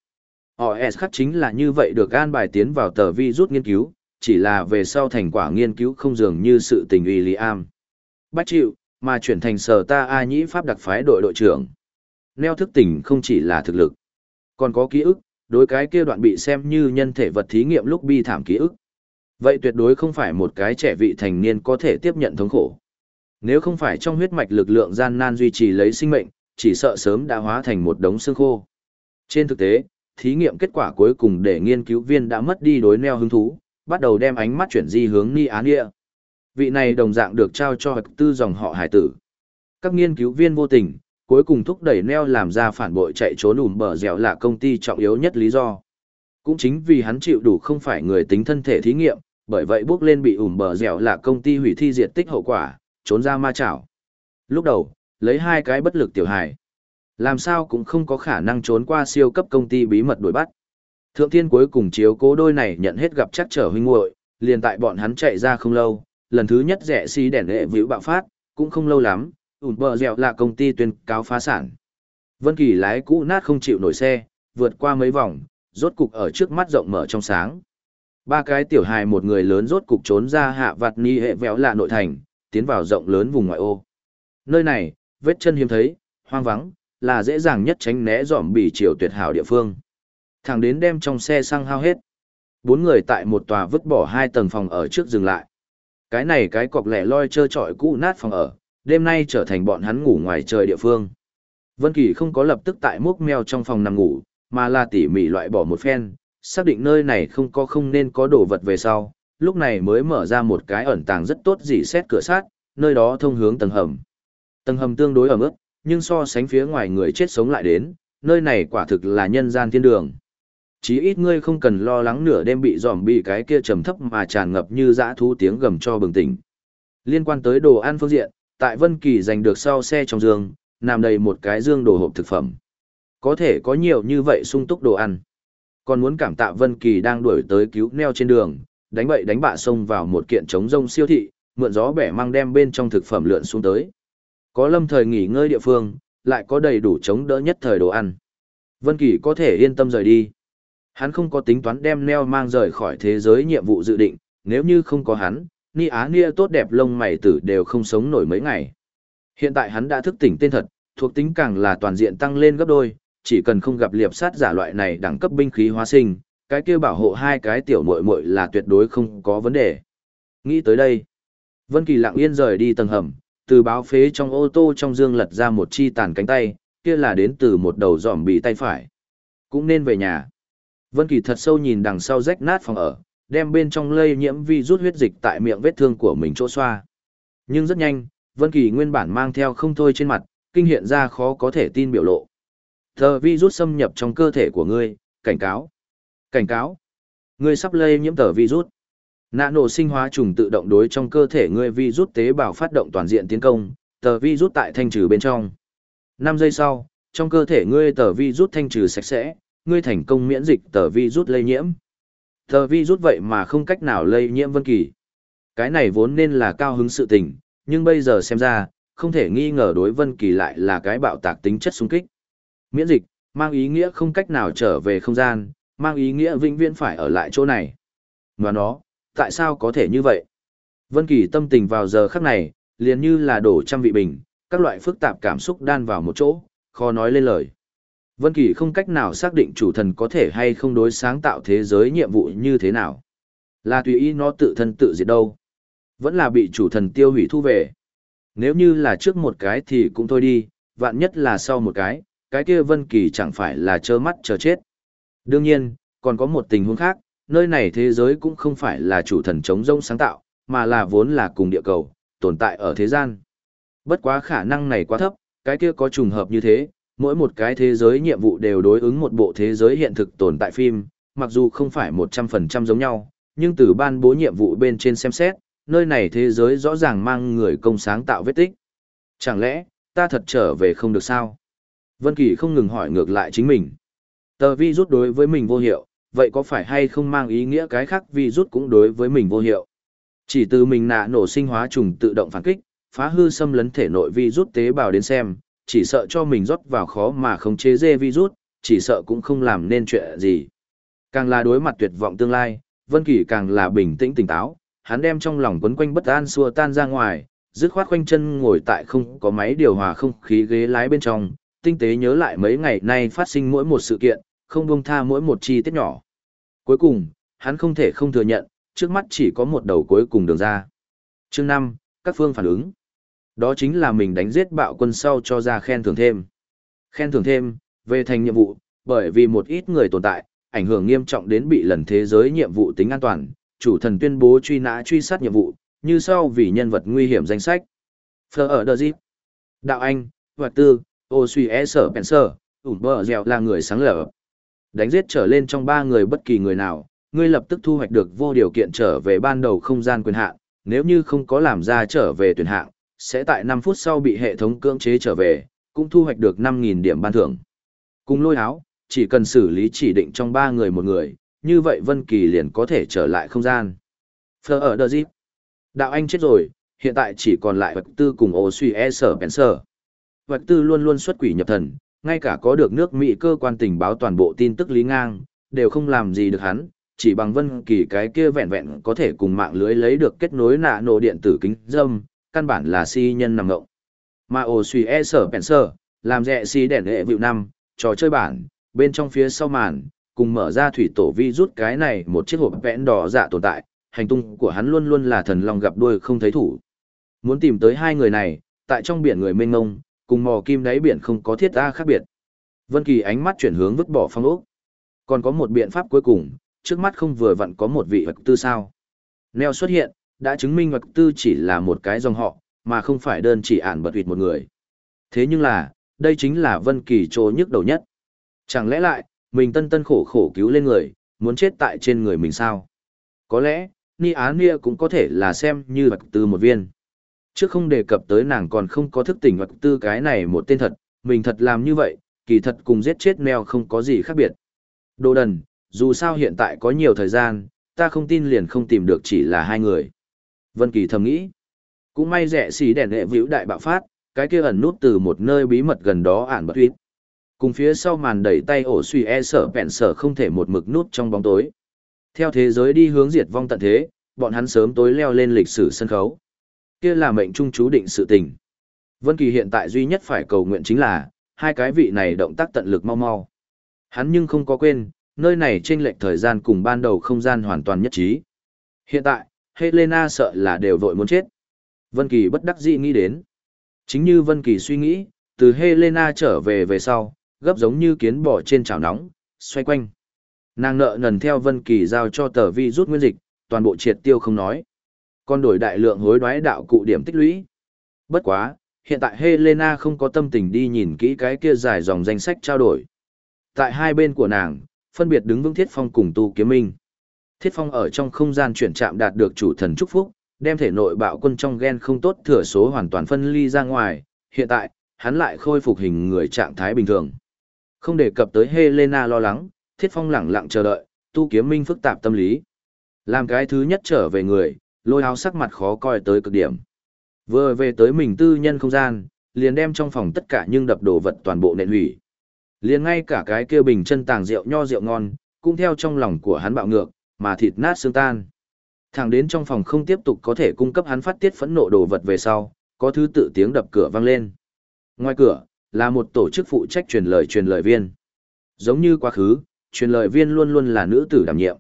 OS khắc chính là như vậy được an bài tiến vào tờ vi rút nghiên cứu, chỉ là về sau thành quả nghiên cứu không dường như sự tình uy lý am. Bách chịu, mà chuyển thành sở ta A nhĩ pháp đặc phái đội đội trưởng. Neo thức tỉnh không chỉ là thực lực, còn có ký ức, đối cái kia đoạn bị xem như nhân thể vật thí nghiệm lúc bi thảm ký ức. Vậy tuyệt đối không phải một cái trẻ vị thành niên có thể tiếp nhận thống khổ. Nếu không phải trong huyết mạch lực lượng gian nan duy trì lấy sinh mệnh, chỉ sợ sớm đã hóa thành một đống xương khô. Trên thực tế, thí nghiệm kết quả cuối cùng để nghiên cứu viên đã mất đi đối neo hứng thú, bắt đầu đem ánh mắt chuyển di hướng Ni Án Địa. Vị này đồng dạng được trao cho tư dòng họ hải tử. Các nghiên cứu viên vô tình, cuối cùng thúc đẩy neo làm ra phản bội chạy trốn ủm bờ dẻo là công ty trọng yếu nhất lý do. Cũng chính vì hắn chịu đủ không phải người tính thân thể thí nghiệm, bởi vậy bước lên bị ủm bờ dẻo là công ty hủy thi diệt tích hậu quả, trốn ra ma chảo. Lúc đầu, lấy hai cái bất lực tiểu hài. Làm sao cũng không có khả năng trốn qua siêu cấp công ty bí mật đuổi bắt. Thượng thiên cuối cùng chiếu cố đôi này nhận hết gặp chắc trở huynh muội, liền tại bọn hắn chạy ra không lâu, lần thứ nhất rẻ xi si đèn lệ vĩu bạo phát, cũng không lâu lắm, ủn bờ dẻo là công ty tuyên cáo phá sản. Vân Kỳ lái cũ nát không chịu nổi xe, vượt qua mấy vòng, rốt cục ở trước mắt rộng mở trong sáng. Ba cái tiểu hài một người lớn rốt cục trốn ra hạ vạt ni hệ véo lạ nội thành, tiến vào rộng lớn vùng ngoại ô. Nơi này, vết chân hiếm thấy, hoang vắng, là dễ dàng nhất tránh né dòm bị chiều tuyệt hảo địa phương. Thằng đến đem trong xe xăng hao hết. Bốn người tại một tòa vứt bỏ hai tầng phòng ở trước dừng lại. Cái này cái cọc lẻ loi trơ trọi cũ nát phòng ở, đêm nay trở thành bọn hắn ngủ ngoài trời địa phương. Vân Kỳ không có lập tức tại múc mèo trong phòng nằm ngủ, mà là tỉ mỉ loại bỏ một phen, xác định nơi này không có không nên có đồ vật về sau, lúc này mới mở ra một cái ẩn tàng rất tốt dỉ xét cửa sát, nơi đó thông hướng tầng hầm. Tầng hầm tương đối ẩm ướt, nhưng so sánh phía ngoài người chết sống lại đến, nơi này quả thực là nhân gian thiên đường. Chí ít ngươi không cần lo lắng nửa đêm bị dòm bị cái kia trầm thấp mà tràn ngập như dã thú tiếng gầm cho bừng tỉnh. Liên quan tới đồ ăn phương diện, tại Vân Kỳ giành được sau xe trong giường, nằm đầy một cái dương đồ hộp thực phẩm. Có thể có nhiều như vậy sung túc đồ ăn. Còn muốn cảm tạ Vân Kỳ đang đuổi tới cứu neo trên đường, đánh bậy đánh bạ xông vào một kiện chống rông siêu thị, mượn gió bẻ mang đem bên trong thực phẩm lượn xuống tới. Có lâm thời nghỉ ngơi địa phương, lại có đầy đủ chống đỡ nhất thời đồ ăn. Vân Kỳ có thể yên tâm rời đi. Hắn không có tính toán đem neo mang rời khỏi thế giới nhiệm vụ dự định, nếu như không có hắn, Ni Á Nia tốt đẹp lông mày tử đều không sống nổi mấy ngày. Hiện tại hắn đã thức tỉnh tên thật, thuộc tính càng là toàn diện tăng lên gấp đôi, chỉ cần không gặp liệp sát giả loại này đẳng cấp binh khí hóa sinh, cái kia bảo hộ hai cái tiểu muội muội là tuyệt đối không có vấn đề. Nghĩ tới đây, Vân Kỳ lặng yên rời đi tầng hầm, từ báo phế trong ô tô trong dương lật ra một chi tàn cánh tay, kia là đến từ một đầu giòm bị tay phải. Cũng nên về nhà. Vân Kỳ thật sâu nhìn đằng sau rách nát phòng ở, đem bên trong lây nhiễm vi rút huyết dịch tại miệng vết thương của mình chỗ xoa. Nhưng rất nhanh, Vân Kỳ nguyên bản mang theo không thôi trên mặt, kinh hiện ra khó có thể tin biểu lộ. Tờ vi rút xâm nhập trong cơ thể của ngươi, cảnh cáo. Cảnh cáo. Ngươi sắp lây nhiễm tờ virus. nổ sinh hóa trùng tự động đối trong cơ thể ngươi virus tế bào phát động toàn diện tiến công, tờ virus tại thanh trừ bên trong. 5 giây sau, trong cơ thể ngươi tờ virus thanh trừ sạch sẽ, ngươi thành công miễn dịch tờ vi rút lây nhiễm. Tờ vi rút vậy mà không cách nào lây nhiễm Vân Kỳ. Cái này vốn nên là cao hứng sự tình, nhưng bây giờ xem ra, không thể nghi ngờ đối Vân Kỳ lại là cái bạo tạc tính chất xung kích. Miễn dịch, mang ý nghĩa không cách nào trở về không gian, mang ý nghĩa vĩnh viễn phải ở lại chỗ này. Mà nó, tại sao có thể như vậy? Vân Kỳ tâm tình vào giờ khắc này, liền như là đổ trăm vị bình, các loại phức tạp cảm xúc đan vào một chỗ, khó nói lên lời. Vân Kỳ không cách nào xác định chủ thần có thể hay không đối sáng tạo thế giới nhiệm vụ như thế nào. Là tùy ý nó tự thân tự diệt đâu. Vẫn là bị chủ thần tiêu hủy thu về. Nếu như là trước một cái thì cũng thôi đi, vạn nhất là sau một cái, cái kia Vân Kỳ chẳng phải là trơ mắt chờ chết. Đương nhiên, còn có một tình huống khác, nơi này thế giới cũng không phải là chủ thần chống rông sáng tạo, mà là vốn là cùng địa cầu, tồn tại ở thế gian. Bất quá khả năng này quá thấp, cái kia có trùng hợp như thế, mỗi một cái thế giới nhiệm vụ đều đối ứng một bộ thế giới hiện thực tồn tại phim, mặc dù không phải 100% giống nhau, nhưng từ ban bố nhiệm vụ bên trên xem xét, nơi này thế giới rõ ràng mang người công sáng tạo vết tích. Chẳng lẽ, ta thật trở về không được sao? Vân Kỳ không ngừng hỏi ngược lại chính mình. Tờ vi rút đối với mình vô hiệu, vậy có phải hay không mang ý nghĩa cái khác vi rút cũng đối với mình vô hiệu? Chỉ từ mình nạ nổ sinh hóa trùng tự động phản kích, phá hư xâm lấn thể nội vi rút tế bào đến xem, chỉ sợ cho mình rót vào khó mà không chế dê virus, chỉ sợ cũng không làm nên chuyện gì. Càng là đối mặt tuyệt vọng tương lai, Vân Kỳ càng là bình tĩnh tỉnh táo, hắn đem trong lòng quấn quanh bất an xua tan ra ngoài, dứt khoát quanh chân ngồi tại không có máy điều hòa không khí ghế lái bên trong, tinh tế nhớ lại mấy ngày nay phát sinh mỗi một sự kiện, không buông tha mỗi một chi tiết nhỏ. Cuối cùng, hắn không thể không thừa nhận, trước mắt chỉ có một đầu cuối cùng đường ra. Chương 5, các phương phản ứng. Đó chính là mình đánh giết bạo quân sau cho ra khen thưởng thêm. Khen thưởng thêm, về thành nhiệm vụ, bởi vì một ít người tồn tại, ảnh hưởng nghiêm trọng đến bị lần thế giới nhiệm vụ tính an toàn, chủ thần tuyên bố truy nã truy sát nhiệm vụ, như sau vì nhân vật nguy hiểm danh sách. Phở ở The Zip, Đạo Anh, Hoạt Tư, Ô Suy E Sở Spencer, ủn bờ dẻo là người sáng lập. Đánh giết trở lên trong ba người bất kỳ người nào, ngươi lập tức thu hoạch được vô điều kiện trở về ban đầu không gian quyền hạn, nếu như không có làm ra trở về tuyển hạng, sẽ tại 5 phút sau bị hệ thống cưỡng chế trở về, cũng thu hoạch được 5.000 điểm ban thưởng. Cùng lôi áo, chỉ cần xử lý chỉ định trong 3 người một người, như vậy Vân Kỳ liền có thể trở lại không gian. Phờ ở The Zip. Đạo Anh chết rồi, hiện tại chỉ còn lại vật tư cùng ô suy e sở bèn sở. Vật tư luôn luôn xuất quỷ nhập thần, ngay cả có được nước Mỹ cơ quan tình báo toàn bộ tin tức lý ngang, đều không làm gì được hắn, chỉ bằng Vân Kỳ cái kia vẹn vẹn có thể cùng mạng lưới lấy được kết nối nạ nổ điện tử kính dâm, căn bản là si nhân nằm ngộng. Mà ổ suy e sở bèn sở, làm rẻ si đèn hệ vịu năm, trò chơi bản, bên trong phía sau màn, cùng mở ra thủy tổ vi rút cái này một chiếc hộp vẽn đỏ dạ tồn tại, hành tung của hắn luôn luôn là thần long gặp đuôi không thấy thủ. Muốn tìm tới hai người này, tại trong biển người mênh mông, cùng mò kim đáy biển không có thiết ra khác biệt. Vân Kỳ ánh mắt chuyển hướng vứt bỏ phong ốc. Còn có một biện pháp cuối cùng, trước mắt không vừa vặn có một vị vật tư sao. Neo xuất hiện, đã chứng minh vật tư chỉ là một cái dòng họ, mà không phải đơn chỉ ản bật huyệt một người. Thế nhưng là, đây chính là Vân Kỳ trô nhức đầu nhất. Chẳng lẽ lại, mình tân tân khổ khổ cứu lên người, muốn chết tại trên người mình sao? Có lẽ, Ni Án Nia cũng có thể là xem như vật tư một viên. Trước không đề cập tới nàng còn không có thức tỉnh vật tư cái này một tên thật, mình thật làm như vậy, kỳ thật cùng giết chết mèo không có gì khác biệt. Đồ đần, dù sao hiện tại có nhiều thời gian, ta không tin liền không tìm được chỉ là hai người. Vân Kỳ thầm nghĩ, cũng may rẻ xì đèn hệ vĩu đại bạo phát, cái kia ẩn nút từ một nơi bí mật gần đó ản bật tuyết. Cùng phía sau màn đẩy tay ổ suy e sợ bẹn sở không thể một mực nút trong bóng tối. Theo thế giới đi hướng diệt vong tận thế, bọn hắn sớm tối leo lên lịch sử sân khấu. Kia là mệnh trung chú định sự tình. Vân Kỳ hiện tại duy nhất phải cầu nguyện chính là, hai cái vị này động tác tận lực mau mau. Hắn nhưng không có quên, nơi này chênh lệch thời gian cùng ban đầu không gian hoàn toàn nhất trí. Hiện tại, Helena sợ là đều vội muốn chết. Vân Kỳ bất đắc dĩ nghĩ đến. Chính như Vân Kỳ suy nghĩ, từ Helena trở về về sau, gấp giống như kiến bò trên chảo nóng, xoay quanh. Nàng nợ nần theo Vân Kỳ giao cho tờ vi rút nguyên dịch, toàn bộ triệt tiêu không nói. Còn đổi đại lượng hối đoái đạo cụ điểm tích lũy. Bất quá, hiện tại Helena không có tâm tình đi nhìn kỹ cái kia dài dòng danh sách trao đổi. Tại hai bên của nàng, phân biệt đứng vững thiết phong cùng tu kiếm minh. Thiết Phong ở trong không gian chuyển chạm đạt được chủ thần chúc phúc, đem thể nội bạo quân trong gen không tốt thừa số hoàn toàn phân ly ra ngoài, hiện tại, hắn lại khôi phục hình người trạng thái bình thường. Không đề cập tới Helena lo lắng, Thiết Phong lẳng lặng chờ đợi, tu kiếm minh phức tạp tâm lý. Làm cái thứ nhất trở về người, lôi áo sắc mặt khó coi tới cực điểm. Vừa về tới mình tư nhân không gian, liền đem trong phòng tất cả nhưng đập đồ vật toàn bộ nện hủy. Liền ngay cả cái kia bình chân tàng rượu nho rượu ngon, cũng theo trong lòng của hắn bạo ngược, mà thịt nát xương tan. Thẳng đến trong phòng không tiếp tục có thể cung cấp hắn phát tiết phẫn nộ đồ vật về sau, có thứ tự tiếng đập cửa vang lên. Ngoài cửa, là một tổ chức phụ trách truyền lời truyền lời viên. Giống như quá khứ, truyền lời viên luôn luôn là nữ tử đảm nhiệm.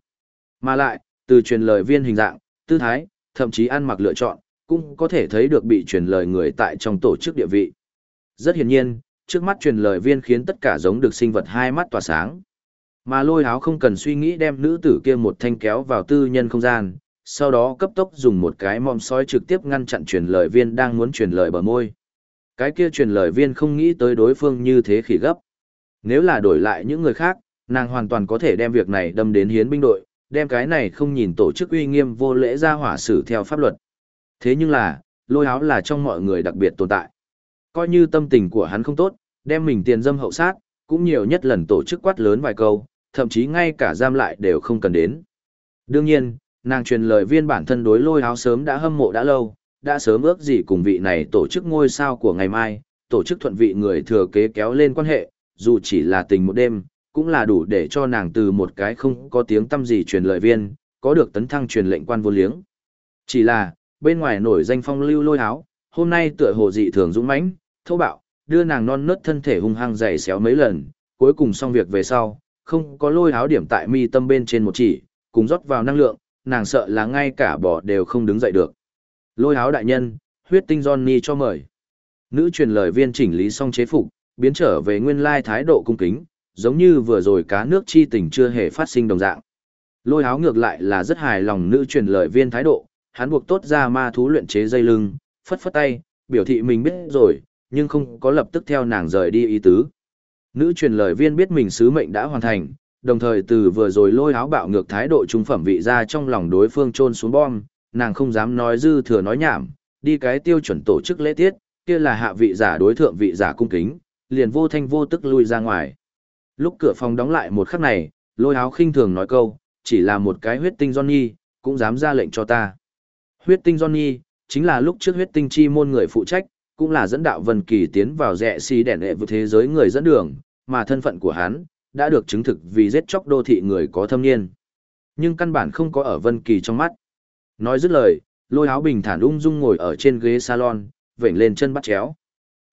Mà lại, từ truyền lời viên hình dạng, tư thái, thậm chí ăn mặc lựa chọn, cũng có thể thấy được bị truyền lời người tại trong tổ chức địa vị. Rất hiển nhiên, trước mắt truyền lời viên khiến tất cả giống được sinh vật hai mắt tỏa sáng. Mà lôi háo không cần suy nghĩ đem nữ tử kia một thanh kéo vào tư nhân không gian, sau đó cấp tốc dùng một cái mòm sói trực tiếp ngăn chặn truyền lời viên đang muốn truyền lời bờ môi. Cái kia truyền lời viên không nghĩ tới đối phương như thế khỉ gấp. Nếu là đổi lại những người khác, nàng hoàn toàn có thể đem việc này đâm đến hiến binh đội, đem cái này không nhìn tổ chức uy nghiêm vô lễ ra hỏa xử theo pháp luật. Thế nhưng là, lôi háo là trong mọi người đặc biệt tồn tại. Coi như tâm tình của hắn không tốt, đem mình tiền dâm hậu sát, cũng nhiều nhất lần tổ chức quát lớn vài câu, thậm chí ngay cả giam lại đều không cần đến. Đương nhiên, nàng truyền lời viên bản thân đối lôi áo sớm đã hâm mộ đã lâu, đã sớm ước gì cùng vị này tổ chức ngôi sao của ngày mai, tổ chức thuận vị người thừa kế kéo lên quan hệ, dù chỉ là tình một đêm, cũng là đủ để cho nàng từ một cái không có tiếng tâm gì truyền lời viên, có được tấn thăng truyền lệnh quan vô liếng. Chỉ là, bên ngoài nổi danh phong lưu lôi áo, hôm nay tựa hồ dị thường dũng mãnh, thô bạo, đưa nàng non nớt thân thể hung hăng dày xéo mấy lần, cuối cùng xong việc về sau, không có lôi áo điểm tại mi tâm bên trên một chỉ, cùng rót vào năng lượng, nàng sợ là ngay cả bỏ đều không đứng dậy được. Lôi áo đại nhân, huyết tinh Johnny cho mời. Nữ truyền lời viên chỉnh lý xong chế phục, biến trở về nguyên lai thái độ cung kính, giống như vừa rồi cá nước chi tình chưa hề phát sinh đồng dạng. Lôi áo ngược lại là rất hài lòng nữ truyền lời viên thái độ, hắn buộc tốt ra ma thú luyện chế dây lưng, phất phất tay, biểu thị mình biết rồi, nhưng không có lập tức theo nàng rời đi ý tứ. Nữ truyền lời viên biết mình sứ mệnh đã hoàn thành, đồng thời từ vừa rồi lôi áo bạo ngược thái độ trung phẩm vị ra trong lòng đối phương trôn xuống bom, nàng không dám nói dư thừa nói nhảm, đi cái tiêu chuẩn tổ chức lễ tiết, kia là hạ vị giả đối thượng vị giả cung kính, liền vô thanh vô tức lui ra ngoài. Lúc cửa phòng đóng lại một khắc này, lôi áo khinh thường nói câu, chỉ là một cái huyết tinh Johnny, cũng dám ra lệnh cho ta. Huyết tinh Johnny, chính là lúc trước huyết tinh chi môn người phụ trách, cũng là dẫn đạo Vân Kỳ tiến vào rẽ xì đèn đệ vượt thế giới người dẫn đường, mà thân phận của hắn đã được chứng thực vì giết chóc đô thị người có thâm niên. Nhưng căn bản không có ở Vân Kỳ trong mắt. Nói dứt lời, lôi áo bình thản ung dung ngồi ở trên ghế salon, vểnh lên chân bắt chéo.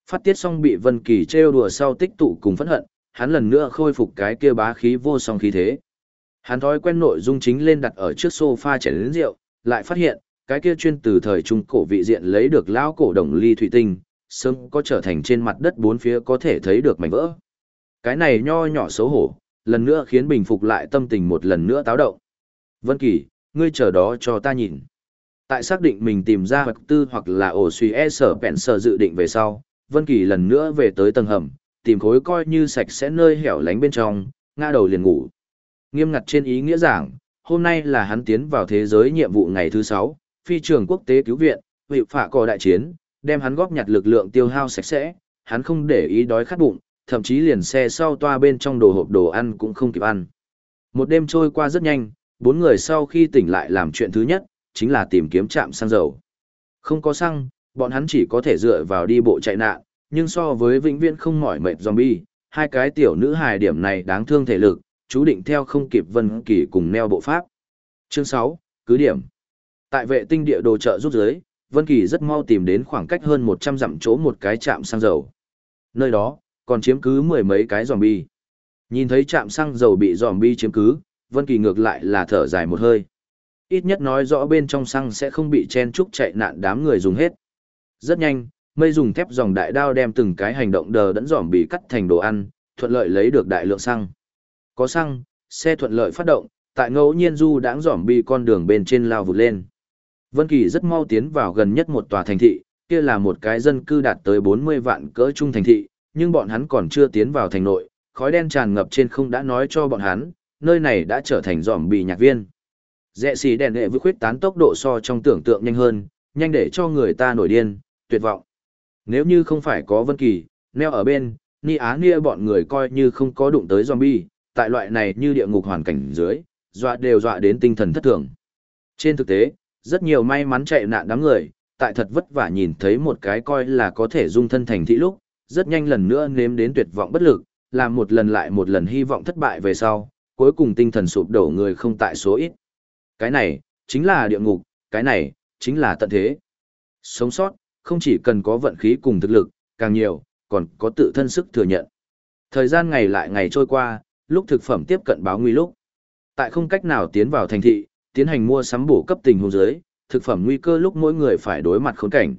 Phát tiết xong bị Vân Kỳ trêu đùa sau tích tụ cùng phẫn hận, hắn lần nữa khôi phục cái kia bá khí vô song khí thế. Hắn thói quen nội dung chính lên đặt ở trước sofa chén lớn rượu, lại phát hiện, cái kia chuyên từ thời trung cổ vị diện lấy được lão cổ đồng ly thủy tinh, sớm có trở thành trên mặt đất bốn phía có thể thấy được mảnh vỡ. Cái này nho nhỏ xấu hổ, lần nữa khiến bình phục lại tâm tình một lần nữa táo động. Vân Kỳ, ngươi chờ đó cho ta nhìn. Tại xác định mình tìm ra hoặc tư hoặc là ổ suy e sở bẹn sở dự định về sau, Vân Kỳ lần nữa về tới tầng hầm, tìm khối coi như sạch sẽ nơi hẻo lánh bên trong, ngã đầu liền ngủ. Nghiêm ngặt trên ý nghĩa giảng, hôm nay là hắn tiến vào thế giới nhiệm vụ ngày thứ 6, phi trường quốc tế cứu viện, vị phạ cò đại chiến, đem hắn góp nhặt lực lượng tiêu hao sạch sẽ, hắn không để ý đói khát bụng, thậm chí liền xe sau toa bên trong đồ hộp đồ ăn cũng không kịp ăn. Một đêm trôi qua rất nhanh, bốn người sau khi tỉnh lại làm chuyện thứ nhất, chính là tìm kiếm trạm xăng dầu. Không có xăng, bọn hắn chỉ có thể dựa vào đi bộ chạy nạn, nhưng so với vĩnh viễn không mỏi mệt zombie, hai cái tiểu nữ hài điểm này đáng thương thể lực, chú định theo không kịp Vân Kỳ cùng neo bộ pháp. Chương 6, cứ điểm. Tại vệ tinh địa đồ trợ rút dưới, Vân Kỳ rất mau tìm đến khoảng cách hơn 100 dặm chỗ một cái trạm xăng dầu. Nơi đó, còn chiếm cứ mười mấy cái zombie. Nhìn thấy trạm xăng dầu bị zombie chiếm cứ, Vân Kỳ ngược lại là thở dài một hơi. Ít nhất nói rõ bên trong xăng sẽ không bị chen trúc chạy nạn đám người dùng hết. Rất nhanh, mây dùng thép dòng đại đao đem từng cái hành động đờ đẫn giòm bị cắt thành đồ ăn, thuận lợi lấy được đại lượng xăng. Có xăng, xe thuận lợi phát động, tại ngẫu nhiên du đãng giòm bi con đường bên trên lao vụt lên. Vân Kỳ rất mau tiến vào gần nhất một tòa thành thị, kia là một cái dân cư đạt tới 40 vạn cỡ trung thành thị, nhưng bọn hắn còn chưa tiến vào thành nội, khói đen tràn ngập trên không đã nói cho bọn hắn, nơi này đã trở thành dòm bị nhạc viên. Dẹ xì đèn hệ vừa khuyết tán tốc độ so trong tưởng tượng nhanh hơn, nhanh để cho người ta nổi điên, tuyệt vọng. Nếu như không phải có Vân Kỳ, neo ở bên, Ni Á Nia bọn người coi như không có đụng tới zombie, tại loại này như địa ngục hoàn cảnh dưới, dọa đều dọa đến tinh thần thất thường. Trên thực tế, rất nhiều may mắn chạy nạn đám người, tại thật vất vả nhìn thấy một cái coi là có thể dung thân thành thị lúc, rất nhanh lần nữa nếm đến tuyệt vọng bất lực, làm một lần lại một lần hy vọng thất bại về sau, cuối cùng tinh thần sụp đổ người không tại số ít. Cái này, chính là địa ngục, cái này, chính là tận thế. Sống sót, không chỉ cần có vận khí cùng thực lực, càng nhiều, còn có tự thân sức thừa nhận. Thời gian ngày lại ngày trôi qua, lúc thực phẩm tiếp cận báo nguy lúc. Tại không cách nào tiến vào thành thị, tiến hành mua sắm bổ cấp tình huống dưới, thực phẩm nguy cơ lúc mỗi người phải đối mặt khốn cảnh.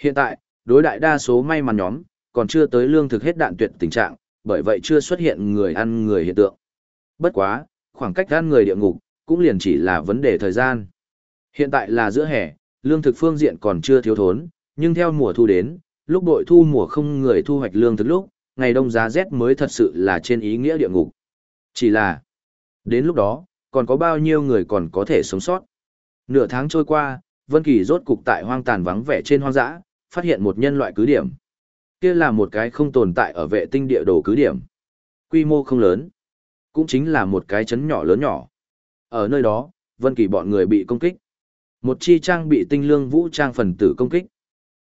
Hiện tại, đối đại đa số may mắn nhóm, còn chưa tới lương thực hết đạn tuyệt tình trạng, bởi vậy chưa xuất hiện người ăn người hiện tượng. Bất quá, khoảng cách ăn người địa ngục, cũng liền chỉ là vấn đề thời gian. Hiện tại là giữa hè, lương thực phương diện còn chưa thiếu thốn, nhưng theo mùa thu đến, lúc đội thu mùa không người thu hoạch lương thực lúc, ngày đông giá rét mới thật sự là trên ý nghĩa địa ngục. Chỉ là, đến lúc đó, còn có bao nhiêu người còn có thể sống sót. Nửa tháng trôi qua, Vân Kỳ rốt cục tại hoang tàn vắng vẻ trên hoang dã, phát hiện một nhân loại cứ điểm. Kia là một cái không tồn tại ở vệ tinh địa đồ cứ điểm. Quy mô không lớn, cũng chính là một cái chấn nhỏ lớn nhỏ. Ở nơi đó, Vân Kỳ bọn người bị công kích. Một chi trang bị tinh lương vũ trang phần tử công kích.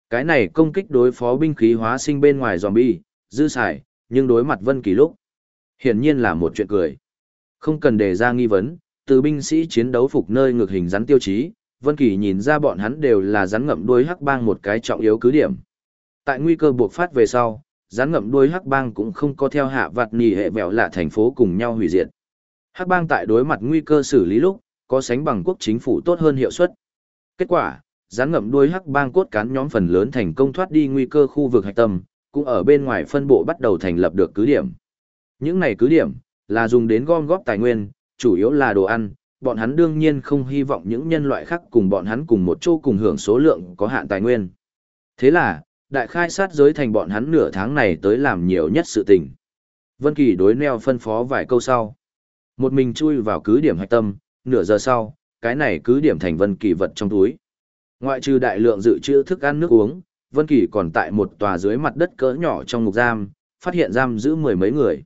Cái này công kích đối phó binh khí hóa sinh bên ngoài zombie, dư xài, nhưng đối mặt Vân Kỳ lúc, hiển nhiên là một chuyện cười. Không cần đề ra nghi vấn, từ binh sĩ chiến đấu phục nơi ngược hình rắn tiêu chí, Vân Kỳ nhìn ra bọn hắn đều là rắn ngậm đuôi hắc bang một cái trọng yếu cứ điểm. Tại nguy cơ buộc phát về sau, rắn ngậm đuôi hắc bang cũng không có theo hạ vặt nỉ hệ vẹo lạ thành phố cùng nhau hủy diệt. Hắc bang tại đối mặt nguy cơ xử lý lúc, có sánh bằng quốc chính phủ tốt hơn hiệu suất. Kết quả, rắn ngậm đuôi hắc bang cốt cán nhóm phần lớn thành công thoát đi nguy cơ khu vực hạch tâm, cũng ở bên ngoài phân bộ bắt đầu thành lập được cứ điểm. Những này cứ điểm, là dùng đến gom góp tài nguyên, chủ yếu là đồ ăn, bọn hắn đương nhiên không hy vọng những nhân loại khác cùng bọn hắn cùng một chỗ cùng hưởng số lượng có hạn tài nguyên. Thế là, đại khai sát giới thành bọn hắn nửa tháng này tới làm nhiều nhất sự tình. Vân Kỳ đối neo phân phó vài câu sau. Một mình chui vào cứ điểm hạch tâm, nửa giờ sau, cái này cứ điểm thành Vân Kỳ vật trong túi. Ngoại trừ đại lượng dự trữ thức ăn nước uống, Vân Kỳ còn tại một tòa dưới mặt đất cỡ nhỏ trong ngục giam, phát hiện giam giữ mười mấy người.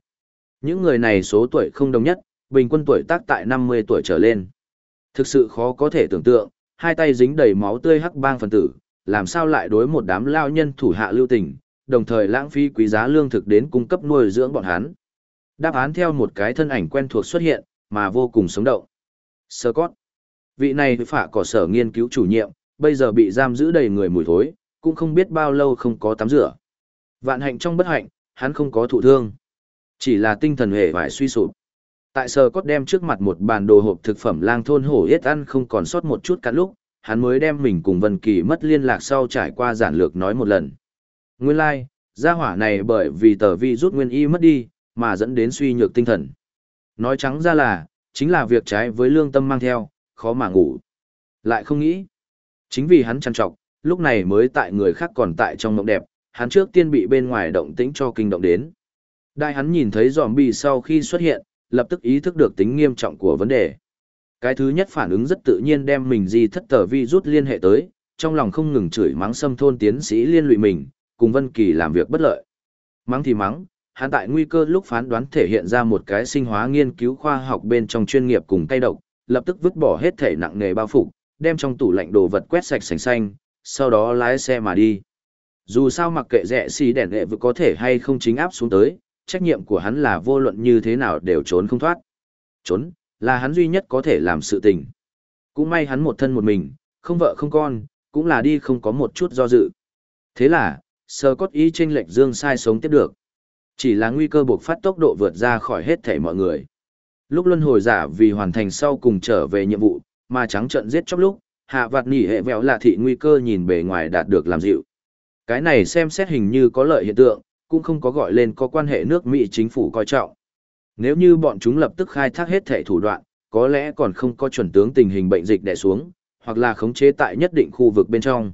Những người này số tuổi không đồng nhất, bình quân tuổi tác tại 50 tuổi trở lên. Thực sự khó có thể tưởng tượng, hai tay dính đầy máu tươi hắc bang phần tử, làm sao lại đối một đám lao nhân thủ hạ lưu tình, đồng thời lãng phí quý giá lương thực đến cung cấp nuôi dưỡng bọn hắn. Đáp án theo một cái thân ảnh quen thuộc xuất hiện, mà vô cùng sống động. Scott. Vị này phạ cỏ sở nghiên cứu chủ nhiệm, bây giờ bị giam giữ đầy người mùi thối, cũng không biết bao lâu không có tắm rửa. Vạn hạnh trong bất hạnh, hắn không có thụ thương. Chỉ là tinh thần hề vải suy sụp. Tại sờ cốt đem trước mặt một bàn đồ hộp thực phẩm lang thôn hổ yết ăn không còn sót một chút cắn lúc, hắn mới đem mình cùng Vân Kỳ mất liên lạc sau trải qua giản lược nói một lần. Nguyên lai, like, gia hỏa này bởi vì tờ vi rút nguyên y mất đi, mà dẫn đến suy nhược tinh thần. Nói trắng ra là, chính là việc trái với lương tâm mang theo, khó mà ngủ. Lại không nghĩ. Chính vì hắn chăn trọc, lúc này mới tại người khác còn tại trong mộng đẹp, hắn trước tiên bị bên ngoài động tĩnh cho kinh động đến. Đại hắn nhìn thấy giòm bì sau khi xuất hiện, lập tức ý thức được tính nghiêm trọng của vấn đề. Cái thứ nhất phản ứng rất tự nhiên đem mình di thất tờ vi rút liên hệ tới, trong lòng không ngừng chửi mắng xâm thôn tiến sĩ liên lụy mình, cùng Vân Kỳ làm việc bất lợi. Mắng thì mắng, hắn tại nguy cơ lúc phán đoán thể hiện ra một cái sinh hóa nghiên cứu khoa học bên trong chuyên nghiệp cùng tay độc, lập tức vứt bỏ hết thể nặng nề bao phục, đem trong tủ lạnh đồ vật quét sạch sành xanh, sau đó lái xe mà đi. Dù sao mặc kệ rẻ xì đèn nghệ vừa có thể hay không chính áp xuống tới, trách nhiệm của hắn là vô luận như thế nào đều trốn không thoát. Trốn, là hắn duy nhất có thể làm sự tình. Cũng may hắn một thân một mình, không vợ không con, cũng là đi không có một chút do dự. Thế là, sơ cốt ý trên lệch dương sai sống tiếp được. Chỉ là nguy cơ buộc phát tốc độ vượt ra khỏi hết thể mọi người. Lúc luân hồi giả vì hoàn thành sau cùng trở về nhiệm vụ, mà trắng trận giết chóc lúc, hạ vạt nỉ hệ vẹo là thị nguy cơ nhìn bề ngoài đạt được làm dịu. Cái này xem xét hình như có lợi hiện tượng, cũng không có gọi lên có quan hệ nước Mỹ chính phủ coi trọng. Nếu như bọn chúng lập tức khai thác hết thể thủ đoạn, có lẽ còn không có chuẩn tướng tình hình bệnh dịch đè xuống, hoặc là khống chế tại nhất định khu vực bên trong.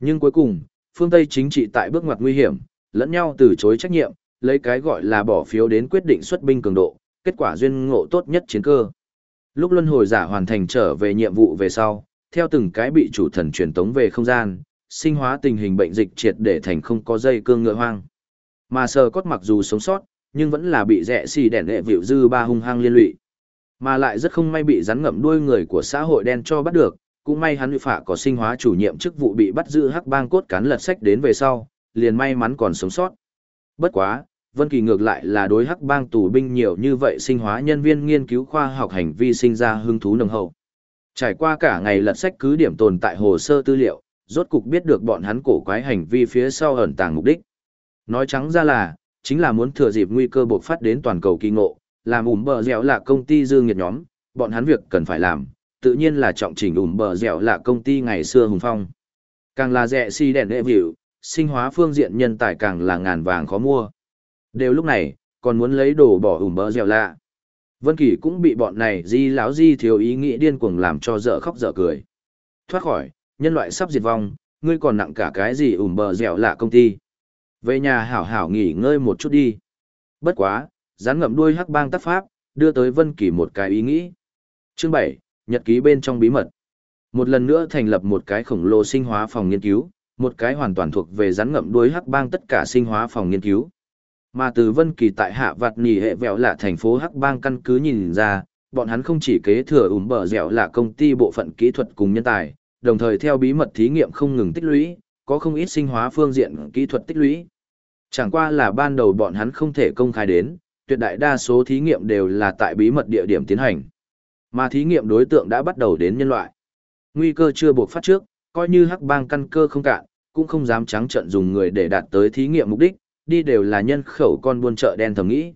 Nhưng cuối cùng, phương Tây chính trị tại bước ngoặt nguy hiểm, lẫn nhau từ chối trách nhiệm, lấy cái gọi là bỏ phiếu đến quyết định xuất binh cường độ, kết quả duyên ngộ tốt nhất chiến cơ. Lúc luân hồi giả hoàn thành trở về nhiệm vụ về sau, theo từng cái bị chủ thần truyền tống về không gian, sinh hóa tình hình bệnh dịch triệt để thành không có dây cương ngựa hoang. Mà sờ cốt mặc dù sống sót, nhưng vẫn là bị rẻ xì đèn lệ vịu dư ba hung hăng liên lụy. Mà lại rất không may bị rắn ngậm đuôi người của xã hội đen cho bắt được, cũng may hắn phạ có sinh hóa chủ nhiệm chức vụ bị bắt giữ hắc bang cốt cán lật sách đến về sau, liền may mắn còn sống sót. Bất quá, Vân Kỳ ngược lại là đối hắc bang tù binh nhiều như vậy sinh hóa nhân viên nghiên cứu khoa học hành vi sinh ra hứng thú nồng hậu. Trải qua cả ngày lật sách cứ điểm tồn tại hồ sơ tư liệu, rốt cục biết được bọn hắn cổ quái hành vi phía sau ẩn tàng mục đích. Nói trắng ra là, chính là muốn thừa dịp nguy cơ bộc phát đến toàn cầu kỳ ngộ, làm ủm bờ dẻo là công ty dương nghiệt nhóm, bọn hắn việc cần phải làm, tự nhiên là trọng chỉnh ủm bờ dẻo là công ty ngày xưa hùng phong. Càng là rẻ si đèn đệ biểu, sinh hóa phương diện nhân tài càng là ngàn vàng khó mua. Đều lúc này, còn muốn lấy đồ bỏ ủm bờ dẻo lạ. Vân Kỳ cũng bị bọn này di láo di thiếu ý nghĩ điên cuồng làm cho dở khóc dở cười. Thoát khỏi, nhân loại sắp diệt vong, ngươi còn nặng cả cái gì ủm bờ dẻo lạ công ty. Về nhà hảo hảo nghỉ ngơi một chút đi. Bất quá, rắn ngậm đuôi hắc bang tác pháp, đưa tới Vân Kỳ một cái ý nghĩ. Chương 7, nhật ký bên trong bí mật. Một lần nữa thành lập một cái khổng lồ sinh hóa phòng nghiên cứu, một cái hoàn toàn thuộc về rắn ngậm đuôi hắc bang tất cả sinh hóa phòng nghiên cứu. Mà từ Vân Kỳ tại hạ Vạt nỉ hệ vẹo là thành phố hắc bang căn cứ nhìn ra, bọn hắn không chỉ kế thừa ủm bờ dẻo là công ty bộ phận kỹ thuật cùng nhân tài, đồng thời theo bí mật thí nghiệm không ngừng tích lũy, có không ít sinh hóa phương diện kỹ thuật tích lũy. Chẳng qua là ban đầu bọn hắn không thể công khai đến, tuyệt đại đa số thí nghiệm đều là tại bí mật địa điểm tiến hành. Mà thí nghiệm đối tượng đã bắt đầu đến nhân loại. Nguy cơ chưa buộc phát trước, coi như hắc bang căn cơ không cạn, cũng không dám trắng trận dùng người để đạt tới thí nghiệm mục đích, đi đều là nhân khẩu con buôn chợ đen thầm nghĩ.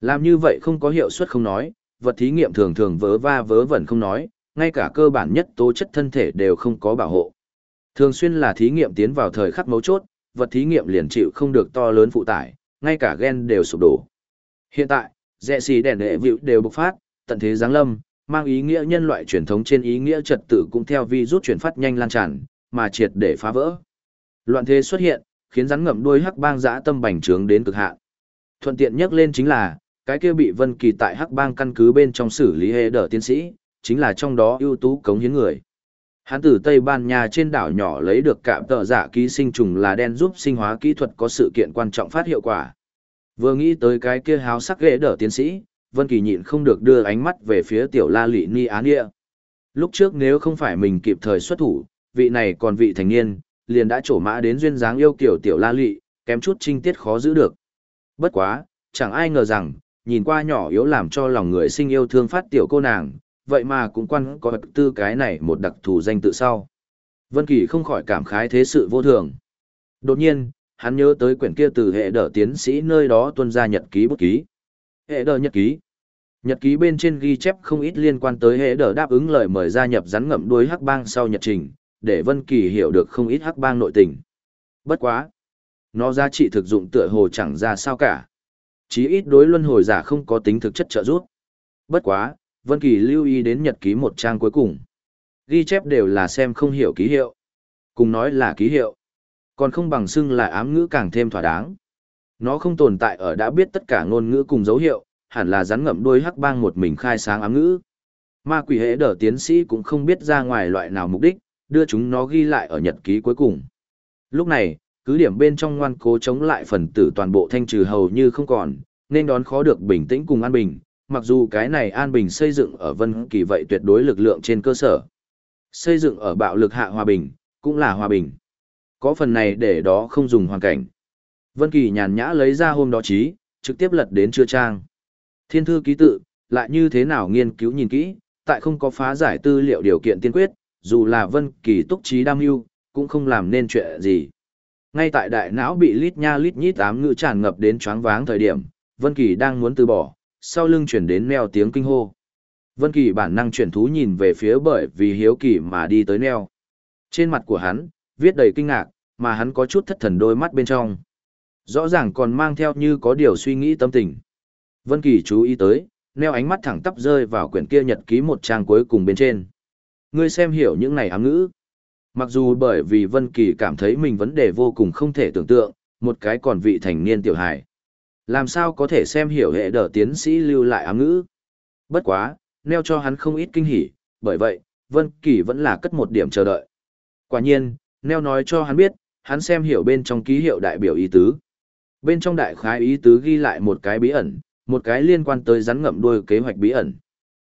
Làm như vậy không có hiệu suất không nói, vật thí nghiệm thường thường vớ va vớ vẩn không nói, ngay cả cơ bản nhất tố chất thân thể đều không có bảo hộ. Thường xuyên là thí nghiệm tiến vào thời khắc mấu chốt, vật thí nghiệm liền chịu không được to lớn phụ tải, ngay cả gen đều sụp đổ. Hiện tại, rẻ xì đèn đệ vịu đều bộc phát, tận thế giáng lâm, mang ý nghĩa nhân loại truyền thống trên ý nghĩa trật tự cũng theo vi rút chuyển phát nhanh lan tràn, mà triệt để phá vỡ. Loạn thế xuất hiện, khiến rắn ngậm đuôi hắc bang dã tâm bành trướng đến cực hạn. Thuận tiện nhất lên chính là, cái kia bị Vân Kỳ tại hắc bang căn cứ bên trong xử lý hệ đỡ tiến sĩ, chính là trong đó ưu tú cống hiến người. Hắn từ Tây Ban Nha trên đảo nhỏ lấy được cạm tợ giả ký sinh trùng là đen giúp sinh hóa kỹ thuật có sự kiện quan trọng phát hiệu quả. Vừa nghĩ tới cái kia háo sắc ghế đỡ tiến sĩ, Vân Kỳ nhịn không được đưa ánh mắt về phía tiểu la lị ni Á Nia. Lúc trước nếu không phải mình kịp thời xuất thủ, vị này còn vị thành niên, liền đã trổ mã đến duyên dáng yêu kiểu tiểu la lị, kém chút trinh tiết khó giữ được. Bất quá, chẳng ai ngờ rằng, nhìn qua nhỏ yếu làm cho lòng người sinh yêu thương phát tiểu cô nàng, vậy mà cũng quan có tư cái này một đặc thù danh tự sau. Vân Kỳ không khỏi cảm khái thế sự vô thường. Đột nhiên, hắn nhớ tới quyển kia từ hệ đỡ tiến sĩ nơi đó tuân ra nhật ký bút ký. Hệ đỡ nhật ký. Nhật ký bên trên ghi chép không ít liên quan tới hệ đỡ đáp ứng lời mời gia nhập rắn ngậm đuôi hắc bang sau nhật trình, để Vân Kỳ hiểu được không ít hắc bang nội tình. Bất quá, nó giá trị thực dụng tựa hồ chẳng ra sao cả. Chí ít đối luân hồi giả không có tính thực chất trợ giúp. Bất quá, Vân Kỳ lưu ý đến nhật ký một trang cuối cùng. Ghi chép đều là xem không hiểu ký hiệu. Cùng nói là ký hiệu. Còn không bằng xưng là ám ngữ càng thêm thỏa đáng. Nó không tồn tại ở đã biết tất cả ngôn ngữ cùng dấu hiệu, hẳn là rắn ngậm đuôi hắc bang một mình khai sáng ám ngữ. Ma quỷ hệ đỡ tiến sĩ cũng không biết ra ngoài loại nào mục đích, đưa chúng nó ghi lại ở nhật ký cuối cùng. Lúc này, cứ điểm bên trong ngoan cố chống lại phần tử toàn bộ thanh trừ hầu như không còn, nên đón khó được bình tĩnh cùng an bình, mặc dù cái này an bình xây dựng ở vân kỳ vậy tuyệt đối lực lượng trên cơ sở. Xây dựng ở bạo lực hạ hòa bình, cũng là hòa bình. Có phần này để đó không dùng hoàn cảnh. Vân Kỳ nhàn nhã lấy ra hôm đó trí, trực tiếp lật đến chưa trang. Thiên thư ký tự, lại như thế nào nghiên cứu nhìn kỹ, tại không có phá giải tư liệu điều kiện tiên quyết, dù là Vân Kỳ túc trí đam mưu, cũng không làm nên chuyện gì. Ngay tại đại não bị lít nha lít nhít tám ngữ tràn ngập đến choáng váng thời điểm, Vân Kỳ đang muốn từ bỏ, sau lưng chuyển đến neo tiếng kinh hô. Vân Kỳ bản năng chuyển thú nhìn về phía bởi vì hiếu kỳ mà đi tới neo. Trên mặt của hắn, viết đầy kinh ngạc, mà hắn có chút thất thần đôi mắt bên trong. Rõ ràng còn mang theo như có điều suy nghĩ tâm tình. Vân Kỳ chú ý tới, neo ánh mắt thẳng tắp rơi vào quyển kia nhật ký một trang cuối cùng bên trên. Ngươi xem hiểu những này ám ngữ. Mặc dù bởi vì Vân Kỳ cảm thấy mình vấn đề vô cùng không thể tưởng tượng, một cái còn vị thành niên tiểu hài. Làm sao có thể xem hiểu hệ đỡ tiến sĩ lưu lại ám ngữ? Bất quá, neo cho hắn không ít kinh hỉ, bởi vậy, Vân Kỳ vẫn là cất một điểm chờ đợi. Quả nhiên, neo nói cho hắn biết, hắn xem hiểu bên trong ký hiệu đại biểu ý tứ. Bên trong đại khái ý tứ ghi lại một cái bí ẩn, một cái liên quan tới rắn ngậm đuôi kế hoạch bí ẩn.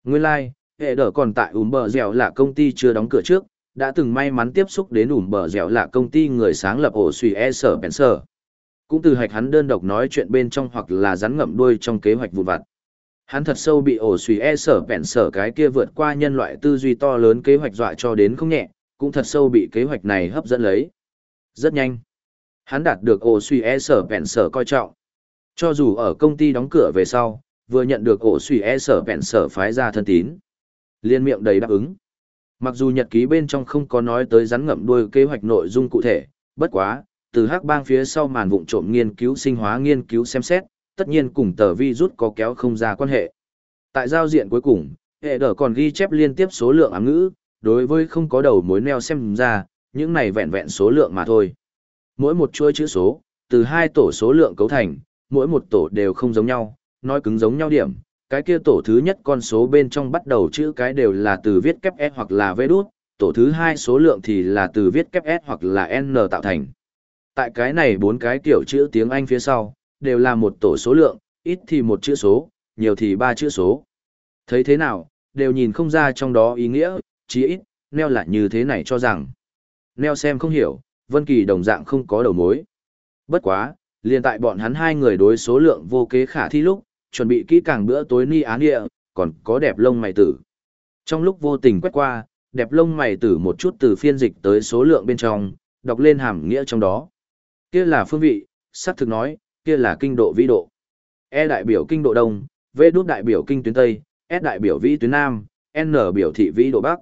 Nguyên lai, like, hệ đỡ còn tại ủm bờ dẻo là công ty chưa đóng cửa trước, đã từng may mắn tiếp xúc đến ủm bờ dẻo là công ty người sáng lập ổ suy e sở Spencer. Cũng từ hạch hắn đơn độc nói chuyện bên trong hoặc là rắn ngậm đuôi trong kế hoạch vụn vặt. Hắn thật sâu bị ổ suy e sở Spencer cái kia vượt qua nhân loại tư duy to lớn kế hoạch dọa cho đến không nhẹ, cũng thật sâu bị kế hoạch này hấp dẫn lấy. Rất nhanh. Hắn đạt được ổ suy e sở Spencer coi trọng. Cho dù ở công ty đóng cửa về sau, vừa nhận được ổ suy e sở bẹn sở phái ra thân tín. Liên miệng đầy đáp ứng. Mặc dù nhật ký bên trong không có nói tới rắn ngậm đuôi kế hoạch nội dung cụ thể, bất quá, từ hắc bang phía sau màn vụng trộm nghiên cứu sinh hóa nghiên cứu xem xét, tất nhiên cùng tờ vi rút có kéo không ra quan hệ. Tại giao diện cuối cùng, hệ đỡ còn ghi chép liên tiếp số lượng ám ngữ, đối với không có đầu mối neo xem ra, những này vẹn vẹn số lượng mà thôi. Mỗi một chuỗi chữ số, từ hai tổ số lượng cấu thành, mỗi một tổ đều không giống nhau, nói cứng giống nhau điểm, cái kia tổ thứ nhất con số bên trong bắt đầu chữ cái đều là từ viết kép S hoặc là V đút, tổ thứ hai số lượng thì là từ viết kép S hoặc là N tạo thành. Tại cái này bốn cái kiểu chữ tiếng Anh phía sau, đều là một tổ số lượng, ít thì một chữ số, nhiều thì ba chữ số. Thấy thế nào, đều nhìn không ra trong đó ý nghĩa, chí ít, neo lại như thế này cho rằng. Neo xem không hiểu, Vân Kỳ đồng dạng không có đầu mối. Bất quá, liền tại bọn hắn hai người đối số lượng vô kế khả thi lúc, chuẩn bị kỹ càng bữa tối ni án địa, còn có đẹp lông mày tử. Trong lúc vô tình quét qua, đẹp lông mày tử một chút từ phiên dịch tới số lượng bên trong, đọc lên hàm nghĩa trong đó. Kia là phương vị, sắc thực nói, kia là kinh độ vĩ độ. E đại biểu kinh độ đông, V đút đại biểu kinh tuyến tây, S đại biểu vĩ tuyến nam, N biểu thị vĩ độ bắc.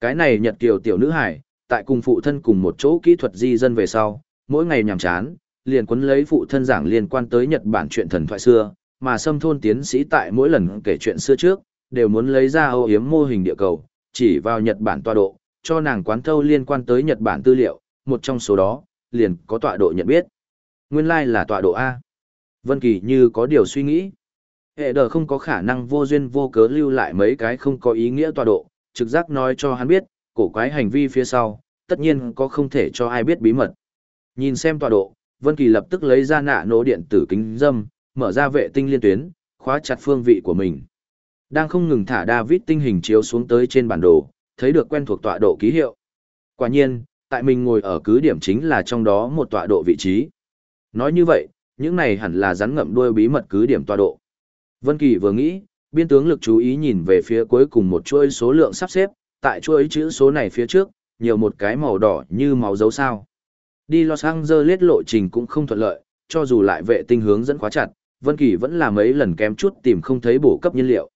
Cái này Nhật Kiều tiểu nữ hải, tại cùng phụ thân cùng một chỗ kỹ thuật di dân về sau, mỗi ngày nhàm chán, liền quấn lấy phụ thân giảng liên quan tới Nhật Bản chuyện thần thoại xưa, mà xâm thôn tiến sĩ tại mỗi lần kể chuyện xưa trước, đều muốn lấy ra ô yếm mô hình địa cầu, chỉ vào Nhật Bản tọa độ, cho nàng quán thâu liên quan tới Nhật Bản tư liệu, một trong số đó, liền có tọa độ nhận biết. Nguyên lai like là tọa độ A. Vân Kỳ như có điều suy nghĩ. Hệ đờ không có khả năng vô duyên vô cớ lưu lại mấy cái không có ý nghĩa tọa độ, trực giác nói cho hắn biết, cổ quái hành vi phía sau, tất nhiên có không thể cho ai biết bí mật. Nhìn xem tọa độ, Vân Kỳ lập tức lấy ra nạ nổ điện tử kính dâm, mở ra vệ tinh liên tuyến, khóa chặt phương vị của mình. Đang không ngừng thả David tinh hình chiếu xuống tới trên bản đồ, thấy được quen thuộc tọa độ ký hiệu. Quả nhiên, tại mình ngồi ở cứ điểm chính là trong đó một tọa độ vị trí. Nói như vậy, những này hẳn là rắn ngậm đuôi bí mật cứ điểm tọa độ. Vân Kỳ vừa nghĩ, biên tướng lực chú ý nhìn về phía cuối cùng một chuỗi số lượng sắp xếp, tại chuỗi chữ số này phía trước, nhiều một cái màu đỏ như máu dấu sao. Đi Los Angeles lộ trình cũng không thuận lợi, cho dù lại vệ tinh hướng dẫn quá chặt, Vân Kỳ vẫn là mấy lần kém chút tìm không thấy bổ cấp nhiên liệu.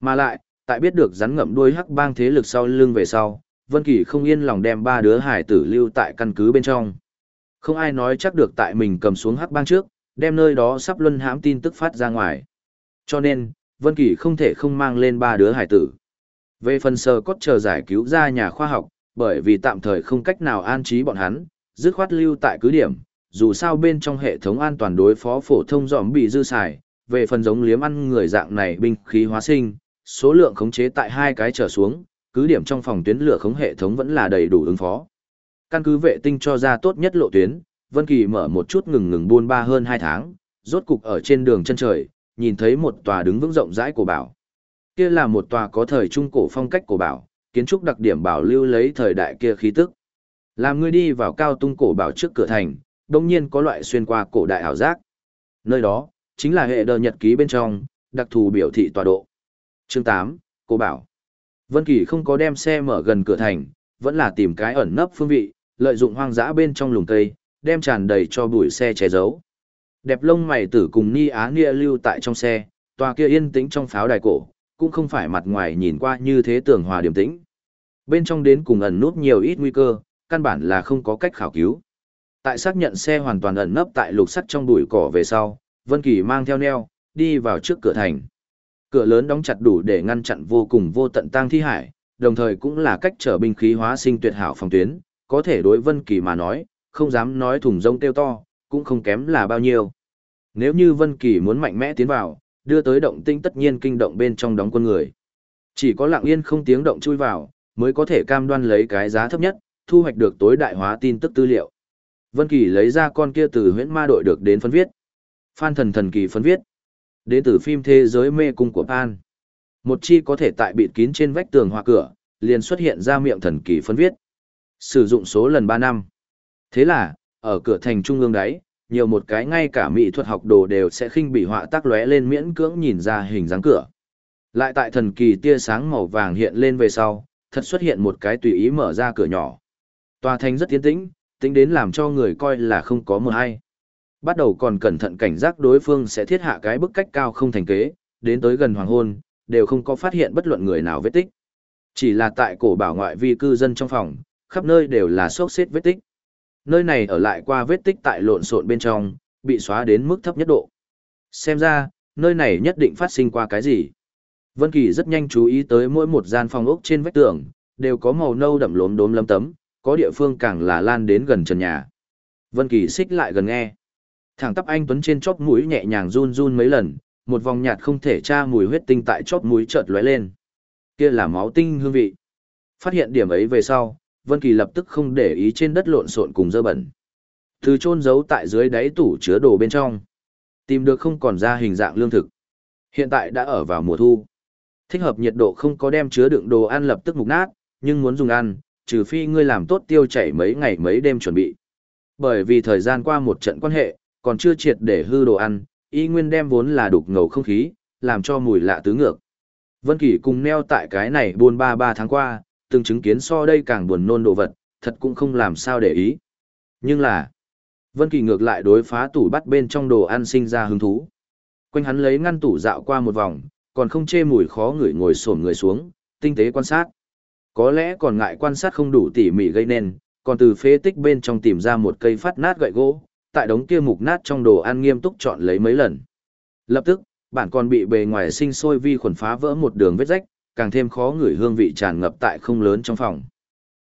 Mà lại, tại biết được rắn ngậm đuôi hắc bang thế lực sau lưng về sau, Vân Kỳ không yên lòng đem ba đứa hải tử lưu tại căn cứ bên trong. Không ai nói chắc được tại mình cầm xuống hắc bang trước, đem nơi đó sắp luân hãm tin tức phát ra ngoài. Cho nên, Vân Kỳ không thể không mang lên ba đứa hải tử. Về phần sơ cốt chờ giải cứu ra nhà khoa học, bởi vì tạm thời không cách nào an trí bọn hắn, dứt khoát lưu tại cứ điểm, dù sao bên trong hệ thống an toàn đối phó phổ thông dòm bị dư xài, về phần giống liếm ăn người dạng này binh khí hóa sinh, số lượng khống chế tại hai cái trở xuống, cứ điểm trong phòng tuyến lửa khống hệ thống vẫn là đầy đủ ứng phó. Căn cứ vệ tinh cho ra tốt nhất lộ tuyến, Vân Kỳ mở một chút ngừng ngừng buôn ba hơn 2 tháng, rốt cục ở trên đường chân trời, nhìn thấy một tòa đứng vững rộng rãi của bảo. Kia là một tòa có thời trung cổ phong cách của bảo, kiến trúc đặc điểm bảo lưu lấy thời đại kia khí tức. Làm ngươi đi vào cao tung cổ bảo trước cửa thành, đương nhiên có loại xuyên qua cổ đại ảo giác. Nơi đó, chính là hệ đờ nhật ký bên trong, đặc thù biểu thị tọa độ. Chương 8, cổ bảo. Vân Kỳ không có đem xe mở gần cửa thành, vẫn là tìm cái ẩn nấp phương vị, lợi dụng hoang dã bên trong lùm cây, đem tràn đầy cho bụi xe che giấu. Đẹp lông mày tử cùng Ni Á Nia lưu tại trong xe, tòa kia yên tĩnh trong pháo đài cổ, cũng không phải mặt ngoài nhìn qua như thế tưởng hòa điềm tĩnh. Bên trong đến cùng ẩn núp nhiều ít nguy cơ, căn bản là không có cách khảo cứu. Tại xác nhận xe hoàn toàn ẩn nấp tại lục sắt trong bụi cỏ về sau, Vân Kỳ mang theo neo, đi vào trước cửa thành. Cửa lớn đóng chặt đủ để ngăn chặn vô cùng vô tận tang thi hải, đồng thời cũng là cách trở binh khí hóa sinh tuyệt hảo phòng tuyến, có thể đối Vân Kỳ mà nói, không dám nói thùng rông tiêu to, cũng không kém là bao nhiêu. Nếu như Vân Kỳ muốn mạnh mẽ tiến vào, đưa tới động tinh tất nhiên kinh động bên trong đóng quân người. Chỉ có lặng yên không tiếng động chui vào, mới có thể cam đoan lấy cái giá thấp nhất, thu hoạch được tối đại hóa tin tức tư liệu. Vân Kỳ lấy ra con kia từ huyễn ma đội được đến phân viết. Phan thần thần kỳ phân viết. Đến từ phim thế giới mê cung của Pan. Một chi có thể tại bịt kín trên vách tường hoa cửa, liền xuất hiện ra miệng thần kỳ phân viết. Sử dụng số lần 3 năm. Thế là, ở cửa thành trung ương đấy, nhiều một cái ngay cả mỹ thuật học đồ đều sẽ khinh bị họa tác lóe lên miễn cưỡng nhìn ra hình dáng cửa. Lại tại thần kỳ tia sáng màu vàng hiện lên về sau, thật xuất hiện một cái tùy ý mở ra cửa nhỏ. Tòa thành rất tiến tĩnh, tính đến làm cho người coi là không có mưa hay. Bắt đầu còn cẩn thận cảnh giác đối phương sẽ thiết hạ cái bức cách cao không thành kế, đến tới gần hoàng hôn, đều không có phát hiện bất luận người nào vết tích. Chỉ là tại cổ bảo ngoại vi cư dân trong phòng, khắp nơi đều là sốc xếp vết tích. Nơi này ở lại qua vết tích tại lộn xộn bên trong, bị xóa đến mức thấp nhất độ. Xem ra, nơi này nhất định phát sinh qua cái gì. Vân Kỳ rất nhanh chú ý tới mỗi một gian phòng ốc trên vách tường, đều có màu nâu đậm lốm đốm lấm tấm, có địa phương càng là lan đến gần trần nhà. Vân Kỳ xích lại gần nghe. Thẳng tắp anh tuấn trên chóp mũi nhẹ nhàng run run mấy lần, một vòng nhạt không thể tra mùi huyết tinh tại chóp mũi chợt lóe lên. Kia là máu tinh hương vị. Phát hiện điểm ấy về sau, Vân Kỳ lập tức không để ý trên đất lộn xộn cùng dơ bẩn. Từ chôn giấu tại dưới đáy tủ chứa đồ bên trong, tìm được không còn ra hình dạng lương thực. Hiện tại đã ở vào mùa thu. Thích hợp nhiệt độ không có đem chứa đựng đồ ăn lập tức mục nát, nhưng muốn dùng ăn, trừ phi ngươi làm tốt tiêu chảy mấy ngày mấy đêm chuẩn bị. Bởi vì thời gian qua một trận quan hệ, còn chưa triệt để hư đồ ăn, y nguyên đem vốn là đục ngầu không khí, làm cho mùi lạ tứ ngược. Vân Kỳ cùng neo tại cái này buôn ba ba tháng qua, từng chứng kiến so đây càng buồn nôn đồ vật, thật cũng không làm sao để ý. Nhưng là, Vân Kỳ ngược lại đối phá tủ bắt bên trong đồ ăn sinh ra hứng thú. Quanh hắn lấy ngăn tủ dạo qua một vòng, còn không chê mùi khó ngửi ngồi xổm người xuống, tinh tế quan sát. Có lẽ còn ngại quan sát không đủ tỉ mỉ gây nên, còn từ phế tích bên trong tìm ra một cây phát nát gậy gỗ, tại đống kia mục nát trong đồ ăn nghiêm túc chọn lấy mấy lần. Lập tức, bản còn bị bề ngoài sinh sôi vi khuẩn phá vỡ một đường vết rách, càng thêm khó ngửi hương vị tràn ngập tại không lớn trong phòng.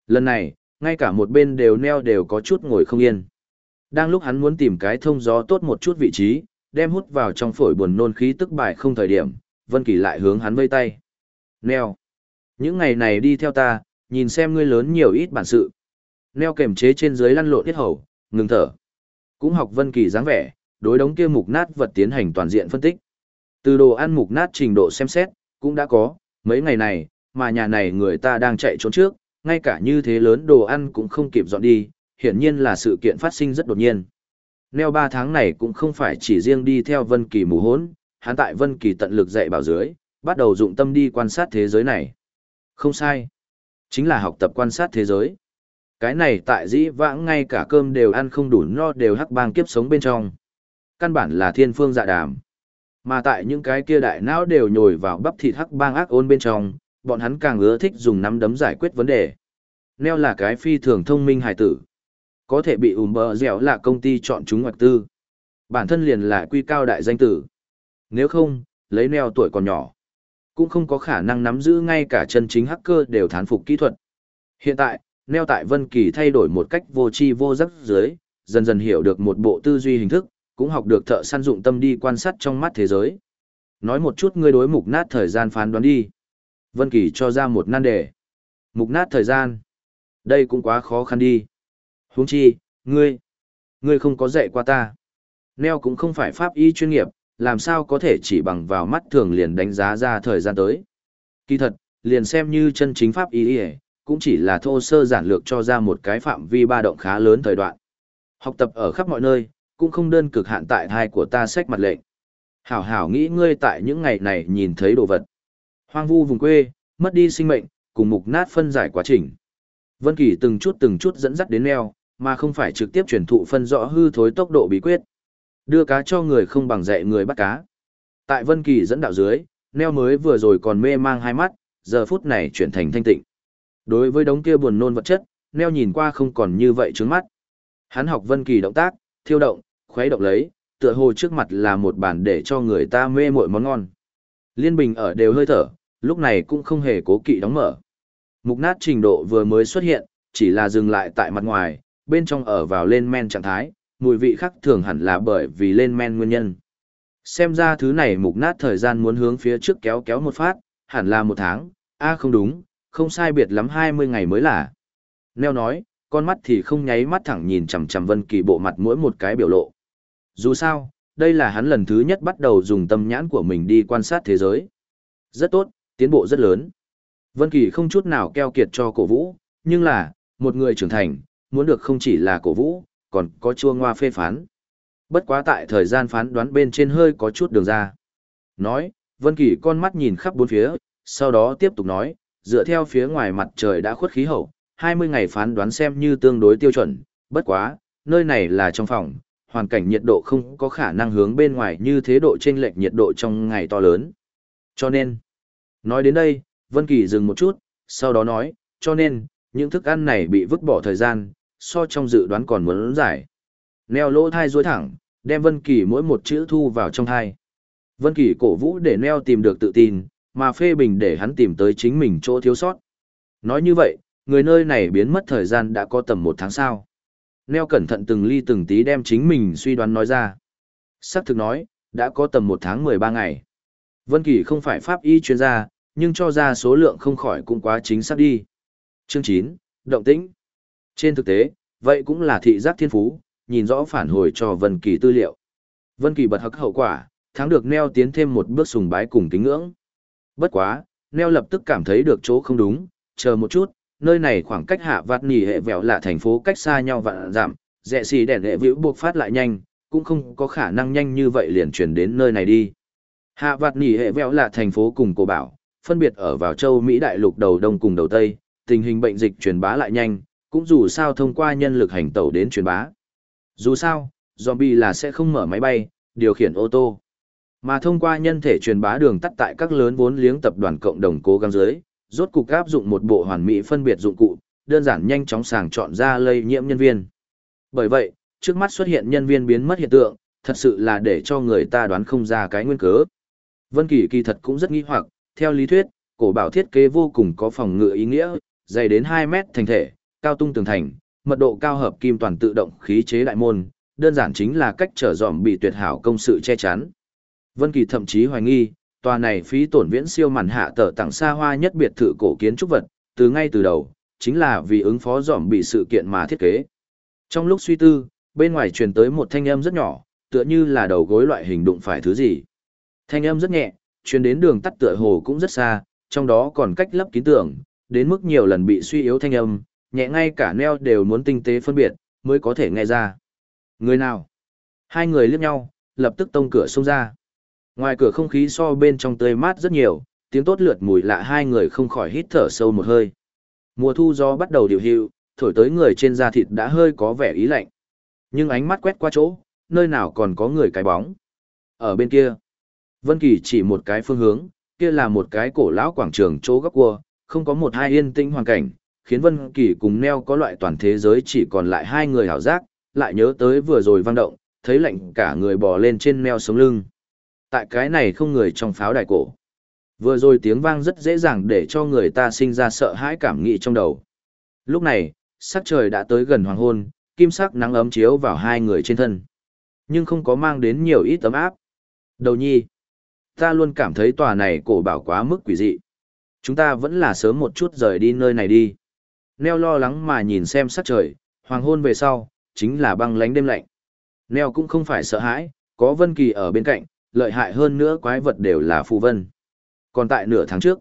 Lần này, ngay cả một bên đều neo đều có chút ngồi không yên. Đang lúc hắn muốn tìm cái thông gió tốt một chút vị trí, đem hút vào trong phổi buồn nôn khí tức bài không thời điểm, Vân Kỳ lại hướng hắn vây tay. Neo, những ngày này đi theo ta, nhìn xem ngươi lớn nhiều ít bản sự. Neo kềm chế trên dưới lăn lộn tiết hầu, ngừng thở. Cũng học Vân Kỳ dáng vẻ, đối đống kia mục nát vật tiến hành toàn diện phân tích. Từ đồ ăn mục nát trình độ xem xét, cũng đã có, mấy ngày này, mà nhà này người ta đang chạy trốn trước, ngay cả như thế lớn đồ ăn cũng không kịp dọn đi, hiển nhiên là sự kiện phát sinh rất đột nhiên. Neo ba tháng này cũng không phải chỉ riêng đi theo Vân Kỳ mù hốn, hắn tại Vân Kỳ tận lực dạy bảo dưới, bắt đầu dụng tâm đi quan sát thế giới này. Không sai. Chính là học tập quan sát thế giới. Cái này tại dĩ vãng ngay cả cơm đều ăn không đủ no đều hắc bang kiếp sống bên trong. Căn bản là thiên phương dạ đàm. Mà tại những cái kia đại não đều nhồi vào bắp thịt hắc bang ác ôn bên trong, bọn hắn càng ưa thích dùng nắm đấm giải quyết vấn đề. Neo là cái phi thường thông minh hài tử. Có thể bị ùm bờ dẻo là công ty chọn chúng ngoặc tư. Bản thân liền là quy cao đại danh tử. Nếu không, lấy Neo tuổi còn nhỏ. Cũng không có khả năng nắm giữ ngay cả chân chính hacker đều thán phục kỹ thuật. Hiện tại, Neo tại Vân Kỳ thay đổi một cách vô tri vô giác dưới, dần dần hiểu được một bộ tư duy hình thức, cũng học được thợ săn dụng tâm đi quan sát trong mắt thế giới. Nói một chút ngươi đối mục nát thời gian phán đoán đi. Vân Kỳ cho ra một nan đề. Mục nát thời gian. Đây cũng quá khó khăn đi. Huống chi, ngươi, ngươi không có dạy qua ta. Neo cũng không phải pháp y chuyên nghiệp, làm sao có thể chỉ bằng vào mắt thường liền đánh giá ra thời gian tới. Kỳ thật, liền xem như chân chính pháp y cũng chỉ là thô sơ giản lược cho ra một cái phạm vi ba động khá lớn thời đoạn. Học tập ở khắp mọi nơi, cũng không đơn cực hạn tại hai của ta sách mặt lệnh. Hảo hảo nghĩ ngươi tại những ngày này nhìn thấy đồ vật. Hoang vu vùng quê, mất đi sinh mệnh, cùng mục nát phân giải quá trình. Vân Kỳ từng chút từng chút dẫn dắt đến neo, mà không phải trực tiếp truyền thụ phân rõ hư thối tốc độ bí quyết. Đưa cá cho người không bằng dạy người bắt cá. Tại Vân Kỳ dẫn đạo dưới, neo mới vừa rồi còn mê mang hai mắt, giờ phút này chuyển thành thanh tịnh. Đối với đống kia buồn nôn vật chất, neo nhìn qua không còn như vậy trước mắt. Hắn học Vân Kỳ động tác, thiêu động, khuấy động lấy, tựa hồ trước mặt là một bản để cho người ta mê mội món ngon. Liên bình ở đều hơi thở, lúc này cũng không hề cố kỵ đóng mở. Mục nát trình độ vừa mới xuất hiện, chỉ là dừng lại tại mặt ngoài, bên trong ở vào lên men trạng thái, mùi vị khác thường hẳn là bởi vì lên men nguyên nhân. Xem ra thứ này mục nát thời gian muốn hướng phía trước kéo kéo một phát, hẳn là một tháng, a không đúng, không sai biệt lắm 20 ngày mới là. Neo nói, con mắt thì không nháy mắt thẳng nhìn chằm chằm Vân Kỳ bộ mặt mỗi một cái biểu lộ. Dù sao, đây là hắn lần thứ nhất bắt đầu dùng tâm nhãn của mình đi quan sát thế giới. Rất tốt, tiến bộ rất lớn. Vân Kỳ không chút nào keo kiệt cho cổ vũ, nhưng là, một người trưởng thành, muốn được không chỉ là cổ vũ, còn có chua ngoa phê phán. Bất quá tại thời gian phán đoán bên trên hơi có chút đường ra. Nói, Vân Kỳ con mắt nhìn khắp bốn phía, sau đó tiếp tục nói, dựa theo phía ngoài mặt trời đã khuất khí hậu, 20 ngày phán đoán xem như tương đối tiêu chuẩn, bất quá, nơi này là trong phòng, hoàn cảnh nhiệt độ không có khả năng hướng bên ngoài như thế độ chênh lệch nhiệt độ trong ngày to lớn. Cho nên, nói đến đây, Vân Kỳ dừng một chút, sau đó nói, cho nên, những thức ăn này bị vứt bỏ thời gian, so trong dự đoán còn muốn giải. Neo lỗ thai duỗi thẳng, đem Vân Kỳ mỗi một chữ thu vào trong thai. Vân Kỳ cổ vũ để Neo tìm được tự tin, mà phê bình để hắn tìm tới chính mình chỗ thiếu sót. Nói như vậy, người nơi này biến mất thời gian đã có tầm một tháng sau. Neo cẩn thận từng ly từng tí đem chính mình suy đoán nói ra. Sắc thực nói, đã có tầm một tháng 13 ngày. Vân Kỳ không phải pháp y chuyên gia, nhưng cho ra số lượng không khỏi cũng quá chính xác đi. Chương 9, động tĩnh. Trên thực tế, vậy cũng là thị giác thiên phú, nhìn rõ phản hồi cho Vân Kỳ tư liệu. Vân Kỳ bật hắc hậu quả, thắng được Neo tiến thêm một bước sùng bái cùng kính ngưỡng. Bất quá, Neo lập tức cảm thấy được chỗ không đúng, chờ một chút, nơi này khoảng cách hạ vạt nỉ hệ vẹo là thành phố cách xa nhau vạn giảm, dẹ xì đèn hệ vĩu buộc phát lại nhanh, cũng không có khả năng nhanh như vậy liền chuyển đến nơi này đi. Hạ vạt nỉ hệ vẹo là thành phố cùng cổ bảo, phân biệt ở vào châu Mỹ đại lục đầu đông cùng đầu tây, tình hình bệnh dịch truyền bá lại nhanh, cũng dù sao thông qua nhân lực hành tẩu đến truyền bá. Dù sao, zombie là sẽ không mở máy bay, điều khiển ô tô. Mà thông qua nhân thể truyền bá đường tắt tại các lớn vốn liếng tập đoàn cộng đồng cố gắng dưới, rốt cục áp dụng một bộ hoàn mỹ phân biệt dụng cụ, đơn giản nhanh chóng sàng chọn ra lây nhiễm nhân viên. Bởi vậy, trước mắt xuất hiện nhân viên biến mất hiện tượng, thật sự là để cho người ta đoán không ra cái nguyên cớ. Vân Kỳ kỳ thật cũng rất nghi hoặc, theo lý thuyết, cổ bảo thiết kế vô cùng có phòng ngự ý nghĩa, dày đến 2 mét thành thể, cao tung tường thành, mật độ cao hợp kim toàn tự động khí chế đại môn, đơn giản chính là cách trở dòm bị tuyệt hảo công sự che chắn. Vân Kỳ thậm chí hoài nghi, tòa này phí tổn viễn siêu màn hạ tờ tặng xa hoa nhất biệt thự cổ kiến trúc vật, từ ngay từ đầu, chính là vì ứng phó dòm bị sự kiện mà thiết kế. Trong lúc suy tư, bên ngoài truyền tới một thanh âm rất nhỏ, tựa như là đầu gối loại hình đụng phải thứ gì. Thanh âm rất nhẹ, truyền đến đường tắt tựa hồ cũng rất xa, trong đó còn cách lấp kín tưởng, đến mức nhiều lần bị suy yếu thanh âm, nhẹ ngay cả neo đều muốn tinh tế phân biệt, mới có thể nghe ra. Người nào? Hai người liếc nhau, lập tức tông cửa xông ra. Ngoài cửa không khí so bên trong tươi mát rất nhiều, tiếng tốt lượt mùi lạ hai người không khỏi hít thở sâu một hơi. Mùa thu gió bắt đầu điều hiệu, thổi tới người trên da thịt đã hơi có vẻ ý lạnh. Nhưng ánh mắt quét qua chỗ, nơi nào còn có người cái bóng. Ở bên kia, Vân Kỳ chỉ một cái phương hướng, kia là một cái cổ lão quảng trường chỗ góc cua, không có một hai yên tĩnh hoàn cảnh, khiến Vân Kỳ cùng Neo có loại toàn thế giới chỉ còn lại hai người hảo giác, lại nhớ tới vừa rồi vang động, thấy lạnh cả người bò lên trên Neo sống lưng. Tại cái này không người trong pháo đài cổ. Vừa rồi tiếng vang rất dễ dàng để cho người ta sinh ra sợ hãi cảm nghĩ trong đầu. Lúc này, sắc trời đã tới gần hoàng hôn, kim sắc nắng ấm chiếu vào hai người trên thân. Nhưng không có mang đến nhiều ít tấm áp. Đầu nhi, ta luôn cảm thấy tòa này cổ bảo quá mức quỷ dị. Chúng ta vẫn là sớm một chút rời đi nơi này đi. Neo lo lắng mà nhìn xem sắc trời, hoàng hôn về sau, chính là băng lánh đêm lạnh. Neo cũng không phải sợ hãi, có Vân Kỳ ở bên cạnh, lợi hại hơn nữa quái vật đều là phù vân. Còn tại nửa tháng trước,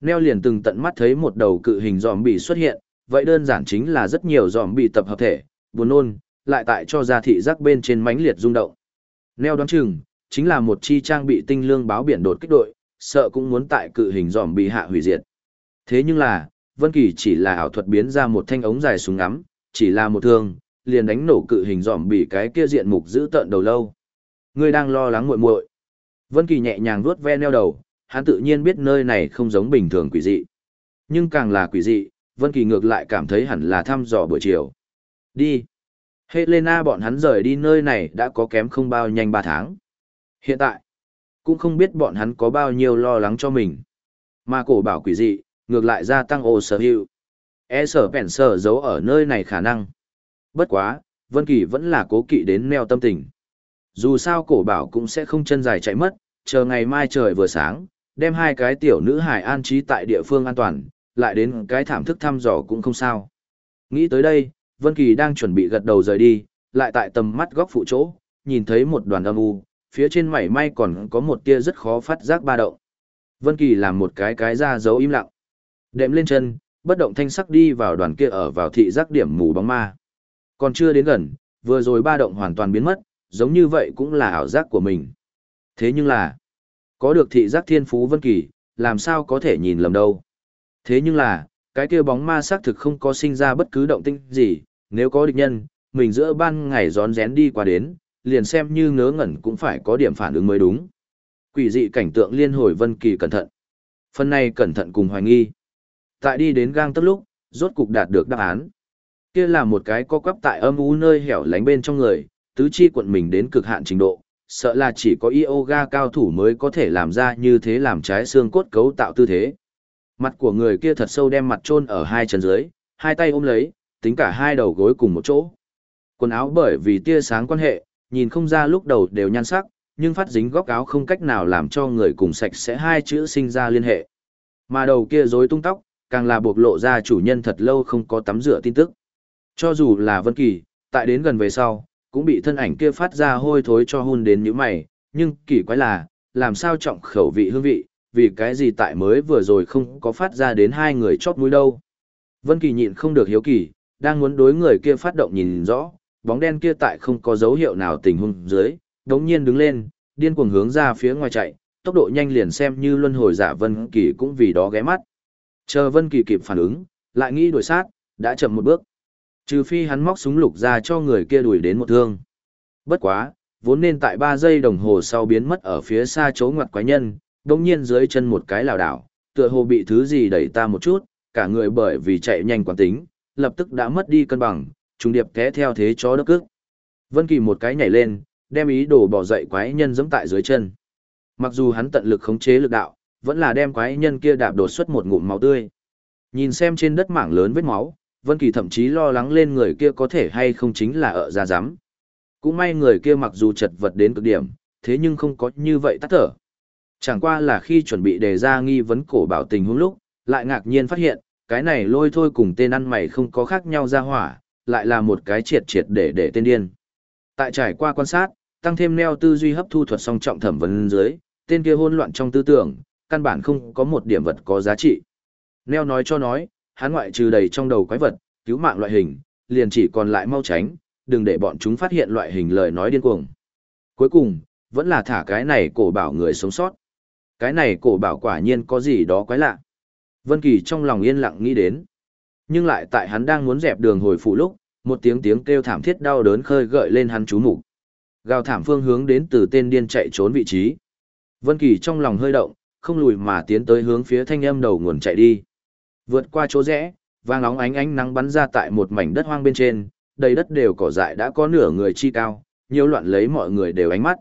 Neo liền từng tận mắt thấy một đầu cự hình zombie xuất hiện, vậy đơn giản chính là rất nhiều zombie tập hợp thể, buồn nôn, lại tại cho ra thị giác bên trên mãnh liệt rung động. Neo đoán chừng, chính là một chi trang bị tinh lương báo biển đột kích đội, sợ cũng muốn tại cự hình zombie hạ hủy diệt. Thế nhưng là, Vân Kỳ chỉ là ảo thuật biến ra một thanh ống dài súng ngắm, chỉ là một thương, liền đánh nổ cự hình zombie cái kia diện mục giữ tợn đầu lâu. Ngươi đang lo lắng muội muội. Vân Kỳ nhẹ nhàng vuốt ve neo đầu, hắn tự nhiên biết nơi này không giống bình thường quỷ dị. Nhưng càng là quỷ dị, Vân Kỳ ngược lại cảm thấy hẳn là thăm dò buổi chiều. Đi. Helena bọn hắn rời đi nơi này đã có kém không bao nhanh 3 tháng. Hiện tại, cũng không biết bọn hắn có bao nhiêu lo lắng cho mình. Mà cổ bảo quỷ dị, ngược lại gia tăng ồ sở hữu. E sở bèn sở giấu ở nơi này khả năng. Bất quá, Vân Kỳ vẫn là cố kỵ đến neo tâm tình. Dù sao cổ bảo cũng sẽ không chân dài chạy mất, chờ ngày mai trời vừa sáng, Đem hai cái tiểu nữ hải an trí tại địa phương an toàn, lại đến cái thảm thức thăm dò cũng không sao. Nghĩ tới đây, Vân Kỳ đang chuẩn bị gật đầu rời đi, lại tại tầm mắt góc phụ chỗ, nhìn thấy một đoàn âm u, phía trên mảy may còn có một tia rất khó phát giác ba động. Vân Kỳ làm một cái cái ra dấu im lặng. Đệm lên chân, bất động thanh sắc đi vào đoàn kia ở vào thị giác điểm mù bóng ma. Còn chưa đến gần, vừa rồi ba động hoàn toàn biến mất, giống như vậy cũng là ảo giác của mình. Thế nhưng là, có được thị giác thiên phú Vân Kỳ, làm sao có thể nhìn lầm đâu. Thế nhưng là, cái kia bóng ma xác thực không có sinh ra bất cứ động tĩnh gì, nếu có địch nhân, mình giữa ban ngày gión rén đi qua đến, liền xem như ngớ ngẩn cũng phải có điểm phản ứng mới đúng. Quỷ dị cảnh tượng liên hồi Vân Kỳ cẩn thận. Phần này cẩn thận cùng hoài nghi. Tại đi đến gang tấp lúc, rốt cục đạt được đáp án. Kia là một cái co quắp tại âm u nơi hẻo lánh bên trong người, tứ chi quận mình đến cực hạn trình độ, sợ là chỉ có yoga cao thủ mới có thể làm ra như thế làm trái xương cốt cấu tạo tư thế. Mặt của người kia thật sâu đem mặt chôn ở hai chân dưới, hai tay ôm lấy, tính cả hai đầu gối cùng một chỗ. Quần áo bởi vì tia sáng quan hệ, nhìn không ra lúc đầu đều nhan sắc, nhưng phát dính góc áo không cách nào làm cho người cùng sạch sẽ hai chữ sinh ra liên hệ. Mà đầu kia rối tung tóc, càng là bộc lộ ra chủ nhân thật lâu không có tắm rửa tin tức. Cho dù là Vân Kỳ, tại đến gần về sau, cũng bị thân ảnh kia phát ra hôi thối cho hôn đến như mày, nhưng kỳ quái là, làm sao trọng khẩu vị hương vị, vì cái gì tại mới vừa rồi không có phát ra đến hai người chót mũi đâu. Vân Kỳ nhịn không được hiếu kỳ, đang muốn đối người kia phát động nhìn rõ, bóng đen kia tại không có dấu hiệu nào tình huống dưới, đống nhiên đứng lên, điên cuồng hướng ra phía ngoài chạy, tốc độ nhanh liền xem như luân hồi giả Vân Kỳ cũng vì đó ghé mắt. Chờ Vân Kỳ kịp phản ứng, lại nghĩ đuổi sát, đã chậm một bước. Trừ phi hắn móc súng lục ra cho người kia đuổi đến một thương. Bất quá, vốn nên tại 3 giây đồng hồ sau biến mất ở phía xa chỗ ngoặt quái nhân, đồng nhiên dưới chân một cái lảo đảo, tựa hồ bị thứ gì đẩy ta một chút, cả người bởi vì chạy nhanh quán tính, lập tức đã mất đi cân bằng, trùng điệp té theo thế chó đất cước. Vân Kỳ một cái nhảy lên, đem ý đồ bỏ dậy quái nhân giẫm tại dưới chân. Mặc dù hắn tận lực khống chế lực đạo, vẫn là đem quái nhân kia đạp đột xuất một ngụm máu tươi. Nhìn xem trên đất mảng lớn vết máu, Vân Kỳ thậm chí lo lắng lên người kia có thể hay không chính là ở ra giám. Cũng may người kia mặc dù chật vật đến cực điểm, thế nhưng không có như vậy tắt thở. Chẳng qua là khi chuẩn bị đề ra nghi vấn cổ bảo tình huống lúc, lại ngạc nhiên phát hiện, cái này lôi thôi cùng tên ăn mày không có khác nhau ra hỏa, lại là một cái triệt triệt để để tên điên. Tại trải qua quan sát, tăng thêm neo tư duy hấp thu thuật song trọng thẩm vấn dưới, tên kia hỗn loạn trong tư tưởng, căn bản không có một điểm vật có giá trị. Neo nói cho nói, hắn ngoại trừ đầy trong đầu quái vật, cứu mạng loại hình, liền chỉ còn lại mau tránh, đừng để bọn chúng phát hiện loại hình lời nói điên cuồng. Cuối cùng, vẫn là thả cái này cổ bảo người sống sót. Cái này cổ bảo quả nhiên có gì đó quái lạ. Vân Kỳ trong lòng yên lặng nghĩ đến. Nhưng lại tại hắn đang muốn dẹp đường hồi phụ lúc, một tiếng tiếng kêu thảm thiết đau đớn khơi gợi lên hắn chú mục. Gào thảm phương hướng đến từ tên điên chạy trốn vị trí. Vân Kỳ trong lòng hơi động, không lùi mà tiến tới hướng phía thanh âm đầu nguồn chạy đi. Vượt qua chỗ rẽ, vàng nóng ánh ánh nắng bắn ra tại một mảnh đất hoang bên trên, đầy đất đều cỏ dại đã có nửa người chi cao, nhiều loạn lấy mọi người đều ánh mắt.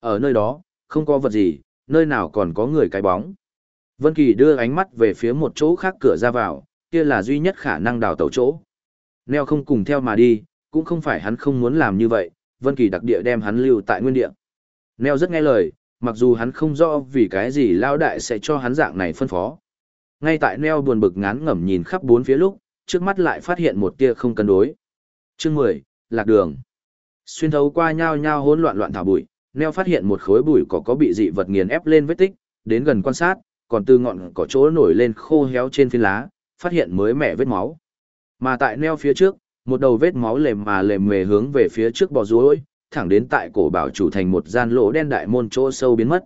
Ở nơi đó, không có vật gì, nơi nào còn có người cái bóng. Vân Kỳ đưa ánh mắt về phía một chỗ khác cửa ra vào, kia là duy nhất khả năng đào tẩu chỗ. Neo không cùng theo mà đi, cũng không phải hắn không muốn làm như vậy, Vân Kỳ đặc địa đem hắn lưu tại nguyên địa. Neo rất nghe lời, mặc dù hắn không rõ vì cái gì lao đại sẽ cho hắn dạng này phân phó. Ngay tại Neo buồn bực ngán ngẩm nhìn khắp bốn phía lúc, trước mắt lại phát hiện một tia không cân đối. Chương 10, lạc đường. Xuyên thấu qua nhau nhau hỗn loạn loạn thảo bụi, Neo phát hiện một khối bụi cỏ có bị dị vật nghiền ép lên vết tích, đến gần quan sát, còn từ ngọn cỏ chỗ nổi lên khô héo trên phiến lá, phát hiện mới mẻ vết máu. Mà tại Neo phía trước, một đầu vết máu lềm mà lềm mề hướng về phía trước bò rối, thẳng đến tại cổ bảo chủ thành một gian lỗ đen đại môn chỗ sâu biến mất.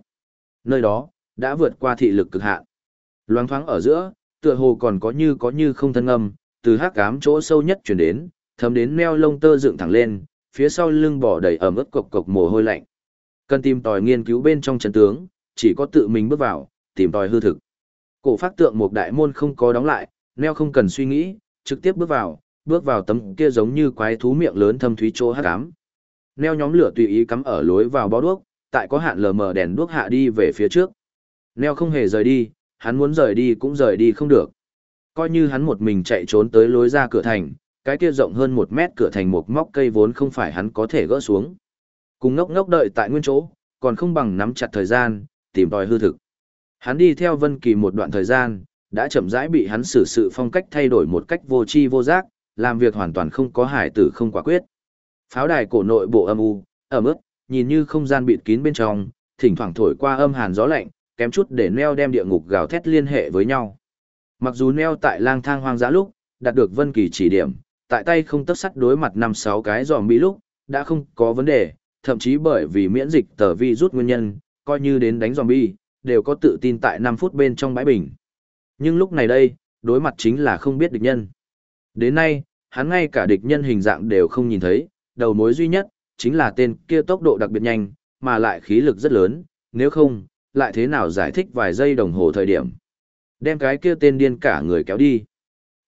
Nơi đó đã vượt qua thị lực cực hạn. Loáng thoáng ở giữa, tựa hồ còn có như có như không thân âm, từ hắc ám chỗ sâu nhất truyền đến, thấm đến meo lông tơ dựng thẳng lên, phía sau lưng bỏ đầy ẩm ướt cộc cộc mồ hôi lạnh. Cần tìm tòi nghiên cứu bên trong chân tướng, chỉ có tự mình bước vào, tìm tòi hư thực. Cổ phát tượng một đại môn không có đóng lại, neo không cần suy nghĩ, trực tiếp bước vào, bước vào tấm kia giống như quái thú miệng lớn thâm thúy chỗ hắc ám. Neo nhóm lửa tùy ý cắm ở lối vào bó đuốc, tại có hạn lờ mờ đèn đuốc hạ đi về phía trước. Neo không hề rời đi, hắn muốn rời đi cũng rời đi không được. Coi như hắn một mình chạy trốn tới lối ra cửa thành, cái kia rộng hơn một mét cửa thành một móc cây vốn không phải hắn có thể gỡ xuống. Cùng ngốc ngốc đợi tại nguyên chỗ, còn không bằng nắm chặt thời gian, tìm tòi hư thực. Hắn đi theo Vân Kỳ một đoạn thời gian, đã chậm rãi bị hắn xử sự phong cách thay đổi một cách vô tri vô giác, làm việc hoàn toàn không có hải tử không quả quyết. Pháo đài cổ nội bộ âm u, ẩm ướt, nhìn như không gian bịt kín bên trong, thỉnh thoảng thổi qua âm hàn gió lạnh, kém chút để neo đem địa ngục gào thét liên hệ với nhau. Mặc dù neo tại lang thang hoang dã lúc, đạt được Vân Kỳ chỉ điểm, tại tay không tấc sắt đối mặt năm sáu cái giòm bị lúc, đã không có vấn đề, thậm chí bởi vì miễn dịch tờ vi rút nguyên nhân, coi như đến đánh zombie, đều có tự tin tại 5 phút bên trong bãi bình. Nhưng lúc này đây, đối mặt chính là không biết địch nhân. Đến nay, hắn ngay cả địch nhân hình dạng đều không nhìn thấy, đầu mối duy nhất, chính là tên kia tốc độ đặc biệt nhanh, mà lại khí lực rất lớn, nếu không, lại thế nào giải thích vài giây đồng hồ thời điểm. Đem cái kia tên điên cả người kéo đi.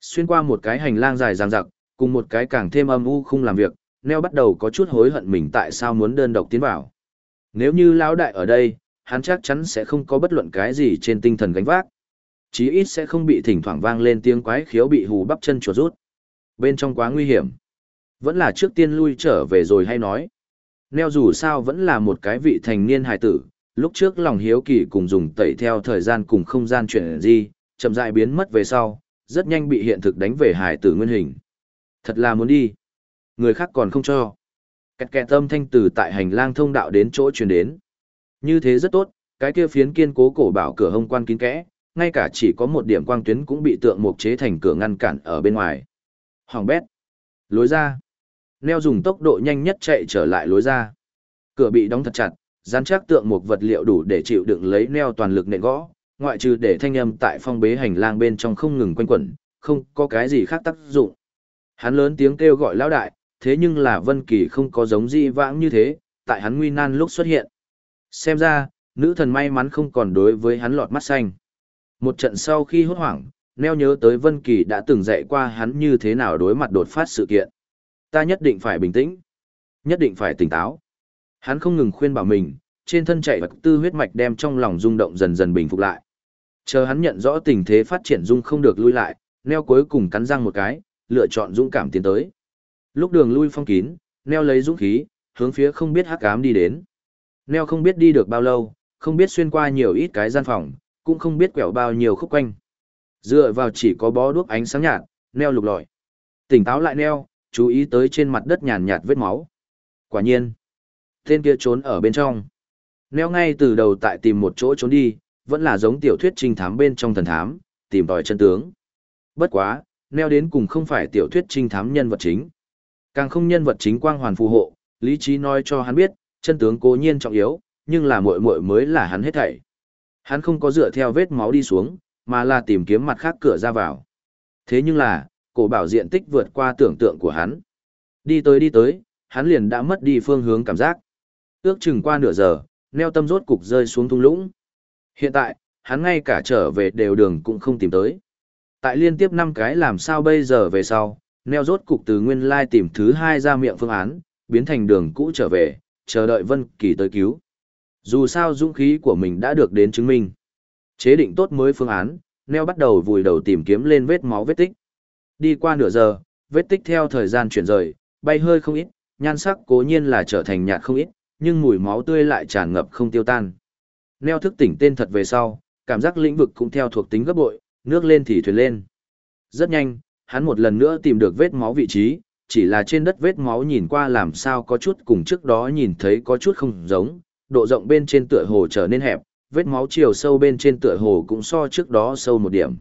Xuyên qua một cái hành lang dài dằng dặc, cùng một cái càng thêm âm u không làm việc, Neo bắt đầu có chút hối hận mình tại sao muốn đơn độc tiến vào. Nếu như lão đại ở đây, hắn chắc chắn sẽ không có bất luận cái gì trên tinh thần gánh vác. Chí ít sẽ không bị thỉnh thoảng vang lên tiếng quái khiếu bị hù bắp chân chuột rút. Bên trong quá nguy hiểm. Vẫn là trước tiên lui trở về rồi hay nói. Neo dù sao vẫn là một cái vị thành niên hài tử, lúc trước lòng hiếu kỳ cùng dùng tẩy theo thời gian cùng không gian chuyển di, chậm rãi biến mất về sau, rất nhanh bị hiện thực đánh về hải tử nguyên hình. Thật là muốn đi. Người khác còn không cho. Kẹt kẹt tâm thanh từ tại hành lang thông đạo đến chỗ truyền đến. Như thế rất tốt, cái kia phiến kiên cố cổ bảo cửa hông quan kín kẽ, ngay cả chỉ có một điểm quang tuyến cũng bị tượng mục chế thành cửa ngăn cản ở bên ngoài. Hoàng bét. Lối ra. Neo dùng tốc độ nhanh nhất chạy trở lại lối ra. Cửa bị đóng thật chặt, Gián chắc tượng một vật liệu đủ để chịu đựng lấy neo toàn lực nện gõ, ngoại trừ để thanh âm tại phong bế hành lang bên trong không ngừng quanh quẩn, không có cái gì khác tác dụng. Hắn lớn tiếng kêu gọi lão đại, thế nhưng là Vân Kỳ không có giống di vãng như thế, tại hắn nguy nan lúc xuất hiện. Xem ra, nữ thần may mắn không còn đối với hắn lọt mắt xanh. Một trận sau khi hốt hoảng, Neo nhớ tới Vân Kỳ đã từng dạy qua hắn như thế nào đối mặt đột phát sự kiện. Ta nhất định phải bình tĩnh, nhất định phải tỉnh táo. Hắn không ngừng khuyên bảo mình, trên thân chạy vật tư huyết mạch đem trong lòng rung động dần dần bình phục lại. Chờ hắn nhận rõ tình thế phát triển dung không được lui lại, Neo cuối cùng cắn răng một cái, lựa chọn dũng cảm tiến tới. Lúc đường lui phong kín, Neo lấy dũng khí, hướng phía không biết hắc ám đi đến. Neo không biết đi được bao lâu, không biết xuyên qua nhiều ít cái gian phòng, cũng không biết quẹo bao nhiêu khúc quanh. Dựa vào chỉ có bó đuốc ánh sáng nhạt, Neo lục lọi. Tỉnh táo lại Neo, chú ý tới trên mặt đất nhàn nhạt vết máu. Quả nhiên, tên kia trốn ở bên trong. Neo ngay từ đầu tại tìm một chỗ trốn đi, vẫn là giống tiểu thuyết trinh thám bên trong thần thám, tìm tòi chân tướng. Bất quá, Neo đến cùng không phải tiểu thuyết trinh thám nhân vật chính. Càng không nhân vật chính quang hoàn phù hộ, lý trí nói cho hắn biết, chân tướng cố nhiên trọng yếu, nhưng là muội muội mới là hắn hết thảy. Hắn không có dựa theo vết máu đi xuống, mà là tìm kiếm mặt khác cửa ra vào. Thế nhưng là, cổ bảo diện tích vượt qua tưởng tượng của hắn. Đi tới đi tới, hắn liền đã mất đi phương hướng cảm giác. Ước chừng qua nửa giờ, neo tâm rốt cục rơi xuống thung lũng. Hiện tại, hắn ngay cả trở về đều đường cũng không tìm tới. Tại liên tiếp 5 cái làm sao bây giờ về sau, neo rốt cục từ nguyên lai tìm thứ hai ra miệng phương án, biến thành đường cũ trở về, chờ đợi Vân Kỳ tới cứu. Dù sao dũng khí của mình đã được đến chứng minh. Chế định tốt mới phương án, neo bắt đầu vùi đầu tìm kiếm lên vết máu vết tích. Đi qua nửa giờ, vết tích theo thời gian chuyển rời, bay hơi không ít, nhan sắc cố nhiên là trở thành nhạt không ít, nhưng mùi máu tươi lại tràn ngập không tiêu tan. Neo thức tỉnh tên thật về sau, cảm giác lĩnh vực cũng theo thuộc tính gấp bội, nước lên thì thuyền lên. Rất nhanh, hắn một lần nữa tìm được vết máu vị trí, chỉ là trên đất vết máu nhìn qua làm sao có chút cùng trước đó nhìn thấy có chút không giống, độ rộng bên trên tựa hồ trở nên hẹp, vết máu chiều sâu bên trên tựa hồ cũng so trước đó sâu một điểm.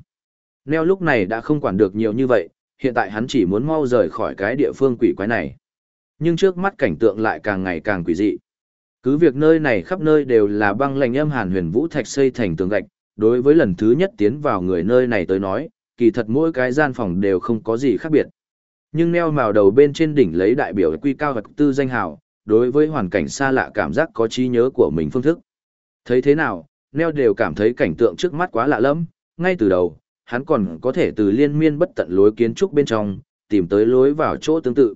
Neo lúc này đã không quản được nhiều như vậy, hiện tại hắn chỉ muốn mau rời khỏi cái địa phương quỷ quái này. Nhưng trước mắt cảnh tượng lại càng ngày càng quỷ dị. Cứ việc nơi này khắp nơi đều là băng lạnh âm hàn huyền vũ thạch xây thành tường gạch, đối với lần thứ nhất tiến vào người nơi này tới nói, kỳ thật mỗi cái gian phòng đều không có gì khác biệt. Nhưng neo màu đầu bên trên đỉnh lấy đại biểu quy cao vật tư danh hào, đối với hoàn cảnh xa lạ cảm giác có trí nhớ của mình phương thức. Thấy thế nào, neo đều cảm thấy cảnh tượng trước mắt quá lạ lẫm ngay từ đầu, hắn còn có thể từ liên miên bất tận lối kiến trúc bên trong, tìm tới lối vào chỗ tương tự.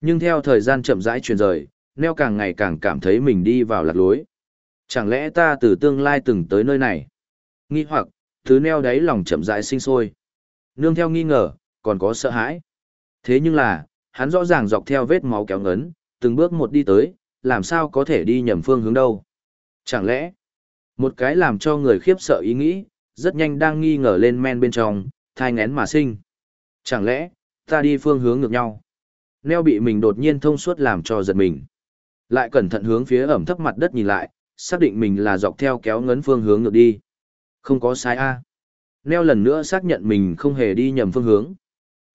Nhưng theo thời gian chậm rãi truyền rời, neo càng ngày càng cảm thấy mình đi vào lạc lối. Chẳng lẽ ta từ tương lai từng tới nơi này? Nghi hoặc, thứ neo đáy lòng chậm rãi sinh sôi. Nương theo nghi ngờ, còn có sợ hãi. Thế nhưng là, hắn rõ ràng dọc theo vết máu kéo ngấn, từng bước một đi tới, làm sao có thể đi nhầm phương hướng đâu. Chẳng lẽ, Một cái làm cho người khiếp sợ ý nghĩ, rất nhanh đang nghi ngờ lên men bên trong, thai ngén mà sinh. Chẳng lẽ, ta đi phương hướng ngược nhau? Neo bị mình đột nhiên thông suốt làm cho giật mình. Lại cẩn thận hướng phía ẩm thấp mặt đất nhìn lại, xác định mình là dọc theo kéo ngấn phương hướng ngược đi. Không có sai A. Neo lần nữa xác nhận mình không hề đi nhầm phương hướng.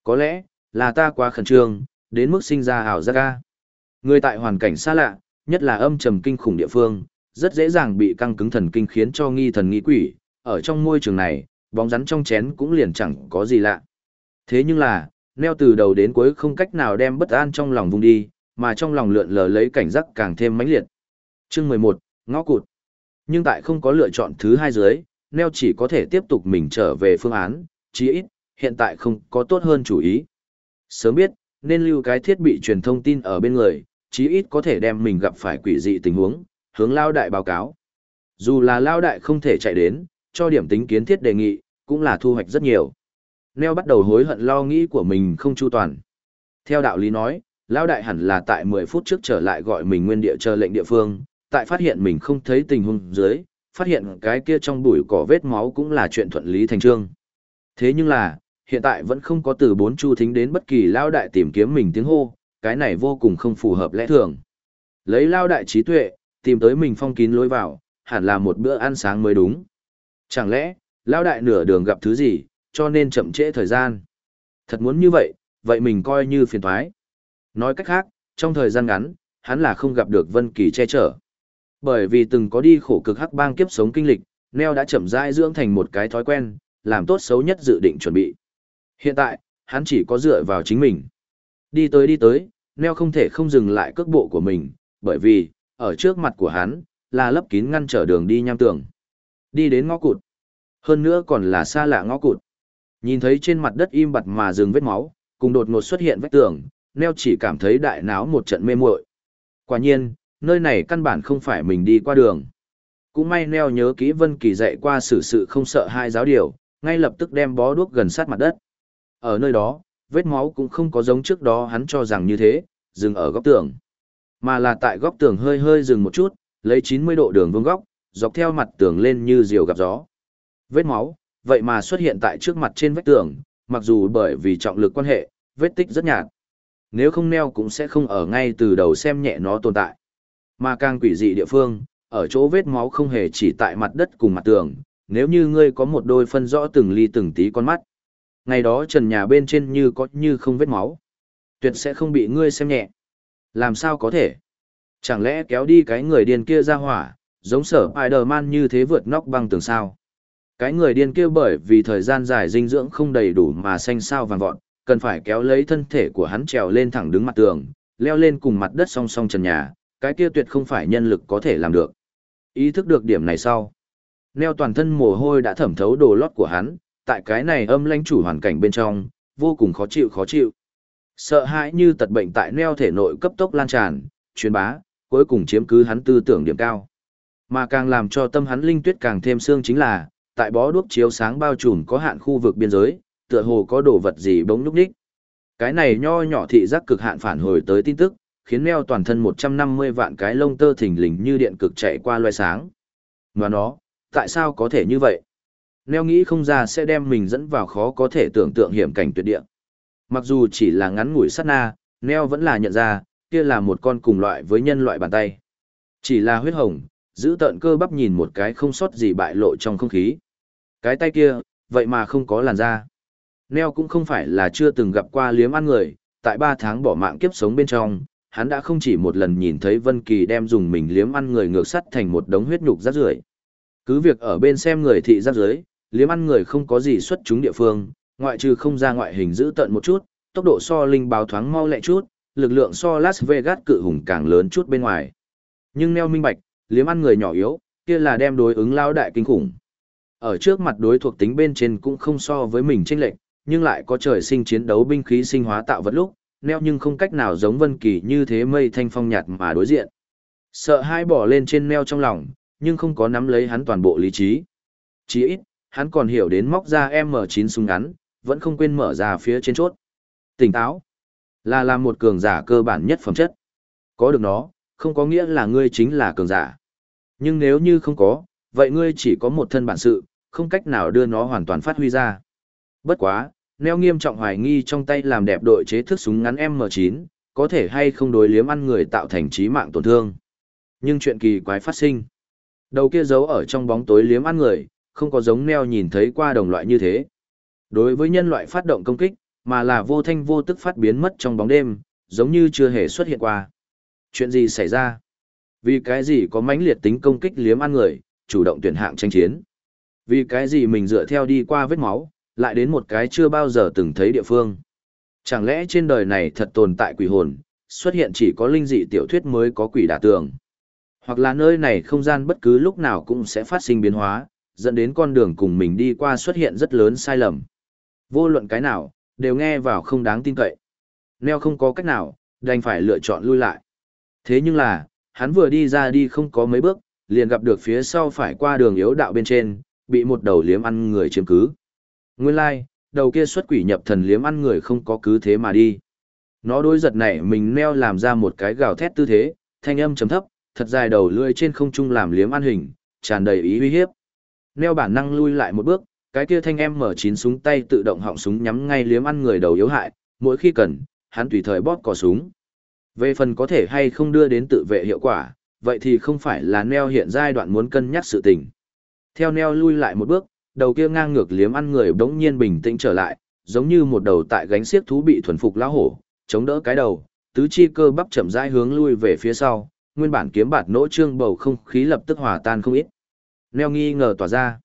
Có lẽ, là ta quá khẩn trương, đến mức sinh ra ảo giác A. Người tại hoàn cảnh xa lạ, nhất là âm trầm kinh khủng địa phương, rất dễ dàng bị căng cứng thần kinh khiến cho nghi thần nghi quỷ. Ở trong môi trường này, bóng rắn trong chén cũng liền chẳng có gì lạ. Thế nhưng là, neo từ đầu đến cuối không cách nào đem bất an trong lòng vùng đi, mà trong lòng lượn lờ lấy cảnh giác càng thêm mãnh liệt. Chương 11, ngõ cụt. Nhưng tại không có lựa chọn thứ hai dưới, neo chỉ có thể tiếp tục mình trở về phương án, chí ít, hiện tại không có tốt hơn chủ ý. Sớm biết, nên lưu cái thiết bị truyền thông tin ở bên người, chí ít có thể đem mình gặp phải quỷ dị tình huống, hướng lao đại báo cáo. Dù là lao đại không thể chạy đến, cho điểm tính kiến thiết đề nghị, cũng là thu hoạch rất nhiều. Neo bắt đầu hối hận lo nghĩ của mình không chu toàn. Theo đạo lý nói, Lão đại hẳn là tại 10 phút trước trở lại gọi mình nguyên địa chờ lệnh địa phương, tại phát hiện mình không thấy tình huống dưới, phát hiện cái kia trong bụi cỏ vết máu cũng là chuyện thuận lý thành trương. Thế nhưng là, hiện tại vẫn không có từ bốn chu thính đến bất kỳ lão đại tìm kiếm mình tiếng hô, cái này vô cùng không phù hợp lẽ thường. Lấy lão đại trí tuệ, tìm tới mình phong kín lối vào, hẳn là một bữa ăn sáng mới đúng. Chẳng lẽ, lão đại nửa đường gặp thứ gì, cho nên chậm trễ thời gian. Thật muốn như vậy, vậy mình coi như phiền thoái. Nói cách khác, trong thời gian ngắn, hắn là không gặp được Vân Kỳ che chở. Bởi vì từng có đi khổ cực hắc bang kiếp sống kinh lịch, Neo đã chậm rãi dưỡng thành một cái thói quen, làm tốt xấu nhất dự định chuẩn bị. Hiện tại, hắn chỉ có dựa vào chính mình. Đi tới đi tới, Neo không thể không dừng lại cước bộ của mình, bởi vì, ở trước mặt của hắn, là lấp kín ngăn trở đường đi nham tường. Đi đến ngõ cụt. Hơn nữa còn là xa lạ ngõ cụt. Nhìn thấy trên mặt đất im bặt mà dừng vết máu, cùng đột ngột xuất hiện vết tường, Neo chỉ cảm thấy đại náo một trận mê muội. Quả nhiên, nơi này căn bản không phải mình đi qua đường. Cũng may Neo nhớ kỹ Vân Kỳ dạy qua xử sự không sợ hai giáo điều, ngay lập tức đem bó đuốc gần sát mặt đất. Ở nơi đó, vết máu cũng không có giống trước đó hắn cho rằng như thế, dừng ở góc tường. Mà là tại góc tường hơi hơi dừng một chút, lấy 90 độ đường vuông góc, dọc theo mặt tường lên như diều gặp gió. Vết máu, vậy mà xuất hiện tại trước mặt trên vách tường, mặc dù bởi vì trọng lực quan hệ, vết tích rất nhạt. Nếu không neo cũng sẽ không ở ngay từ đầu xem nhẹ nó tồn tại. Mà càng quỷ dị địa phương, ở chỗ vết máu không hề chỉ tại mặt đất cùng mặt tường, nếu như ngươi có một đôi phân rõ từng ly từng tí con mắt. Ngày đó trần nhà bên trên như có như không vết máu. Tuyệt sẽ không bị ngươi xem nhẹ. Làm sao có thể? Chẳng lẽ kéo đi cái người điên kia ra hỏa, giống sở Spider-Man như thế vượt nóc băng tường sao? Cái người điên kia bởi vì thời gian dài dinh dưỡng không đầy đủ mà xanh sao vàng vọt, cần phải kéo lấy thân thể của hắn trèo lên thẳng đứng mặt tường, leo lên cùng mặt đất song song trần nhà, cái kia tuyệt không phải nhân lực có thể làm được. Ý thức được điểm này sau, neo toàn thân mồ hôi đã thẩm thấu đồ lót của hắn, tại cái này âm lãnh chủ hoàn cảnh bên trong, vô cùng khó chịu khó chịu. Sợ hãi như tật bệnh tại neo thể nội cấp tốc lan tràn, truyền bá, cuối cùng chiếm cứ hắn tư tưởng điểm cao. Mà càng làm cho tâm hắn linh tuyết càng thêm xương chính là, tại bó đuốc chiếu sáng bao trùm có hạn khu vực biên giới, tựa hồ có đồ vật gì bỗng núp đích. Cái này nho nhỏ thị giác cực hạn phản hồi tới tin tức, khiến neo toàn thân 150 vạn cái lông tơ thình lình như điện cực chạy qua loài sáng. Mà nó, tại sao có thể như vậy? Neo nghĩ không ra sẽ đem mình dẫn vào khó có thể tưởng tượng hiểm cảnh tuyệt địa. Mặc dù chỉ là ngắn ngủi sát na, Neo vẫn là nhận ra, kia là một con cùng loại với nhân loại bàn tay. Chỉ là huyết hồng, giữ tận cơ bắp nhìn một cái không sót gì bại lộ trong không khí. Cái tay kia, vậy mà không có làn da. Neo cũng không phải là chưa từng gặp qua liếm ăn người, tại ba tháng bỏ mạng kiếp sống bên trong, hắn đã không chỉ một lần nhìn thấy Vân Kỳ đem dùng mình liếm ăn người ngược sắt thành một đống huyết nhục rác rưởi. Cứ việc ở bên xem người thị rác rưởi, liếm ăn người không có gì xuất chúng địa phương, ngoại trừ không ra ngoại hình giữ tận một chút, tốc độ so linh báo thoáng mau lẹ chút, lực lượng so Las Vegas cự hùng càng lớn chút bên ngoài. Nhưng neo minh bạch, liếm ăn người nhỏ yếu, kia là đem đối ứng lao đại kinh khủng. Ở trước mặt đối thuộc tính bên trên cũng không so với mình chênh lệch, nhưng lại có trời sinh chiến đấu binh khí sinh hóa tạo vật lúc, neo nhưng không cách nào giống Vân Kỳ như thế mây thanh phong nhạt mà đối diện. Sợ hai bỏ lên trên neo trong lòng, nhưng không có nắm lấy hắn toàn bộ lý trí. Chỉ ít, hắn còn hiểu đến móc ra M9 súng ngắn, vẫn không quên mở ra phía trên chốt. Tỉnh táo, là làm một cường giả cơ bản nhất phẩm chất. Có được nó, không có nghĩa là ngươi chính là cường giả. Nhưng nếu như không có, vậy ngươi chỉ có một thân bản sự, không cách nào đưa nó hoàn toàn phát huy ra. Bất quá, neo nghiêm trọng hoài nghi trong tay làm đẹp đội chế thức súng ngắn M9, có thể hay không đối liếm ăn người tạo thành trí mạng tổn thương. Nhưng chuyện kỳ quái phát sinh. Đầu kia giấu ở trong bóng tối liếm ăn người, không có giống neo nhìn thấy qua đồng loại như thế. Đối với nhân loại phát động công kích, mà là vô thanh vô tức phát biến mất trong bóng đêm, giống như chưa hề xuất hiện qua. Chuyện gì xảy ra? Vì cái gì có mãnh liệt tính công kích liếm ăn người, chủ động tuyển hạng tranh chiến? Vì cái gì mình dựa theo đi qua vết máu, lại đến một cái chưa bao giờ từng thấy địa phương? Chẳng lẽ trên đời này thật tồn tại quỷ hồn, xuất hiện chỉ có linh dị tiểu thuyết mới có quỷ đả tường? Hoặc là nơi này không gian bất cứ lúc nào cũng sẽ phát sinh biến hóa, dẫn đến con đường cùng mình đi qua xuất hiện rất lớn sai lầm. Vô luận cái nào, đều nghe vào không đáng tin cậy. Neo không có cách nào, đành phải lựa chọn lui lại. Thế nhưng là, hắn vừa đi ra đi không có mấy bước, liền gặp được phía sau phải qua đường yếu đạo bên trên, bị một đầu liếm ăn người chiếm cứ. Nguyên lai, like, đầu kia xuất quỷ nhập thần liếm ăn người không có cứ thế mà đi. Nó đối giật này mình neo làm ra một cái gào thét tư thế, thanh âm chấm thấp, thật dài đầu lưỡi trên không trung làm liếm ăn hình, tràn đầy ý uy hiếp. Neo bản năng lui lại một bước, cái kia thanh em mở chín súng tay tự động họng súng nhắm ngay liếm ăn người đầu yếu hại, mỗi khi cần, hắn tùy thời bóp cò súng. Về phần có thể hay không đưa đến tự vệ hiệu quả, vậy thì không phải là neo hiện giai đoạn muốn cân nhắc sự tình. Theo neo lui lại một bước, đầu kia ngang ngược liếm ăn người bỗng nhiên bình tĩnh trở lại, giống như một đầu tại gánh xiếc thú bị thuần phục lão hổ, chống đỡ cái đầu, tứ chi cơ bắp chậm rãi hướng lui về phía sau, nguyên bản kiếm bạt nỗ trương bầu không khí lập tức hòa tan không ít. Neo nghi ngờ tỏa ra.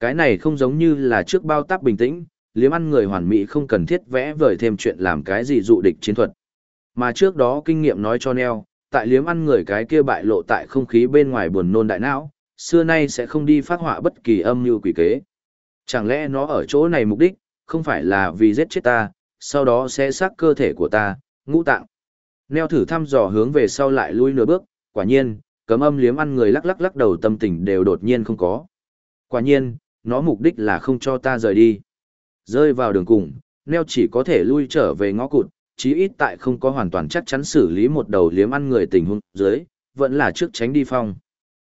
Cái này không giống như là trước bao táp bình tĩnh, liếm ăn người hoàn mỹ không cần thiết vẽ vời thêm chuyện làm cái gì dụ địch chiến thuật. Mà trước đó kinh nghiệm nói cho Neo, tại liếm ăn người cái kia bại lộ tại không khí bên ngoài buồn nôn đại não, xưa nay sẽ không đi phát họa bất kỳ âm mưu quỷ kế. Chẳng lẽ nó ở chỗ này mục đích, không phải là vì giết chết ta, sau đó sẽ xác cơ thể của ta, ngũ tạng. Neo thử thăm dò hướng về sau lại lui nửa bước, quả nhiên, cấm âm liếm ăn người lắc lắc lắc đầu tâm tình đều đột nhiên không có. Quả nhiên, nó mục đích là không cho ta rời đi. Rơi vào đường cùng, Neo chỉ có thể lui trở về ngõ cụt, chí ít tại không có hoàn toàn chắc chắn xử lý một đầu liếm ăn người tình huống dưới, vẫn là trước tránh đi phong.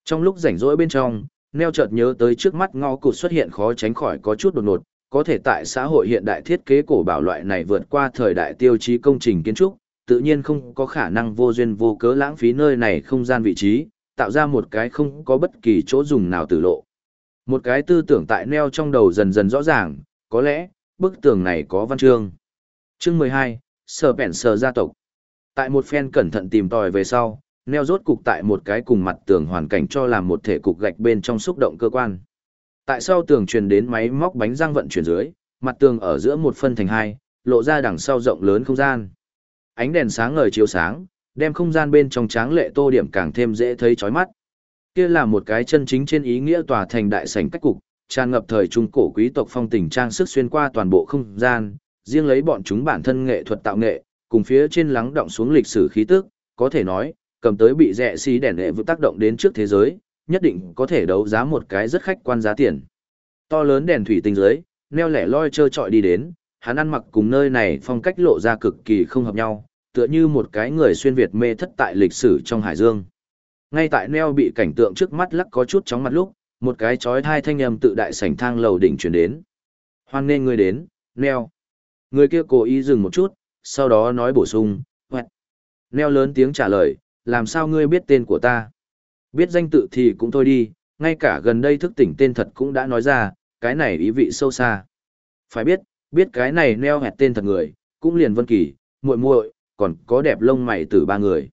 Trong lúc rảnh rỗi bên trong, Neo chợt nhớ tới trước mắt ngõ cụt xuất hiện khó tránh khỏi có chút đột ngột, có thể tại xã hội hiện đại thiết kế cổ bảo loại này vượt qua thời đại tiêu chí công trình kiến trúc, tự nhiên không có khả năng vô duyên vô cớ lãng phí nơi này không gian vị trí, tạo ra một cái không có bất kỳ chỗ dùng nào tử lộ. Một cái tư tưởng tại neo trong đầu dần dần rõ ràng, có lẽ, bức tường này có văn chương. Chương 12, Sở Bẻn Sở gia tộc. Tại một phen cẩn thận tìm tòi về sau, neo rốt cục tại một cái cùng mặt tường hoàn cảnh cho làm một thể cục gạch bên trong xúc động cơ quan. Tại sau tường truyền đến máy móc bánh răng vận chuyển dưới, mặt tường ở giữa một phân thành hai, lộ ra đằng sau rộng lớn không gian. Ánh đèn sáng ngời chiếu sáng, đem không gian bên trong tráng lệ tô điểm càng thêm dễ thấy chói mắt. Kia là một cái chân chính trên ý nghĩa tòa thành đại sảnh cách cục, tràn ngập thời trung cổ quý tộc phong tình trang sức xuyên qua toàn bộ không gian, riêng lấy bọn chúng bản thân nghệ thuật tạo nghệ, cùng phía trên lắng động xuống lịch sử khí tức, có thể nói, cầm tới bị rẻ xí đèn lệ vụ tác động đến trước thế giới, nhất định có thể đấu giá một cái rất khách quan giá tiền. To lớn đèn thủy tinh dưới, neo lẻ loi chơi trọi đi đến, hắn ăn mặc cùng nơi này phong cách lộ ra cực kỳ không hợp nhau, tựa như một cái người xuyên Việt mê thất tại lịch sử trong hải dương. Ngay tại neo bị cảnh tượng trước mắt lắc có chút chóng mặt lúc, một cái chói thai thanh âm tự đại sảnh thang lầu đỉnh chuyển đến. Hoan nên người đến, neo. Người kia cố ý dừng một chút, sau đó nói bổ sung, Hoẹt. Neo lớn tiếng trả lời, làm sao ngươi biết tên của ta? Biết danh tự thì cũng thôi đi, ngay cả gần đây thức tỉnh tên thật cũng đã nói ra, cái này ý vị sâu xa. Phải biết, biết cái này neo hẹt tên thật người, cũng liền vân kỳ, muội muội, còn có đẹp lông mày từ ba người.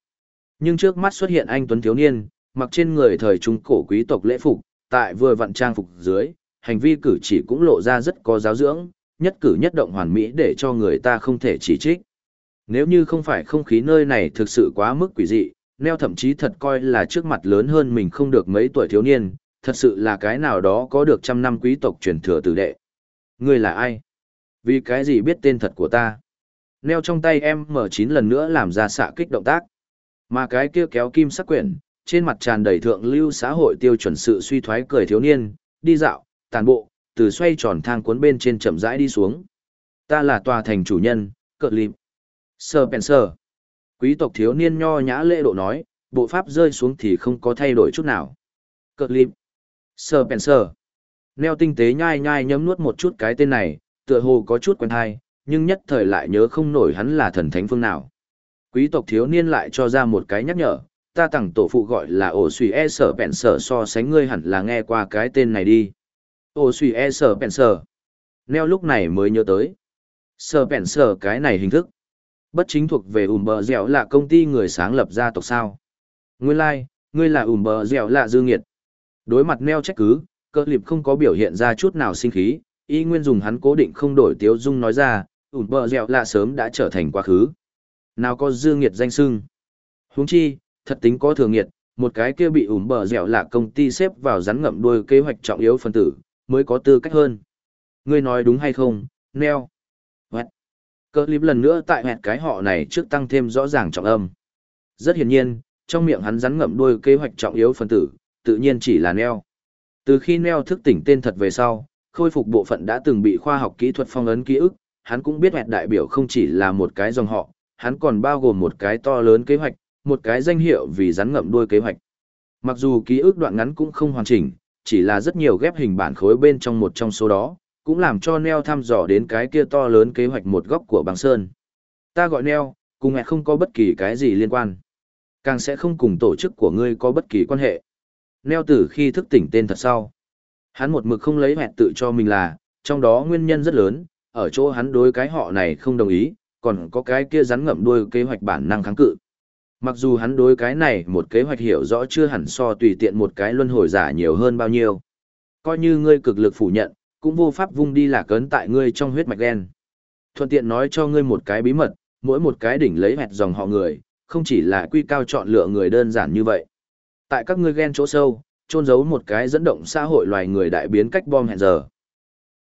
Nhưng trước mắt xuất hiện anh tuấn thiếu niên, mặc trên người thời trung cổ quý tộc lễ phục, tại vừa vặn trang phục dưới, hành vi cử chỉ cũng lộ ra rất có giáo dưỡng, nhất cử nhất động hoàn mỹ để cho người ta không thể chỉ trích. Nếu như không phải không khí nơi này thực sự quá mức quỷ dị, neo thậm chí thật coi là trước mặt lớn hơn mình không được mấy tuổi thiếu niên, thật sự là cái nào đó có được trăm năm quý tộc truyền thừa tử đệ. Ngươi là ai? Vì cái gì biết tên thật của ta? Neo trong tay em mở chín lần nữa làm ra xạ kích động tác. Mà cái kia kéo kim sắc quyển, trên mặt tràn đầy thượng lưu xã hội tiêu chuẩn sự suy thoái cười thiếu niên, đi dạo, tàn bộ, từ xoay tròn thang cuốn bên trên chậm rãi đi xuống. Ta là tòa thành chủ nhân, cợt lịp. Spencer. Quý tộc thiếu niên nho nhã lễ độ nói, bộ pháp rơi xuống thì không có thay đổi chút nào. Cợt lịp. Spencer. Neo tinh tế nhai nhai nhấm nuốt một chút cái tên này, tựa hồ có chút quen thai, nhưng nhất thời lại nhớ không nổi hắn là thần thánh phương nào. Quý tộc thiếu niên lại cho ra một cái nhắc nhở, ta tặng tổ phụ gọi là ổ suy e sở bẹn sở so sánh ngươi hẳn là nghe qua cái tên này đi. Ổ suy e sở bẹn sở. Neo lúc này mới nhớ tới. Sở bẹn sở cái này hình thức. Bất chính thuộc về ủm bờ dẻo là công ty người sáng lập gia tộc sao. Nguyên lai、like, ngươi là ủm bờ dẻo là dư nghiệt. Đối mặt Neo trách cứ, cơ liệp không có biểu hiện ra chút nào sinh khí, y nguyên dùng hắn cố định không đổi tiếu dung nói ra, ủm bờ dẻo là sớm đã trở thành quá khứ. Nào có dư nghiệt danh sưng. huống chi, thật tính có thường nghiệt, một cái kia bị ủm bờ dẻo là công ty xếp vào rắn ngậm đuôi kế hoạch trọng yếu phân tử, mới có tư cách hơn. Ngươi nói đúng hay không, Neo? Cơ liệp lần nữa tại hẹt cái họ này trước tăng thêm rõ ràng trọng âm. Rất hiển nhiên, trong miệng hắn rắn ngậm đuôi kế hoạch trọng yếu phân tử, tự nhiên chỉ là Neo. Từ khi Neo thức tỉnh tên thật về sau, khôi phục bộ phận đã từng bị khoa học kỹ thuật phong ấn ký ức, hắn cũng biết hẹt đại biểu không chỉ là một cái dòng họ, hắn còn bao gồm một cái to lớn kế hoạch, một cái danh hiệu vì rắn ngậm đuôi kế hoạch. Mặc dù ký ức đoạn ngắn cũng không hoàn chỉnh, chỉ là rất nhiều ghép hình bản khối bên trong một trong số đó, cũng làm cho Neo thăm dò đến cái kia to lớn kế hoạch một góc của băng sơn. Ta gọi Neo, cùng mẹ không có bất kỳ cái gì liên quan. Càng sẽ không cùng tổ chức của ngươi có bất kỳ quan hệ. Neo từ khi thức tỉnh tên thật sau. Hắn một mực không lấy hẹn tự cho mình là, trong đó nguyên nhân rất lớn, ở chỗ hắn đối cái họ này không đồng ý, còn có cái kia rắn ngậm đuôi kế hoạch bản năng kháng cự. Mặc dù hắn đối cái này một kế hoạch hiểu rõ chưa hẳn so tùy tiện một cái luân hồi giả nhiều hơn bao nhiêu. Coi như ngươi cực lực phủ nhận, cũng vô pháp vung đi là cấn tại ngươi trong huyết mạch đen. Thuận tiện nói cho ngươi một cái bí mật, mỗi một cái đỉnh lấy hẹt dòng họ người, không chỉ là quy cao chọn lựa người đơn giản như vậy. Tại các ngươi ghen chỗ sâu, trôn giấu một cái dẫn động xã hội loài người đại biến cách bom hẹn giờ.